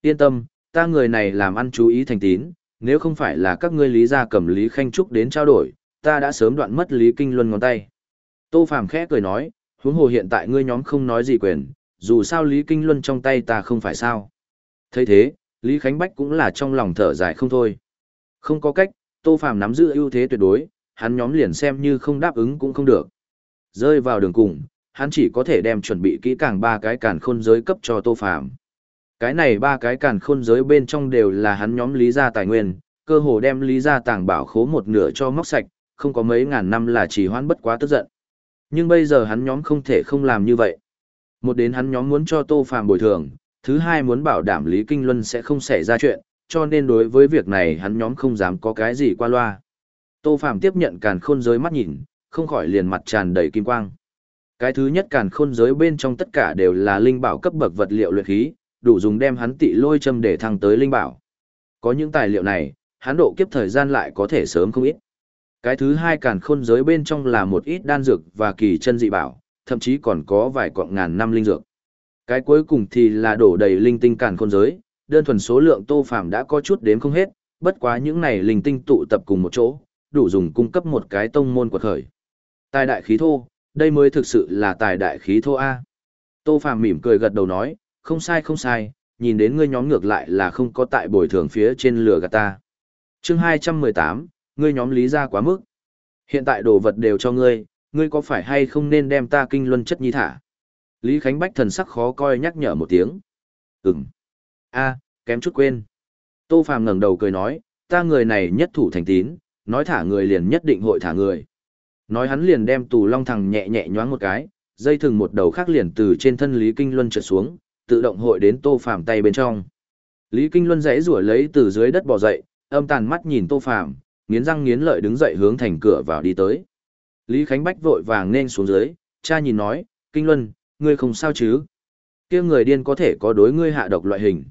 [SPEAKER 1] Yên tâm, ta người này làm ăn chú ý thành tín, nếu không phải là các ngươi lý gia cầm Lý Khanh Trúc đến trao đổi, ta đã sớm đoạn mất Lý Kinh Luân ngón tay. Tô Phàm khẽ cười nói, huống hồ hiện tại ngươi nhóm không nói gì quyền, dù sao Lý Kinh Luân trong tay ta không phải sao. thấy thế, Lý Khánh Bách cũng là trong lòng thở dài không thôi. Không có cách, Tô Phàm nắm giữ ưu thế tuyệt đối, hắn nhóm liền xem như không đáp ứng cũng không được. Rơi vào đường cùng, hắn chỉ có thể đem chuẩn bị kỹ càng ba cái càn khôn giới cấp cho Tô Phàm. Cái này ba cái càn khôn giới bên trong đều là hắn nhóm lý gia tài nguyên, cơ hồ đem lý gia tàng bảo khố một nửa cho móc sạch, không có mấy ngàn năm là chỉ hoãn bất quá tức giận. Nhưng bây giờ hắn nhóm không thể không làm như vậy. Một đến hắn nhóm muốn cho Tô Phàm bồi thường, thứ hai muốn bảo đảm Lý Kinh Luân sẽ không xảy ra chuyện, cho nên đối với việc này hắn nhóm không dám có cái gì qua loa. Tô Phàm tiếp nhận càn khôn giới mắt nhìn, không khỏi liền mặt tràn đầy kim quang. Cái thứ nhất càn khôn giới bên trong tất cả đều là linh bảo cấp bậc vật liệu luyện khí, đủ dùng đem hắn tị lôi châm để thăng tới linh bảo. Có những tài liệu này, hắn độ kiếp thời gian lại có thể sớm không ít. Cái thứ hai càn khôn giới bên trong là một ít đan dược và kỳ chân dị bảo, thậm chí còn có vài quặng ngàn năm linh dược. Cái cuối cùng thì là đổ đầy linh tinh càn khôn giới, đơn thuần số lượng tô phàm đã có chút đếm không hết, bất quá những này linh tinh tụ tập cùng một chỗ, đủ dùng cung cấp một cái tông môn quật khởi. Tài đại khí thô, đây mới thực sự là tài đại khí thô A. Tô Phàm mỉm cười gật đầu nói, không sai không sai, nhìn đến ngươi nhóm ngược lại là không có tại bồi thường phía trên lửa gạt ta. chương 218, ngươi nhóm lý ra quá mức. Hiện tại đồ vật đều cho ngươi, ngươi có phải hay không nên đem ta kinh luân chất nhi thả? Lý Khánh Bách thần sắc khó coi nhắc nhở một tiếng. Ừm. a kém chút quên. Tô Phàm ngẩng đầu cười nói, ta người này nhất thủ thành tín, nói thả người liền nhất định hội thả người. Nói hắn liền đem tù long thằng nhẹ nhẹ nhoáng một cái, dây thừng một đầu khác liền từ trên thân Lý Kinh Luân trượt xuống, tự động hội đến Tô Phàm tay bên trong. Lý Kinh Luân dãy rủa lấy từ dưới đất bò dậy, âm tàn mắt nhìn Tô Phàm, nghiến răng nghiến lợi đứng dậy hướng thành cửa vào đi tới. Lý Khánh Bách vội vàng nên xuống dưới, cha nhìn nói, Kinh Luân, ngươi không sao chứ? kia người điên có thể có đối ngươi hạ độc loại hình.